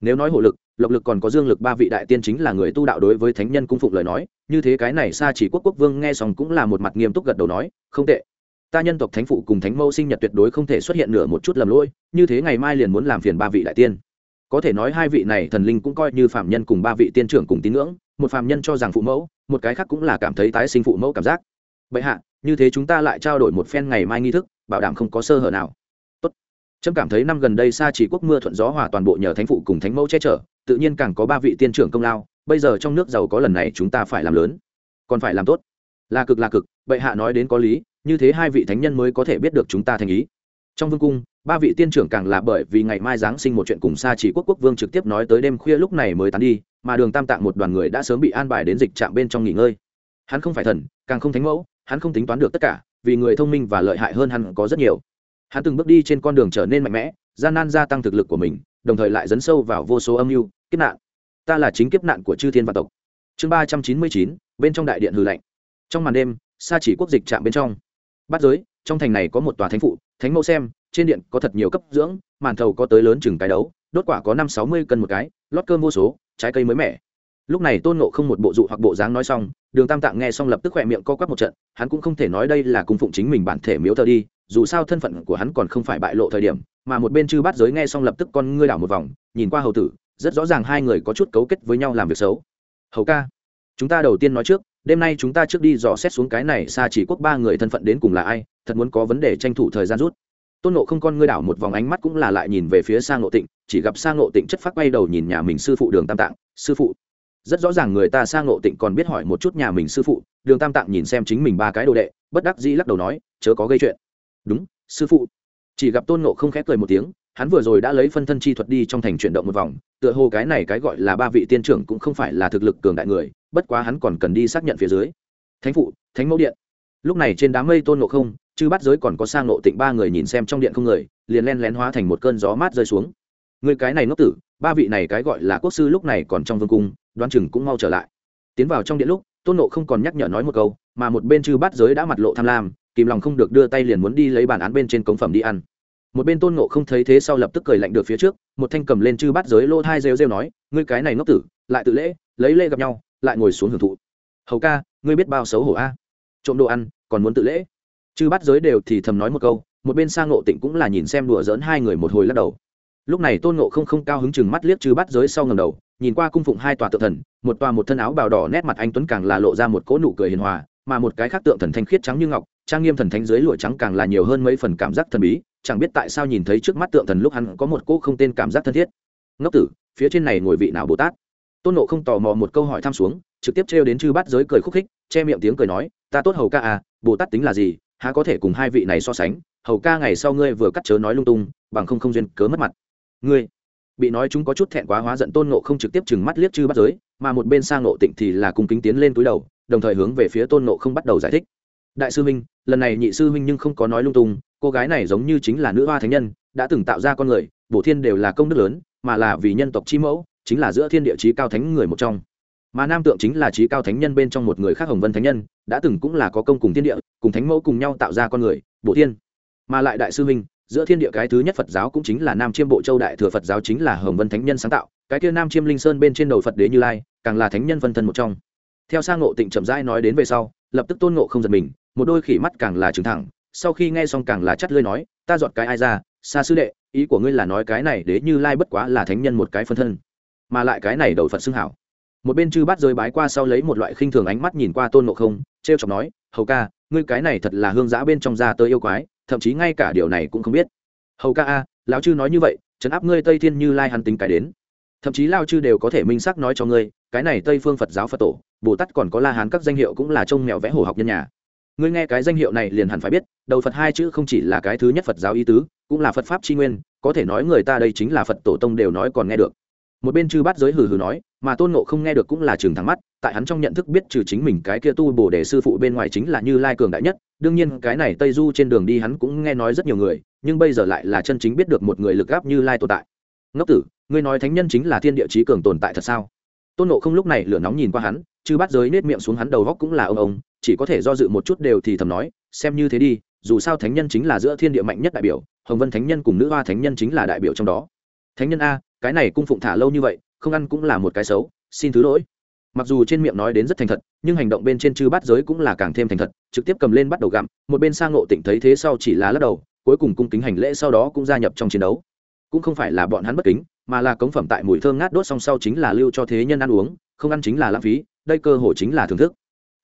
Nếu nói hổ lực, lộc lực còn có dương lực ba vị đại tiên chính là người tu đạo đối với thánh nhân cung phụng lời nói, như thế cái này xa chỉ quốc quốc vương nghe xong cũng là một mặt nghiêm túc gật đầu nói, không tệ. Ta nhân tộc thánh phụ cùng thánh mẫu sinh nhật tuyệt đối không thể xuất hiện nửa một chút lầm lỗi, như thế ngày mai liền muốn làm phiền ba vị đại tiên. Có thể nói hai vị này thần linh cũng coi như phạm nhân cùng ba vị tiên trưởng cùng tín ngưỡng một phàm nhân cho rằng phụ mẫu, một cái khác cũng là cảm thấy tái sinh phụ mẫu cảm giác. Vậy hạ, như thế chúng ta lại trao đổi một phen ngày mai nghi thức, bảo đảm không có sơ hở nào. Tốt. Trâm cảm thấy năm gần đây xa chỉ quốc mưa thuận gió hòa toàn bộ nhờ thánh phụ cùng thánh mẫu che chở, tự nhiên càng có ba vị tiên trưởng công lao, bây giờ trong nước giàu có lần này chúng ta phải làm lớn. Còn phải làm tốt. Là cực là cực, bệ hạ nói đến có lý, như thế hai vị thánh nhân mới có thể biết được chúng ta thành ý. Trong vương cung, ba vị tiên trưởng càng là bởi vì ngày mai giáng sinh một chuyện cùng xa chỉ quốc quốc vương trực tiếp nói tới đêm khuya lúc này mới tán đi mà đường tam tạng một đoàn người đã sớm bị an bài đến dịch trạm bên trong nghỉ ngơi. Hắn không phải thần, càng không thánh mẫu, hắn không tính toán được tất cả, vì người thông minh và lợi hại hơn hắn có rất nhiều. Hắn từng bước đi trên con đường trở nên mạnh mẽ, gian nan gia tăng thực lực của mình, đồng thời lại dấn sâu vào vô số âm mưu, kiếp nạn. Ta là chính kiếp nạn của chư thiên và tộc. Chương ba trăm chín mươi chín, bên trong đại điện hư lạnh. Trong màn đêm xa chỉ quốc dịch trạm bên trong. Bắt giới, trong thành này có một tòa thánh phụ, thánh mẫu xem, trên điện có thật nhiều cấp dưỡng, màn thầu có tới lớn chừng cái đấu đốt quả có năm sáu mươi cân một cái, lót cơm vô số, trái cây mới mẻ. Lúc này tôn nộ không một bộ dụ hoặc bộ dáng nói xong, đường tam tạng nghe xong lập tức khỏe miệng co quắp một trận, hắn cũng không thể nói đây là cung phụng chính mình bản thể miếu thờ đi, dù sao thân phận của hắn còn không phải bại lộ thời điểm, mà một bên chư bắt giới nghe xong lập tức con ngươi đảo một vòng, nhìn qua hầu tử, rất rõ ràng hai người có chút cấu kết với nhau làm việc xấu. Hầu ca, chúng ta đầu tiên nói trước, đêm nay chúng ta trước đi dò xét xuống cái này xa chỉ quốc ba người thân phận đến cùng là ai, thật muốn có vấn đề tranh thủ thời gian rút tôn nộ không con ngươi đảo một vòng ánh mắt cũng là lại nhìn về phía sang nộ tịnh, chỉ gặp sang nộ tịnh chất phát quay đầu nhìn nhà mình sư phụ đường tam tạng, sư phụ, rất rõ ràng người ta sang nộ tịnh còn biết hỏi một chút nhà mình sư phụ. Đường tam tạng nhìn xem chính mình ba cái đồ đệ, bất đắc dĩ lắc đầu nói, chớ có gây chuyện. Đúng, sư phụ. Chỉ gặp tôn nộ không khép cười một tiếng, hắn vừa rồi đã lấy phân thân chi thuật đi trong thành chuyển động một vòng, tựa hồ cái này cái gọi là ba vị tiên trưởng cũng không phải là thực lực cường đại người, bất quá hắn còn cần đi xác nhận phía dưới. Thánh phụ, thánh mẫu điện lúc này trên đám mây tôn ngộ không chứ bắt giới còn có sang nộ tịnh ba người nhìn xem trong điện không người, liền len lén hóa thành một cơn gió mát rơi xuống. Người cái này ngốc tử, ba vị này cái gọi là quốc sư lúc này còn trong vương cung, đoán chừng cũng mau trở lại. Tiến vào trong điện lúc, tôn nộ không còn nhắc nhở nói một câu, mà một bên chư bắt giới đã mặt lộ tham lam, kìm lòng không được đưa tay liền muốn đi lấy bản án bên trên cống phẩm đi ăn. Một bên tôn nộ không thấy thế sau lập tức cười lạnh được phía trước, một thanh cầm lên chư bắt giới lô thai rêu rêu nói, ngươi cái này ngốc tử, lại tự lễ, lấy lễ gặp nhau, lại ngồi xuống hưởng thụ. Hầu ca, ngươi biết bao xấu hổ a? Trộm đồ ăn còn muốn tự lễ. Chư bắt giới đều thì thầm nói một câu, một bên sang ngộ tịnh cũng là nhìn xem đùa dỡn hai người một hồi lắc đầu. Lúc này tôn ngộ không không cao hứng chừng mắt liếc chư bắt giới sau ngầm đầu, nhìn qua cung phụng hai tòa tượng thần, một tòa một thân áo bào đỏ nét mặt anh tuấn càng là lộ ra một cỗ nụ cười hiền hòa, mà một cái khác tượng thần thanh khiết trắng như ngọc, trang nghiêm thần thánh dưới lụa trắng càng là nhiều hơn mấy phần cảm giác thần bí, chẳng biết tại sao nhìn thấy trước mắt tượng thần lúc hắn có một cỗ không tên cảm giác thân thiết. Ngốc tử, phía trên này ngồi vị nào bồ tát? Tôn nộ không tò mò một câu hỏi thăm xuống, trực tiếp trêu đến chư bát giới cười khúc khích, che miệng tiếng cười nói ta tốt hầu ca à bồ tát tính là gì, há có thể cùng hai vị này so sánh, hầu ca ngày sau ngươi vừa cắt chớ nói lung tung, bằng không không duyên cớ mất mặt. Ngươi, bị nói chúng có chút thẹn quá hóa giận tôn nộ không trực tiếp chừng mắt liếc chư bắt giới, mà một bên sang nộ tịnh thì là cùng kính tiến lên túi đầu, đồng thời hướng về phía tôn nộ không bắt đầu giải thích. Đại sư huynh, lần này nhị sư huynh nhưng không có nói lung tung, cô gái này giống như chính là nữ hoa thánh nhân, đã từng tạo ra con người, bổ thiên đều là công đức lớn, mà là vì nhân tộc chi mẫu, chính là giữa thiên địa chí cao thánh người một trong mà nam tượng chính là trí cao thánh nhân bên trong một người khác hồng vân thánh nhân, đã từng cũng là có công cùng thiên địa, cùng thánh mẫu cùng nhau tạo ra con người bộ thiên. Mà lại đại sư huynh, giữa thiên địa cái thứ nhất phật giáo cũng chính là nam chiêm bộ châu đại thừa phật giáo chính là hồng vân thánh nhân sáng tạo, cái kia nam chiêm linh sơn bên trên đầu phật đế như lai, càng là thánh nhân phân thân một trong. Theo sang ngộ tịnh chậm rãi nói đến về sau, lập tức tôn ngộ không giật mình, một đôi khỉ mắt càng là trừng thẳng, sau khi nghe xong càng là chắt lơi nói, ta dọn cái ai ra xa sư đệ, ý của ngươi là nói cái này đế như lai bất quá là thánh nhân một cái phân thân, mà lại cái này đầu phật xưng hảo một bên chư bát rơi bái qua sau lấy một loại khinh thường ánh mắt nhìn qua tôn ngộ không t r e o chọc nói, hầu ca, ngươi cái này thật là hương giã bên trong da tới yêu quái, thậm chí ngay cả điều này cũng không biết. Hầu ca a, lão chư nói như vậy, trấn áp ngươi tây thiên như lai hắn tính cái đến. Thậm chí lao chư đều có thể minh xác nói cho ngươi, cái này tây phương phật giáo phật tổ, bồ tát còn có la hán các danh hiệu cũng là trông mèo vẽ hổ học nhân nhà. Ngươi nghe cái danh hiệu này liền hẳn phải biết, đầu phật hai chữ không chỉ là cái thứ nhất phật giáo ý tứ, cũng là phật pháp tri nguyên, có thể nói người ta đây chính là phật tổ tông đều nói còn nghe được một bên chư bát giới hừ hừ nói, mà tôn nộ không nghe được cũng là trường thắng mắt, tại hắn trong nhận thức biết trừ chính mình cái kia tu bổ đề sư phụ bên ngoài chính là như lai cường đại nhất, đương nhiên cái này tây du trên đường đi hắn cũng nghe nói rất nhiều người, nhưng bây giờ lại là chân chính biết được một người lực gáp như lai tồn tại. Ngốc tử, ngươi nói thánh nhân chính là thiên địa chí cường tồn tại thật sao? Tôn nộ không lúc này lửa nóng nhìn qua hắn, chư bắt giới nết miệng xuống hắn đầu góc cũng là ông ông, chỉ có thể do dự một chút đều thì thầm nói, xem như thế đi, dù sao thánh nhân chính là giữa thiên địa mạnh nhất đại biểu, hồng vân thánh nhân cùng nữ hoa thánh nhân chính là đại biểu trong đó. Thánh nhân a cái này cung phụng thả lâu như vậy, không ăn cũng là một cái xấu, xin thứ lỗi. Mặc dù trên miệng nói đến rất thành thật, nhưng hành động bên trên chư bát giới cũng là càng thêm thành thật, trực tiếp cầm lên bắt đầu gặm, một bên sang ngộ tỉnh thấy thế sau chỉ là lắc đầu, cuối cùng cung kính hành lễ sau đó cũng gia nhập trong chiến đấu. Cũng không phải là bọn hắn bất kính, mà là cống phẩm tại mùi thơm ngát đốt song sau chính là lưu cho thế nhân ăn uống, không ăn chính là lãng phí, đây cơ hội chính là thưởng thức.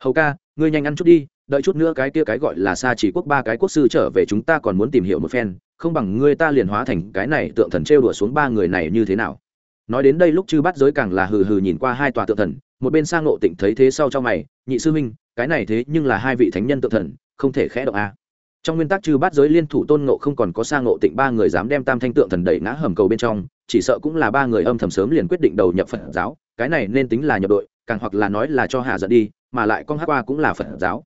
Hầu ca, ngươi nhanh ăn chút đi, đợi chút nữa cái kia cái gọi là xa chỉ quốc ba cái quốc sư trở về chúng ta còn muốn tìm hiểu một phen không bằng ngươi ta liền hóa thành cái này tượng thần trêu đùa xuống ba người này như thế nào. Nói đến đây lúc chư bắt giới càng là hừ hừ nhìn qua hai tòa tượng thần, một bên sang ngộ tịnh thấy thế sau cho mày, nhị sư minh cái này thế nhưng là hai vị thánh nhân tượng thần, không thể khẽ động a. Trong nguyên tắc chư bát giới liên thủ tôn ngộ không còn có sang ngộ tịnh ba người dám đem tam thanh tượng thần đẩy ngã hầm cầu bên trong, chỉ sợ cũng là ba người âm thầm sớm liền quyết định đầu nhập phật giáo, cái này nên tính là nhập đội, càng hoặc là nói là cho hạ giận đi, mà lại con hát qua cũng là phật giáo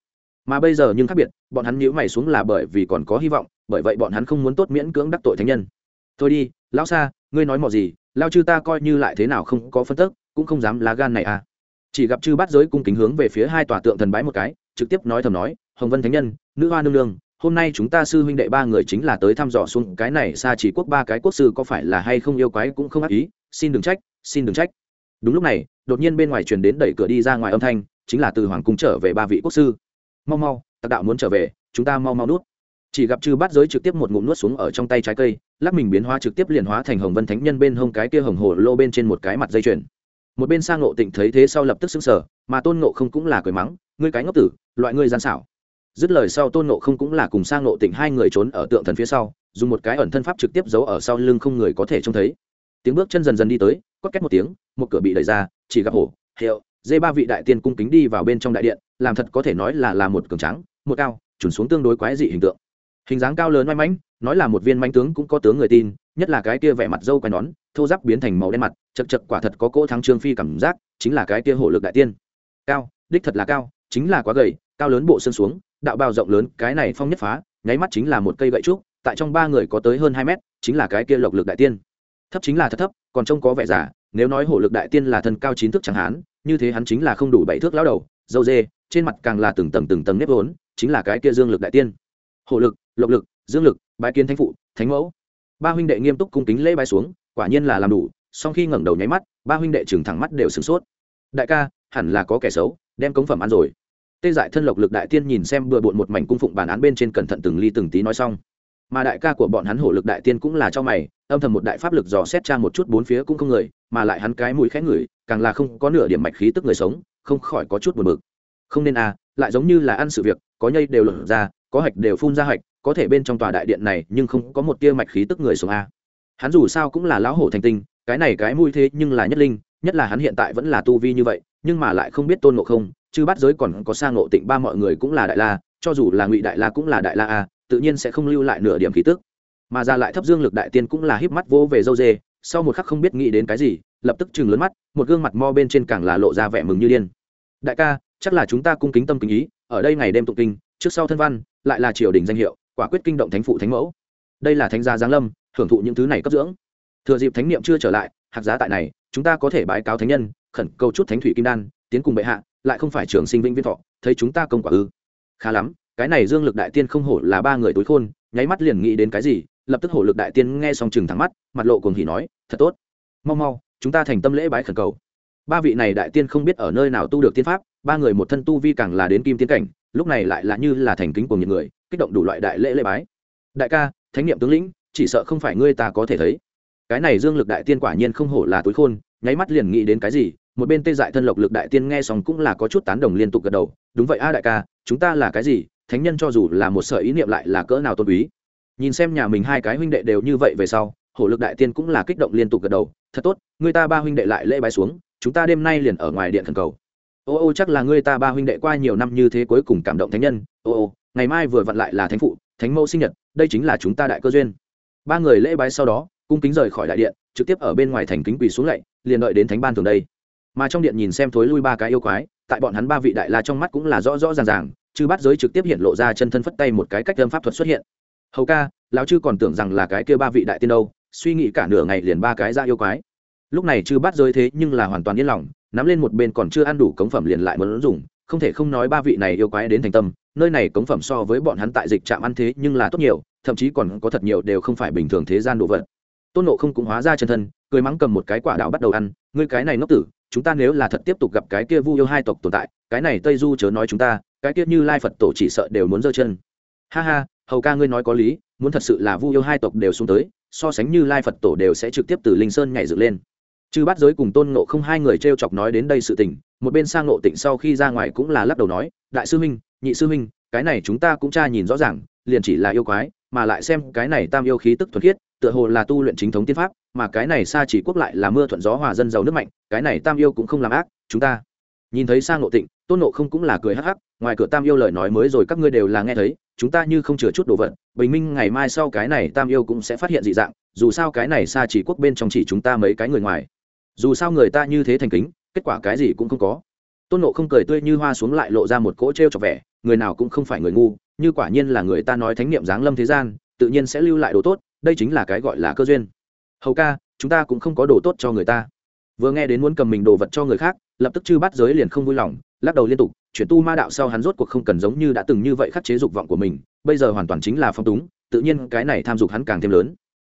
mà bây giờ nhưng khác biệt, bọn hắn nhíu mày xuống là bởi vì còn có hy vọng, bởi vậy bọn hắn không muốn tốt miễn cưỡng đắc tội thánh nhân. Thôi đi, lão xa ngươi nói mò gì, lao chư ta coi như lại thế nào không có phân tức, cũng không dám lá gan này à. Chỉ gặp chư bát giới cung kính hướng về phía hai tòa tượng thần bái một cái, trực tiếp nói thầm nói, hồng vân thánh nhân, nữ hoa nương nương, hôm nay chúng ta sư huynh đệ ba người chính là tới thăm dò xuống cái này xa chỉ quốc ba cái quốc sư có phải là hay không yêu quái cũng không ác ý, xin đừng trách, xin đừng trách. Đúng lúc này, đột nhiên bên ngoài truyền đến đẩy cửa đi ra ngoài âm thanh, chính là từ hoàng cung trở về ba vị quốc sư mau mau tặc đạo muốn trở về, chúng ta mau mau nuốt chỉ gặp chư bát giới trực tiếp một ngụm nuốt xuống ở trong tay trái cây, lắc mình biến hóa trực tiếp liền hóa thành hồng vân thánh nhân bên hông cái kia hồng hồ lô bên trên một cái mặt dây chuyền. Một bên sang ngộ tịnh thấy thế sau lập tức xứng sở mà tôn ngộ không cũng là cười mắng, ngươi cái ngốc tử, loại ngươi gian xảo. Dứt lời sau tôn ngộ không cũng là cùng sang ngộ tịnh hai người trốn ở tượng thần phía sau, dùng một cái ẩn thân pháp trực tiếp giấu ở sau lưng không người có thể trông thấy. Tiếng bước chân dần dần đi tới có két một tiếng, một cửa bị đẩy ra, chỉ gặp hổ, hiệu, dê ba vị đại tiên cung kính đi vào bên trong đại điện làm thật có thể nói là là một cường trắng một cao, chuẩn xuống tương đối quái dị hình tượng. Hình dáng cao lớn oai mắn nói là một viên manh tướng cũng có tướng người tin, nhất là cái kia vẻ mặt dâu quai nón, thô giáp biến thành màu đen mặt, chật chật quả thật có cỗ thắng trương phi cảm giác, chính là cái kia hổ lực đại tiên. Cao, đích thật là cao, chính là quá gầy, cao lớn bộ xương xuống, đạo bao rộng lớn, cái này phong nhất phá, nháy mắt chính là một cây gậy trúc, tại trong ba người có tới hơn hai mét, chính là cái kia lộc lực đại tiên. Thấp chính là thật thấp, còn trông có vẻ giả nếu nói hổ lực đại tiên là thân cao chín thước chẳng hán như thế hắn chính là không đủ bảy thước lão đầu, dâu dê trên mặt càng là từng tầng từng tầng nếp vốn, chính là cái kia dương lực đại tiên. Hộ lực, lộc lực, dương lực, bái kiến thánh phụ, thánh mẫu. Ba huynh đệ nghiêm túc cung kính lễ bái xuống, quả nhiên là làm đủ sau khi ngẩng đầu nháy mắt, ba huynh đệ trừng thẳng mắt đều sửng sốt. Đại ca, hẳn là có kẻ xấu, đem cống phẩm ăn rồi. Tê dại thân lộc lực đại tiên nhìn xem bừa bộn một mảnh cung phụng bản án bên trên cẩn thận từng ly từng tí nói xong. Mà đại ca của bọn hắn hổ lực đại tiên cũng là cho mày, âm thầm một đại pháp lực dò xét tra một chút bốn phía cũng không người, mà lại hắn cái mũi khẽ ngửi, càng là không có nửa điểm mạch khí tức người sống, không khỏi có chút buồn bực không nên à lại giống như là ăn sự việc, có nhây đều lở ra, có hạch đều phun ra hạch, có thể bên trong tòa đại điện này nhưng không có một tia mạch khí tức người xuống a à. hắn dù sao cũng là lão hổ thành tinh, cái này cái mùi thế nhưng là nhất linh, nhất là hắn hiện tại vẫn là tu vi như vậy, nhưng mà lại không biết tôn ngộ không, chứ bắt giới còn có sang ngộ tịnh ba mọi người cũng là đại la, cho dù là ngụy đại la cũng là đại la a tự nhiên sẽ không lưu lại nửa điểm khí tức. Mà ra lại thấp dương lực đại tiên cũng là híp mắt vô về dâu dê, sau một khắc không biết nghĩ đến cái gì, lập tức chừng lớn mắt, một gương mặt mo bên trên càng là lộ ra vẻ mừng như điên. Đại ca chắc là chúng ta cung kính tâm kính ý, ở đây ngày đêm tụng kinh, trước sau thân văn, lại là triều đình danh hiệu, quả quyết kinh động thánh phụ thánh mẫu. Đây là thánh gia giáng lâm, hưởng thụ những thứ này cấp dưỡng. Thừa dịp thánh niệm chưa trở lại, hạt giá tại này, chúng ta có thể bái cáo thánh nhân, khẩn cầu chút thánh thủy kim đan, tiến cùng bệ hạ, lại không phải trường sinh vĩnh viên thọ, thấy chúng ta công quả ư. Khá lắm, cái này dương lực đại tiên không hổ là ba người tối khôn, nháy mắt liền nghĩ đến cái gì, lập tức hổ lực đại tiên nghe xong chừng thẳng mắt, mặt lộ cuồng hỉ nói, thật tốt. Mau mau, chúng ta thành tâm lễ bái khẩn cầu. Ba vị này đại tiên không biết ở nơi nào tu được tiên pháp ba người một thân tu vi càng là đến kim tiến cảnh, lúc này lại là như là thành kính của những người, kích động đủ loại đại lễ lễ bái. Đại ca, thánh niệm tướng lĩnh, chỉ sợ không phải ngươi ta có thể thấy. Cái này dương lực đại tiên quả nhiên không hổ là túi khôn, nháy mắt liền nghĩ đến cái gì, một bên tê dại thân lộc lực đại tiên nghe xong cũng là có chút tán đồng liên tục gật đầu, đúng vậy a đại ca, chúng ta là cái gì? Thánh nhân cho dù là một sợi ý niệm lại là cỡ nào tôn quý? Nhìn xem nhà mình hai cái huynh đệ đều như vậy về sau, hổ lực đại tiên cũng là kích động liên tục gật đầu, thật tốt, người ta ba huynh đệ lại lễ bái xuống, chúng ta đêm nay liền ở ngoài điện thần cầu ô ô, chắc là ngươi ta ba huynh đệ qua nhiều năm như thế cuối cùng cảm động thánh nhân. Ô ô, ngày mai vừa vặn lại là thánh phụ, thánh mẫu sinh nhật, đây chính là chúng ta đại cơ duyên. Ba người lễ bái sau đó, cung kính rời khỏi đại điện, trực tiếp ở bên ngoài thành kính quỳ xuống lạy, liền đợi đến thánh ban thường đây. Mà trong điện nhìn xem thối lui ba cái yêu quái, tại bọn hắn ba vị đại la trong mắt cũng là rõ rõ ràng ràng chứ bắt giới trực tiếp hiện lộ ra chân thân phất tay một cái cách âm pháp thuật xuất hiện. Hầu ca, lão chư còn tưởng rằng là cái kia ba vị đại tiên đâu, suy nghĩ cả nửa ngày liền ba cái ra yêu quái. Lúc này chư bắt giới thế nhưng là hoàn toàn yên lòng nắm lên một bên còn chưa ăn đủ cống phẩm liền lại muốn dùng, không thể không nói ba vị này yêu quái đến thành tâm, nơi này cống phẩm so với bọn hắn tại dịch trạm ăn thế nhưng là tốt nhiều, thậm chí còn có thật nhiều đều không phải bình thường thế gian đồ vật. Tôn nộ không cũng hóa ra chân thân, cười mắng cầm một cái quả đạo bắt đầu ăn, ngươi cái này ngốc tử, chúng ta nếu là thật tiếp tục gặp cái kia vu yêu hai tộc tồn tại, cái này tây du chớ nói chúng ta, cái kia như lai phật tổ chỉ sợ đều muốn giơ chân. Ha ha, hầu ca ngươi nói có lý, muốn thật sự là vu yêu hai tộc đều xuống tới, so sánh như lai phật tổ đều sẽ trực tiếp từ linh sơn nhảy dựng lên chư bát giới cùng tôn nộ không hai người t r e o chọc nói đến đây sự tình, một bên sang nộ tịnh sau khi ra ngoài cũng là lắc đầu nói, đại sư huynh, nhị sư huynh, cái này chúng ta cũng tra nhìn rõ ràng, liền chỉ là yêu quái, mà lại xem cái này tam yêu khí tức thuần khiết, tựa hồ là tu luyện chính thống tiên pháp, mà cái này xa chỉ quốc lại là mưa thuận gió hòa dân giàu nước mạnh, cái này tam yêu cũng không làm ác, chúng ta. Nhìn thấy sang nộ tịnh, tôn nộ không cũng là cười hắc hắc, ngoài cửa tam yêu lời nói mới rồi các ngươi đều là nghe thấy, chúng ta như không chừa chút đồ vật, bình minh ngày mai sau cái này tam yêu cũng sẽ phát hiện dị dạng, dù sao cái này xa chỉ quốc bên trong chỉ chúng ta mấy cái người ngoài dù sao người ta như thế thành kính, kết quả cái gì cũng không có. Tôn nộ không cười tươi như hoa xuống lại lộ ra một cỗ t r e o trọc vẻ, người nào cũng không phải người ngu, như quả nhiên là người ta nói thánh niệm giáng lâm thế gian, tự nhiên sẽ lưu lại đồ tốt, đây chính là cái gọi là cơ duyên. Hầu ca, chúng ta cũng không có đồ tốt cho người ta. Vừa nghe đến muốn cầm mình đồ vật cho người khác, lập tức chư bắt giới liền không vui lòng, lắc đầu liên tục, chuyển tu ma đạo sau hắn rốt cuộc không cần giống như đã từng như vậy khắc chế dục vọng của mình, bây giờ hoàn toàn chính là phong túng, tự nhiên cái này tham dục hắn càng thêm lớn.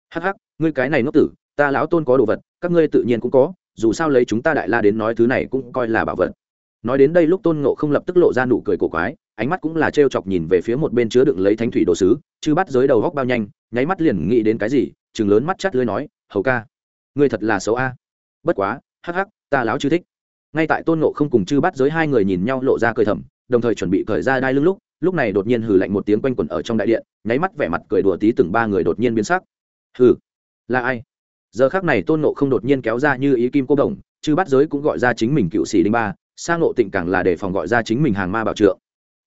Hắc hắc, ngươi cái này ngốc tử, ta lão tôn có đồ vật các ngươi tự nhiên cũng có, dù sao lấy chúng ta đại la đến nói thứ này cũng coi là bảo vật. Nói đến đây lúc tôn ngộ không lập tức lộ ra nụ cười cổ quái, ánh mắt cũng là t chọc nhìn về phía một bên chứa đựng lấy thánh thủy đồ sứ chứ bắt giới đầu góc bao nhanh, nháy mắt liền nghĩ đến cái gì chừng lớn mắt chắt lưới nói, hầu ca, ngươi thật là xấu a. Bất quá, hắc hắc, ta láo chưa thích. Ngay tại tôn ngộ không cùng chư bắt giới hai người nhìn nhau lộ ra cười thầm, đồng thời chuẩn bị cởi ra đai lưng lúc lúc này đột nhiên hừ lạnh một tiếng quanh quẩn ở trong đại điện, nháy mắt vẻ mặt cười đùa tí từng ba người đột nhiên biến sắc. Hừ, là ai? Giờ khác này tôn nộ không đột nhiên kéo ra như ý kim cô đồng chứ bắt giới cũng gọi ra chính mình cựu sĩ đinh ba sang nộ tịnh càng là để phòng gọi ra chính mình hàng ma bảo trượng.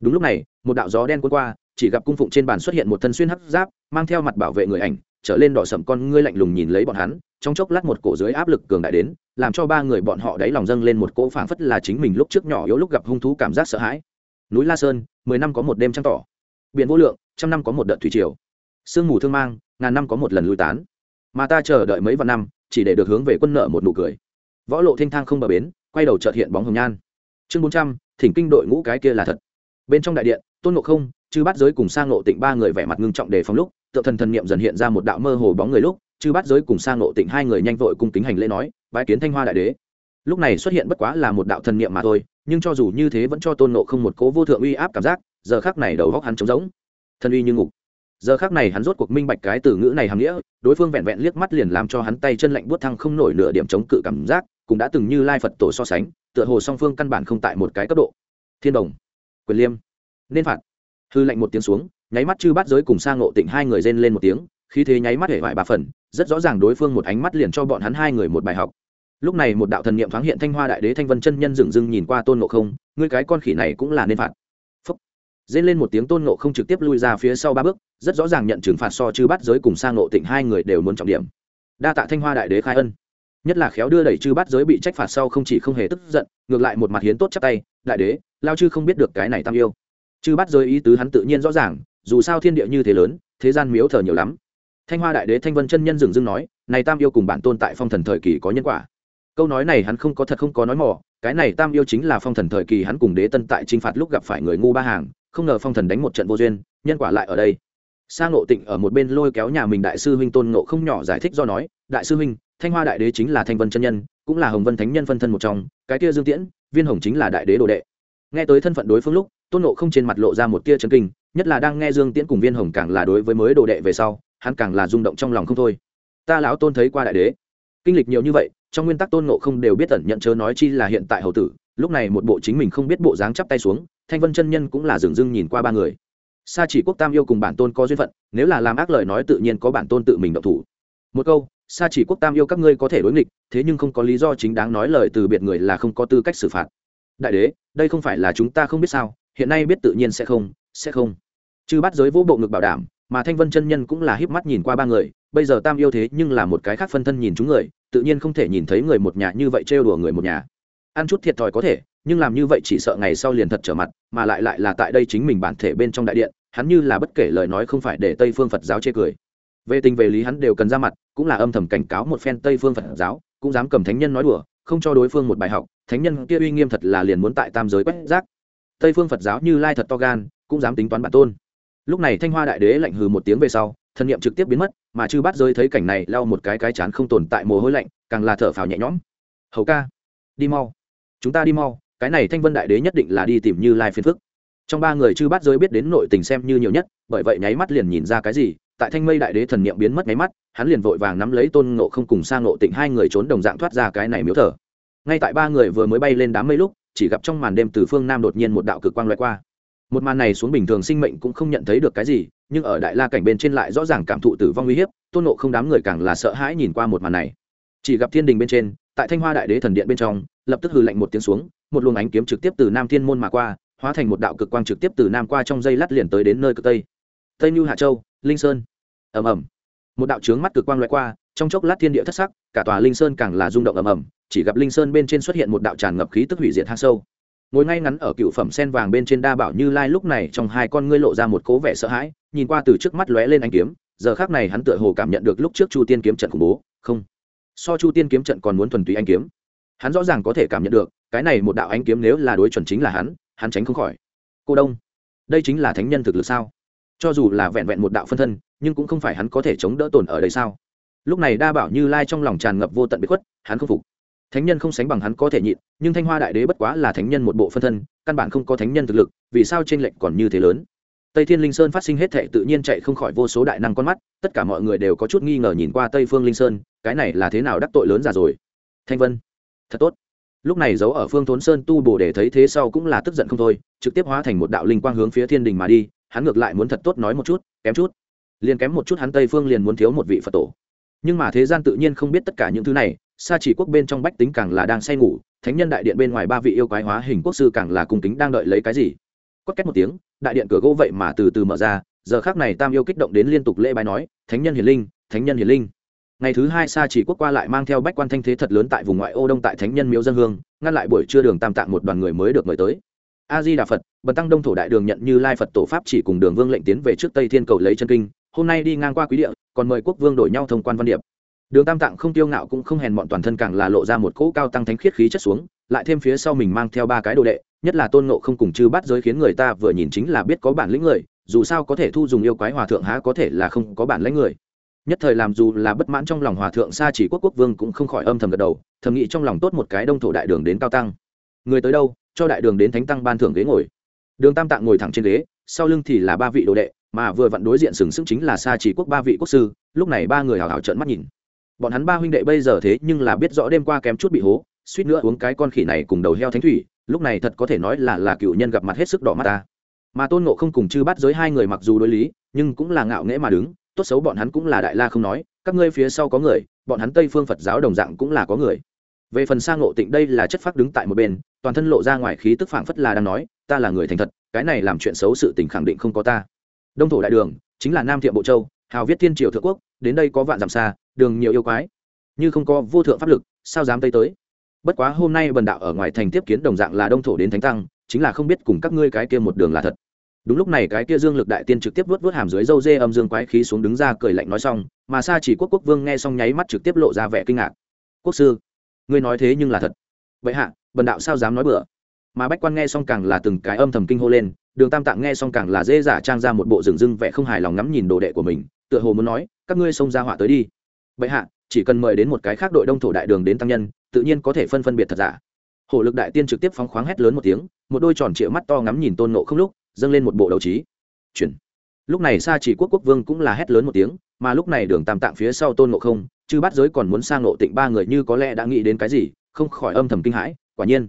Đúng lúc này, một đạo gió đen cuốn qua, chỉ gặp cung phụng trên bàn xuất hiện một thân xuyên hấp giáp, mang theo mặt bảo vệ người ảnh, trở lên đỏ sậm con ngươi lạnh lùng nhìn lấy bọn hắn, trong chốc lát một cổ dưới áp lực cường đại đến, làm cho ba người bọn họ đáy lòng dâng lên một cỗ phảng phất là chính mình lúc trước nhỏ yếu lúc gặp hung thú cảm giác sợ hãi. Núi la sơn, mười năm có một đêm trăng tỏ. Biển vô lượng, trăm năm có một đợt thủy triều. Sương mù thương mang, ngàn năm có một lần lui tán mà ta chờ đợi mấy vạn năm, chỉ để được hướng về quân nợ một nụ cười. Võ lộ thanh thang không bờ bến, quay đầu trợt hiện bóng hồng nhan. Chương bốn trăm, thỉnh kinh đội ngũ cái kia là thật. Bên trong đại điện, tôn ngộ không, chư bắt giới cùng sang ngộ tịnh ba người vẻ mặt ngưng trọng đề phòng lúc tự thần thần niệm dần hiện ra một đạo mơ hồ bóng người lúc, chư bắt giới cùng sang ngộ tịnh hai người nhanh vội cung kính hành lễ nói, bái kiến thanh hoa đại đế. Lúc này xuất hiện bất quá là một đạo thần niệm mà thôi, nhưng cho dù như thế vẫn cho tôn ngộ không một cố vô thượng uy áp cảm giác, giờ khác này đầu góc hắn trống rỗng. Thần uy như ngục giờ khác này hắn rốt cuộc minh bạch cái từ ngữ này hàm nghĩa, đối phương vẹn vẹn liếc mắt liền làm cho hắn tay chân lạnh buốt thăng không nổi nửa điểm chống cự cảm giác, cũng đã từng như lai phật tổ so sánh, tựa hồ song phương căn bản không tại một cái cấp độ. Thiên đồng, quyền liêm, nên phạt. Hư lạnh một tiếng xuống, nháy mắt chư bắt giới cùng sang ngộ tịnh hai người rên lên một tiếng khi thế nháy mắt hệ vải ba phần, rất rõ ràng đối phương một ánh mắt liền cho bọn hắn hai người một bài học. Lúc này một đạo thần niệm thoáng hiện thanh hoa đại đế thanh vân chân nhân dừng dưng nhìn qua tôn ngộ không, ngươi cái con khỉ này cũng là nên phạt dên lên một tiếng tôn ngộ không trực tiếp lui ra phía sau ba bước, rất rõ ràng nhận trừng phạt so chư bắt giới cùng sang nộ tịnh hai người đều muốn trọng điểm. Đa tạ thanh hoa đại đế khai ân. Nhất là khéo đưa đẩy chư bắt giới bị trách phạt sau không chỉ không hề tức giận, ngược lại một mặt hiến tốt chắp tay, đại đế, lao chư không biết được cái này tam yêu. Chư bắt giới ý tứ hắn tự nhiên rõ ràng, dù sao thiên địa như thế lớn, thế gian miếu thờ nhiều lắm. Thanh hoa đại đế thanh vân chân nhân dừng dưng nói, này tam yêu cùng bản tôn tại phong thần thời kỳ có nhân quả. Câu nói này hắn không có thật không có nói mỏ cái này tam yêu chính là phong thần thời kỳ hắn cùng đế tân tại t r i n h phạt lúc gặp phải người ngu ba hàng không ngờ phong thần đánh một trận vô duyên, nhân quả lại ở đây. Sang ngộ tịnh ở một bên lôi kéo nhà mình đại sư huynh tôn ngộ không nhỏ giải thích do nói, đại sư huynh, thanh hoa đại đế chính là thanh vân chân nhân, cũng là hồng vân thánh nhân phân thân một trong, cái kia dương tiễn, viên hồng chính là đại đế đồ đệ. Nghe tới thân phận đối phương lúc, tôn ngộ không trên mặt lộ ra một tia chân kinh, nhất là đang nghe dương tiễn cùng viên hồng càng là đối với mới đồ đệ về sau, hắn càng là rung động trong lòng không thôi. Ta lão tôn thấy qua đại đế. Kinh lịch nhiều như vậy, trong nguyên tắc tôn ngộ không đều biết tẩn nhận chớ nói chi là hiện tại hầu tử lúc này một bộ chính mình không biết bộ dáng chắp tay xuống, thanh vân chân nhân cũng là dường dưng nhìn qua ba người. Sa chỉ quốc tam yêu cùng bản tôn có duyên phận, nếu là làm ác lời nói tự nhiên có bản tôn tự mình động thủ. Một câu, sa chỉ quốc tam yêu các ngươi có thể đối nghịch, thế nhưng không có lý do chính đáng nói lời từ biệt người là không có tư cách xử phạt. Đại đế, đây không phải là chúng ta không biết sao, hiện nay biết tự nhiên sẽ không sẽ không. Chư bắt giới vô bộ ngực bảo đảm, mà thanh vân chân nhân cũng là híp mắt nhìn qua ba người, bây giờ tam yêu thế nhưng là một cái khác phân thân nhìn chúng người, tự nhiên không thể nhìn thấy người một nhà như vậy trêu đùa người một nhà ăn chút thiệt thòi có thể, nhưng làm như vậy chỉ sợ ngày sau liền thật trở mặt, mà lại lại là tại đây chính mình bản thể bên trong đại điện, hắn như là bất kể lời nói không phải để tây phương phật giáo chê cười. Về tình về lý hắn đều cần ra mặt, cũng là âm thầm cảnh cáo một phen tây phương phật giáo, cũng dám cầm thánh nhân nói đùa, không cho đối phương một bài học, thánh nhân kia uy nghiêm thật là liền muốn tại tam giới quét rác. Tây phương phật giáo như lai thật to gan, cũng dám tính toán bản tôn. Lúc này thanh hoa đại đế lạnh hừ một tiếng về sau, thân niệm trực tiếp biến mất, mà chư bát giới thấy cảnh này lau một cái cái chán không tồn tại mồ hôi lạnh, càng là thở phào nhẹ nhõm. Hầu ca, đi mau chúng ta đi mau, cái này thanh vân đại đế nhất định là đi tìm như lai phiền phức. Trong ba người chư bát giới biết đến nội tình xem như nhiều nhất, bởi vậy nháy mắt liền nhìn ra cái gì, tại thanh mây đại đế thần niệm biến mất nháy mắt, hắn liền vội vàng nắm lấy tôn ngộ không cùng sang ngộ tịnh hai người trốn đồng dạng thoát ra cái này miếu thở ngay tại ba người vừa mới bay lên đám mây lúc, chỉ gặp trong màn đêm từ phương nam đột nhiên một đạo cực quang loại qua. Một màn này xuống bình thường sinh mệnh cũng không nhận thấy được cái gì, nhưng ở đại la cảnh bên trên lại rõ ràng cảm thụ tử vong uy hiếp, tôn nộ không đám người càng là sợ hãi nhìn qua một màn này. Chỉ gặp thiên đình bên trên, tại thanh hoa đại đế thần điện bên trong lập tức hừ lạnh một tiếng xuống, một luồng ánh kiếm trực tiếp từ nam thiên môn mà qua, hóa thành một đạo cực quang trực tiếp từ nam qua trong dây lát liền tới đến nơi cực tây. Tây như hạ châu, linh sơn. Ầm ầm. Một đạo trướng mắt cực quang loại qua, trong chốc lát thiên địa thất sắc, cả tòa linh sơn càng là rung động ầm ầm, chỉ gặp linh sơn bên trên xuất hiện một đạo tràn ngập khí tức hủy diệt hang sâu. Ngồi ngay ngắn ở cựu phẩm sen vàng bên trên đa bảo như lai lúc này trong hai con ngươi lộ ra một cố vẻ sợ hãi, nhìn qua từ trước mắt lóe lên anh kiếm, giờ khác này hắn tựa hồ cảm nhận được lúc trước chu tiên kiếm trận khủng bố. Không. So chu tiên kiếm trận còn muốn thuần túy anh kiếm hắn rõ ràng có thể cảm nhận được, cái này một đạo ánh kiếm nếu là đối chuẩn chính là hắn hắn tránh không khỏi. Cô đông, đây chính là thánh nhân thực lực sao? Cho dù là vẹn vẹn một đạo phân thân, nhưng cũng không phải hắn có thể chống đỡ tồn ở đây sao? Lúc này đa bảo như lai trong lòng tràn ngập vô tận bị khuất, hắn không phục. Thánh nhân không sánh bằng hắn có thể nhịn, nhưng thanh hoa đại đế bất quá là thánh nhân một bộ phân thân, căn bản không có thánh nhân thực lực, vì sao t r ê n lệch còn như thế lớn? Tây thiên linh sơn phát sinh hết thệ tự nhiên chạy không khỏi vô số đại năng con mắt, tất cả mọi người đều có chút nghi ngờ nhìn qua tây phương linh sơn, cái này là thế nào đắc tội lớn già rồi? Thanh vân thật tốt. Lúc này giấu ở phương thốn sơn tu bồ để thấy thế sau cũng là tức giận không thôi, trực tiếp hóa thành một đạo linh quang hướng phía thiên đình mà đi, hắn ngược lại muốn thật tốt nói một chút, kém chút. Liền kém một chút hắn tây phương liền muốn thiếu một vị phật tổ. Nhưng mà thế gian tự nhiên không biết tất cả những thứ này xa chỉ quốc bên trong bách tính càng là đang say ngủ, thánh nhân đại điện bên ngoài ba vị yêu quái hóa hình quốc sư càng là cung kính đang đợi lấy cái gì? Quất két một tiếng, đại điện cửa gỗ vậy mà từ từ mở ra, giờ khác này tam yêu kích động đến liên tục lễ bài nói, thánh nhân hiền linh, thánh nhân hiền linh ngày thứ hai Sa chỉ quốc qua lại mang theo bách quan thanh thế thật lớn tại vùng ngoại ô đông tại thánh nhân miếu dân hương, ngăn lại buổi trưa đường tam tạng một đoàn người mới được mời tới. A di đà phật, bần tăng đông thổ đại đường nhận như lai phật tổ pháp chỉ cùng đường vương lệnh tiến về trước tây thiên cầu lấy chân kinh, hôm nay đi ngang qua quý địa, còn mời quốc vương đổi nhau thông quan văn điệp. Đường tam tạng không tiêu ngạo cũng không hèn bọn toàn thân càng là lộ ra một cỗ cao tăng thánh khiết khí chất xuống, lại thêm phía sau mình mang theo ba cái đồ đệ, nhất là tôn ngộ không cùng chư bắt giới khiến người ta vừa nhìn chính là biết có bản lĩnh người, dù sao có thể thu dùng yêu quái hòa thượng há có thể là không có bản lĩnh người nhất thời làm dù là bất mãn trong lòng hòa thượng xa chỉ quốc quốc vương cũng không khỏi âm thầm gật đầu, thầm nghĩ trong lòng tốt một cái đông thổ đại đường đến cao tăng. Người tới đâu, cho đại đường đến thánh tăng ban thưởng ghế ngồi. Đường tam tạng ngồi thẳng trên ghế, sau lưng thì là ba vị đồ đệ, mà vừa vặn đối diện sừng sững chính là xa chỉ quốc ba vị quốc sư, lúc này ba người hào hào trợn mắt nhìn. Bọn hắn ba huynh đệ bây giờ thế nhưng là biết rõ đêm qua kém chút bị hố, suýt nữa uống cái con khỉ này cùng đầu heo thánh thủy, lúc này thật có thể nói là là cựu nhân gặp mặt hết sức đỏ mắt ta. Mà tôn ngộ không cùng chư bắt giới hai người mặc dù đối lý, nhưng cũng là ngạo nghễ mà đứng tốt xấu bọn hắn cũng là đại la không nói, các ngươi phía sau có người, bọn hắn tây phương phật giáo đồng dạng cũng là có người. Về phần sang ngộ tịnh đây là chất phác đứng tại một bên, toàn thân lộ ra ngoài khí tức phảng phất là đang nói, ta là người thành thật, cái này làm chuyện xấu sự tình khẳng định không có ta. Đông thổ đại đường, chính là nam thiện bộ châu, hào viết thiên triều thượng quốc, đến đây có vạn dặm xa, đường nhiều yêu quái. Như không có vô thượng pháp lực, sao dám tây tới? Bất quá hôm nay bần đạo ở ngoài thành tiếp kiến đồng dạng là đông thổ đến thánh tăng, chính là không biết cùng các ngươi cái kia một đường là thật đúng lúc này cái kia dương lực đại tiên trực tiếp vớt vớt hàm dưới dâu dê âm dương quái khí xuống đứng ra cười lạnh nói xong, mà xa chỉ quốc quốc vương nghe xong nháy mắt trực tiếp lộ ra vẻ kinh ngạc. Quốc sư, ngươi nói thế nhưng là thật. Vậy hạ, bần đạo sao dám nói bừa? Mà bách quan nghe xong càng là từng cái âm thầm kinh hô lên, đường tam tạng nghe xong càng là dễ giả trang ra một bộ rừng rưng vẻ không hài lòng ngắm nhìn đồ đệ của mình, tựa hồ muốn nói, các ngươi xông ra họa tới đi. Vậy hạ, chỉ cần mời đến một cái khác đội đông thổ đại đường đến tăng nhân, tự nhiên có thể phân phân biệt thật giả. Hổ lực đại tiên trực tiếp phóng khoáng hét lớn một tiếng, một đôi tròn trịa mắt to ngắm nhìn tôn nộ không lúc dâng lên một bộ đầu trí. Chuyển. Lúc này xa chỉ quốc quốc vương cũng là hét lớn một tiếng, mà lúc này đường tam tạng phía sau tôn ngộ không chứ bắt giới còn muốn sang ngộ tịnh ba người như có lẽ đã nghĩ đến cái gì, không khỏi âm thầm kinh hãi, quả nhiên.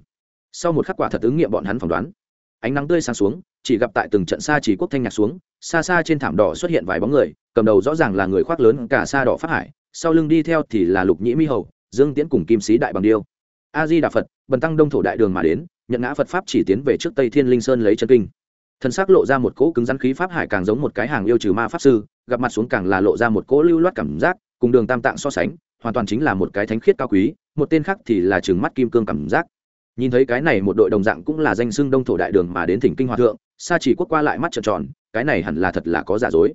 Sau một khắc quả thật ứng nghiệm bọn hắn phỏng đoán. Ánh nắng tươi sáng xuống, chỉ gặp tại từng trận xa chỉ quốc thanh nhạc xuống, xa xa trên thảm đỏ xuất hiện vài bóng người, cầm đầu rõ ràng là người khoác lớn cả xa đỏ phát hải, sau lưng đi theo thì là lục nhĩ mi hầu, dương tiễn cùng kim sĩ đại bằng điêu. A di đà phật, bần tăng đông thổ đại đường mà đến, nhận ngã phật pháp chỉ tiến về trước tây thiên linh sơn lấy chân kinh thân xác lộ ra một cỗ cứng rắn khí pháp hải càng giống một cái hàng yêu trừ ma pháp sư, gặp mặt xuống càng là lộ ra một cỗ lưu loát cảm giác, cùng đường tam tạng so sánh, hoàn toàn chính là một cái thánh khiết cao quý, một tên khác thì là trừng mắt kim cương cảm giác. Nhìn thấy cái này một đội đồng dạng cũng là danh xưng đông thổ đại đường mà đến thỉnh kinh hòa thượng, sa chỉ quốc qua lại mắt trợn tròn, cái này hẳn là thật là có giả dối.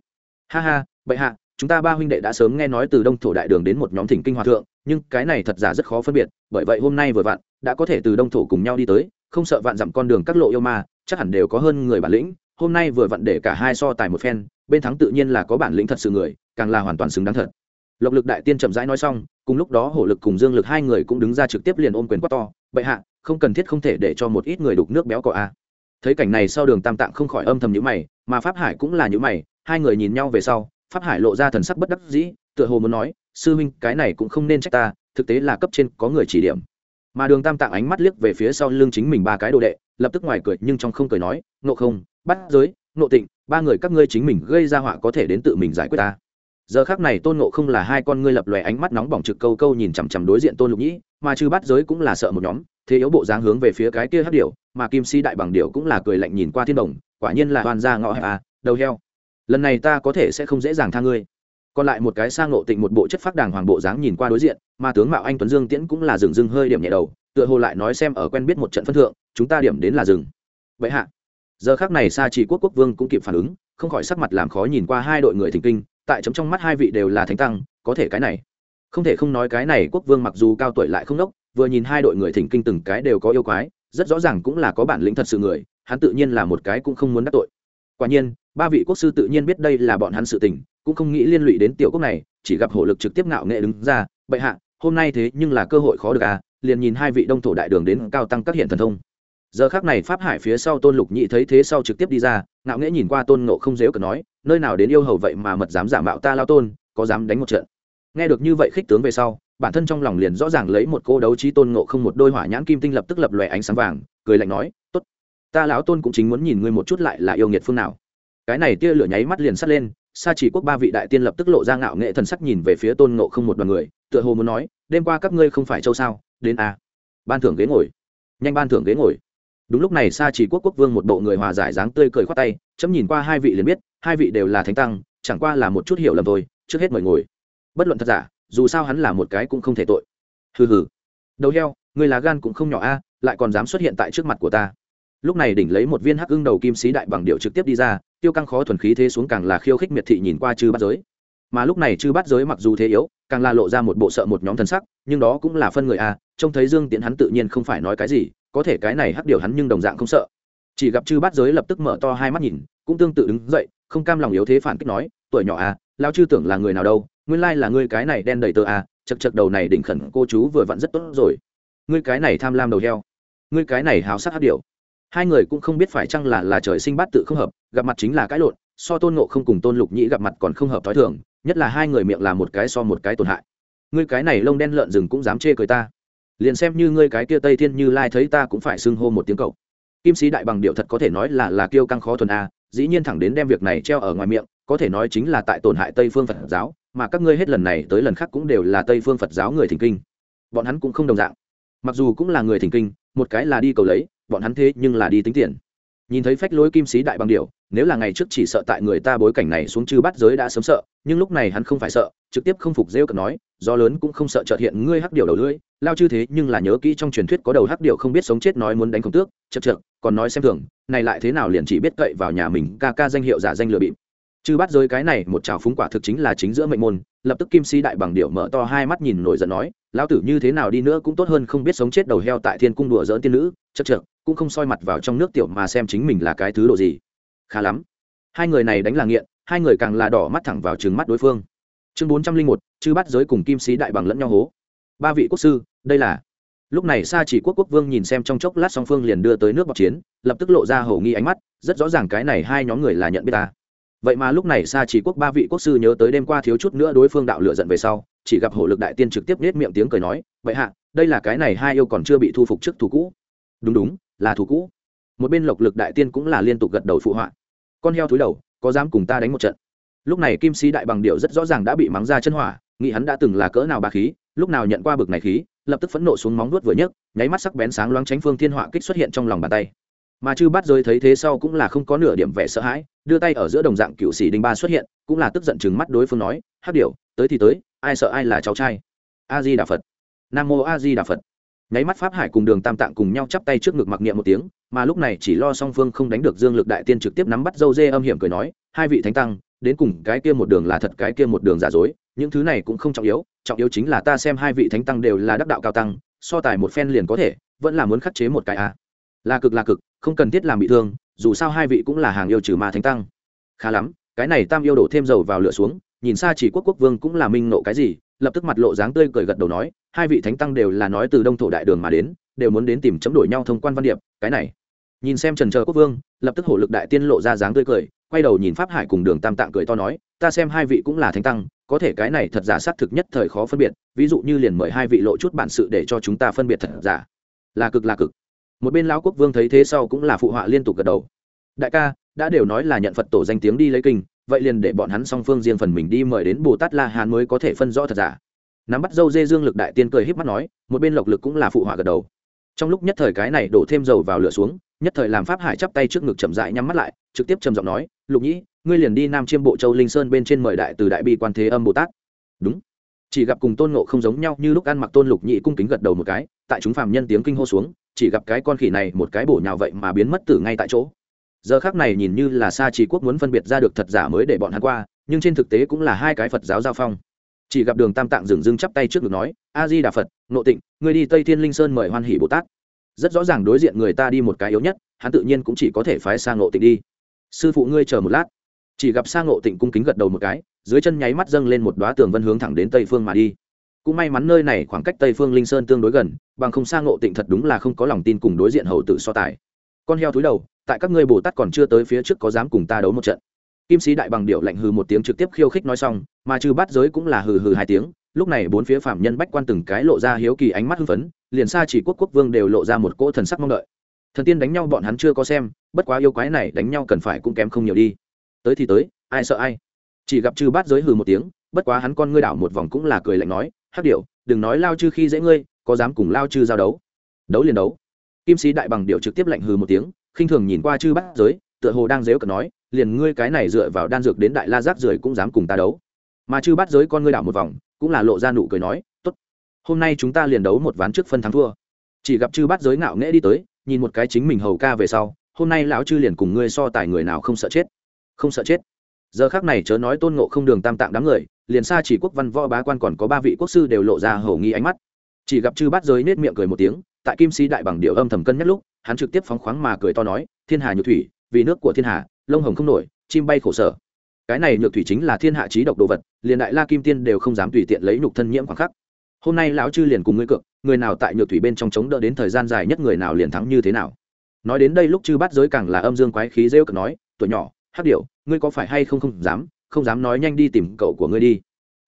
Ha ha, bệ hạ, chúng ta ba huynh đệ đã sớm nghe nói từ đông thổ đại đường đến một nhóm thỉnh kinh hòa thượng, nhưng cái này thật giả rất khó phân biệt, bởi vậy hôm nay vừa vặn, đã có thể từ đông thổ cùng nhau đi tới, không sợ vạn dặm con đường các lộ yêu ma chắc hẳn đều có hơn người bản lĩnh, hôm nay vừa vặn để cả hai so tài một phen, bên thắng tự nhiên là có bản lĩnh thật sự người, càng là hoàn toàn xứng đáng thật. Lộc lực đại tiên chậm rãi nói xong, cùng lúc đó hổ lực cùng dương lực hai người cũng đứng ra trực tiếp liền ôm quyền quát to, bệ hạ, không cần thiết không thể để cho một ít người đục nước béo cỏ a thấy cảnh này sau đường tam tạng không khỏi âm thầm nhữ mày, mà pháp hải cũng là nhữ mày, hai người nhìn nhau về sau, pháp hải lộ ra thần sắc bất đắc dĩ, tựa hồ muốn nói, sư huynh, cái này cũng không nên trách ta, thực tế là cấp trên có người chỉ điểm mà đường tam tạng ánh mắt liếc về phía sau lưng chính mình ba cái đồ đệ, lập tức ngoài cười, nhưng trong không cười nói nộ không, bắt giới nộ tịnh, ba người các ngươi chính mình gây ra họa có thể đến tự mình giải quyết ta. Giờ khác này tôn nộ không là hai con ngươi lập lòe ánh mắt nóng bỏng trực câu câu nhìn chằm chằm đối diện tôn lục nhĩ, mà chư bắt giới cũng là sợ một nhóm, thế yếu bộ dáng hướng về phía cái kia hấp điệu mà kim si đại bằng điệu cũng là cười lạnh nhìn qua thiên đồng, quả nhiên là hoàn ra ngõ hẹp à đầu heo. Lần này ta có thể sẽ không dễ dàng tha ngươi còn lại một cái sang nộ tịnh một bộ chất phác đàng hoàng bộ dáng nhìn qua đối diện, mà tướng mạo anh tuấn dương tiễn cũng là dừng dưng hơi điểm nhẹ đầu, tựa hồ lại nói xem ở quen biết một trận phân thượng, chúng ta điểm đến là dừng. Vậy hạ. Giờ khác này xa chỉ quốc quốc vương cũng kịp phản ứng, không khỏi sắc mặt làm khó nhìn qua hai đội người thỉnh kinh, tại chấm trong mắt hai vị đều là thánh tăng, có thể cái này. Không thể không nói cái này quốc vương mặc dù cao tuổi lại không đốc, vừa nhìn hai đội người thỉnh kinh từng cái đều có yêu quái, rất rõ ràng cũng là có bản lĩnh thật sự người, hắn tự nhiên là một cái cũng không muốn đắc tội. Quả nhiên, ba vị quốc sư tự nhiên biết đây là bọn hắn sự tình cũng không nghĩ liên lụy đến tiểu quốc này, chỉ gặp hổ lực trực tiếp ngạo nghệ đứng ra, bệ hạ, hôm nay thế nhưng là cơ hội khó được à liền nhìn hai vị đông thổ đại đường đến cao tăng các hiện thần thông. Giờ khác này pháp hải phía sau tôn lục nhị thấy thế sau trực tiếp đi ra, ngạo nghễ nhìn qua tôn nộ không dếu cờ nói, nơi nào đến yêu hầu vậy mà mật dám giả mạo ta lao tôn, có dám đánh một trận? Nghe được như vậy khích tướng về sau, bản thân trong lòng liền rõ ràng lấy một cô đấu trí tôn nộ không một đôi hỏa nhãn kim tinh lập tức lập lòe ánh sáng vàng, cười lạnh nói t ố t ta lão tôn cũng chính muốn nhìn ngươi một chút lại là yêu nghiệt phương nào. Cái này tia lửa nháy mắt liền sắt lên sa chỉ quốc ba vị đại tiên lập tức lộ ra ngạo nghệ thần sắc nhìn về phía tôn ngộ không một đoàn người, tựa hồ muốn nói, đêm qua các ngươi không phải châu sao? Đến a à. ban thưởng ghế ngồi. Nhanh ban thưởng ghế ngồi. Đúng lúc này sa chỉ quốc quốc vương một bộ người hòa giải dáng tươi cười khoát tay, chấm nhìn qua hai vị liền biết, hai vị đều là thánh tăng, chẳng qua là một chút hiểu lầm thôi, trước hết mời ngồi. Bất luận thật giả, dù sao hắn là một cái cũng không thể tội. Hừ hừ. Đầu heo người lá gan cũng không nhỏ a, lại còn dám xuất hiện tại trước mặt của ta. Lúc này đỉnh lấy một viên hắc ưng đầu kim sĩ đại bằng điệu trực tiếp đi ra tiêu căng khó thuần khí thế xuống càng là khiêu khích miệt thị nhìn qua chư Bát giới. Mà lúc này chư Bát giới mặc dù thế yếu, càng là lộ ra một bộ sợ một nhóm thần sắc, nhưng đó cũng là phân người a, trông thấy dương tiễn hắn tự nhiên không phải nói cái gì, có thể cái này hắc điều hắn nhưng đồng dạng không sợ. Chỉ gặp chư bát giới lập tức mở to hai mắt nhìn, cũng tương tự đứng dậy, không cam lòng yếu thế phản kích nói, tuổi nhỏ à lao chư tưởng là người nào đâu, nguyên lai là ngươi cái này đen đầy tơ à chật chật đầu này đỉnh khẩn cô chú vừa vặn rất tốt rồi. Ngươi cái này tham lam đầu heo, ngươi cái này háo sắc hắc điều hai người cũng không biết phải chăng là là trời sinh bát tự không hợp, gặp mặt chính là cái lộn, so tôn nộ không cùng tôn lục nhĩ gặp mặt còn không hợp t h ó i thường, nhất là hai người miệng là một cái so một cái tổn hại. Ngươi cái này lông đen lợn rừng cũng dám chê cười ta. Liền xem như ngươi cái kia tây thiên như lai thấy ta cũng phải xưng hô một tiếng cậu. Kim sĩ đại bằng điệu thật có thể nói là là kiêu căng khó thuần a, dĩ nhiên thẳng đến đem việc này treo ở ngoài miệng, có thể nói chính là tại tổn hại tây phương phật giáo, mà các ngươi hết lần này tới lần khác cũng đều là tây phương phật giáo người thỉnh kinh. Bọn hắn cũng không đồng dạng. Mặc dù cũng là người thỉnh kinh, một cái là đi cầu lấy bọn hắn thế nhưng là đi tính tiền. Nhìn thấy phách lối kim sĩ đại bằng điệu nếu là ngày trước chỉ sợ tại người ta bối cảnh này xuống chư bắt giới đã sớm sợ, nhưng lúc này hắn không phải sợ, trực tiếp không phục rêu cận nói do lớn cũng không sợ trợt hiện ngươi hắc điều đầu lưỡi, lao chư thế nhưng là nhớ kỹ trong truyền thuyết có đầu hắc điệu không biết sống chết nói muốn đánh công tước chật chật còn nói xem thường, này lại thế nào liền chỉ biết cậy vào nhà mình ca ca danh hiệu giả danh lừa bịp chư bắt giới cái này một trào phúng quả thực chính là chính giữa mệnh môn, lập tức kim si đại bằng điệu mở to hai mắt nhìn nổi giận nói lao tử như thế nào đi nữa cũng tốt hơn không biết sống chết đầu heo tại thiên cung đùa dỡn tiên nữ, chật chật cũng không soi mặt vào trong nước tiểu mà xem chính mình là cái thứ độ gì. Khá lắm. Hai người này đánh là nghiện, hai người càng là đỏ mắt thẳng vào trừng mắt đối phương. Chương bốn trăm linh một, chư bắt giới cùng kim sĩ đại bằng lẫn nhau hố. Ba vị quốc sư, đây là. Lúc này sa chỉ quốc quốc vương nhìn xem trong chốc lát song phương liền đưa tới nước bọc chiến, lập tức lộ ra hầu nghi ánh mắt, rất rõ ràng cái này hai nhóm người là nhận biết ta vậy mà lúc này sa chỉ quốc ba vị quốc sư nhớ tới đêm qua thiếu chút nữa đối phương đạo lựa giận về sau, chỉ gặp hổ lực đại tiên trực tiếp nết miệng tiếng cười nói, vậy hạ, đây là cái này hai yêu còn chưa bị thu phục trước thủ cũ. Đúng đúng, là thủ cũ. Một bên lộc lực đại tiên cũng là liên tục gật đầu phụ họa. Con heo thúi đầu, có dám cùng ta đánh một trận? Lúc này kim sĩ đại bằng điệu rất rõ ràng đã bị mắng ra chân hỏa, nghĩ hắn đã từng là cỡ nào bà khí, lúc nào nhận qua bực này khí, lập tức phẫn nộ xuống móng nuốt vừa nhấc, nháy mắt sắc bén sáng loáng tránh phương thiên họa kích xuất hiện trong lòng bàn tay mà chư bắt rơi thấy thế sau cũng là không có nửa điểm vẻ sợ hãi, đưa tay ở giữa đồng dạng cựu sĩ đinh ba xuất hiện, cũng là tức giận chừng mắt đối phương nói hát điều tới thì tới, ai sợ ai là cháu trai. A di đà phật nam mô a di đà phật nháy mắt pháp hải cùng đường tam tạng cùng nhau chắp tay trước ngực mặc niệm một tiếng, mà lúc này chỉ lo song phương không đánh được dương lực đại tiên trực tiếp nắm bắt dâu dê âm hiểm cười nói, hai vị thánh tăng, đến cùng cái kia một đường là thật, cái kia một đường giả dối, những thứ này cũng không trọng yếu trọng yếu chính là ta xem hai vị thánh tăng đều là đắc đạo cao tăng, so tài một phen liền có thể, vẫn là muốn khắc chế một cái a. À. là cực là cực không cần thiết làm bị thương, dù sao hai vị cũng là hàng yêu trừ ma thánh tăng. Khá lắm, cái này tam yêu đổ thêm dầu vào lửa xuống, nhìn xa chỉ quốc quốc vương cũng là minh nộ cái gì, lập tức mặt lộ dáng tươi cười gật đầu nói, hai vị thánh tăng đều là nói từ đông thổ đại đường mà đến, đều muốn đến tìm chấm đổi nhau thông quan văn điệp, cái này. Nhìn xem trần chờ quốc vương, lập tức hổ lực đại tiên lộ ra dáng tươi cười, quay đầu nhìn pháp hải cùng đường tam tạng cười to nói, ta xem hai vị cũng là thánh tăng, có thể cái này thật giả xác thực nhất thời khó phân biệt, ví dụ như liền mời hai vị lộ chút bản sự để cho chúng ta phân biệt thật giả. Là cực là cực một bên lão quốc vương thấy thế sau cũng là phụ họa liên tục gật đầu. Đại ca, đã đều nói là nhận phật tổ danh tiếng đi lấy kinh, vậy liền để bọn hắn song phương riêng phần mình đi mời đến bồ tát la hán mới có thể phân rõ thật giả. Nắm bắt dâu dê dương lực đại tiên cười híp mắt nói, một bên lộc lực cũng là phụ họa gật đầu. Trong lúc nhất thời cái này đổ thêm dầu vào lửa xuống, nhất thời làm pháp hải chắp tay trước ngực chậm dại nhắm mắt lại, trực tiếp trầm giọng nói, lục nhĩ, ngươi liền đi nam chiêm bộ châu linh sơn bên trên mời đại từ đại bi quan thế âm bồ tát đúng chỉ gặp cùng tôn ngộ không giống nhau như lúc ăn mặc tôn lục nhị cung kính gật đầu một cái, tại chúng phàm nhân tiếng kinh hô xuống, chỉ gặp cái con khỉ này một cái bổ nhào vậy mà biến mất từ ngay tại chỗ. Giờ khác này nhìn như là xa trí quốc muốn phân biệt ra được thật giả mới để bọn hắn qua, nhưng trên thực tế cũng là hai cái phật giáo giao phong. Chỉ gặp đường tam tạng dừng dưng chắp tay trước ngực nói, a di đà phật nộ tịnh người đi tây thiên linh sơn mời hoan hỷ bồ tát. Rất rõ ràng đối diện người ta đi một cái yếu nhất, hắn tự nhiên cũng chỉ có thể phái sang nộ tịnh đi. Sư phụ ngươi chờ một lát. Chỉ gặp sang nộ tịnh cung kính gật đầu một cái dưới chân nháy mắt dâng lên một đoá tường vân hướng thẳng đến tây phương mà đi. Cũng may mắn nơi này khoảng cách tây phương linh sơn tương đối gần, bằng không sang ngộ tịnh thật đúng là không có lòng tin cùng đối diện hầu tử so tài. Con heo túi đầu, tại các ngươi bồ tát còn chưa tới phía trước có dám cùng ta đấu một trận. Kim sĩ đại bằng điệu lạnh hừ một tiếng trực tiếp khiêu khích nói xong, mà trừ bát giới cũng là hừ hừ hai tiếng, lúc này bốn phía phạm nhân bách quan từng cái lộ ra hiếu kỳ ánh mắt hưng phấn, liền xa chỉ quốc quốc vương đều lộ ra một cỗ thần sắc mong đợi. Thần tiên đánh nhau bọn hắn chưa có xem, bất quá yêu quái này đánh nhau cần phải cũng kém không nhiều đi. Tới thì tới, ai sợ ai? Chỉ gặp chư bát giới hừ một tiếng, bất quá hắn con ngươi đảo một vòng cũng là cười lạnh nói, hắc điệu đừng nói lao chư khi dễ ngươi, có dám cùng lao chư giao đấu? Đấu liền đấu. Kim sĩ đại bằng điệu trực tiếp lạnh hừ một tiếng, khinh thường nhìn qua chư bát giới, tựa hồ đang dếu cợt nói, liền ngươi cái này dựa vào đan dược đến đại la giáp rưởi cũng dám cùng ta đấu. Mà chư bát giới con ngươi đảo một vòng, cũng là lộ ra nụ cười nói, tốt, hôm nay chúng ta liền đấu một ván trước phân thắng thua. Chỉ gặp chư bát giới ngạo nghễ đi tới, nhìn một cái chính mình hầu ca về sau, hôm nay lão chư liền cùng ngươi so tài người nào không sợ chết? Không sợ chết giờ khác này chớ nói tôn ngộ không đường tam tạng đám người, liền xa chỉ quốc văn võ bá quan còn có ba vị quốc sư đều lộ ra hầu nghi ánh mắt. Chỉ gặp chư bát giới nết miệng cười một tiếng, tại kim sĩ đại bằng điệu âm thầm cân nhắc lúc, hắn trực tiếp phóng khoáng mà cười to nói, thiên hà nhược thủy, vì nước của thiên hà, lông hồng không nổi, chim bay khổ sở. Cái này nhược thủy chính là thiên hạ trí độc đồ vật, liền đại la kim tiên đều không dám tùy tiện lấy nhục thân nhiễm khoảng khắc. Hôm nay lão chư liền cùng ngươi cược, người nào tại nhược thủy bên trong chống đỡ đến thời gian dài nhất người nào liền thắng như thế nào. Nói đến đây lúc chư bát giới càng là âm dương quái khí rêu cực nói, tuổi nhỏ, hắc điệu ngươi có phải hay không không dám không dám nói nhanh đi tìm cậu của ngươi đi.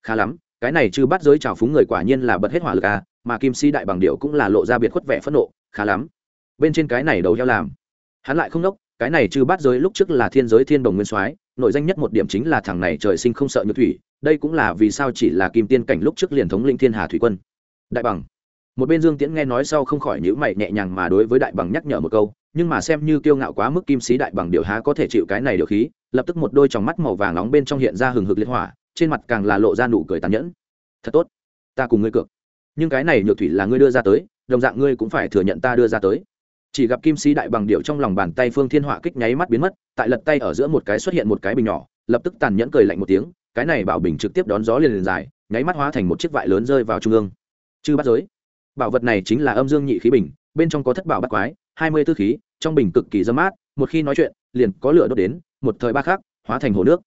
Khá lắm, cái này chư bắt giới trào phúng người quả nhiên là bật hết hỏa lực à mà kim si đại bằng điệu cũng là lộ ra biệt khuất vẻ phẫn nộ, khá lắm. Bên trên cái này đầu heo làm. Hắn lại không đốc, cái này chư bắt giới lúc trước là thiên giới thiên đồng nguyên soái, nội danh nhất một điểm chính là thằng này trời sinh không sợ nhược thủy, đây cũng là vì sao chỉ là kim tiên cảnh lúc trước liền thống linh thiên hà thủy quân. Đại bằng. Một bên dương tiễn nghe nói sau không khỏi nhữ mày nhẹ nhàng mà đối với đại bằng nhắc nhở một câu, nhưng mà xem như kiêu ngạo quá mức kim sĩ đại bằng điều há có thể chịu cái này điều khí lập tức một đôi tròng mắt màu vàng nóng bên trong hiện ra hừng hực liên hỏa, trên mặt càng là lộ ra nụ cười tàn nhẫn. Thật tốt, ta cùng ngươi cược. Nhưng cái này nhược thủy là ngươi đưa ra tới, đồng dạng ngươi cũng phải thừa nhận ta đưa ra tới. Chỉ gặp kim sĩ đại bằng điệu trong lòng bàn tay phương thiên họa kích nháy mắt biến mất, tại lật tay ở giữa một cái xuất hiện một cái bình nhỏ, lập tức tàn nhẫn cười lạnh một tiếng, cái này bảo bình trực tiếp đón gió liền liền dài, nháy mắt hóa thành một chiếc vải lớn rơi vào trung ương. Chư bắt giới. Bảo vật này chính là âm dương nhị khí bình, bên trong có thất bảo bắt quái, hai mươi tư khí, trong bình cực kỳ dâm mát, một khi nói chuyện, liền có lửa đốt đến một thời ba khác hóa thành hồ nước.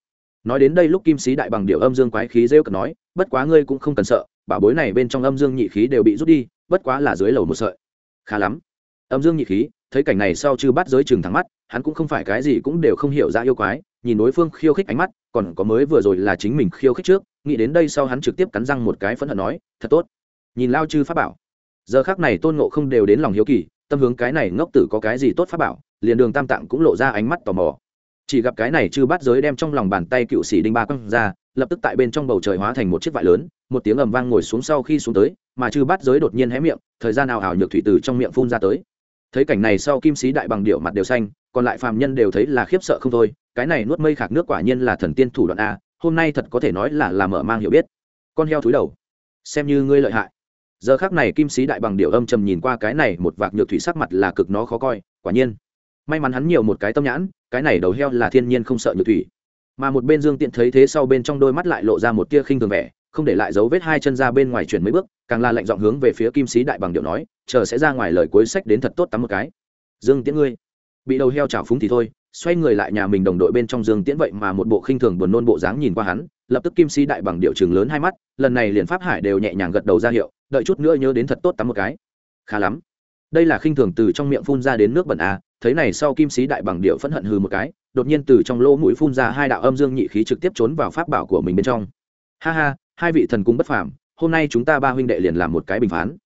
Nói đến đây lúc kim sĩ đại bằng điệu âm dương quái khí rêu cần nói, bất quá ngươi cũng không cần sợ, bảo bối này bên trong âm dương nhị khí đều bị rút đi, bất quá là dưới lầu một sợi. Khá lắm. Âm dương nhị khí, thấy cảnh này sau chư bắt giới chừng thẳng mắt, hắn cũng không phải cái gì cũng đều không hiểu ra yêu quái, nhìn đối phương khiêu khích ánh mắt, còn có mới vừa rồi là chính mình khiêu khích trước, nghĩ đến đây sau hắn trực tiếp cắn răng một cái phẫn hận nói, thật tốt. Nhìn lao chư pháp bảo, giờ khác này tôn ngộ không đều đến lòng hiếu kỳ, tâm hướng cái này ngốc tử có cái gì tốt pháp bảo, liền đường tam tạng cũng lộ ra ánh mắt tò mò chỉ gặp cái này chư Bát giới đem trong lòng bàn tay cựu sĩ đinh ba quăng ra, lập tức tại bên trong bầu trời hóa thành một chiếc vải lớn, một tiếng ầm vang ngồi xuống sau khi xuống tới, mà chư Bát giới đột nhiên hé miệng, thời gian nào ảo nhược thủy từ trong miệng phun ra tới. Thấy cảnh này sau kim sĩ đại bằng điệu mặt đều xanh, còn lại phàm nhân đều thấy là khiếp sợ không thôi, cái này nuốt mây khạc nước quả nhiên là thần tiên thủ đoạn a, hôm nay thật có thể nói là là mở mang hiểu biết. Con heo thúi đầu, xem như ngươi lợi hại. Giờ khác này kim sĩ đại bằng điệu âm trầm nhìn qua cái này một vạc nhược thủy sắc mặt là cực nó khó coi, quả nhiên may mắn hắn nhiều một cái tâm nhãn, cái này đầu heo là thiên nhiên không sợ nhược thủy. Mà một bên dương tiện thấy thế sau bên trong đôi mắt lại lộ ra một tia khinh thường vẻ, không để lại dấu vết hai chân ra bên ngoài chuyển mấy bước, càng là lạnh dọn hướng về phía kim sĩ đại bằng điệu nói, chờ sẽ ra ngoài lời cuối sách đến thật tốt tắm một cái. Dương tiễn ngươi. Bị đầu heo trào phúng thì thôi, xoay người lại nhà mình đồng đội bên trong dương tiễn vậy mà một bộ khinh thường buồn nôn bộ dáng nhìn qua hắn, lập tức kim sĩ đại bằng điệu trường lớn hai mắt, lần này liền pháp hải đều nhẹ nhàng gật đầu ra hiệu, đợi chút nữa nhớ đến thật tốt tắm một cái. Khá lắm đây là khinh thường từ trong miệng phun ra đến nước bẩn à thấy này sau kim sĩ đại bằng điệu phẫn hận hừ một cái, đột nhiên từ trong lỗ mũi phun ra hai đạo âm dương nhị khí trực tiếp trốn vào pháp bảo của mình bên trong. Ha ha, hai vị thần cung bất phàm, hôm nay chúng ta ba huynh đệ liền làm một cái bình phán.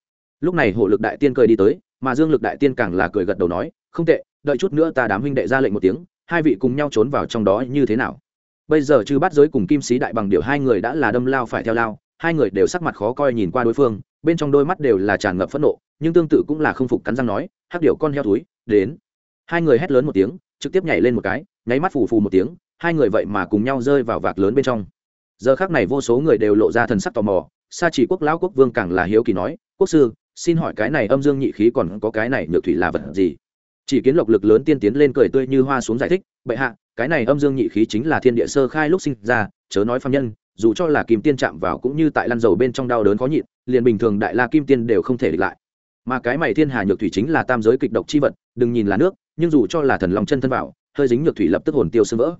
Lúc này hộ lực đại tiên cười đi tới, mà dương lực đại tiên càng là cười gật đầu nói, không tệ, đợi chút nữa ta đám huynh đệ ra lệnh một tiếng, hai vị cùng nhau trốn vào trong đó như thế nào? Bây giờ chư bắt giới cùng kim sĩ đại bằng điệu hai người đã là đâm lao phải theo lao, hai người đều sắc mặt khó coi nhìn qua đối phương, bên trong đôi mắt đều là tràn ngập phẫn nộ nhưng tương tự cũng là không phục cắn răng nói, hắc điệu con heo túi đến. Hai người hét lớn một tiếng, trực tiếp nhảy lên một cái, nháy mắt phù phù một tiếng, hai người vậy mà cùng nhau rơi vào vạc lớn bên trong. Giờ khác này vô số người đều lộ ra thần sắc tò mò, sa chỉ quốc lão quốc vương càng là hiếu kỳ nói, quốc sư, xin hỏi cái này âm dương nhị khí còn có cái này nhược thủy là vật gì? Chỉ kiến lộc lực lớn tiên tiến lên cười tươi như hoa xuống giải thích, bệ hạ, cái này âm dương nhị khí chính là thiên địa sơ khai lúc sinh ra, chớ nói phạm nhân, dù cho là kim tiên chạm vào cũng như tại lăn dầu bên trong đau đớn khó nhịn, liền bình thường đại la kim tiên đều không thể địch lại mà cái mày thiên hà nhược thủy chính là tam giới kịch độc chi vật, đừng nhìn là nước, nhưng dù cho là thần lòng chân thân vào, hơi dính nhược thủy lập tức hồn tiêu sưng vỡ.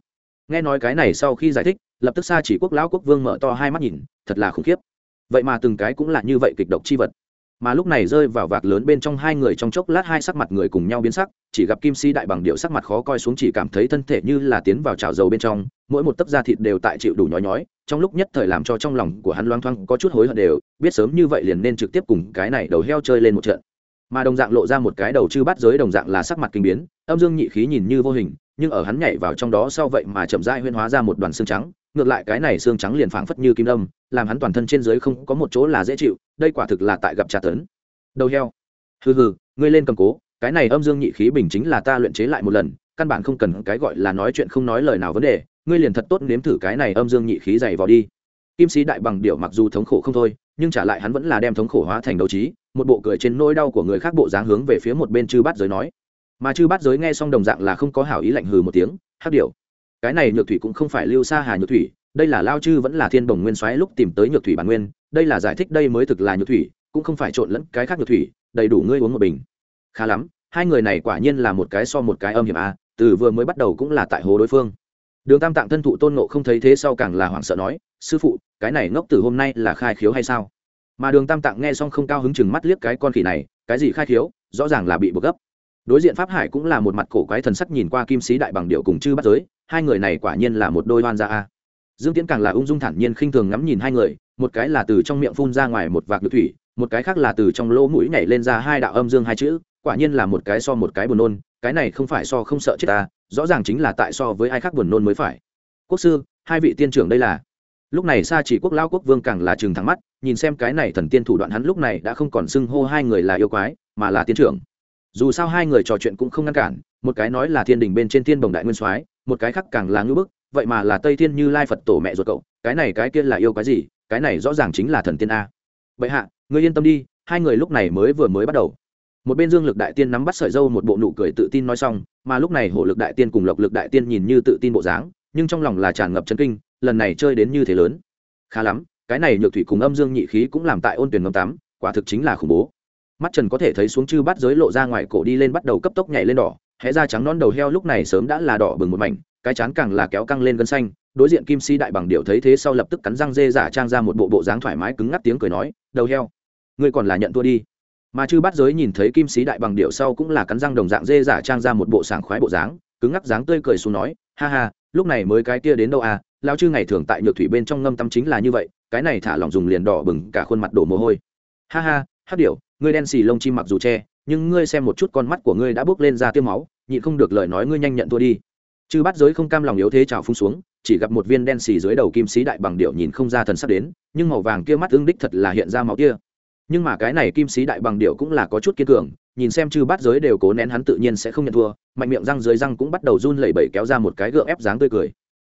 Nghe nói cái này sau khi giải thích, lập tức xa chỉ quốc lão quốc vương mở to hai mắt nhìn, thật là khủng khiếp. Vậy mà từng cái cũng là như vậy kịch độc chi vật mà lúc này rơi vào vạc lớn bên trong hai người trong chốc lát hai sắc mặt người cùng nhau biến sắc, chỉ gặp kim si đại bằng điệu sắc mặt khó coi xuống chỉ cảm thấy thân thể như là tiến vào chảo dầu bên trong, mỗi một tấc da thịt đều tại chịu đủ nhói nhói, trong lúc nhất thời làm cho trong lòng của hắn loang thoang có chút hối hận đều, biết sớm như vậy liền nên trực tiếp cùng cái này đầu heo chơi lên một trận. Mà đồng dạng lộ ra một cái đầu chư bắt giới đồng dạng là sắc mặt kinh biến, âm dương nhị khí nhìn như vô hình, nhưng ở hắn nhảy vào trong đó sau vậy mà chậm rãi huyên hóa ra một đoàn xương trắng, ngược lại cái này xương trắng liền phảng phất như kim đâm làm hắn toàn thân trên dưới không có một chỗ là dễ chịu, đây quả thực là tại gặp trà tấn. Đầu heo. Hừ hừ, ngươi lên cầm cố, cái này âm dương nhị khí bình chính là ta luyện chế lại một lần, căn bản không cần cái gọi là nói chuyện không nói lời nào vấn đề, ngươi liền thật tốt nếm thử cái này âm dương nhị khí dày vào đi. Kim sĩ đại bằng điệu mặc dù thống khổ không thôi, nhưng trả lại hắn vẫn là đem thống khổ hóa thành đấu trí, một bộ cười trên nỗi đau của người khác bộ dáng hướng về phía một bên chư bát giới nói. Mà chư bát giới nghe xong đồng dạng là không có hảo ý lạnh hừ một tiếng, hắc điệu cái này nhược thủy cũng không phải lưu xa hà nhược thủy đây là lao chư vẫn là thiên đồng nguyên soái lúc tìm tới nhược thủy bản nguyên, đây là giải thích đây mới thực là nhược thủy, cũng không phải trộn lẫn cái khác nhược thủy, đầy đủ ngươi uống một bình. Khá lắm, hai người này quả nhiên là một cái so một cái âm hiểm a, từ vừa mới bắt đầu cũng là tại hố đối phương. Đường tam tạng thân thụ tôn nộ không thấy thế sau càng là hoảng sợ nói, sư phụ, cái này ngốc từ hôm nay là khai khiếu hay sao? Mà đường tam tạng nghe xong không cao hứng chừng mắt liếc cái con khỉ này, cái gì khai khiếu? Rõ ràng là bị bực gấp. Đối diện pháp hải cũng là một mặt cổ quái thần sắc nhìn qua kim sĩ đại bằng điệu cùng chư bắt giới, hai người này quả nhiên là một đôi hoan gia a dương tiễn càng là ung dung thản nhiên khinh thường ngắm nhìn hai người, một cái là từ trong miệng phun ra ngoài một vạc nước thủy, một cái khác là từ trong lỗ mũi nhảy lên ra hai đạo âm dương hai chữ, quả nhiên là một cái so một cái buồn nôn, cái này không phải so không sợ chết ta, rõ ràng chính là tại so với ai khác buồn nôn mới phải. Quốc sư, hai vị tiên trưởng đây là? Lúc này xa chỉ quốc lao quốc vương càng là chừng thắng mắt, nhìn xem cái này thần tiên thủ đoạn hắn lúc này đã không còn xưng hô hai người là yêu quái, mà là tiên trưởng. Dù sao hai người trò chuyện cũng không ngăn cản, một cái nói là thiên đình bên trên thiên bồng đại nguyên soái, một cái khác càng là ngưỡng bức vậy mà là tây thiên như lai phật tổ mẹ ruột cậu, cái này cái kia là yêu cái gì, cái này rõ ràng chính là thần tiên a. Vậy hạ, ngươi yên tâm đi, hai người lúc này mới vừa mới bắt đầu. Một bên dương lực đại tiên nắm bắt sợi dâu một bộ nụ cười tự tin nói xong, mà lúc này hổ lực đại tiên cùng lộc lực đại tiên nhìn như tự tin bộ dáng, nhưng trong lòng là tràn ngập chân kinh, lần này chơi đến như thế lớn. Khá lắm, cái này nhược thủy cùng âm dương nhị khí cũng làm tại ôn tuyển ngâm tắm, quả thực chính là khủng bố. Mắt trần có thể thấy xuống chư bắt giới lộ ra ngoài cổ đi lên bắt đầu cấp tốc nhảy lên đỏ, hé ra trắng non đầu heo lúc này sớm đã là đỏ bừng một mảnh cái chán càng là kéo căng lên gân xanh, đối diện kim si đại bằng điệu thấy thế sau lập tức cắn răng dê giả trang ra một bộ bộ dáng thoải mái cứng ngắc tiếng cười nói, đầu heo, ngươi còn là nhận thua đi. Mà chư bắt giới nhìn thấy kim sĩ đại bằng điệu sau cũng là cắn răng đồng dạng dê giả trang ra một bộ sảng khoái bộ dáng, cứng ngắc dáng tươi cười xuống nói, ha ha, lúc này mới cái kia đến đâu à lao chư ngày thường tại nhược thủy bên trong ngâm tâm chính là như vậy, cái này thả lỏng dùng liền đỏ bừng cả khuôn mặt đổ mồ hôi. Ha ha hát điệu ngươi đen xì lông chim mặc dù che, nhưng ngươi xem một chút con mắt của ngươi đã bước lên ra tiêu máu, nhịn không được lời nói ngươi nhanh nhận thua đi chư bắt giới không cam lòng yếu thế trào phung xuống, chỉ gặp một viên đen xì dưới đầu kim sĩ đại bằng điệu nhìn không ra thần sắp đến, nhưng màu vàng kia mắt ương đích thật là hiện ra máu kia. Nhưng mà cái này kim sĩ đại bằng điệu cũng là có chút kiên cường, nhìn xem chư bát giới đều cố nén hắn tự nhiên sẽ không nhận thua, mạnh miệng răng dưới răng cũng bắt đầu run lẩy bẩy kéo ra một cái gượng ép dáng tươi cười.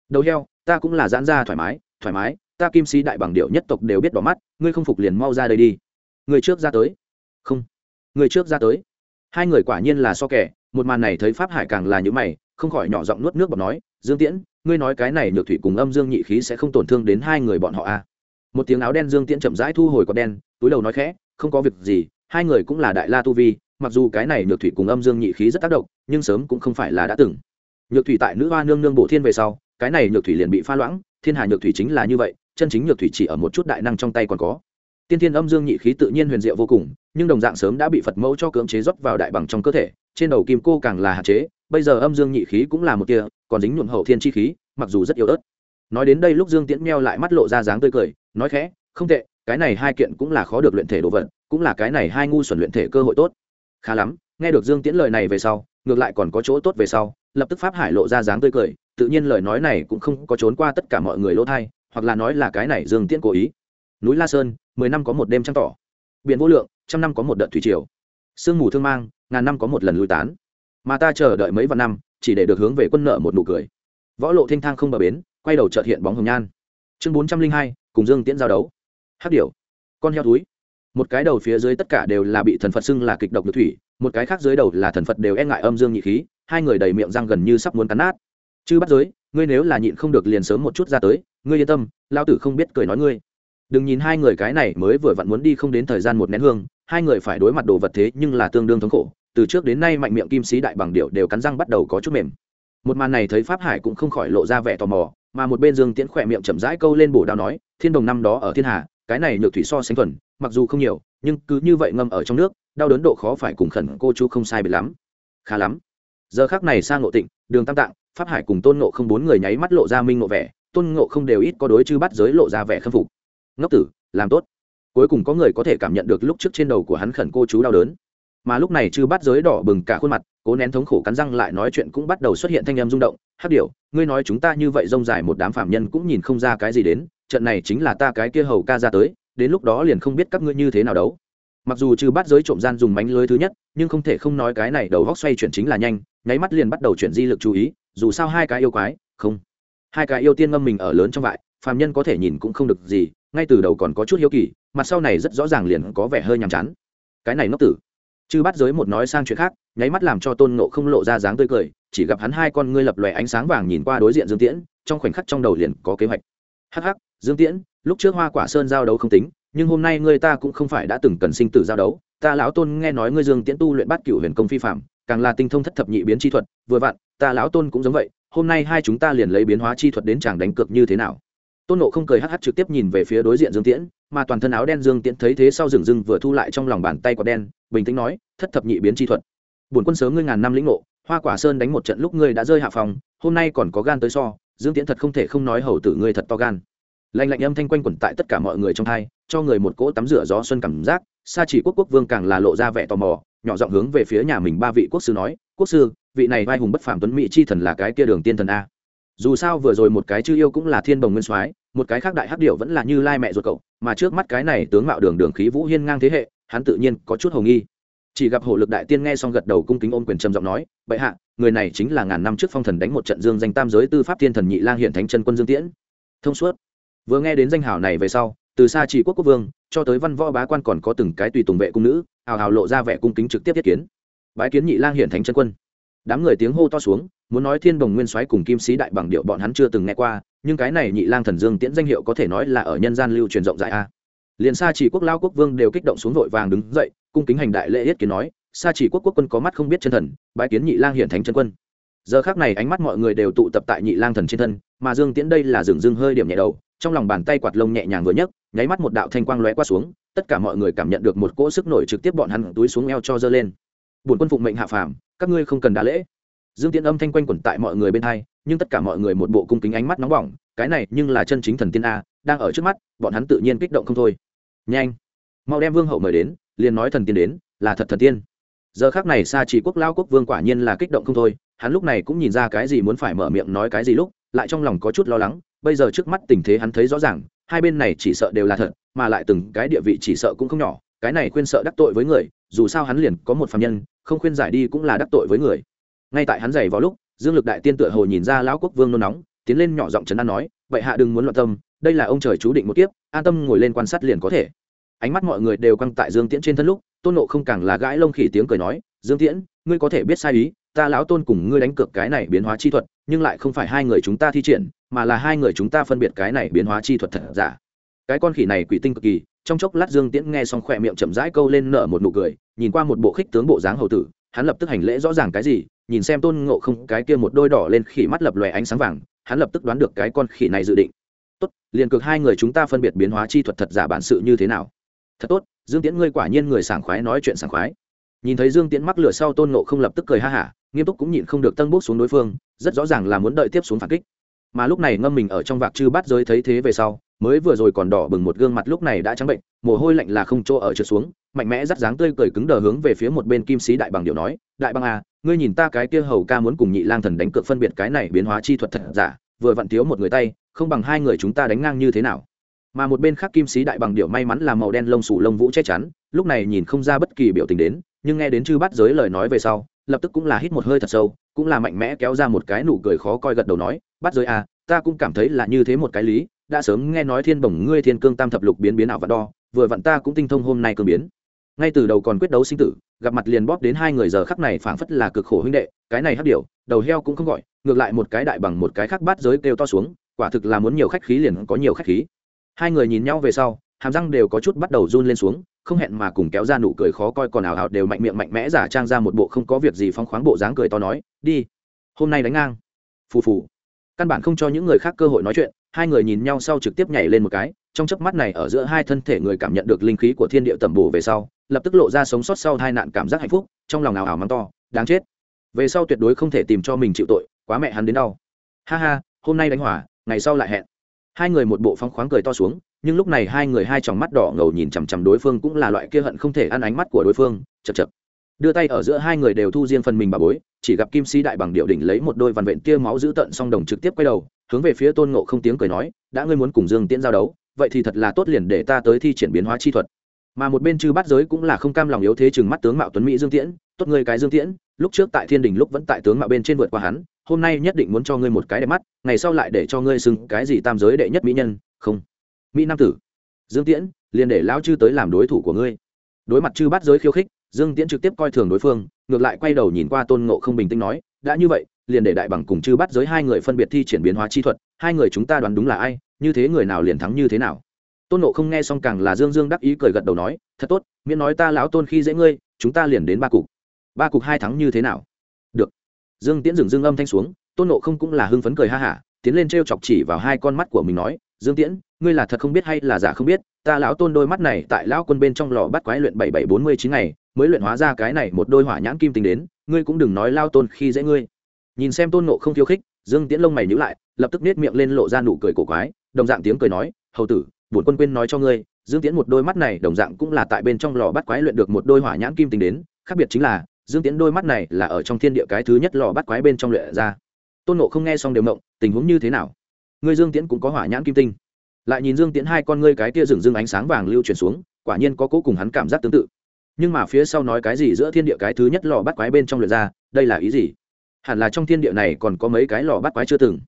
Đầu heo, ta cũng là giãn ra thoải mái thoải mái, ta kim sĩ đại bằng điệu nhất tộc đều biết bỏ mắt, ngươi không phục liền mau ra đây đi. Người trước ra tới. Không. Người trước ra tới. Hai người quả nhiên là so kẻ, một màn này thấy pháp hải càng là những mày không khỏi nhỏ giọng nuốt nước bọt nói, dương tiễn, ngươi nói cái này nhược thủy cùng âm dương nhị khí sẽ không tổn thương đến hai người bọn họ à? Một tiếng áo đen dương tiễn chậm rãi thu hồi có đen, túi đầu nói khẽ, không có việc gì, hai người cũng là đại la tu vi, mặc dù cái này nhược thủy cùng âm dương nhị khí rất tác động, nhưng sớm cũng không phải là đã từng. Nhược thủy tại nữ hoa nương nương bổ thiên về sau, cái này nhược thủy liền bị pha loãng, thiên hà nhược thủy chính là như vậy, chân chính nhược thủy chỉ ở một chút đại năng trong tay còn có. Tiên thiên âm dương nhị khí tự nhiên huyền diệu vô cùng, nhưng đồng dạng sớm đã bị phật mẫu cho cưỡng chế rót vào đại bằng trong cơ thể trên đầu kim cô càng là hạn chế, bây giờ âm dương nhị khí cũng là một tia còn dính nhuộm hậu thiên chi khí, mặc dù rất yếu ớt. Nói đến đây lúc dương tiễn meo lại mắt lộ ra dáng tươi cười, nói khẽ, không tệ, cái này hai kiện cũng là khó được luyện thể đồ vật, cũng là cái này hai ngu xuẩn luyện thể cơ hội tốt. Khá lắm, nghe được dương tiễn lời này về sau, ngược lại còn có chỗ tốt về sau, lập tức pháp hải lộ ra dáng tươi cười, tự nhiên lời nói này cũng không có trốn qua tất cả mọi người lỗ thai, hoặc là nói là cái này dương tiễn cố ý. Núi la sơn, mười năm có một đêm trăng tỏ. Biển vô lượng, trăm năm có một đợt thủy triều. Sương mù thương mang ngàn năm có một lần lui tán. Mà ta chờ đợi mấy vạn năm, chỉ để được hướng về quân nợ một nụ cười. Võ lộ thanh thang không bờ bến, quay đầu trợt hiện bóng hồng nhan. Chương bốn trăm linh hai, cùng dương tiễn giao đấu. Hát điệu con heo túi một cái đầu phía dưới tất cả đều là bị thần phật xưng là kịch độc được thủy, một cái khác dưới đầu là thần phật đều e ngại âm dương nhị khí, hai người đầy miệng răng gần như sắp muốn cắn nát. Chứ bắt giới, ngươi nếu là nhịn không được liền sớm một chút ra tới, ngươi yên tâm lao tử không biết cười nói ngươi. Đừng nhìn hai người cái này mới vừa vặn muốn đi không đến thời gian một nén hương, hai người phải đối mặt đồ vật thế nhưng là tương đương thống khổ từ trước đến nay mạnh miệng kim sĩ đại bằng điệu đều cắn răng bắt đầu có chút mềm. Một màn này thấy pháp hải cũng không khỏi lộ ra vẻ tò mò, mà một bên dương tiễn khỏe miệng chậm rãi câu lên bổ đao nói, thiên đồng năm đó ở thiên hà, cái này nhược thủy so sánh thuần, mặc dù không nhiều, nhưng cứ như vậy ngâm ở trong nước, đau đớn độ khó phải cùng khẩn cô chú không sai biệt lắm. Khá lắm. Giờ khác này sang ngộ tịnh, đường tam tạng, pháp hải cùng tôn ngộ không bốn người nháy mắt lộ ra minh ngộ vẻ, tôn ngộ không đều ít có đối chư bắt giới lộ ra vẻ khâm phục. Ngốc tử, làm tốt. Cuối cùng có người có thể cảm nhận được lúc trước trên đầu của hắn khẩn cô chú đau đớn mà lúc này chư bắt giới đỏ bừng cả khuôn mặt cố nén thống khổ cắn răng lại nói chuyện cũng bắt đầu xuất hiện thanh em rung động. Hát điểu, ngươi nói chúng ta như vậy rông dài một đám phạm nhân cũng nhìn không ra cái gì đến trận này chính là ta cái kia hầu ca ra tới đến lúc đó liền không biết các ngươi như thế nào đấu. Mặc dù trừ bắt giới trộm gian dùng mánh lưới thứ nhất nhưng không thể không nói cái này đầu góc xoay chuyển chính là nhanh nháy mắt liền bắt đầu chuyển di lực chú ý dù sao hai cái yêu quái không. Hai cái yêu tiên ngâm mình ở lớn trong vại phàm nhân có thể nhìn cũng không được gì ngay từ đầu còn có chút hiếu kỳ mặt sau này rất rõ ràng liền có vẻ hơi nhàm chán. Cái này ngốc tử chư bắt giới một nói sang chuyện khác, nháy mắt làm cho tôn nộ không lộ ra dáng tươi cười, chỉ gặp hắn hai con ngươi lập lòe ánh sáng vàng nhìn qua đối diện dương tiễn, trong khoảnh khắc trong đầu liền có kế hoạch. Hắc hắc, dương tiễn, lúc trước hoa quả sơn giao đấu không tính, nhưng hôm nay ngươi ta cũng không phải đã từng cần sinh tử giao đấu, ta lão tôn nghe nói ngươi dương tiễn tu luyện bát cửu huyền công phi phạm càng là tinh thông thất thập nhị biến chi thuật, vừa vặn, ta lão tôn cũng giống vậy, hôm nay hai chúng ta liền lấy biến hóa chi thuật đến chàng đánh cược như thế nào? Tôn nộ không cười hh trực tiếp nhìn về phía đối diện dương tiễn, mà toàn thân áo đen dương tiễn thấy thế sau rừng rừng vừa thu lại trong lòng bàn tay quả đen, bình tĩnh nói, thất thập nhị biến chi thuật. Bổn quân sớm ngươi ngàn năm lĩnh ngộ, hoa quả sơn đánh một trận lúc ngươi đã rơi hạ phòng, hôm nay còn có gan tới so, dương tiễn thật không thể không nói hầu tử ngươi thật to gan. Lạnh lạnh âm thanh quanh quẩn tại tất cả mọi người trong thai cho người một cỗ tắm rửa gió xuân cảm giác xa chỉ quốc quốc vương càng là lộ ra vẻ tò mò, nhỏ giọng hướng về phía nhà mình ba vị quốc sư nói, quốc sư, vị này vai hùng bất phàm tuấn mỹ chi thần là cái kia đường tiên thần a. Dù sao vừa rồi một cái chư yêu cũng là thiên bồng nguyên soái một cái khác đại hắc điệu vẫn là như lai mẹ ruột cậu, mà trước mắt cái này tướng mạo đường đường khí vũ hiên ngang thế hệ, hắn tự nhiên có chút hồ nghi. Chỉ gặp hộ lực đại tiên nghe xong gật đầu cung kính ôm quyền trầm giọng nói, bệ hạ, người này chính là ngàn năm trước phong thần đánh một trận dương danh tam giới tư pháp thiên thần nhị lang hiện thánh chân quân dương tiễn. Thông suốt. Vừa nghe đến danh hảo này về sau, từ xa chỉ quốc quốc vương, cho tới văn võ bá quan còn có từng cái tùy tùng vệ cung nữ, hào hào lộ ra vẻ cung kính trực tiếp thiết kiến. Bái kiến nhị lang hiện thánh chân quân. Đám người tiếng hô to xuống muốn nói thiên bồng nguyên soái cùng kim sĩ đại bằng điệu bọn hắn chưa từng nghe qua, nhưng cái này nhị lang thần dương tiễn danh hiệu có thể nói là ở nhân gian lưu truyền rộng rãi a. Liền xa chỉ quốc lao quốc vương đều kích động xuống vội vàng đứng dậy, cung kính hành đại lễ yết kiến nói xa chỉ quốc quốc quân có mắt không biết chân thần, bái kiến nhị lang hiện thánh chân quân. Giờ khác này ánh mắt mọi người đều tụ tập tại nhị lang thần trên thân, mà dương tiễn đây là dừng dưng hơi điểm nhẹ đầu, trong lòng bàn tay quạt lông nhẹ nhàng vừa nhấc, nháy mắt một đạo thanh quang lóe qua xuống, tất cả mọi người cảm nhận được một cỗ sức nổi trực tiếp bọn hắn túi xuống eo cho dơ lên. Bổn quân phụng mệnh hạ phàm, các ngươi không cần đa lễ dương tiễn âm thanh quanh quẩn tại mọi người bên hai, nhưng tất cả mọi người một bộ cung kính ánh mắt nóng bỏng, cái này nhưng là chân chính thần tiên a, đang ở trước mắt, bọn hắn tự nhiên kích động không thôi. Nhanh, mau đem vương hậu mời đến, liền nói thần tiên đến, là thật thần tiên. Giờ khác này xa chỉ quốc lao quốc vương quả nhiên là kích động không thôi, hắn lúc này cũng nhìn ra cái gì muốn phải mở miệng nói cái gì lúc, lại trong lòng có chút lo lắng, bây giờ trước mắt tình thế hắn thấy rõ ràng, hai bên này chỉ sợ đều là thật, mà lại từng cái địa vị chỉ sợ cũng không nhỏ, cái này khuyên sợ đắc tội với người, dù sao hắn liền có một phạm nhân, không khuyên giải đi cũng là đắc tội với người ngay tại hắn giày vào lúc, dương lực đại tiên tựa hồ nhìn ra lão quốc vương nôn nóng, tiến lên nhỏ giọng trấn an nói, vậy hạ đừng muốn loạn tâm, đây là ông trời chú định một kiếp, an tâm ngồi lên quan sát liền có thể. Ánh mắt mọi người đều căng tại dương tiễn trên thân lúc, tôn nộ không càng là gãi lông khỉ tiếng cười nói, dương tiễn, ngươi có thể biết sai ý, ta lão tôn cùng ngươi đánh cược cái này biến hóa chi thuật, nhưng lại không phải hai người chúng ta thi triển, mà là hai người chúng ta phân biệt cái này biến hóa chi thuật thật giả. Cái con khỉ này quỷ tinh cực kỳ, trong chốc lát dương tiễn nghe xong khỏe miệng chậm rãi câu lên nở một nụ cười, nhìn qua một bộ khích tướng bộ dáng hầu tử, hắn lập tức hành lễ rõ ràng cái gì nhìn xem tôn ngộ không, cái kia một đôi đỏ lên khỉ mắt lập lòe ánh sáng vàng, hắn lập tức đoán được cái con khỉ này dự định. Tốt, liền cực hai người chúng ta phân biệt biến hóa chi thuật thật giả bản sự như thế nào? Thật tốt, dương tiễn ngươi quả nhiên người sảng khoái nói chuyện sảng khoái. Nhìn thấy dương tiễn mắc lửa sau, tôn nộ không lập tức cười ha hả, nghiêm túc cũng nhịn không được tân bút xuống đối phương, rất rõ ràng là muốn đợi tiếp xuống phản kích. Mà lúc này ngâm mình ở trong vạc chư bắt giới thấy thế về sau, mới vừa rồi còn đỏ bừng một gương mặt lúc này đã trắng bệnh, mồ hôi lạnh là không chỗ ở trượt xuống, mạnh mẽ rắt dáng tươi cười cứng đờ hướng về phía một bên kim sĩ đại bằng điệu nói, đại bằng à ngươi nhìn ta cái kia hầu ca muốn cùng nhị lang thần đánh cược phân biệt cái này biến hóa chi thuật thật giả, vừa vặn thiếu một người tay, không bằng hai người chúng ta đánh ngang như thế nào. Mà một bên khác kim sĩ đại bằng điệu may mắn là màu đen lông sủ lông vũ che chắn, lúc này nhìn không ra bất kỳ biểu tình đến, nhưng nghe đến chư bắt giới lời nói về sau, lập tức cũng là hít một hơi thật sâu, cũng là mạnh mẽ kéo ra một cái nụ cười khó coi gật đầu nói bắt giới à ta cũng cảm thấy là như thế một cái lý, đã sớm nghe nói thiên bổng ngươi thiên cương tam thập lục biến biến ảo và đo, vừa vặn ta cũng tinh thông hôm nay cương biến. Ngay từ đầu còn quyết đấu sinh tử gặp mặt liền bóp đến hai người giờ khắc này phảng phất là cực khổ huynh đệ, cái này hấp điệu đầu heo cũng không gọi, ngược lại một cái đại bằng một cái khác bát giới kêu to xuống, quả thực là muốn nhiều khách khí liền có nhiều khách khí. Hai người nhìn nhau về sau, hàm răng đều có chút bắt đầu run lên xuống, không hẹn mà cùng kéo ra nụ cười khó coi còn ảo hào đều mạnh miệng mạnh mẽ giả trang ra một bộ không có việc gì phong khoáng bộ dáng cười to nói, đi, hôm nay đánh ngang. Phù phù. Căn bản không cho những người khác cơ hội nói chuyện, hai người nhìn nhau sau trực tiếp nhảy lên một cái, trong chớp mắt này ở giữa hai thân thể người cảm nhận được linh khí của thiên địa tầm bổ về sau lập tức lộ ra sống sót sau hai nạn cảm giác hạnh phúc, trong lòng nào ảo mắng to, đáng chết. Về sau tuyệt đối không thể tìm cho mình chịu tội, quá mẹ hắn đến đau. Ha ha, hôm nay đánh hỏa, ngày sau lại hẹn. Hai người một bộ phóng khoáng cười to xuống, nhưng lúc này hai người hai tròng mắt đỏ ngầu nhìn chằm chằm đối phương cũng là loại kia hận không thể ăn ánh mắt của đối phương, chật chật. Đưa tay ở giữa hai người đều thu riêng phần mình bà bối, chỉ gặp kim si đại bằng điệu đỉnh lấy một đôi vằn vện tia máu giữ tận song đồng trực tiếp quay đầu, hướng về phía tôn ngộ không tiếng cười nói, đã ngươi muốn cùng dương tiễn giao đấu, vậy thì thật là tốt liền để ta tới thi triển biến hóa chi thuật mà một bên chư bát giới cũng là không cam lòng yếu thế chừng mắt tướng mạo tuấn mỹ dương tiễn, tốt ngươi cái dương tiễn, lúc trước tại thiên đình lúc vẫn tại tướng mạo bên trên vượt qua hắn, hôm nay nhất định muốn cho ngươi một cái đẹp mắt, ngày sau lại để cho ngươi xưng cái gì tam giới đệ nhất mỹ nhân, không. Mỹ nam tử, dương tiễn, liền để lão chư tới làm đối thủ của ngươi. Đối mặt chư bát giới khiêu khích, dương tiễn trực tiếp coi thường đối phương, ngược lại quay đầu nhìn qua tôn ngộ không bình tĩnh nói, đã như vậy, liền để đại bằng cùng chư bắt giới hai người phân biệt thi triển biến hóa chi thuật, hai người chúng ta đoán đúng là ai, như thế người nào liền thắng như thế nào tôn nộ không nghe xong càng là dương dương đắc ý cười gật đầu nói, thật tốt, miễn nói ta lão tôn khi dễ ngươi, chúng ta liền đến ba cục. Ba cục hai thắng như thế nào? Được. Dương tiễn dừng dương âm thanh xuống, tôn nộ không cũng là hưng phấn cười ha hả, tiến lên t r e o chọc chỉ vào hai con mắt của mình nói, dương tiễn, ngươi là thật không biết hay là giả không biết, ta lão tôn đôi mắt này tại lão quân bên trong lò bắt quái luyện bảy bảy bốn mươi chín ngày, mới luyện hóa ra cái này một đôi hỏa nhãn kim tính đến, ngươi cũng đừng nói lao tôn khi dễ ngươi. Nhìn xem tôn nộ không khiêu khích, dương tiễn lông mày nhữ lại, lập tức nết miệng lên lộ ra nụ cười cổ quái, đồng dạng tiếng cười nói, hầu tử bổn quân quên nói cho ngươi, dương tiễn một đôi mắt này đồng dạng cũng là tại bên trong lò bắt quái luyện được một đôi hỏa nhãn kim tính đến, khác biệt chính là, dương tiễn đôi mắt này là ở trong thiên địa cái thứ nhất lò bắt quái bên trong luyện ra. Tôn nộ không nghe xong đều mộng tình huống như thế nào? Ngươi dương tiễn cũng có hỏa nhãn kim tinh. Lại nhìn dương tiễn hai con ngươi cái kia rừng rưng ánh sáng vàng lưu chuyển xuống, quả nhiên có cố cùng hắn cảm giác tương tự. Nhưng mà phía sau nói cái gì giữa thiên địa cái thứ nhất lò bắt quái bên trong luyện ra, đây là ý gì? Hẳn là trong thiên địa này còn có mấy cái lò bắt quái chưa từng.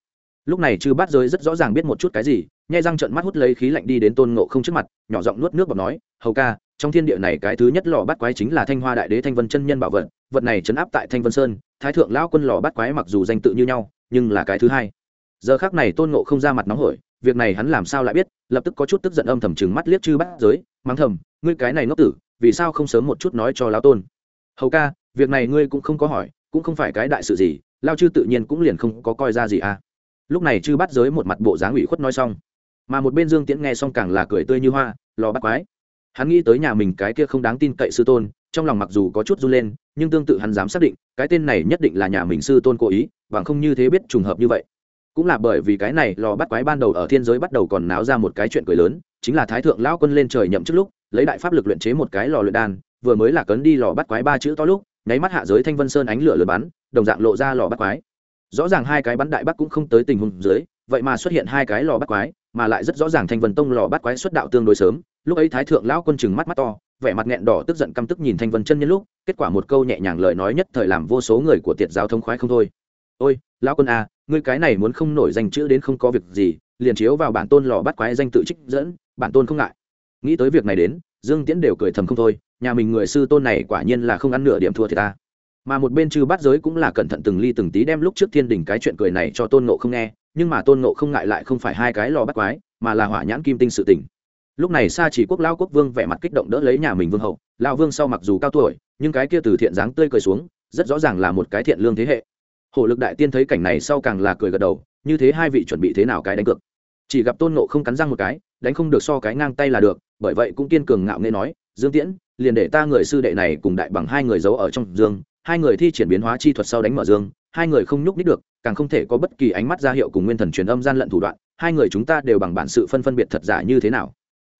Lúc này chư bát giới rất rõ ràng biết một chút cái gì nhai răng trợn mắt hút lấy khí lạnh đi đến tôn ngộ không trước mặt, nhỏ giọng nuốt nước bọt nói, hầu ca, trong thiên địa này cái thứ nhất lò bắt quái chính là thanh hoa đại đế thanh vân chân nhân bảo vật vật này chấn áp tại thanh vân sơn, thái thượng lão quân lò bắt quái mặc dù danh tự như nhau, nhưng là cái thứ hai. Giờ khác này tôn ngộ không ra mặt nóng hổi, việc này hắn làm sao lại biết, lập tức có chút tức giận âm thầm chừng mắt liếc chư bát giới, mắng thầm, ngươi cái này ngốc tử, vì sao không sớm một chút nói cho lão tôn? Hầu ca, việc này ngươi cũng không có hỏi, cũng không phải cái đại sự gì lao chư tự nhiên cũng liền không có coi ra gì à. Lúc này chư bắt giới một mặt bộ dáng ủy khuất nói xong mà một bên dương tiễn nghe xong càng là cười tươi như hoa, lò bắt quái. Hắn nghĩ tới nhà mình cái kia không đáng tin cậy sư tôn, trong lòng mặc dù có chút run lên, nhưng tương tự hắn dám xác định, cái tên này nhất định là nhà mình sư tôn cố ý bằng không như thế biết trùng hợp như vậy. Cũng là bởi vì cái này, lò bắt quái ban đầu ở thiên giới bắt đầu còn náo ra một cái chuyện cười lớn, chính là thái thượng lão quân lên trời nhậm trước lúc, lấy đại pháp lực luyện chế một cái lò luyện đan, vừa mới là cấn đi lò bắt quái ba chữ to lúc, nháy mắt hạ giới thanh vân sơn ánh lửa lửa bắn, đồng dạng lộ ra lò bắt quái. Rõ ràng hai cái bắn đại bắc cũng không tới tình huống dưới vậy mà xuất hiện hai cái lò bắt quái mà lại rất rõ ràng thanh vân tông lò bắt quái xuất đạo tương đối sớm. Lúc ấy thái thượng lão quân chừng mắt mắt to vẻ mặt nghẹn đỏ tức giận căm tức nhìn thanh vân chân nhân lúc kết quả một câu nhẹ nhàng lời nói nhất thời làm vô số người của tiệt giáo thông khoái không thôi. Ôi lão quân a à, ngươi cái này muốn không nổi danh chữ đến không có việc gì liền chiếu vào bản tôn lò bắt quái danh tự trích dẫn bản tôn không ngại. Nghĩ tới việc này đến dương tiễn đều cười thầm không thôi nhà mình người sư tôn này quả nhiên là không ăn nửa điểm thua thì ta. Mà một bên chư bát giới cũng là cẩn thận từng ly từng tí đem lúc trước thiên đình cái chuyện cười này cho tôn nộ không nghe nhưng mà tôn nộ không ngại lại không phải hai cái lò bắt quái, mà là hỏa nhãn kim tinh sự tình. Lúc này xa chỉ quốc lao quốc vương vẻ mặt kích động đỡ lấy nhà mình vương hậu, lao vương sau mặc dù cao tuổi, nhưng cái kia từ thiện dáng tươi cười xuống, rất rõ ràng là một cái thiện lương thế hệ. Hổ lực đại tiên thấy cảnh này sau càng là cười gật đầu, như thế hai vị chuẩn bị thế nào cái đánh cược. Chỉ gặp tôn nộ không cắn răng một cái, đánh không được so cái ngang tay là được, bởi vậy cũng kiên cường ngạo nghê nói, dương tiễn, liền để ta người sư đệ này cùng đại bằng hai người giấu ở trong dương, hai người thi triển biến hóa chi thuật sau đánh mở dương hai người không nhúc nít được, càng không thể có bất kỳ ánh mắt ra hiệu cùng nguyên thần truyền âm gian lận thủ đoạn, hai người chúng ta đều bằng bản sự phân phân biệt thật giả như thế nào.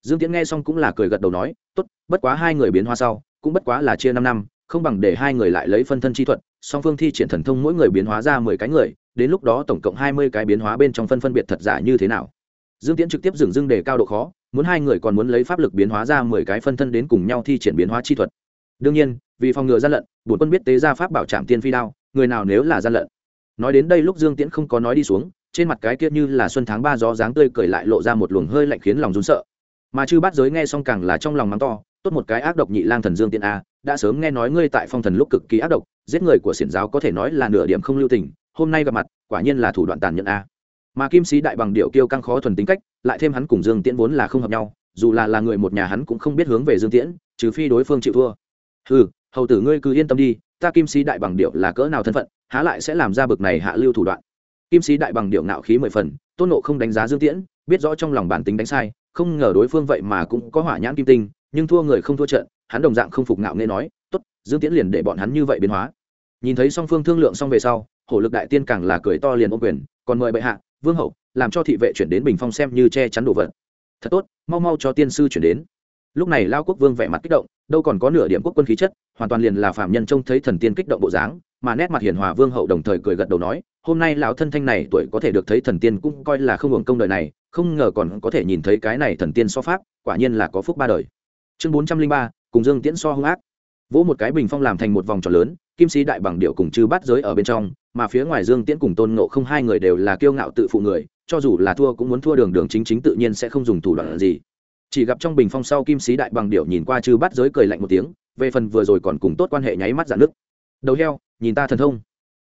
Dương tiễn nghe xong cũng là cười gật đầu nói, tốt, bất quá hai người biến hóa sau, cũng bất quá là chia năm năm, không bằng để hai người lại lấy phân thân chi thuật, song phương thi triển thần thông mỗi người biến hóa ra mười cái người, đến lúc đó tổng cộng hai mươi cái biến hóa bên trong phân phân biệt thật giả như thế nào? Dương tiễn trực tiếp dừng dưng đề cao độ khó, muốn hai người còn muốn lấy pháp lực biến hóa ra mười cái phân thân đến cùng nhau thi triển biến hóa chi thuật. Đương nhiên, vì phòng ngừa gian lận, bổn quân biết tế ra pháp bảo trạm tiên phi đao người nào nếu là gian lận? Nói đến đây lúc dương tiễn không có nói đi xuống, trên mặt cái kia như là xuân tháng ba gió dáng tươi cười lại lộ ra một luồng hơi lạnh khiến lòng run sợ. Mà chư bát giới nghe xong càng là trong lòng mắng to, tốt một cái ác độc nhị lang thần dương tiễn a, đã sớm nghe nói ngươi tại phong thần lúc cực kỳ ác độc, giết người của xiển giáo có thể nói là nửa điểm không lưu tình, hôm nay gặp mặt, quả nhiên là thủ đoạn tàn nhẫn a. Mà kim sĩ đại bằng điệu kiêu căng khó thuần tính cách, lại thêm hắn cùng dương tiễn vốn là không hợp nhau, dù là là người một nhà hắn cũng không biết hướng về dương tiễn, trừ phi đối phương chịu thua. Ừ hầu tử ngươi cứ yên tâm đi ta kim sĩ đại bằng điệu là cỡ nào thân phận, há lại sẽ làm ra bực này hạ lưu thủ đoạn. Kim sĩ đại bằng điệu nạo khí mười phần, tôn nộ không đánh giá dương tiễn, biết rõ trong lòng bản tính đánh sai, không ngờ đối phương vậy mà cũng có hỏa nhãn kim tinh, nhưng thua người không thua trận, hắn đồng dạng không phục ngạo nghe nói, tốt, dương tiễn liền để bọn hắn như vậy biến hóa. Nhìn thấy song phương thương lượng xong về sau, hổ lực đại tiên càng là cười to liền ô quyền, còn mời bệ hạ, vương hậu, làm cho thị vệ chuyển đến bình phong xem như che chắn đồ vật. Thật tốt, mau mau cho tiên sư chuyển đến. Lúc này lao quốc vương vẻ mặt kích động, đâu còn có nửa điểm quốc quân khí chất hoàn toàn liền là phạm nhân trông thấy thần tiên kích động bộ dáng, mà nét mặt hiền hòa vương hậu đồng thời cười gật đầu nói, hôm nay lão thân thanh này tuổi có thể được thấy thần tiên cũng coi là không hưởng công đời này, không ngờ còn có thể nhìn thấy cái này thần tiên so pháp, quả nhiên là có phúc ba đời. Chương bốn trăm linh ba, cùng dương tiễn so hung ác. Vỗ một cái bình phong làm thành một vòng tròn lớn, kim sĩ đại bằng điệu cùng chư bát giới ở bên trong, mà phía ngoài dương tiễn cùng tôn ngộ không hai người đều là kiêu ngạo tự phụ người, cho dù là thua cũng muốn thua đường đường chính chính tự nhiên sẽ không dùng thủ đoạn gì. Chỉ gặp trong bình phong sau kim sĩ đại bằng điệu nhìn qua chư bát giới cười lạnh một tiếng về phần vừa rồi còn cùng tốt quan hệ nháy mắt giãn nước. Đầu heo, nhìn ta thần thông.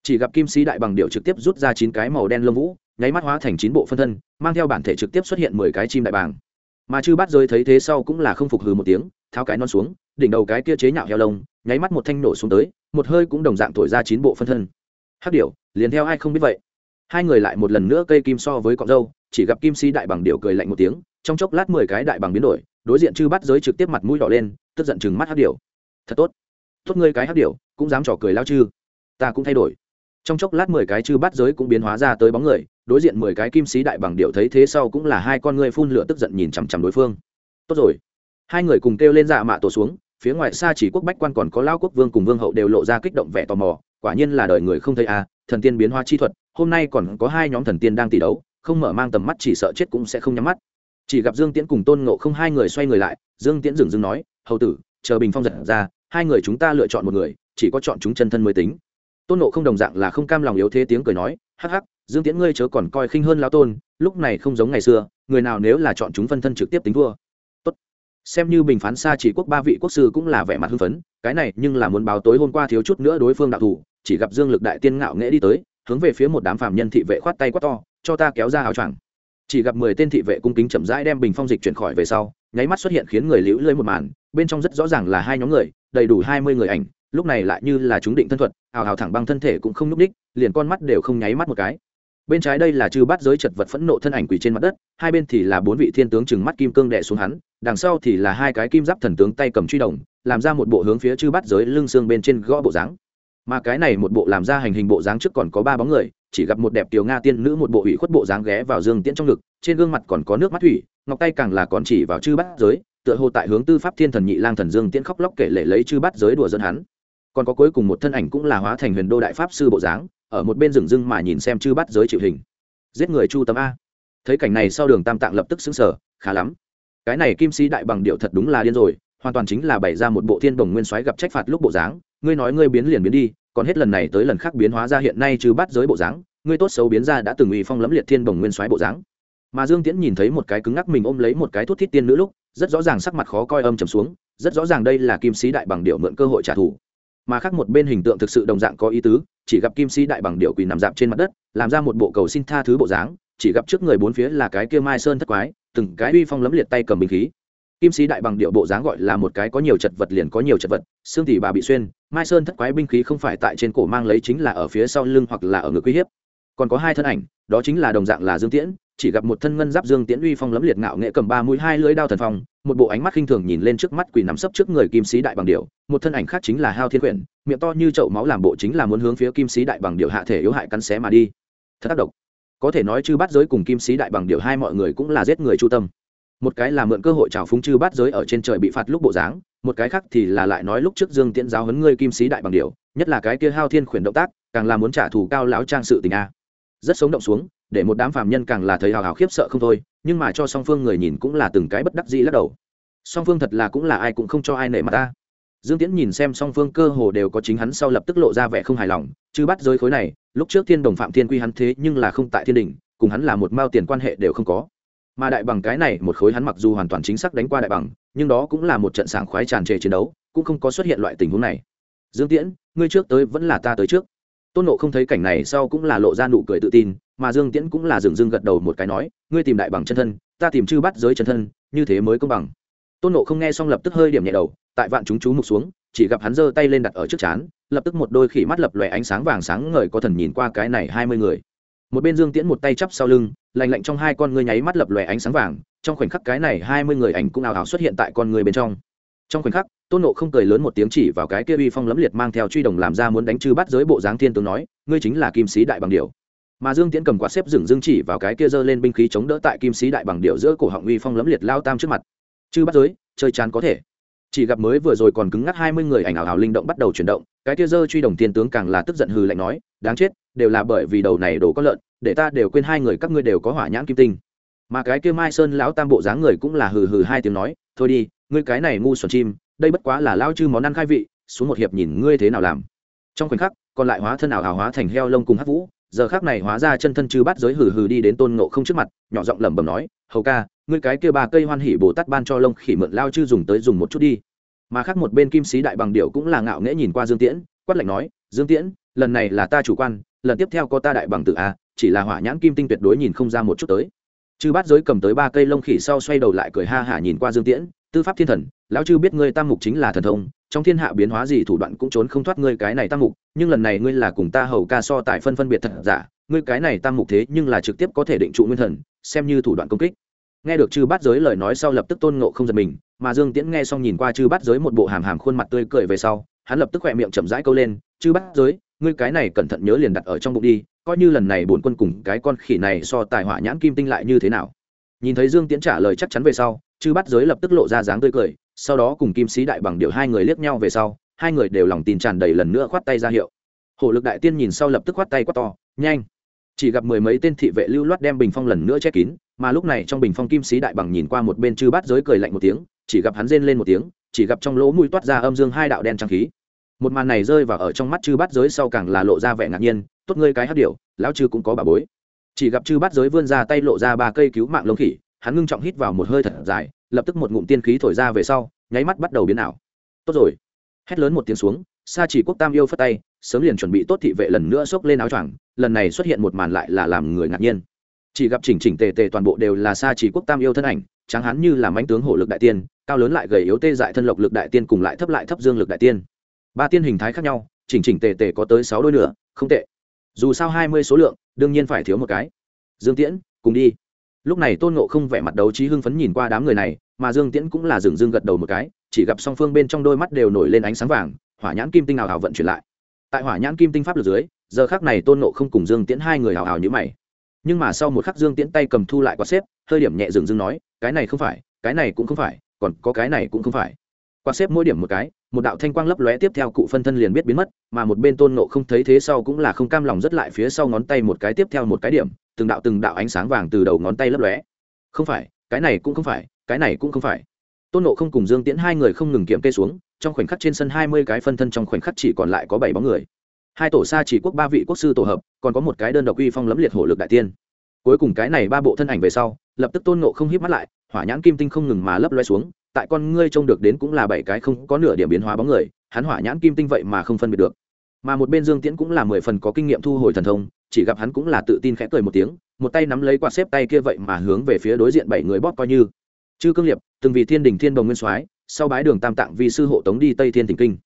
Chỉ gặp kim sĩ đại bằng điệu trực tiếp rút ra chín cái màu đen lông vũ, nháy mắt hóa thành chín bộ phân thân, mang theo bản thể trực tiếp xuất hiện mười cái chim đại bàng. Mà chư bát giới thấy thế sau cũng là không phục hừ một tiếng, tháo cái non xuống, đỉnh đầu cái kia chế nhạo heo lông, nháy mắt một thanh nổ xuống tới, một hơi cũng đồng dạng thổi ra chín bộ phân thân. Hắc điểu, liền theo ai không biết vậy? Hai người lại một lần nữa cây kim so với cọng dâu chỉ gặp kim si đại bằng điệu cười lạnh một tiếng, trong chốc lát mười cái đại bằng biến đổi, đối diện chư bắt giới trực tiếp mặt mũi đỏ lên, tức giận chừng mắt hắc điểu thật tốt. Tốt ngươi cái hát điệu cũng dám trò cười lao chư. Ta cũng thay đổi. Trong chốc lát mười cái chư bắt giới cũng biến hóa ra tới bóng người, đối diện mười cái kim sĩ đại bằng điệu thấy thế sau cũng là hai con ngươi phun lửa tức giận nhìn chằm chằm đối phương. Tốt rồi. Hai người cùng kêu lên dạ mạ tổ xuống, phía ngoài xa chỉ quốc bách quan còn có lao quốc vương cùng vương hậu đều lộ ra kích động vẻ tò mò, quả nhiên là đời người không thấy à thần tiên biến hóa chi thuật, hôm nay còn có hai nhóm thần tiên đang tỷ đấu, không mở mang tầm mắt chỉ sợ chết cũng sẽ không nhắm mắt. Chỉ gặp dương tiễn cùng tôn ngộ không hai người xoay người lại, dương tiễn dừng dừng nói, hầu tử chờ bình phong giật ra, hai người chúng ta lựa chọn một người, chỉ có chọn chúng chân thân mới tính. Tôn nộ không đồng dạng là không cam lòng yếu thế tiếng cười nói, hắc hắc, dương tiễn ngươi chớ còn coi khinh hơn lao tôn, lúc này không giống ngày xưa, người nào nếu là chọn chúng phân thân trực tiếp tính thua tốt. Xem như bình phán xa chỉ quốc ba vị quốc sư cũng là vẻ mặt hưng phấn, cái này nhưng là muốn báo tối hôm qua thiếu chút nữa đối phương đạo thủ, chỉ gặp dương lực đại tiên ngạo nghễ đi tới, hướng về phía một đám phạm nhân thị vệ khoát tay quát to, cho ta kéo ra áo choàng. Chỉ gặp mười tên thị vệ cung kính chậm rãi đem bình phong dịch chuyển khỏi về sau, nháy mắt xuất hiện khiến người liễu lơi một màn bên trong rất rõ ràng là hai nhóm người, đầy đủ hai mươi người ảnh, lúc này lại như là chúng định thân thuật, hào hào thẳng băng thân thể cũng không nhúc ních liền con mắt đều không nháy mắt một cái. Bên trái đây là chư bát giới chật vật phẫn nộ thân ảnh quỳ trên mặt đất, hai bên thì là bốn vị thiên tướng chừng mắt kim cương đẻ xuống hắn, đằng sau thì là hai cái kim giáp thần tướng tay cầm truy đồng, làm ra một bộ hướng phía chư bát giới lưng xương bên trên gõ bộ dáng. Mà cái này một bộ làm ra hành hình bộ dáng trước còn có ba bóng người, chỉ gặp một đẹp tiểu nga tiên nữ một bộ ủy khuất bộ dáng ghé vào dương tiễn trong ngực, trên gương mặt còn có nước mắt thủy, ngọc tay càng là còn chỉ vào chư bát giới tựa hồ tại hướng tư pháp thiên thần nhị lang thần dương tiễn khóc lóc kể lể lấy chư bát giới đùa dẫn hắn. Còn có cuối cùng một thân ảnh cũng là hóa thành huyền đô đại pháp sư bộ dáng, ở một bên rừng rưng mà nhìn xem chư bát giới chịu hình. Giết người chu tâm a. Thấy cảnh này sau đường tam tạng lập tức xứng sở khá lắm. Cái này kim sĩ đại bằng điệu thật đúng là điên rồi, hoàn toàn chính là bày ra một bộ thiên đồng nguyên soái gặp trách phạt lúc bộ dáng, ngươi nói ngươi biến liền biến đi, còn hết lần này tới lần khác biến hóa ra hiện nay chứ bắt giới bộ dáng, ngươi tốt xấu biến ra đã từng uy phong lẫm liệt thiên đồng nguyên soái bộ dáng. Mà dương tiễn nhìn thấy một cái cứng ngắc mình ôm lấy một cái thuốc thiết tiên nữ lúc rất rõ ràng sắc mặt khó coi âm trầm xuống, rất rõ ràng đây là kim sĩ đại bằng điệu mượn cơ hội trả thù. Mà khác một bên hình tượng thực sự đồng dạng có ý tứ, chỉ gặp kim sĩ đại bằng điệu quỳ nằm dạp trên mặt đất, làm ra một bộ cầu xin tha thứ bộ dáng, chỉ gặp trước người bốn phía là cái kia mai sơn thất quái, từng cái uy phong lẫm liệt tay cầm bình khí. Kim sĩ đại bằng điệu bộ dáng gọi là một cái có nhiều chật vật liền có nhiều chật vật, xương tỷ bà bị xuyên, mai sơn thất quái binh khí không phải tại trên cổ mang lấy chính là ở phía sau lưng hoặc là ở ngực uy hiếp. Còn có hai thân ảnh, đó chính là đồng dạng là dương tiễn chỉ gặp một thân ngân giáp dương tiễn uy phong lẫm liệt ngạo nghệ cầm ba mũi hai lưỡi đao thần phong, một bộ ánh mắt khinh thường nhìn lên trước mắt quỳ nằm sấp trước người kim sĩ đại bằng điệu một thân ảnh khác chính là hao thiên quyển, miệng to như chậu máu làm bộ chính là muốn hướng phía kim sĩ đại bằng điệu hạ thể yếu hại cắn xé mà đi. Thật tác động có thể nói chư bát giới cùng kim sĩ đại bằng điệu hai mọi người cũng là giết người chu tâm. Một cái là mượn cơ hội trào phúng chư bát giới ở trên trời bị phạt lúc bộ dáng, một cái khác thì là lại nói lúc trước dương tiễn giáo huấn ngươi kim sĩ đại bằng điệu nhất là cái kia hao thiên khuyển động tác, càng là muốn trả thù cao lão trang sự tình a. Rất sống động xuống để một đám phàm nhân càng là thấy hào hào khiếp sợ không thôi, nhưng mà cho song phương người nhìn cũng là từng cái bất đắc dĩ lắc đầu. Song phương thật là cũng là ai cũng không cho ai nể mặt ta. Dương tiễn nhìn xem song phương cơ hồ đều có chính hắn sau lập tức lộ ra vẻ không hài lòng, chứ bắt giới khối này, lúc trước thiên đồng phạm thiên quy hắn thế nhưng là không tại thiên đình, cùng hắn là một mao tiền quan hệ đều không có. Mà đại bằng cái này, một khối hắn mặc dù hoàn toàn chính xác đánh qua đại bằng, nhưng đó cũng là một trận sảng khoái tràn trề chiến đấu, cũng không có xuất hiện loại tình huống này. Dương tiễn, ngươi trước tới vẫn là ta tới trước. Tôn nộ không thấy cảnh này sau cũng là lộ ra nụ cười tự tin mà dương tiễn cũng là dừng dưng gật đầu một cái nói, ngươi tìm đại bằng chân thân, ta tìm chư bắt giới chân thân, như thế mới công bằng. Tôn nộ không nghe xong lập tức hơi điểm nhẹ đầu, tại vạn chúng chú mục xuống, chỉ gặp hắn giơ tay lên đặt ở trước chán, lập tức một đôi khỉ mắt lập lòe ánh sáng vàng sáng ngời có thần nhìn qua cái này hai mươi người. Một bên dương tiễn một tay chắp sau lưng lành lạnh trong hai con ngươi nháy mắt lập lòe ánh sáng vàng, trong khoảnh khắc cái này hai mươi người ảnh cũng ảo ảo xuất hiện tại con người bên trong. Trong khoảnh khắc, tôn nộ không cười lớn một tiếng chỉ vào cái kia uy phong lẫm liệt mang theo truy đồng làm ra muốn đánh chư bắt giới bộ dáng thiên tướng nói, ngươi chính là kim sĩ đại bằng điều mà dương tiễn cầm quạt xếp dừng dương chỉ vào cái kia giơ lên binh khí chống đỡ tại kim sĩ đại bằng điệu giữa cổ họng uy phong lẫm liệt lao tam trước mặt. Chư bắt giới, chơi chán có thể. Chỉ gặp mới vừa rồi còn cứng ngắc hai mươi người ảnh ảo ảo linh động bắt đầu chuyển động, cái kia giơ truy đồng thiên tướng càng là tức giận hừ lạnh nói, đáng chết, đều là bởi vì đầu này đồ có lợn, để ta đều quên hai người các ngươi đều có hỏa nhãn kim tinh. Mà cái kia mai sơn lão tam bộ dáng người cũng là hừ hừ hai tiếng nói, thôi đi, ngươi cái này ngu xuẩn chim, đây bất quá là lao chư món ăn khai vị, xuống một hiệp nhìn ngươi thế nào làm. Trong khoảnh khắc, còn lại hóa thân ảo ảo hóa thành heo lông cùng hát vũ giờ khác này hóa ra chân thân chư bắt giới hừ hừ đi đến tôn ngộ không trước mặt, nhỏ giọng lẩm bẩm nói, hầu ca, ngươi cái kia ba cây hoan hỉ bồ tát ban cho lông khỉ mượn lao chư dùng tới dùng một chút đi. Mà khác một bên kim sĩ đại bằng điệu cũng là ngạo nghễ nhìn qua dương tiễn, quát lạnh nói, dương tiễn, lần này là ta chủ quan, lần tiếp theo có ta đại bằng tự a, chỉ là hỏa nhãn kim tinh tuyệt đối nhìn không ra một chút tới. Chư bát giới cầm tới ba cây lông khỉ sau xoay đầu lại cười ha hả nhìn qua dương tiễn, tư pháp thiên thần lão chư biết ngươi tam mục chính là thần thông, trong thiên hạ biến hóa gì thủ đoạn cũng trốn không thoát ngươi cái này tam mục, nhưng lần này ngươi là cùng ta hầu ca so tại phân phân biệt thật giả, ngươi cái này tam mục thế nhưng là trực tiếp có thể định trụ nguyên thần, xem như thủ đoạn công kích. Nghe được chư bát giới lời nói sau lập tức tôn ngộ không giật mình, mà dương tiễn nghe xong nhìn qua chư bát giới một bộ hàm hàm khuôn mặt tươi cười về sau, hắn lập tức khỏe miệng chậm rãi câu lên chư bát giới, ngươi cái này cẩn thận nhớ liền đặt ở trong bụng đi, coi như lần này bổn quân cùng cái con khỉ này so tài hỏa nhãn kim tinh lại như thế nào. Nhìn thấy dương tiễn trả lời chắc chắn về sau chư bát giới lập tức lộ ra dáng tươi cười, sau đó cùng kim sĩ đại bằng điệu hai người liếc nhau về sau, hai người đều lòng tin tràn đầy lần nữa khoát tay ra hiệu. Hổ lực đại tiên nhìn sau lập tức khoát tay quát to, nhanh! Chỉ gặp mười mấy tên thị vệ lưu loát đem bình phong lần nữa che kín, mà lúc này trong bình phong kim sĩ đại bằng nhìn qua một bên chư bát giới cười lạnh một tiếng, chỉ gặp hắn rên lên một tiếng, chỉ gặp trong lỗ mũi toát ra âm dương hai đạo đen trang khí. Một màn này rơi vào ở trong mắt chư bát giới sau càng là lộ ra vẻ ngạc nhiên, tốt ngươi cái hát điệu lão chư cũng có bà bối. Chỉ gặp chư bát giới vươn ra tay lộ ra ba cây cứu mạng lông khỉ hắn ngưng trọng hít vào một hơi thật dài, lập tức một ngụm tiên khí thổi ra về sau, nháy mắt bắt đầu biến ảo. Tốt rồi. Hét lớn một tiếng xuống, sa chỉ quốc tam yêu phất tay, sớm liền chuẩn bị tốt thị vệ lần nữa xốc lên áo choàng, lần này xuất hiện một màn lại là làm người ngạc nhiên. Chỉ gặp chỉnh chỉnh tề tề toàn bộ đều là sa chỉ quốc tam yêu thân ảnh, tráng hắn như là mãnh tướng hổ lực đại tiên, cao lớn lại gầy yếu tê dại thân lộc lực đại tiên cùng lại thấp lại thấp dương lực đại tiên. Ba tiên hình thái khác nhau, chỉnh chỉnh tề tề có tới sáu đôi nữa không tệ. Dù sao hai mươi số lượng, đương nhiên phải thiếu một cái. Dương tiễn, cùng đi lúc này tôn nộ không vẻ mặt đấu trí hưng phấn nhìn qua đám người này, mà dương tiễn cũng là dừng dưng gật đầu một cái, chỉ gặp song phương bên trong đôi mắt đều nổi lên ánh sáng vàng, hỏa nhãn kim tinh nào hào vận chuyển lại. Tại hỏa nhãn kim tinh pháp lực dưới, giờ khác này tôn nộ không cùng dương tiễn hai người hào hào như mày. Nhưng mà sau một khắc dương tiễn tay cầm thu lại quạt xếp, hơi điểm nhẹ dừng dưng nói, cái này không phải, cái này cũng không phải, còn có cái này cũng không phải. Quạt xếp mỗi điểm một cái, một đạo thanh quang lấp lóe tiếp theo cụ phân thân liền biết biến mất, mà một bên tôn nộ không thấy thế sau cũng là không cam lòng rất lại phía sau ngón tay một cái tiếp theo một cái điểm từng đạo từng đạo ánh sáng vàng từ đầu ngón tay lấp lóe. Không phải, cái này cũng không phải, cái này cũng không phải. Tôn nộ không cùng dương tiễn hai người không ngừng kiểm kê xuống, trong khoảnh khắc trên sân hai mươi cái phân thân trong khoảnh khắc chỉ còn lại có bảy bóng người. Hai tổ xa chỉ quốc, ba vị quốc sư tổ hợp, còn có một cái đơn độc uy phong lẫm liệt hổ lực đại tiên. Cuối cùng cái này ba bộ thân ảnh về sau, lập tức tôn nộ không híp mắt lại, hỏa nhãn kim tinh không ngừng mà lấp loe xuống, tại con ngươi trông được đến cũng là bảy cái không có nửa điểm biến hóa bóng người, hắn hỏa nhãn kim tinh vậy mà không phân biệt được. Mà một bên dương tiễn cũng là mười phần có kinh nghiệm thu hồi thần thông chỉ gặp hắn cũng là tự tin khẽ cười một tiếng, một tay nắm lấy quạt xếp tay kia vậy mà hướng về phía đối diện bảy người bóp coi như. Chư cương liệp, từng vị thiên đình thiên đồng nguyên soái, sau bái đường tam tạng vi sư hộ tống đi tây thiên thỉnh kinh.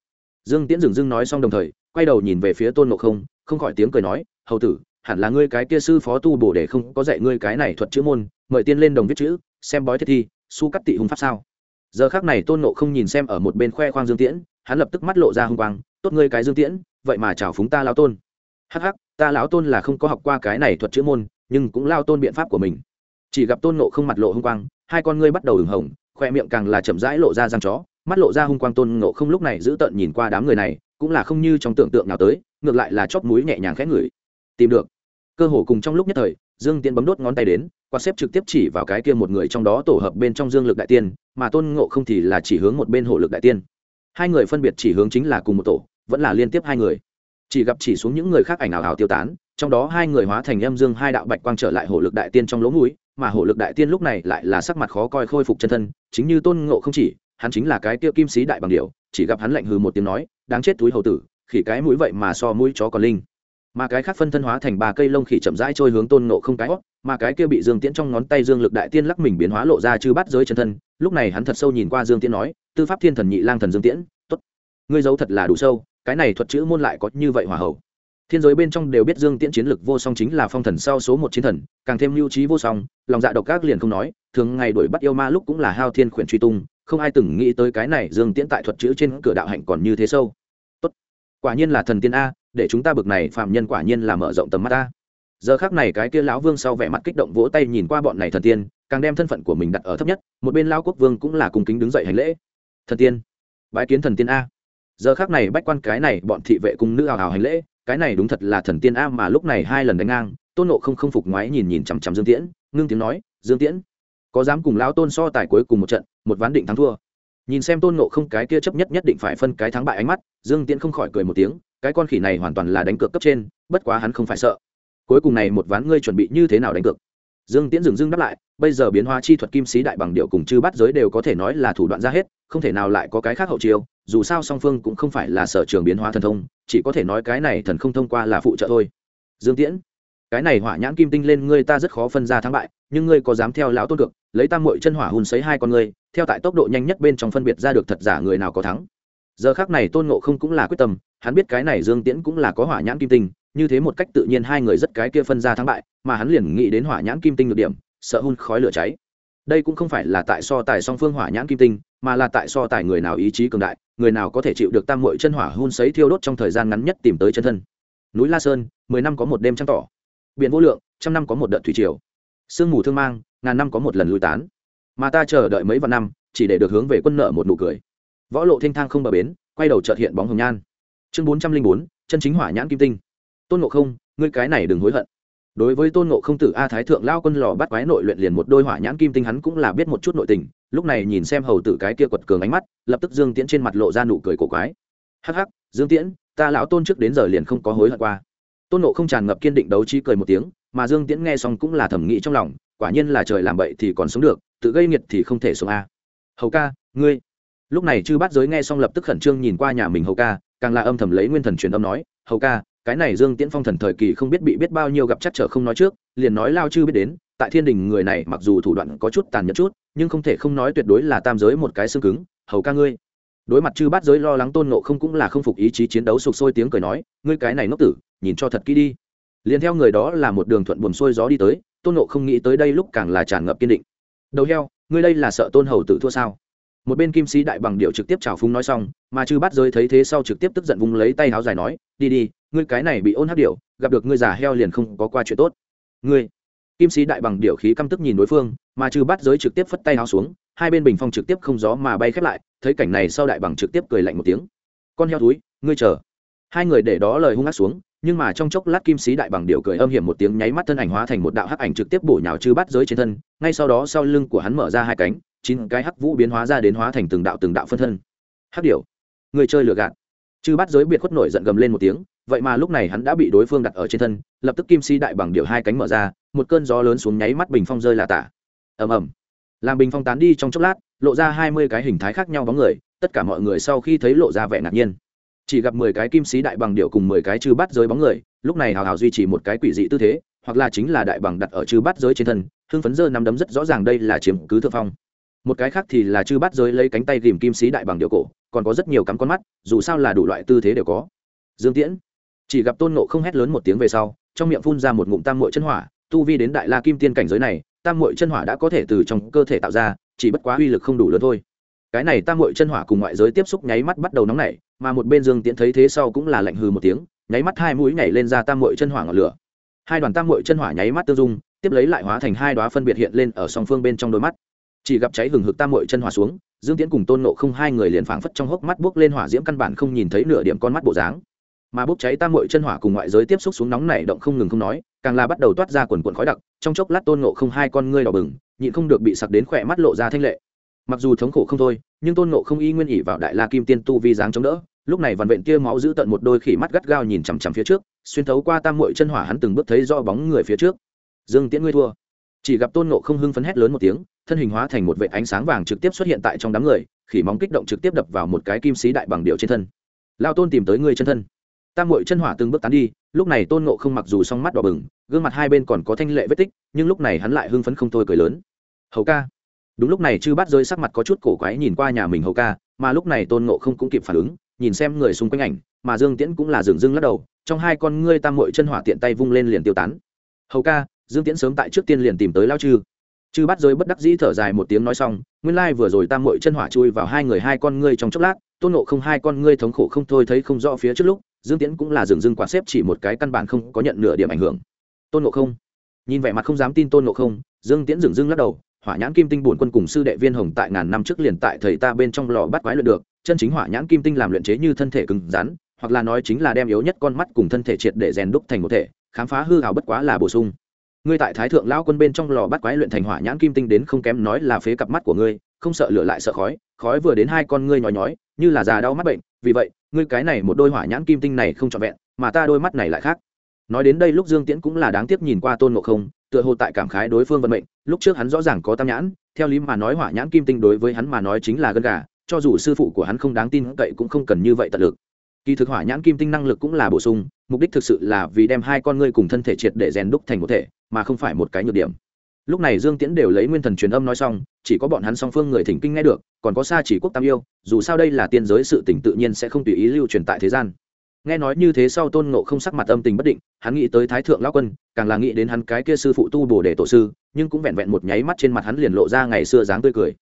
Dương tiễn dừng dưng nói xong đồng thời, quay đầu nhìn về phía tôn ngộ không không khỏi tiếng cười nói, hầu tử, hẳn là ngươi cái kia sư phó tu bổ để không có dạy ngươi cái này thuật chữ môn, mời tiên lên đồng viết chữ, xem bói thiết thi, su cắt tị hung pháp sao? Giờ khác này tôn nộ không nhìn xem ở một bên khoe khoang dương tiễn, hắn lập tức mắt lộ ra hung quang, tốt ngươi cái dương tiễn, vậy mà chào phúng ta lão tôn hắc hắc, ta lão tôn là không có học qua cái này thuật chữ môn, nhưng cũng lao tôn biện pháp của mình. Chỉ gặp tôn nộ không mặt lộ hung quang, hai con ngươi bắt đầu ửng hồng, khoe miệng càng là chậm rãi lộ ra răng chó, mắt lộ ra hung quang tôn nộ không lúc này giữ tợn nhìn qua đám người này, cũng là không như trong tưởng tượng nào tới, ngược lại là chóp mũi nhẹ nhàng khẽ ngửi. Tìm được. Cơ hồ cùng trong lúc nhất thời, dương Tiên bấm đốt ngón tay đến, quạt xếp trực tiếp chỉ vào cái kia một người trong đó tổ hợp bên trong dương lực đại tiên, mà tôn ngộ không thì là chỉ hướng một bên hộ lực đại tiên. Hai người phân biệt chỉ hướng chính là cùng một tổ, vẫn là liên tiếp hai người chỉ gặp chỉ xuống những người khác ảnh ảo ảo tiêu tán, trong đó hai người hóa thành âm dương hai đạo bạch quang trở lại hổ lực đại tiên trong lỗ mũi, mà hổ lực đại tiên lúc này lại là sắc mặt khó coi khôi phục chân thân, chính như tôn ngộ không chỉ, hắn chính là cái tiêu kim sĩ đại bằng điệu chỉ gặp hắn lạnh hừ một tiếng nói, đáng chết túi hầu tử, khỉ cái mũi vậy mà so mũi chó còn linh. Mà cái khác phân thân hóa thành ba cây lông khỉ chậm rãi trôi hướng tôn nộ không cái hót, mà cái kia bị dương tiễn trong ngón tay dương lực đại tiên lắc mình biến hóa lộ ra chư bắt giới chân thân, lúc này hắn thật sâu nhìn qua dương tiễn nói, tư pháp thiên thần nhị lang thần dương tiễn t ố t ngươi giấu thật là đủ sâu cái này thuật chữ môn lại có như vậy hòa hậu. Thiên giới bên trong đều biết dương tiễn chiến lực vô song chính là phong thần sau số một chiến thần, càng thêm lưu trí vô song, lòng dạ độc các liền không nói, thường ngày đuổi bắt yêu ma lúc cũng là hao thiên khuyển truy tung, không ai từng nghĩ tới cái này dương tiễn tại thuật chữ trên cửa đạo hạnh còn như thế sâu. Tốt, quả nhiên là thần tiên a, để chúng ta bực này phạm nhân quả nhiên là mở rộng tầm mắt ta giờ khác này cái kia lão vương sau vẻ mặt kích động vỗ tay nhìn qua bọn này thần tiên, càng đem thân phận của mình đặt ở thấp nhất, một bên lão quốc vương cũng là cùng kính đứng dậy hành lễ. Thần tiên, bái kiến thần tiên a giờ khác này bách quan cái này bọn thị vệ cùng nữ ảo ảo hành lễ, cái này đúng thật là thần tiên a mà lúc này hai lần đánh ngang, tôn nộ không không phục ngoái nhìn nhìn chằm chằm dương tiễn, ngưng tiếng nói, dương tiễn, có dám cùng lão tôn so tài cuối cùng một trận, một ván định thắng thua? Nhìn xem tôn nộ không cái kia chấp nhất nhất định phải phân cái thắng bại ánh mắt, dương tiễn không khỏi cười một tiếng, cái con khỉ này hoàn toàn là đánh cược cấp trên, bất quá hắn không phải sợ. Cuối cùng này một ván ngươi chuẩn bị như thế nào đánh cược? Dương tiễn dừng dưng đáp lại, bây giờ biến hóa chi thuật kim sĩ đại bằng điệu cùng chư bắt giới đều có thể nói là thủ đoạn ra hết, không thể nào lại có cái khác hậu chiêu dù sao song phương cũng không phải là sở trường biến hóa thần thông, chỉ có thể nói cái này thần không thông qua là phụ trợ thôi. Dương tiễn, cái này hỏa nhãn kim tinh lên ngươi ta rất khó phân ra thắng bại, nhưng ngươi có dám theo lão tôn cực lấy tam mội chân hỏa hùn sấy hai con ngươi, theo tại tốc độ nhanh nhất bên trong phân biệt ra được thật giả người nào có thắng. Giờ khác này tôn ngộ không cũng là quyết tâm, hắn biết cái này dương tiễn cũng là có hỏa nhãn kim tinh, như thế một cách tự nhiên hai người rất cái kia phân ra thắng bại, mà hắn liền nghĩ đến hỏa nhãn kim tinh được điểm, sợ hun khói lửa cháy. Đây cũng không phải là tại so tài song phương hỏa nhãn kim tinh mà là tại so tài người nào ý chí cường đại, người nào có thể chịu được tam mội chân hỏa hun sấy thiêu đốt trong thời gian ngắn nhất tìm tới chân thân. Núi la sơn, mười năm có một đêm trăng tỏ. Biển vô lượng, trăm năm có một đợt thủy triều. Sương mù thương mang, ngàn năm có một lần lui tán. Mà ta chờ đợi mấy vạn năm, chỉ để được hướng về quân nợ một nụ cười. Võ lộ thanh thang không bờ bến, quay đầu trợt hiện bóng hồng nhan. Chương bốn trăm linh bốn, chân chính hỏa nhãn kim tinh. Tôn ngộ không, ngươi cái này đừng hối hận. Đối với tôn ngộ không tử a thái thượng lao quân lò bắt quái nội luyện liền một đôi hỏa nhãn kim tinh hắn cũng là biết một chút nội tình lúc này nhìn xem hầu tử cái kia quật cường ánh mắt, lập tức dương tiễn trên mặt lộ ra nụ cười cổ quái. Hắc hắc, dương tiễn, ta lão tôn trước đến giờ liền không có hối hận qua. Tôn nộ không tràn ngập kiên định đấu trí cười một tiếng, mà dương tiễn nghe xong cũng là thẩm nghĩ trong lòng, quả nhiên là trời làm bậy thì còn sống được, tự gây nghiệt thì không thể sống a. Hầu ca, ngươi. Lúc này chư bát giới nghe xong lập tức khẩn trương nhìn qua nhà mình hầu ca, càng là âm thầm lấy nguyên thần truyền âm nói, hầu ca, cái này dương tiễn phong thần thời kỳ không biết bị biết bao nhiêu gặp chắc trở không nói trước liền nói lao chư biết đến, tại thiên đình người này mặc dù thủ đoạn có chút tàn nhẫn chút, nhưng không thể không nói tuyệt đối là tam giới một cái xương cứng, hầu ca ngươi. Đối mặt chư bát giới lo lắng tôn nộ không cũng là không phục ý chí chiến đấu sục sôi tiếng cười nói, ngươi cái này ngốc tử, nhìn cho thật kỹ đi. Liền theo người đó là một đường thuận buồn xuôi gió đi tới, tôn nộ không nghĩ tới đây lúc càng là tràn ngập kiên định. Đầu heo, ngươi đây là sợ tôn hầu tử thua sao? Một bên kim sĩ đại bằng điệu trực tiếp chào phúng nói xong, mà chư bát giới thấy thế sau trực tiếp tức giận vung lấy tay áo dài nói, đi đi, ngươi cái này bị ôn hắc điệu, gặp được ngươi già heo liền không có qua chuyện tốt ngươi. Kim sĩ đại bằng điệu khí căm tức nhìn đối phương, mà trừ bắt giới trực tiếp phất tay áo xuống, hai bên bình phong trực tiếp không gió mà bay khép lại, thấy cảnh này sau đại bằng trực tiếp cười lạnh một tiếng. Con heo túi ngươi chờ. Hai người để đó lời hung ác xuống, nhưng mà trong chốc lát kim sĩ đại bằng điệu cười âm hiểm một tiếng nháy mắt thân ảnh hóa thành một đạo hắc ảnh trực tiếp bổ nhào chư bắt giới trên thân, ngay sau đó sau lưng của hắn mở ra hai cánh, chín cái hắc vũ biến hóa ra đến hóa thành từng đạo từng đạo phân thân. Hắc điểu người chơi lừa gạt. Chư bắt giới biệt khuất nổi giận gầm lên một tiếng vậy mà lúc này hắn đã bị đối phương đặt ở trên thân, lập tức kim si đại bằng điệu hai cánh mở ra, một cơn gió lớn xuống nháy mắt bình phong rơi là tả. Ầm ầm. Làm bình phong tán đi trong chốc lát, lộ ra hai mươi cái hình thái khác nhau bóng người, tất cả mọi người sau khi thấy lộ ra vẻ ngạc nhiên. Chỉ gặp mười cái kim sĩ đại bằng điệu cùng mười cái chư bắt giới bóng người, lúc này hào hào duy trì một cái quỷ dị tư thế, hoặc là chính là đại bằng đặt ở chư bắt giới trên thân, hưng phấn dơ nắm đấm rất rõ ràng đây là chiếm cứ thượng phong. Một cái khác thì là chư bắt giới lấy cánh tay ghìm kim sĩ đại bằng điệu cổ, còn có rất nhiều cắm con mắt, dù sao là đủ loại tư thế đều có. Dương tiễn chỉ gặp tôn nộ không hét lớn một tiếng về sau, trong miệng phun ra một ngụm tam mội chân hỏa, tu vi đến đại la kim tiên cảnh giới này, tam mội chân hỏa đã có thể từ trong cơ thể tạo ra, chỉ bất quá uy lực không đủ lớn thôi. Cái này tam mội chân hỏa cùng ngoại giới tiếp xúc nháy mắt bắt đầu nóng nảy, mà một bên dương tiễn thấy thế sau cũng là lạnh hừ một tiếng, nháy mắt hai mũi nhảy lên ra tam mội chân hỏa ngọn lửa. Hai đoàn tam mội chân hỏa nháy mắt tư dung, tiếp lấy lại hóa thành hai đoá phân biệt hiện lên ở song phương bên trong đôi mắt. Chỉ gặp cháy hừng hực tam mội chân hỏa xuống, dương tiễn cùng tôn nộ không hai người liền phảng phất trong hốc mắt bốc lên hỏa diễm căn bản không nhìn thấy nửa điểm con mắt bộ dáng mà bốc cháy tam mội chân hỏa cùng ngoại giới tiếp xúc xuống nóng này động không ngừng không nói, càng là bắt đầu toát ra quần quần khói đặc, trong chốc lát tôn nộ không hai con ngươi đỏ bừng, nhịn không được bị sặc đến khỏe mắt lộ ra thanh lệ. Mặc dù thống khổ không thôi, nhưng tôn nộ không y nguyên ỉ vào đại la kim tiên tu vi dáng chống đỡ, lúc này vằn vện kia máu giữ tận một đôi khỉ mắt gắt gao nhìn chằm chằm phía trước, xuyên thấu qua tam mội chân hỏa hắn từng bước thấy do bóng người phía trước. Dương tiễn ngươi thua. Chỉ gặp tôn nộ không hưng phấn hét lớn một tiếng, thân hình hóa thành một vệ ánh sáng vàng trực tiếp xuất hiện tại trong đám người, khỉ móng kích động trực tiếp đập vào một cái kim sĩ đại bằng điệu trên thân. Lao tôn tìm tới ngươi chân thân tam mội chân hỏa từng bước tán đi, lúc này tôn Ngộ không mặc dù song mắt đỏ bừng, gương mặt hai bên còn có thanh lệ vết tích, nhưng lúc này hắn lại hưng phấn không thôi cười lớn. Hầu ca. Đúng lúc này chư bắt rơi sắc mặt có chút cổ quái nhìn qua nhà mình hầu ca, mà lúc này tôn Ngộ không cũng kịp phản ứng, nhìn xem người xung quanh ảnh, mà dương tiễn cũng là dừng dưng lắc đầu, trong hai con ngươi tam mội chân hỏa tiện tay vung lên liền tiêu tán. Hầu ca, dương tiễn sớm tại trước tiên liền tìm tới lao chư. Chư bắt rơi bất đắc dĩ thở dài một tiếng nói xong, nguyên lai vừa rồi tam mội chân hỏa chui vào hai người hai con ngươi trong chốc lát, tôn nộ không hai con ngươi thống khổ không thôi thấy không rõ phía trước lúc dương tiễn cũng là dừng dưng quả xếp chỉ một cái căn bản không có nhận nửa điểm ảnh hưởng. Tôn nộ không. Nhìn vẻ mặt không dám tin tôn nộ không, dương tiễn dừng dưng lắc đầu, hỏa nhãn kim tinh bổn quân cùng sư đệ viên hồng tại ngàn năm trước liền tại thầy ta bên trong lò bắt quái luyện được, chân chính hỏa nhãn kim tinh làm luyện chế như thân thể cứng rắn, hoặc là nói chính là đem yếu nhất con mắt cùng thân thể triệt để rèn đúc thành một thể, khám phá hư hào bất quá là bổ sung. Ngươi tại thái thượng lão quân bên trong lò bắt quái luyện thành hỏa nhãn kim tinh đến không kém nói là phế cặp mắt của ngươi, không sợ lửa lại sợ khói khói vừa đến hai con ngươi nhói nhói, như là già đau mắt bệnh vì vậy, ngươi cái này một đôi hỏa nhãn kim tinh này không trọn vẹn, mà ta đôi mắt này lại khác. Nói đến đây lúc dương tiễn cũng là đáng tiếc nhìn qua tôn ngộ không, tựa hồ tại cảm khái đối phương vận mệnh, lúc trước hắn rõ ràng có tam nhãn, theo lý mà nói hỏa nhãn kim tinh đối với hắn mà nói chính là gân gà, cho dù sư phụ của hắn không đáng tin cậy cũng không cần như vậy tận lực. Kỳ thực hỏa nhãn kim tinh năng lực cũng là bổ sung, mục đích thực sự là vì đem hai con ngươi cùng thân thể triệt để rèn đúc thành một thể, mà không phải một cái nhược điểm lúc này dương tiễn đều lấy nguyên thần truyền âm nói xong, chỉ có bọn hắn song phương người thỉnh kinh nghe được, còn có xa chỉ quốc tam yêu, dù sao đây là tiên giới sự tỉnh tự nhiên sẽ không tùy ý lưu truyền tại thế gian. Nghe nói như thế sau tôn ngộ không sắc mặt âm tình bất định, hắn nghĩ tới thái thượng lão quân, càng là nghĩ đến hắn cái kia sư phụ tu bồ đề tổ sư, nhưng cũng vẹn vẹn một nháy mắt trên mặt hắn liền lộ ra ngày xưa dáng tươi cười.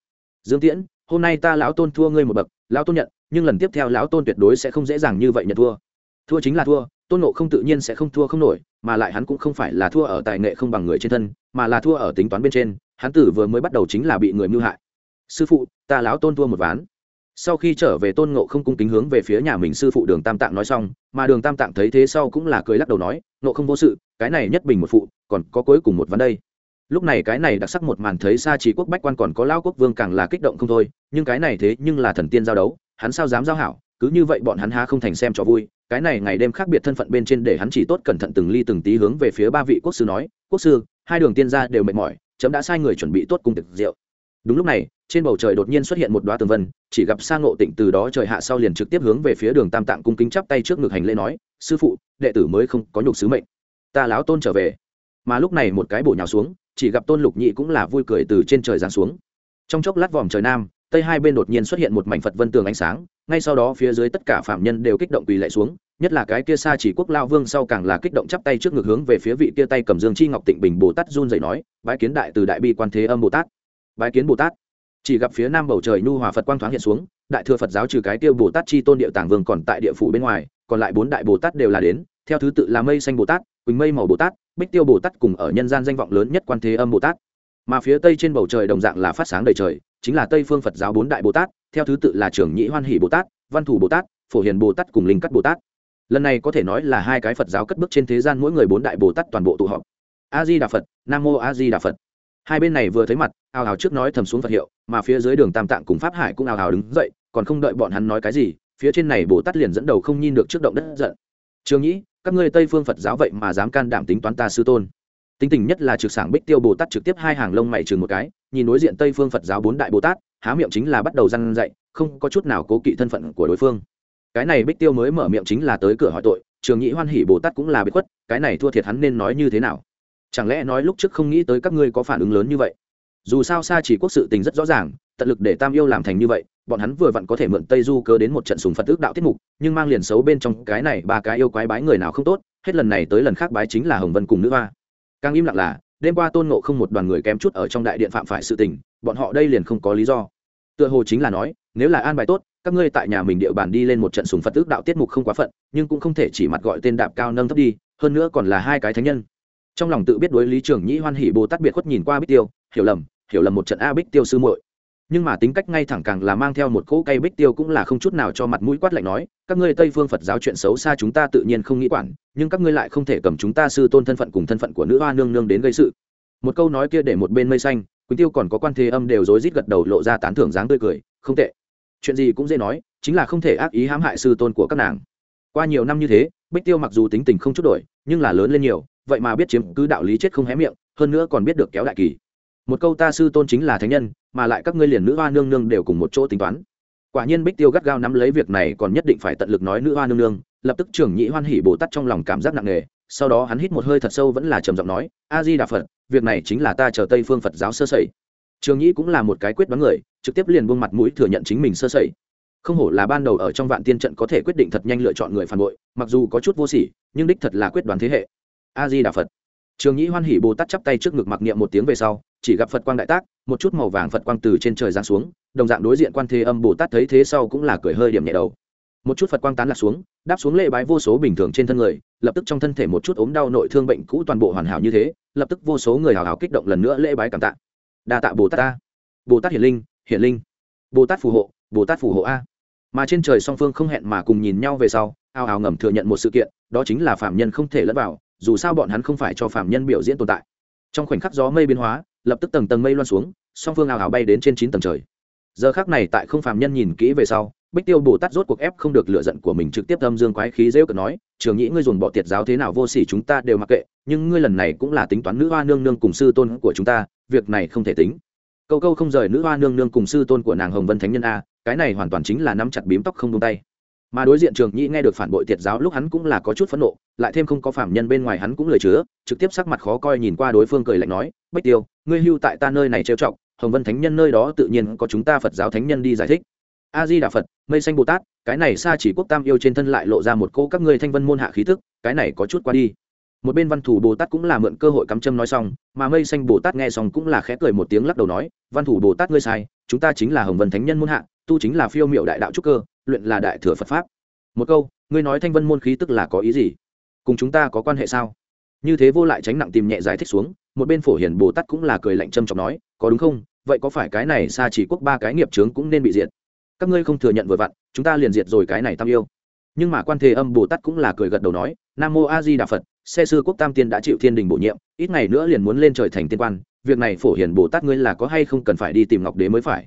Dương tiễn, hôm nay ta lão tôn thua ngươi một bậc, lão tôn nhận, nhưng lần tiếp theo lão tôn tuyệt đối sẽ không dễ dàng như vậy nhận thua. Thua chính là thua, tôn nộ không tự nhiên sẽ không thua không nổi mà lại hắn cũng không phải là thua ở tài nghệ không bằng người trên thân, mà là thua ở tính toán bên trên, hắn tử vừa mới bắt đầu chính là bị người mưu hại. Sư phụ, ta lão tôn thua một ván. Sau khi trở về tôn ngộ không cung kính hướng về phía nhà mình sư phụ đường tam tạng nói xong, mà đường tam tạng thấy thế sau cũng là cười lắc đầu nói, ngộ không vô sự, cái này nhất bình một phụ, còn có cuối cùng một ván đây. Lúc này cái này đặc sắc một màn thấy xa trí quốc bách quan còn có lao quốc vương càng là kích động không thôi, nhưng cái này thế nhưng là thần tiên giao đấu, hắn sao dám giao hảo? Cứ như vậy bọn hắn há không thành xem cho vui. Cái này ngày đêm khác biệt thân phận bên trên để hắn chỉ tốt cẩn thận từng ly từng tí hướng về phía ba vị quốc sư nói, quốc sư, hai đường tiên gia đều mệt mỏi, chấm đã sai người chuẩn bị tốt cung thực rượu. Đúng lúc này, trên bầu trời đột nhiên xuất hiện một đoá tường vân, chỉ gặp sang ngộ tịnh từ đó trời hạ sau liền trực tiếp hướng về phía đường tam tạng cung kính chắp tay trước ngực hành lễ nói, sư phụ, đệ tử mới không có nhục sứ mệnh. Ta láo tôn trở về. Mà lúc này một cái bổ nhào xuống, chỉ gặp tôn lục nhị cũng là vui cười từ trên trời giáng xuống. Trong chốc lát vòm trời nam tây hai bên đột nhiên xuất hiện một mảnh phật vân tường ánh sáng ngay sau đó phía dưới tất cả phạm nhân đều kích động quỳ lạy xuống nhất là cái kia xa chỉ quốc lao vương sau càng là kích động chắp tay trước ngực hướng về phía vị kia tay cầm dương chi ngọc tịnh bình bồ tát run dậy nói bái kiến đại từ đại bi quan thế âm bồ tát bái kiến bồ tát chỉ gặp phía nam bầu trời nhu hòa phật quang thoáng hiện xuống đại thừa phật giáo trừ cái kia bồ tát chi tôn địa tàng vương còn tại địa phủ bên ngoài còn lại bốn đại bồ tát đều là đến theo thứ tự là mây xanh bồ tát quỳnh mây màu bồ tát bích tiêu bồ tát cùng ở nhân gian danh vọng lớn nhất quan thế âm bồ tát mà phía tây trên bầu trời đồng dạng là phát sáng đầy trời chính là tây phương phật giáo bốn đại bồ tát, theo thứ tự là trưởng nhĩ hoan hỷ bồ tát, văn thủ bồ tát, phổ hiền bồ tát cùng linh cắt bồ tát. Lần này có thể nói là hai cái phật giáo cất bước trên thế gian mỗi người bốn đại bồ tát toàn bộ tụ họp. A di đà phật, nam mô a di đà phật. Hai bên này vừa thấy mặt, ào ào trước nói thầm xuống phật hiệu, mà phía dưới đường tam tạng cùng pháp hải cũng ào ào đứng dậy, còn không đợi bọn hắn nói cái gì, phía trên này bồ tát liền dẫn đầu không nhìn được trước động đất giận. Trường nhĩ, các ngươi tây phương phật giáo vậy mà dám can đảm tính toán ta sư tôn? Tính tình nhất là trực sảng bích tiêu bồ tát trực tiếp hai hàng lông mày chừng một cái, nhìn đối diện tây phương phật giáo bốn đại bồ tát, há miệng chính là bắt đầu răn dậy không có chút nào cố kỵ thân phận của đối phương. Cái này bích tiêu mới mở miệng chính là tới cửa hỏi tội, trường nhĩ hoan hỉ bồ tát cũng là bị khuất, cái này thua thiệt hắn nên nói như thế nào? Chẳng lẽ nói lúc trước không nghĩ tới các ngươi có phản ứng lớn như vậy? Dù sao xa chỉ quốc sự tình rất rõ ràng, tận lực để tam yêu làm thành như vậy, bọn hắn vừa vặn có thể mượn tây du cơ đến một trận sùng phật ước đạo tiết mục, nhưng mang liền xấu bên trong cái này ba cái yêu quái bái người nào không tốt, hết lần này tới lần khác bái chính là hồng vân cùng nữ hoa càng im lặng là, đêm qua tôn nộ không một đoàn người kém chút ở trong đại điện phạm phải sự tình, bọn họ đây liền không có lý do. Tựa hồ chính là nói, nếu là an bài tốt, các ngươi tại nhà mình địa bàn đi lên một trận súng phật ước đạo tiết mục không quá phận, nhưng cũng không thể chỉ mặt gọi tên đạp cao nâng thấp đi, hơn nữa còn là hai cái thánh nhân. Trong lòng tự biết đối lý trường nhĩ hoan hỉ bồ tát biệt khuất nhìn qua bích tiêu, hiểu lầm hiểu lầm một trận a bích tiêu sư muội nhưng mà tính cách ngay thẳng càng là mang theo một cỗ cây bích tiêu cũng là không chút nào cho mặt mũi quát lạnh nói, các ngươi tây phương phật giáo chuyện xấu xa chúng ta tự nhiên không nghĩ quản, nhưng các ngươi lại không thể cầm chúng ta sư tôn thân phận cùng thân phận của nữ hoa nương nương đến gây sự. Một câu nói kia để một bên mây xanh, quỳnh tiêu còn có quan thế âm đều rối rít gật đầu lộ ra tán thưởng dáng tươi cười, không tệ. Chuyện gì cũng dễ nói, chính là không thể ác ý hãm hại sư tôn của các nàng. Qua nhiều năm như thế, bích tiêu mặc dù tính tình không chút đổi, nhưng là lớn lên nhiều, vậy mà biết chiếm cứ đạo lý chết không hé miệng, hơn nữa còn biết được kéo đại kỳ một câu ta sư tôn chính là thánh nhân, mà lại các ngươi liền nữ hoa nương nương đều cùng một chỗ tính toán. Quả nhiên bích tiêu gắt gao nắm lấy việc này còn nhất định phải tận lực nói nữ hoa nương nương, lập tức trưởng nhị hoan hỉ bồ tát trong lòng cảm giác nặng nề, sau đó hắn hít một hơi thật sâu vẫn là trầm giọng nói a di đà phật, việc này chính là ta chờ tây phương phật giáo sơ sẩy. Trường nhĩ cũng là một cái quyết đoán người, trực tiếp liền buông mặt mũi thừa nhận chính mình sơ sẩy. Không hổ là ban đầu ở trong vạn tiên trận có thể quyết định thật nhanh lựa chọn người phản bội, mặc dù có chút vô sỉ, nhưng đích thật là quyết đoán thế hệ. A di đà phật. Trường nhĩ hoan hỉ bồ tát chắp tay trước ngực mặc niệm một tiếng về sau chỉ gặp phật quang đại tác, một chút màu vàng phật quang từ trên trời giáng xuống, đồng dạng đối diện quan thế âm bồ tát thấy thế sau cũng là cười hơi điểm nhẹ đầu. Một chút phật quang tán lạc xuống, đáp xuống lễ bái vô số bình thường trên thân người, lập tức trong thân thể một chút ốm đau nội thương bệnh cũ toàn bộ hoàn hảo như thế, lập tức vô số người hào hào kích động lần nữa lễ bái cảm tạ. Đa tạ bồ tát ta. Bồ tát hiển linh hiển linh. Bồ tát phù hộ, bồ tát phù hộ a. Mà trên trời song phương không hẹn mà cùng nhìn nhau về sau, ao ào ngầm thừa nhận một sự kiện, đó chính là phạm nhân không thể lẫn vào, dù sao bọn hắn không phải cho phạm nhân biểu diễn tồn tại trong khoảnh khắc gió mây biến hóa, lập tức tầng tầng mây loan xuống, song phương ào ào bay đến trên chín tầng trời. Giờ khác này tại không phàm nhân nhìn kỹ về sau, bích tiêu bồ tát rốt cuộc ép không được lựa giận của mình trực tiếp âm dương quái khí dễ cợt nói, trường nhĩ ngươi dồn bỏ tiệt giáo thế nào vô sỉ chúng ta đều mặc kệ, nhưng ngươi lần này cũng là tính toán nữ hoa nương nương cùng sư tôn của chúng ta, việc này không thể tính. Câu câu không rời nữ hoa nương nương cùng sư tôn của nàng hồng vân thánh nhân a, cái này hoàn toàn chính là nắm chặt bím tóc không tung tay mà đối diện trường nhĩ nghe được phản bội tiệt giáo lúc hắn cũng là có chút phẫn nộ, lại thêm không có phạm nhân bên ngoài hắn cũng lời chứa, trực tiếp sắc mặt khó coi nhìn qua đối phương cười lạnh nói, bách tiêu, ngươi hưu tại ta nơi này trêu chọc, hồng vân thánh nhân nơi đó tự nhiên có chúng ta phật giáo thánh nhân đi giải thích. A di đà phật, mây xanh bồ tát, cái này xa chỉ quốc tam yêu trên thân lại lộ ra một cô các ngươi thanh vân môn hạ khí thức cái này có chút qua đi. Một bên văn thủ bồ tát cũng là mượn cơ hội cắm châm nói xong, mà mây xanh bồ tát nghe xong cũng là khẽ cười một tiếng lắc đầu nói, văn thủ bồ tát ngươi sai, chúng ta chính là hồng vân thánh nhân môn hạ tu chính là phiêu miệu đại đạo trúc cơ, luyện là đại thừa phật pháp. Một câu, ngươi nói thanh vân môn khí tức là có ý gì? Cùng chúng ta có quan hệ sao? Như thế vô lại tránh nặng tìm nhẹ giải thích xuống, một bên phổ hiền bồ tát cũng là cười lạnh châm trọng nói, có đúng không? Vậy có phải cái này xa chỉ quốc ba cái nghiệp trướng cũng nên bị diệt? Các ngươi không thừa nhận vừa vặn, chúng ta liền diệt rồi cái này tam yêu. Nhưng mà quan thế âm bồ tát cũng là cười gật đầu nói, nam mô a di đà phật, xe sư quốc tam tiên đã chịu thiên đình bổ nhiệm, ít ngày nữa liền muốn lên trời thành tiên quan, việc này phổ hiền bồ tát ngươi là có hay không cần phải đi tìm ngọc đế mới phải?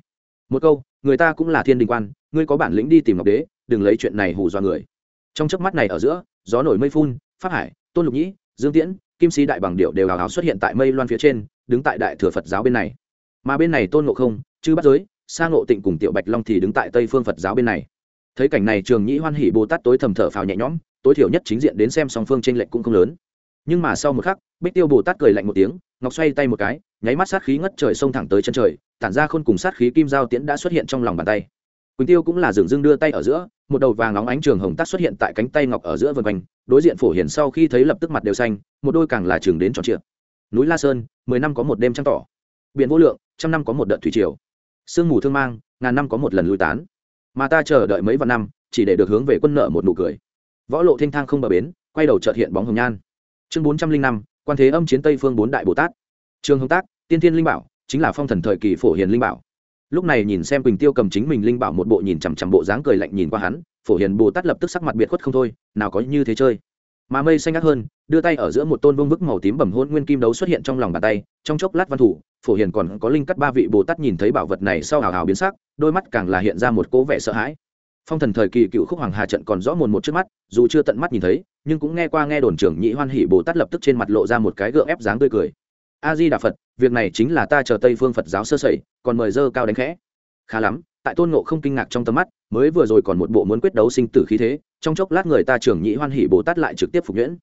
Một câu, người ta cũng là thiên đình quan, ngươi có bản lĩnh đi tìm ngọc đế, đừng lấy chuyện này hù dọa người. Trong chớp mắt này ở giữa, gió nổi mây phun, pháp hải, tôn lục nhĩ, dương tiễn, kim sĩ đại bằng điệu đều hào hào xuất hiện tại mây loan phía trên, đứng tại đại thừa phật giáo bên này. Mà bên này tôn ngộ không, chư bắt giới, sa ngộ tịnh cùng tiểu bạch long thì đứng tại tây phương phật giáo bên này. Thấy cảnh này, trường nhĩ hoan hỉ bồ tát tối thầm thở phào nhẹ nhõm, tối thiểu nhất chính diện đến xem song phương t r ê n lệch cũng không lớn. Nhưng mà sau một khắc, bích tiêu bồ tát cười lạnh một tiếng ngọc xoay tay một cái, nháy mắt sát khí ngất trời xông thẳng tới chân trời, tản ra khôn cùng sát khí kim giao tiễn đã xuất hiện trong lòng bàn tay. Quỳnh tiêu cũng là dường dưng đưa tay ở giữa, một đầu vàng nóng ánh trường hồng tát xuất hiện tại cánh tay ngọc ở giữa vân quanh, đối diện phổ hiển sau khi thấy lập tức mặt đều xanh, một đôi càng là trường đến tròn trịa. Núi la sơn, mười năm có một đêm trăng tỏ. Biển vô lượng, trăm năm có một đợt thủy triều. Sương mù thương mang, ngàn năm có một lần lui tán. Mà ta chờ đợi mấy vạn năm, chỉ để được hướng về quân nợ một nụ cười. Võ lộ thanh thang không bờ bến, quay đầu trợt hiện bóng hồng nhan. Chương bốn trăm linh năm quan thế âm chiến tây phương bốn đại bồ tát trường hồng tác tiên thiên linh bảo chính là phong thần thời kỳ phổ hiền linh bảo lúc này nhìn xem quỳnh tiêu cầm chính mình linh bảo một bộ nhìn chằm chằm bộ dáng cười lạnh nhìn qua hắn phổ hiền bồ tát lập tức sắc mặt biệt khuất không thôi nào có như thế chơi mà mây xanh ngắt hơn đưa tay ở giữa một tôn vương vức màu tím bẩm hôn nguyên kim đấu xuất hiện trong lòng bàn tay trong chốc lát văn thủ phổ hiền còn có linh cắt ba vị bồ tát nhìn thấy bảo vật này sau hào hào biến sắc đôi mắt càng là hiện ra một cố vẻ sợ hãi phong thần thời kỳ cựu khúc hoàng hà trận còn rõ mồn một trước mắt, dù chưa tận mắt nhìn thấy, nhưng cũng nghe qua nghe đồn trưởng nhị hoan hỷ bồ tát lập tức trên mặt lộ ra một cái gượng ép dáng tươi cười. A di đà phật, việc này chính là ta chờ tây phương phật giáo sơ sẩy, còn mời dơ cao đánh khẽ. Khá lắm, tại tôn ngộ không kinh ngạc trong tầm mắt, mới vừa rồi còn một bộ muốn quyết đấu sinh tử khí thế, trong chốc lát người ta trưởng nhị hoan hỷ bồ tát lại trực tiếp phục nhuyễn.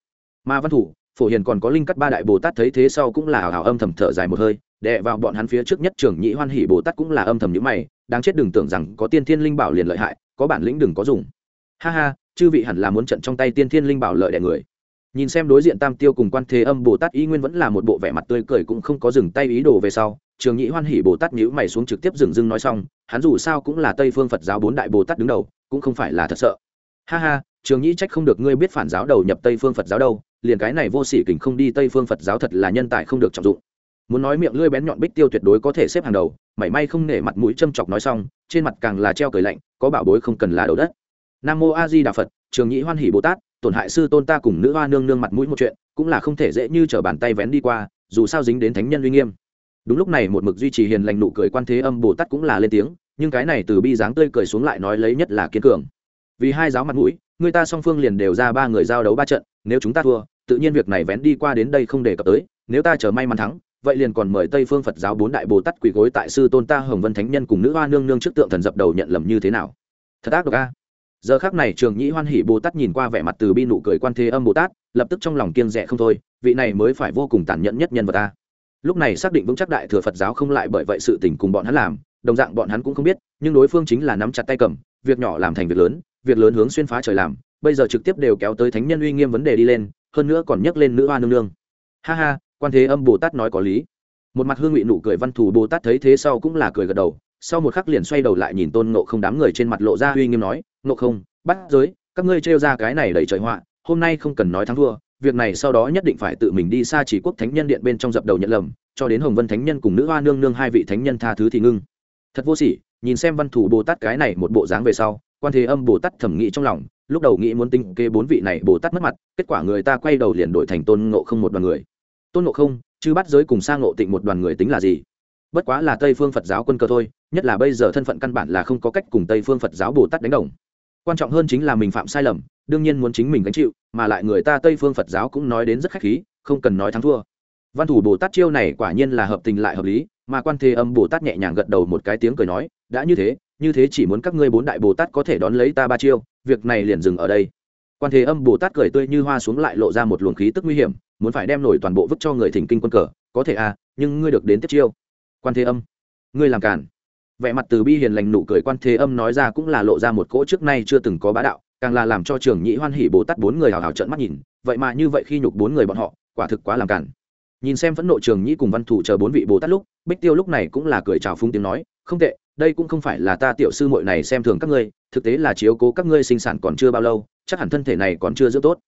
Mà văn thủ, phổ hiền còn có linh cắt ba đại bồ tát thấy thế sau cũng là hào hào âm thầm thở dài một hơi Đệ vào bọn hắn phía trước nhất trường nhị hoan Hỷ bồ tát cũng là âm thầm nhữ mày, đáng chết đừng tưởng rằng có tiên thiên linh bảo liền lợi hại có bản lĩnh đừng có dùng. Ha ha, chư vị hẳn là muốn trận trong tay tiên thiên linh bảo lợi đẻ người. Nhìn xem đối diện tam tiêu cùng quan thế âm, bồ tát ý nguyên vẫn là một bộ vẻ mặt tươi cười cũng không có dừng tay ý đồ về sau, trường nhĩ hoan hỉ bồ tát nhữ mày xuống trực tiếp dừng dưng nói xong, hắn dù sao cũng là tây phương phật giáo bốn đại bồ tát đứng đầu, cũng không phải là thật sợ. Ha ha, trường nhĩ trách không được ngươi biết phản giáo đầu nhập tây phương phật giáo đâu, liền cái này vô sỉ kình không đi tây phương phật giáo thật là nhân tài không được trọng dụng. Muốn nói miệng lưỡi bén nhọn bích tiêu tuyệt đối có thể xếp hàng đầu, mảy may không nể mặt mũi châm chọc nói xong, trên mặt càng là treo cười lạnh có bảo bối không cần là đầu đất. Nam mô a di đà phật, trường nhị hoan hỷ bồ tát, tổn hại sư tôn ta cùng nữ hoa nương nương mặt mũi một chuyện, cũng là không thể dễ như trở bàn tay vén đi qua, dù sao dính đến thánh nhân uy nghiêm. Đúng lúc này một mực duy trì hiền lành nụ cười quan thế âm bồ tát cũng là lên tiếng, nhưng cái này từ bi dáng tươi cười xuống lại nói lấy nhất là kiên cường. Vì hai giáo mặt mũi, người ta song phương liền đều ra ba người giao đấu ba trận, nếu chúng ta thua, tự nhiên việc này vén đi qua đến đây không đề cập tới, nếu ta chờ may mắn thắng vậy liền còn mời tây phương phật giáo bốn đại bồ tát quỳ gối tại sư tôn ta hồng vân thánh nhân cùng nữ hoa nương nương trước tượng thần dập đầu nhận lầm như thế nào? Thật ác độc a. Giờ khác này trường nhĩ hoan hỷ bồ tát nhìn qua vẻ mặt từ bi nụ cười quan thế âm bồ tát, lập tức trong lòng kiên rẻ không thôi, vị này mới phải vô cùng tàn nhẫn nhất nhân vật ta lúc này xác định vững chắc đại thừa phật giáo không lại bởi vậy sự tình cùng bọn hắn làm, đồng dạng bọn hắn cũng không biết, nhưng đối phương chính là nắm chặt tay cầm, việc nhỏ làm thành việc lớn việc lớn hướng xuyên phá trời làm, bây giờ trực tiếp đều kéo tới thánh nhân uy nghiêm vấn đề đi lên, hơn nữa còn nhắc lên nữ hoa nương nương. Ha ha quan thế âm bồ tát nói có lý. Một mặt hương vị nụ cười văn thù bồ tát thấy thế sau cũng là cười gật đầu, sau một khắc liền xoay đầu lại nhìn tôn nộ không đám người trên mặt lộ ra uy nghiêm nói nộ không, bắt giới, các ngươi trêu ra cái này đầy trời họa, hôm nay không cần nói thắng thua, việc này sau đó nhất định phải tự mình đi xa chỉ quốc thánh nhân điện bên trong dập đầu nhận lầm, cho đến hồng vân thánh nhân cùng nữ hoa nương nương hai vị thánh nhân tha thứ thì ngưng. Thật vô sỉ, nhìn xem văn thủ bồ tát cái này một bộ dáng về sau, quan thế âm bồ tát thẩm nghĩ trong lòng, lúc đầu nghĩ muốn tinh kê bốn vị này bồ tát mất mặt, kết quả người ta quay đầu liền đổi thành tôn ngộ không một đoàn người tôn ngộ không chứ bắt giới cùng sang ngộ tịnh một đoàn người tính là gì? Bất quá là tây phương phật giáo quân cơ thôi, nhất là bây giờ thân phận căn bản là không có cách cùng tây phương phật giáo bồ tát đánh đồng. Quan trọng hơn chính là mình phạm sai lầm, đương nhiên muốn chính mình gánh chịu, mà lại người ta tây phương phật giáo cũng nói đến rất khách khí, không cần nói thắng thua. Văn thủ bồ tát chiêu này quả nhiên là hợp tình lại hợp lý, mà quan thế âm bồ tát nhẹ nhàng gật đầu một cái tiếng cười nói, đã như thế như thế chỉ muốn các ngươi bốn đại bồ tát có thể đón lấy ta ba chiêu, việc này liền dừng ở đây. Quan thế âm bồ tát cười tươi như hoa xuống lại lộ ra một luồng khí tức nguy hiểm muốn phải đem nổi toàn bộ vứt cho người thỉnh kinh quân cờ, có thể à nhưng ngươi được đến tiếp chiêu. Quan thế âm, ngươi làm cản. Vẻ mặt từ bi hiền lành nụ cười quan thế âm nói ra cũng là lộ ra một cỗ trước nay chưa từng có bá đạo, càng là làm cho trường nhĩ hoan hỉ bồ tát bốn người hào hào trợn mắt nhìn, vậy mà như vậy khi nhục bốn người bọn họ, quả thực quá làm cản. Nhìn xem phẫn nộ trường nhĩ cùng văn thủ chờ bốn vị bồ tát lúc, bích tiêu lúc này cũng là cười chào phung tiếng nói, không tệ, đây cũng không phải là ta tiểu sư muội này xem thường các ngươi, thực tế là chiếu cố các ngươi sinh sản còn chưa bao lâu, chắc hẳn thân thể này còn chưa giữ tốt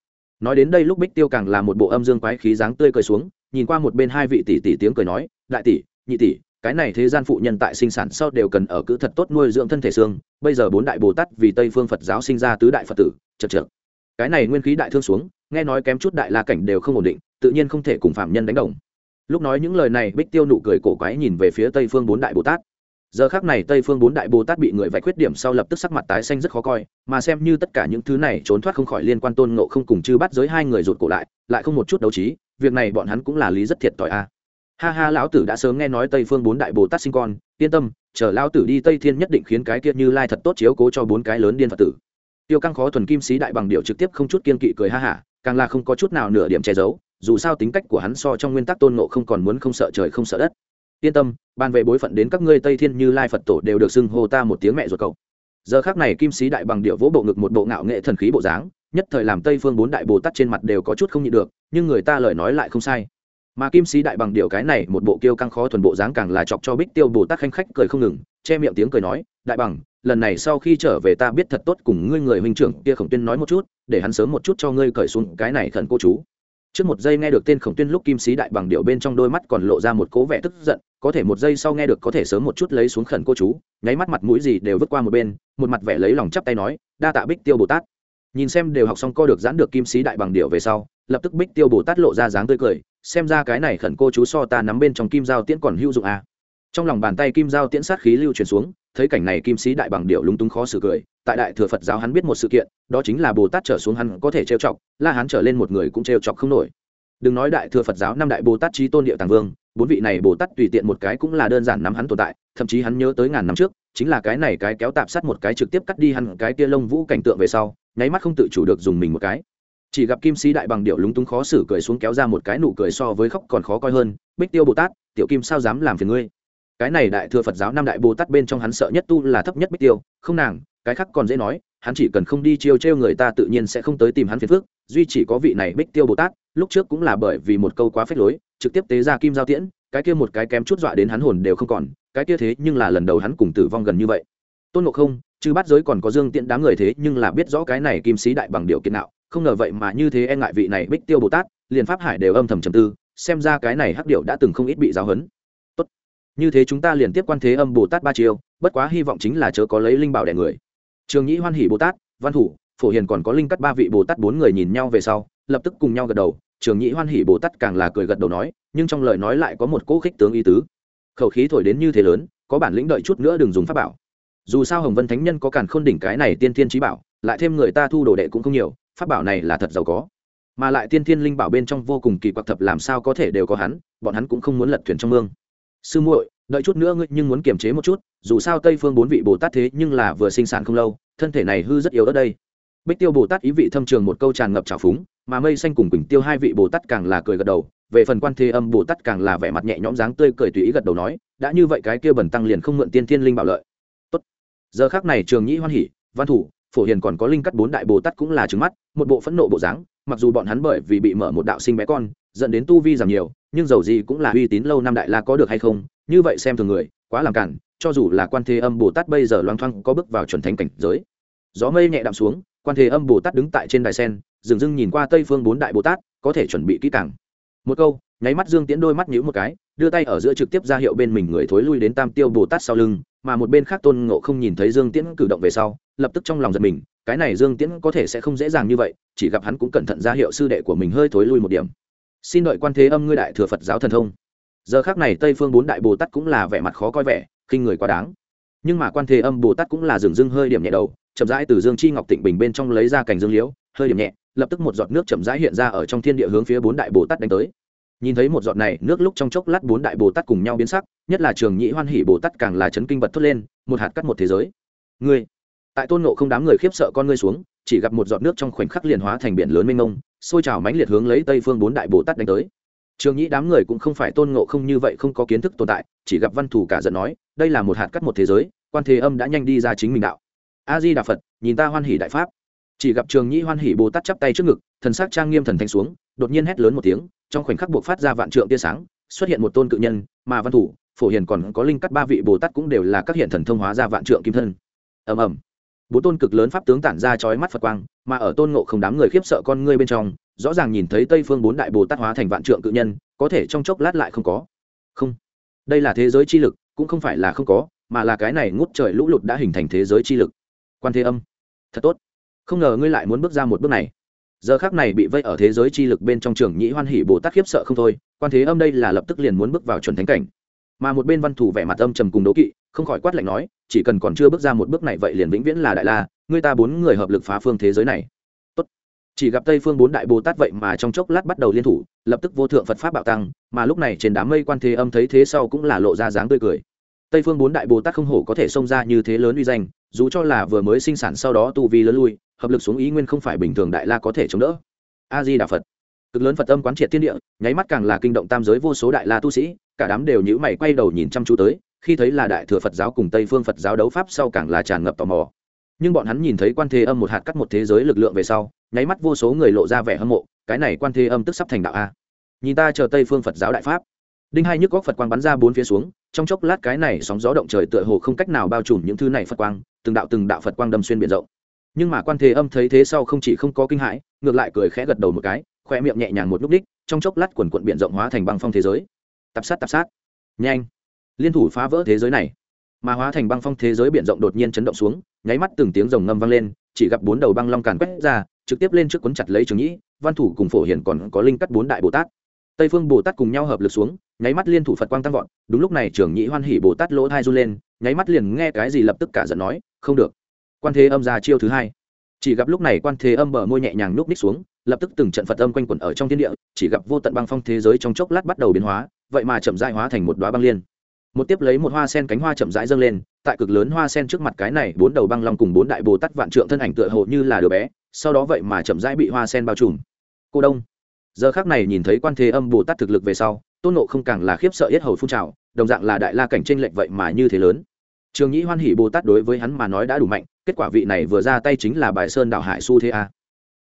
nói đến đây lúc bích tiêu càng là một bộ âm dương quái khí dáng tươi cười xuống, nhìn qua một bên hai vị tỷ tỷ tiếng cười nói, đại tỷ, nhị tỷ, cái này thế gian phụ nhân tại sinh sản sau đều cần ở cữ thật tốt nuôi dưỡng thân thể xương, bây giờ bốn đại bồ tát vì tây phương phật giáo sinh ra tứ đại phật tử, chật chật cái này nguyên khí đại thương xuống, nghe nói kém chút đại la cảnh đều không ổn định, tự nhiên không thể cùng phạm nhân đánh đồng. Lúc nói những lời này, bích tiêu nụ cười cổ quái nhìn về phía tây phương bốn đại bồ tát giờ khác này tây phương bốn đại bồ tát bị người vạch khuyết điểm sau lập tức sắc mặt tái xanh rất khó coi, mà xem như tất cả những thứ này trốn thoát không khỏi liên quan tôn ngộ không cùng chư bắt giới hai người rụt cổ lại lại không một chút đấu trí, việc này bọn hắn cũng là lý rất thiệt thòi a. Ha ha, lão tử đã sớm nghe nói tây phương bốn đại bồ tát sinh con, yên tâm, chờ lão tử đi tây thiên nhất định khiến cái kia như lai thật tốt chiếu cố cho bốn cái lớn điên phật tử. Tiêu căng khó thuần kim sĩ đại bằng điệu trực tiếp không chút kiên kỵ cười ha hả, càng là không có chút nào nửa điểm che giấu, dù sao tính cách của hắn so trong nguyên tắc tôn ngộ không còn muốn không sợ trời không sợ đất yên tâm, ban về bối phận đến các ngươi tây thiên như lai phật tổ đều được xưng hô ta một tiếng mẹ ruột cậu. Giờ khác này kim sĩ đại bằng điệu vỗ bộ ngực một bộ ngạo nghệ thần khí bộ dáng, nhất thời làm tây phương bốn đại bồ tát trên mặt đều có chút không nhịn được, nhưng người ta lời nói lại không sai. Mà kim sĩ đại bằng điệu cái này một bộ kiêu căng khó thuần bộ dáng càng là chọc cho bích tiêu bồ tát khanh khách cười không ngừng, che miệng tiếng cười nói, đại bằng, lần này sau khi trở về ta biết thật tốt cùng ngươi người huynh trưởng kia khổng tuyên nói một chút, để hắn sớm một chút cho ngươi cởi xuống cái này thần cô chú trước một giây nghe được tên khổng tuyên lúc kim sĩ đại bằng điệu bên trong đôi mắt còn lộ ra một cố vẻ tức giận, có thể một giây sau nghe được có thể sớm một chút lấy xuống khẩn cô chú, nháy mắt mặt mũi gì đều vứt qua một bên, một mặt vẻ lấy lòng chắp tay nói, đa tạ bích tiêu bồ tát nhìn xem đều học xong co được giãn được kim sĩ đại bằng điệu về sau, lập tức bích tiêu bồ tát lộ ra dáng tươi cười, xem ra cái này khẩn cô chú so ta nắm bên trong kim giao tiễn còn hữu dụng à. trong lòng bàn tay kim giao tiễn sát khí lưu truyền xuống thấy cảnh này kim sĩ đại bằng điệu lúng túng khó xử cười, tại đại thừa phật giáo hắn biết một sự kiện, đó chính là bồ tát trở xuống hắn có thể trêu chọc, la hắn trở lên một người cũng trêu chọc không nổi. Đừng nói đại thừa phật giáo năm đại bồ tát trí tôn địa tàng vương, bốn vị này bồ tát tùy tiện một cái cũng là đơn giản nắm hắn tồn tại, thậm chí hắn nhớ tới ngàn năm trước, chính là cái này cái kéo tạp sát một cái trực tiếp cắt đi hắn cái kia lông vũ cảnh tượng về sau, nháy mắt không tự chủ được dùng mình một cái. Chỉ gặp kim sĩ đại bằng điệu lúng túng khó xử cười xuống kéo ra một cái nụ cười so với khóc còn khó coi hơn, bích tiêu bồ tát, tiểu kim sao dám làm phiền ngươi? Cái này đại thừa phật giáo năm đại bồ tát bên trong hắn sợ nhất tu là thấp nhất bích tiêu, không nàng, cái khác còn dễ nói, hắn chỉ cần không đi chiêu trêu người ta tự nhiên sẽ không tới tìm hắn phiền phước duy chỉ có vị này bích tiêu bồ tát, lúc trước cũng là bởi vì một câu quá phết lối, trực tiếp tế ra kim giao tiễn, cái kia một cái kém chút dọa đến hắn hồn đều không còn, cái kia thế nhưng là lần đầu hắn cùng tử vong gần như vậy. Tôn ngộ không chứ bắt giới còn có dương tiễn đám người thế nhưng là biết rõ cái này kim sĩ đại bằng điều kiện nào, không ngờ vậy mà như thế e ngại vị này bích tiêu bồ tát, liền pháp hải đều âm thầm trầm tư, xem ra cái này hắc điệu đã từng không ít bị giáo huấn như thế chúng ta liền tiếp quan thế âm bồ tát ba chiêu, bất quá hy vọng chính là chớ có lấy linh bảo đẻ người. Trường nhĩ hoan hỷ bồ tát, văn thủ, phổ hiền còn có linh cắt ba vị bồ tát bốn người nhìn nhau về sau, lập tức cùng nhau gật đầu. Trường nhĩ hoan hỷ bồ tát càng là cười gật đầu nói, nhưng trong lời nói lại có một cỗ khích tướng ý tứ. Khẩu khí thổi đến như thế lớn, có bản lĩnh đợi chút nữa đừng dùng pháp bảo. Dù sao hồng vân thánh nhân có càn khôn đỉnh cái này tiên thiên trí bảo, lại thêm người ta thu đồ đệ cũng không nhiều, pháp bảo này là thật giàu có. Mà lại tiên thiên linh bảo bên trong vô cùng kỳ quặc thập làm sao có thể đều có hắn, bọn hắn cũng không muốn lật thuyền trong mương sư muội, đợi chút nữa ngươi nhưng muốn kiềm chế một chút, dù sao tây phương bốn vị bồ tát thế nhưng là vừa sinh sản không lâu, thân thể này hư rất yếu ở đây. Bích tiêu bồ tát ý vị thâm trường một câu tràn ngập trào phúng, mà mây xanh cùng quỳnh tiêu hai vị bồ tát càng là cười gật đầu, về phần quan thế âm bồ tát càng là vẻ mặt nhẹ nhõm dáng tươi cười tùy ý gật đầu nói, đã như vậy cái kia bẩn tăng liền không mượn tiên thiên linh bảo lợi. Tốt. Giờ khác này trường nhĩ hoan hỉ, văn thủ, phổ hiền còn có linh cắt bốn đại bồ tát cũng là trứng mắt, một bộ phẫn nộ bộ dáng mặc dù bọn hắn bởi vì bị mở một đạo sinh bé con, dẫn đến tu vi giảm nhiều, nhưng dầu gì cũng là uy tín lâu năm đại la có được hay không, như vậy xem thường người, quá làm cản, cho dù là quan thế âm bồ tát bây giờ loang thoang có bước vào chuẩn thánh cảnh giới. Gió mây nhẹ đạm xuống, quan thế âm bồ tát đứng tại trên đài sen dừng dưng nhìn qua tây phương bốn đại bồ tát, có thể chuẩn bị kỹ càng. Một câu, nháy mắt dương tiễn đôi mắt nhíu một cái, đưa tay ở giữa trực tiếp ra hiệu bên mình người thối lui đến tam tiêu bồ tát sau lưng, mà một bên khác tôn ngộ không nhìn thấy dương tiễn cử động về sau, lập tức trong lòng giật mình cái này dương tiễn có thể sẽ không dễ dàng như vậy, chỉ gặp hắn cũng cẩn thận ra hiệu sư đệ của mình hơi thối lui một điểm. Xin đợi quan thế âm ngươi đại thừa phật giáo thần thông. Giờ khác này tây phương bốn đại bồ tát cũng là vẻ mặt khó coi vẻ, khinh người quá đáng. Nhưng mà quan thế âm bồ tát cũng là dừng dưng hơi điểm nhẹ đầu, chậm rãi từ dương chi ngọc tịnh bình bên trong lấy ra cành dương liễu, hơi điểm nhẹ, lập tức một giọt nước chậm rãi hiện ra ở trong thiên địa hướng phía bốn đại bồ tát đánh tới. Nhìn thấy một giọt này, nước lúc trong chốc lát bốn đại bồ tát cùng nhau biến sắc, nhất là trường nhị hoan hỷ bồ tát càng là chấn kinh bật thốt lên, một hạt cắt một thế giới. Ngươi tại tôn nộ không đám người khiếp sợ con ngươi xuống, chỉ gặp một giọt nước trong khoảnh khắc liền hóa thành biển lớn mênh mông xôi trào mãnh liệt hướng lấy tây phương bốn đại bồ tát đánh tới. Trường nhĩ đám người cũng không phải tôn ngộ không như vậy không có kiến thức tồn tại, chỉ gặp văn thủ cả giận nói, đây là một hạt cắt một thế giới, quan thế âm đã nhanh đi ra chính mình đạo. A di đà phật, nhìn ta hoan hỷ đại pháp. Chỉ gặp trường nhĩ hoan hỷ bồ tát chắp tay trước ngực, thần sắc trang nghiêm thần thanh xuống, đột nhiên hét lớn một tiếng, trong khoảnh khắc buộc phát ra vạn trượng tia sáng, xuất hiện một tôn cự nhân, mà văn thủ, phổ hiền còn có linh cắt ba vị bồ tát cũng đều là các hiện thần thông hóa ra vạn trượng kim thân. Ầm ầm bốn tôn cực lớn pháp tướng tản ra chói mắt phật quang, mà ở tôn ngộ không đám người khiếp sợ con ngươi bên trong, rõ ràng nhìn thấy tây phương bốn đại bồ tát hóa thành vạn trượng cự nhân, có thể trong chốc lát lại không có. Không. Đây là thế giới chi lực, cũng không phải là không có, mà là cái này ngút trời lũ lụt đã hình thành thế giới chi lực. Quan thế âm. Thật tốt. Không ngờ ngươi lại muốn bước ra một bước này. Giờ khác này bị vây ở thế giới chi lực bên trong trường nhĩ hoan hỷ bồ tát khiếp sợ không thôi, quan thế âm đây là lập tức liền muốn bước vào chuẩn thánh cảnh. Mà một bên văn thủ vẻ mặt âm trầm cùng đố kỵ không khỏi quát lạnh nói, chỉ cần còn chưa bước ra một bước này vậy liền vĩnh viễn là đại la, người ta bốn người hợp lực phá phương thế giới này. Tốt. chỉ gặp tây phương bốn đại bồ tát vậy mà trong chốc lát bắt đầu liên thủ, lập tức vô thượng phật pháp bạo tăng, mà lúc này trên đám mây quan thế âm thấy thế sau cũng là lộ ra dáng tươi cười. Tây phương bốn đại bồ tát không hổ có thể xông ra như thế lớn uy danh, dù cho là vừa mới sinh sản sau đó tu vi lớn lui, hợp lực xuống ý nguyên không phải bình thường đại la có thể chống đỡ. A di đà phật. Cực lớn phật âm quán triệt thiên địa, nháy mắt càng là kinh động tam giới vô số đại la tu sĩ, cả đám đều nhữ mày quay đầu nhìn chăm chú tới khi thấy là đại thừa phật giáo cùng tây phương phật giáo đấu pháp sau càng là tràn ngập tò mò. Nhưng bọn hắn nhìn thấy quan thế âm một hạt cắt một thế giới lực lượng về sau, nháy mắt vô số người lộ ra vẻ hâm mộ, cái này quan thế âm tức sắp thành đạo a. Nhìn ta chờ tây phương phật giáo đại pháp. Đinh hai nhức góc phật quang bắn ra bốn phía xuống, trong chốc lát cái này sóng gió động trời tựa hồ không cách nào bao trùm những thứ này phật quang, từng đạo từng đạo phật quang đâm xuyên biển rộng. Nhưng mà quan thế âm thấy thế sau không chỉ không có kinh hãi, ngược lại cười khẽ gật đầu một cái, khoe miệng nhẹ nhàng một lúc đích, trong chốc lát quần quận biển rộng hóa thành băng phong thế giới. Tạp sát tạp sát. Nhanh liên thủ phá vỡ thế giới này. Mà hóa thành băng phong thế giới biển rộng đột nhiên chấn động xuống, nháy mắt từng tiếng rồng ngâm vang lên, chỉ gặp bốn đầu băng long càn quét ra, trực tiếp lên trước quấn chặt lấy trường nhĩ, văn thủ cùng phổ hiển còn có linh cắt bốn đại bồ tát. Tây phương bồ tát cùng nhau hợp lực xuống, nháy mắt liên thủ phật quang tăng vọt, đúng lúc này trường nhĩ hoan hỉ bồ tát lỗ thai run lên, nháy mắt liền nghe cái gì lập tức cả giận nói, không được, quan thế âm ra chiêu thứ hai. Chỉ gặp lúc này quan thế âm bờ môi nhẹ nhàng núp ních xuống, lập tức từng trận phật âm quanh quẩn ở trong thiên địa, chỉ gặp vô tận băng phong thế giới trong chốc lát bắt đầu biến hóa, vậy mà chậm rãi hóa thành một đoá băng liên một tiếp lấy một hoa sen cánh hoa chậm rãi dâng lên, tại cực lớn hoa sen trước mặt cái này bốn đầu băng long cùng bốn đại bồ tát vạn trượng thân ảnh tựa hồ như là đứa bé, sau đó vậy mà chậm rãi bị hoa sen bao trùm. Cô đông. Giờ khác này nhìn thấy quan thế âm bồ tát thực lực về sau, tôn nộ không càng là khiếp sợ yết hầu phun trào, đồng dạng là đại la cảnh tranh lệch vậy mà như thế lớn. Trường nhĩ hoan hỷ bồ tát đối với hắn mà nói đã đủ mạnh, kết quả vị này vừa ra tay chính là bài sơn đạo hải su thế a.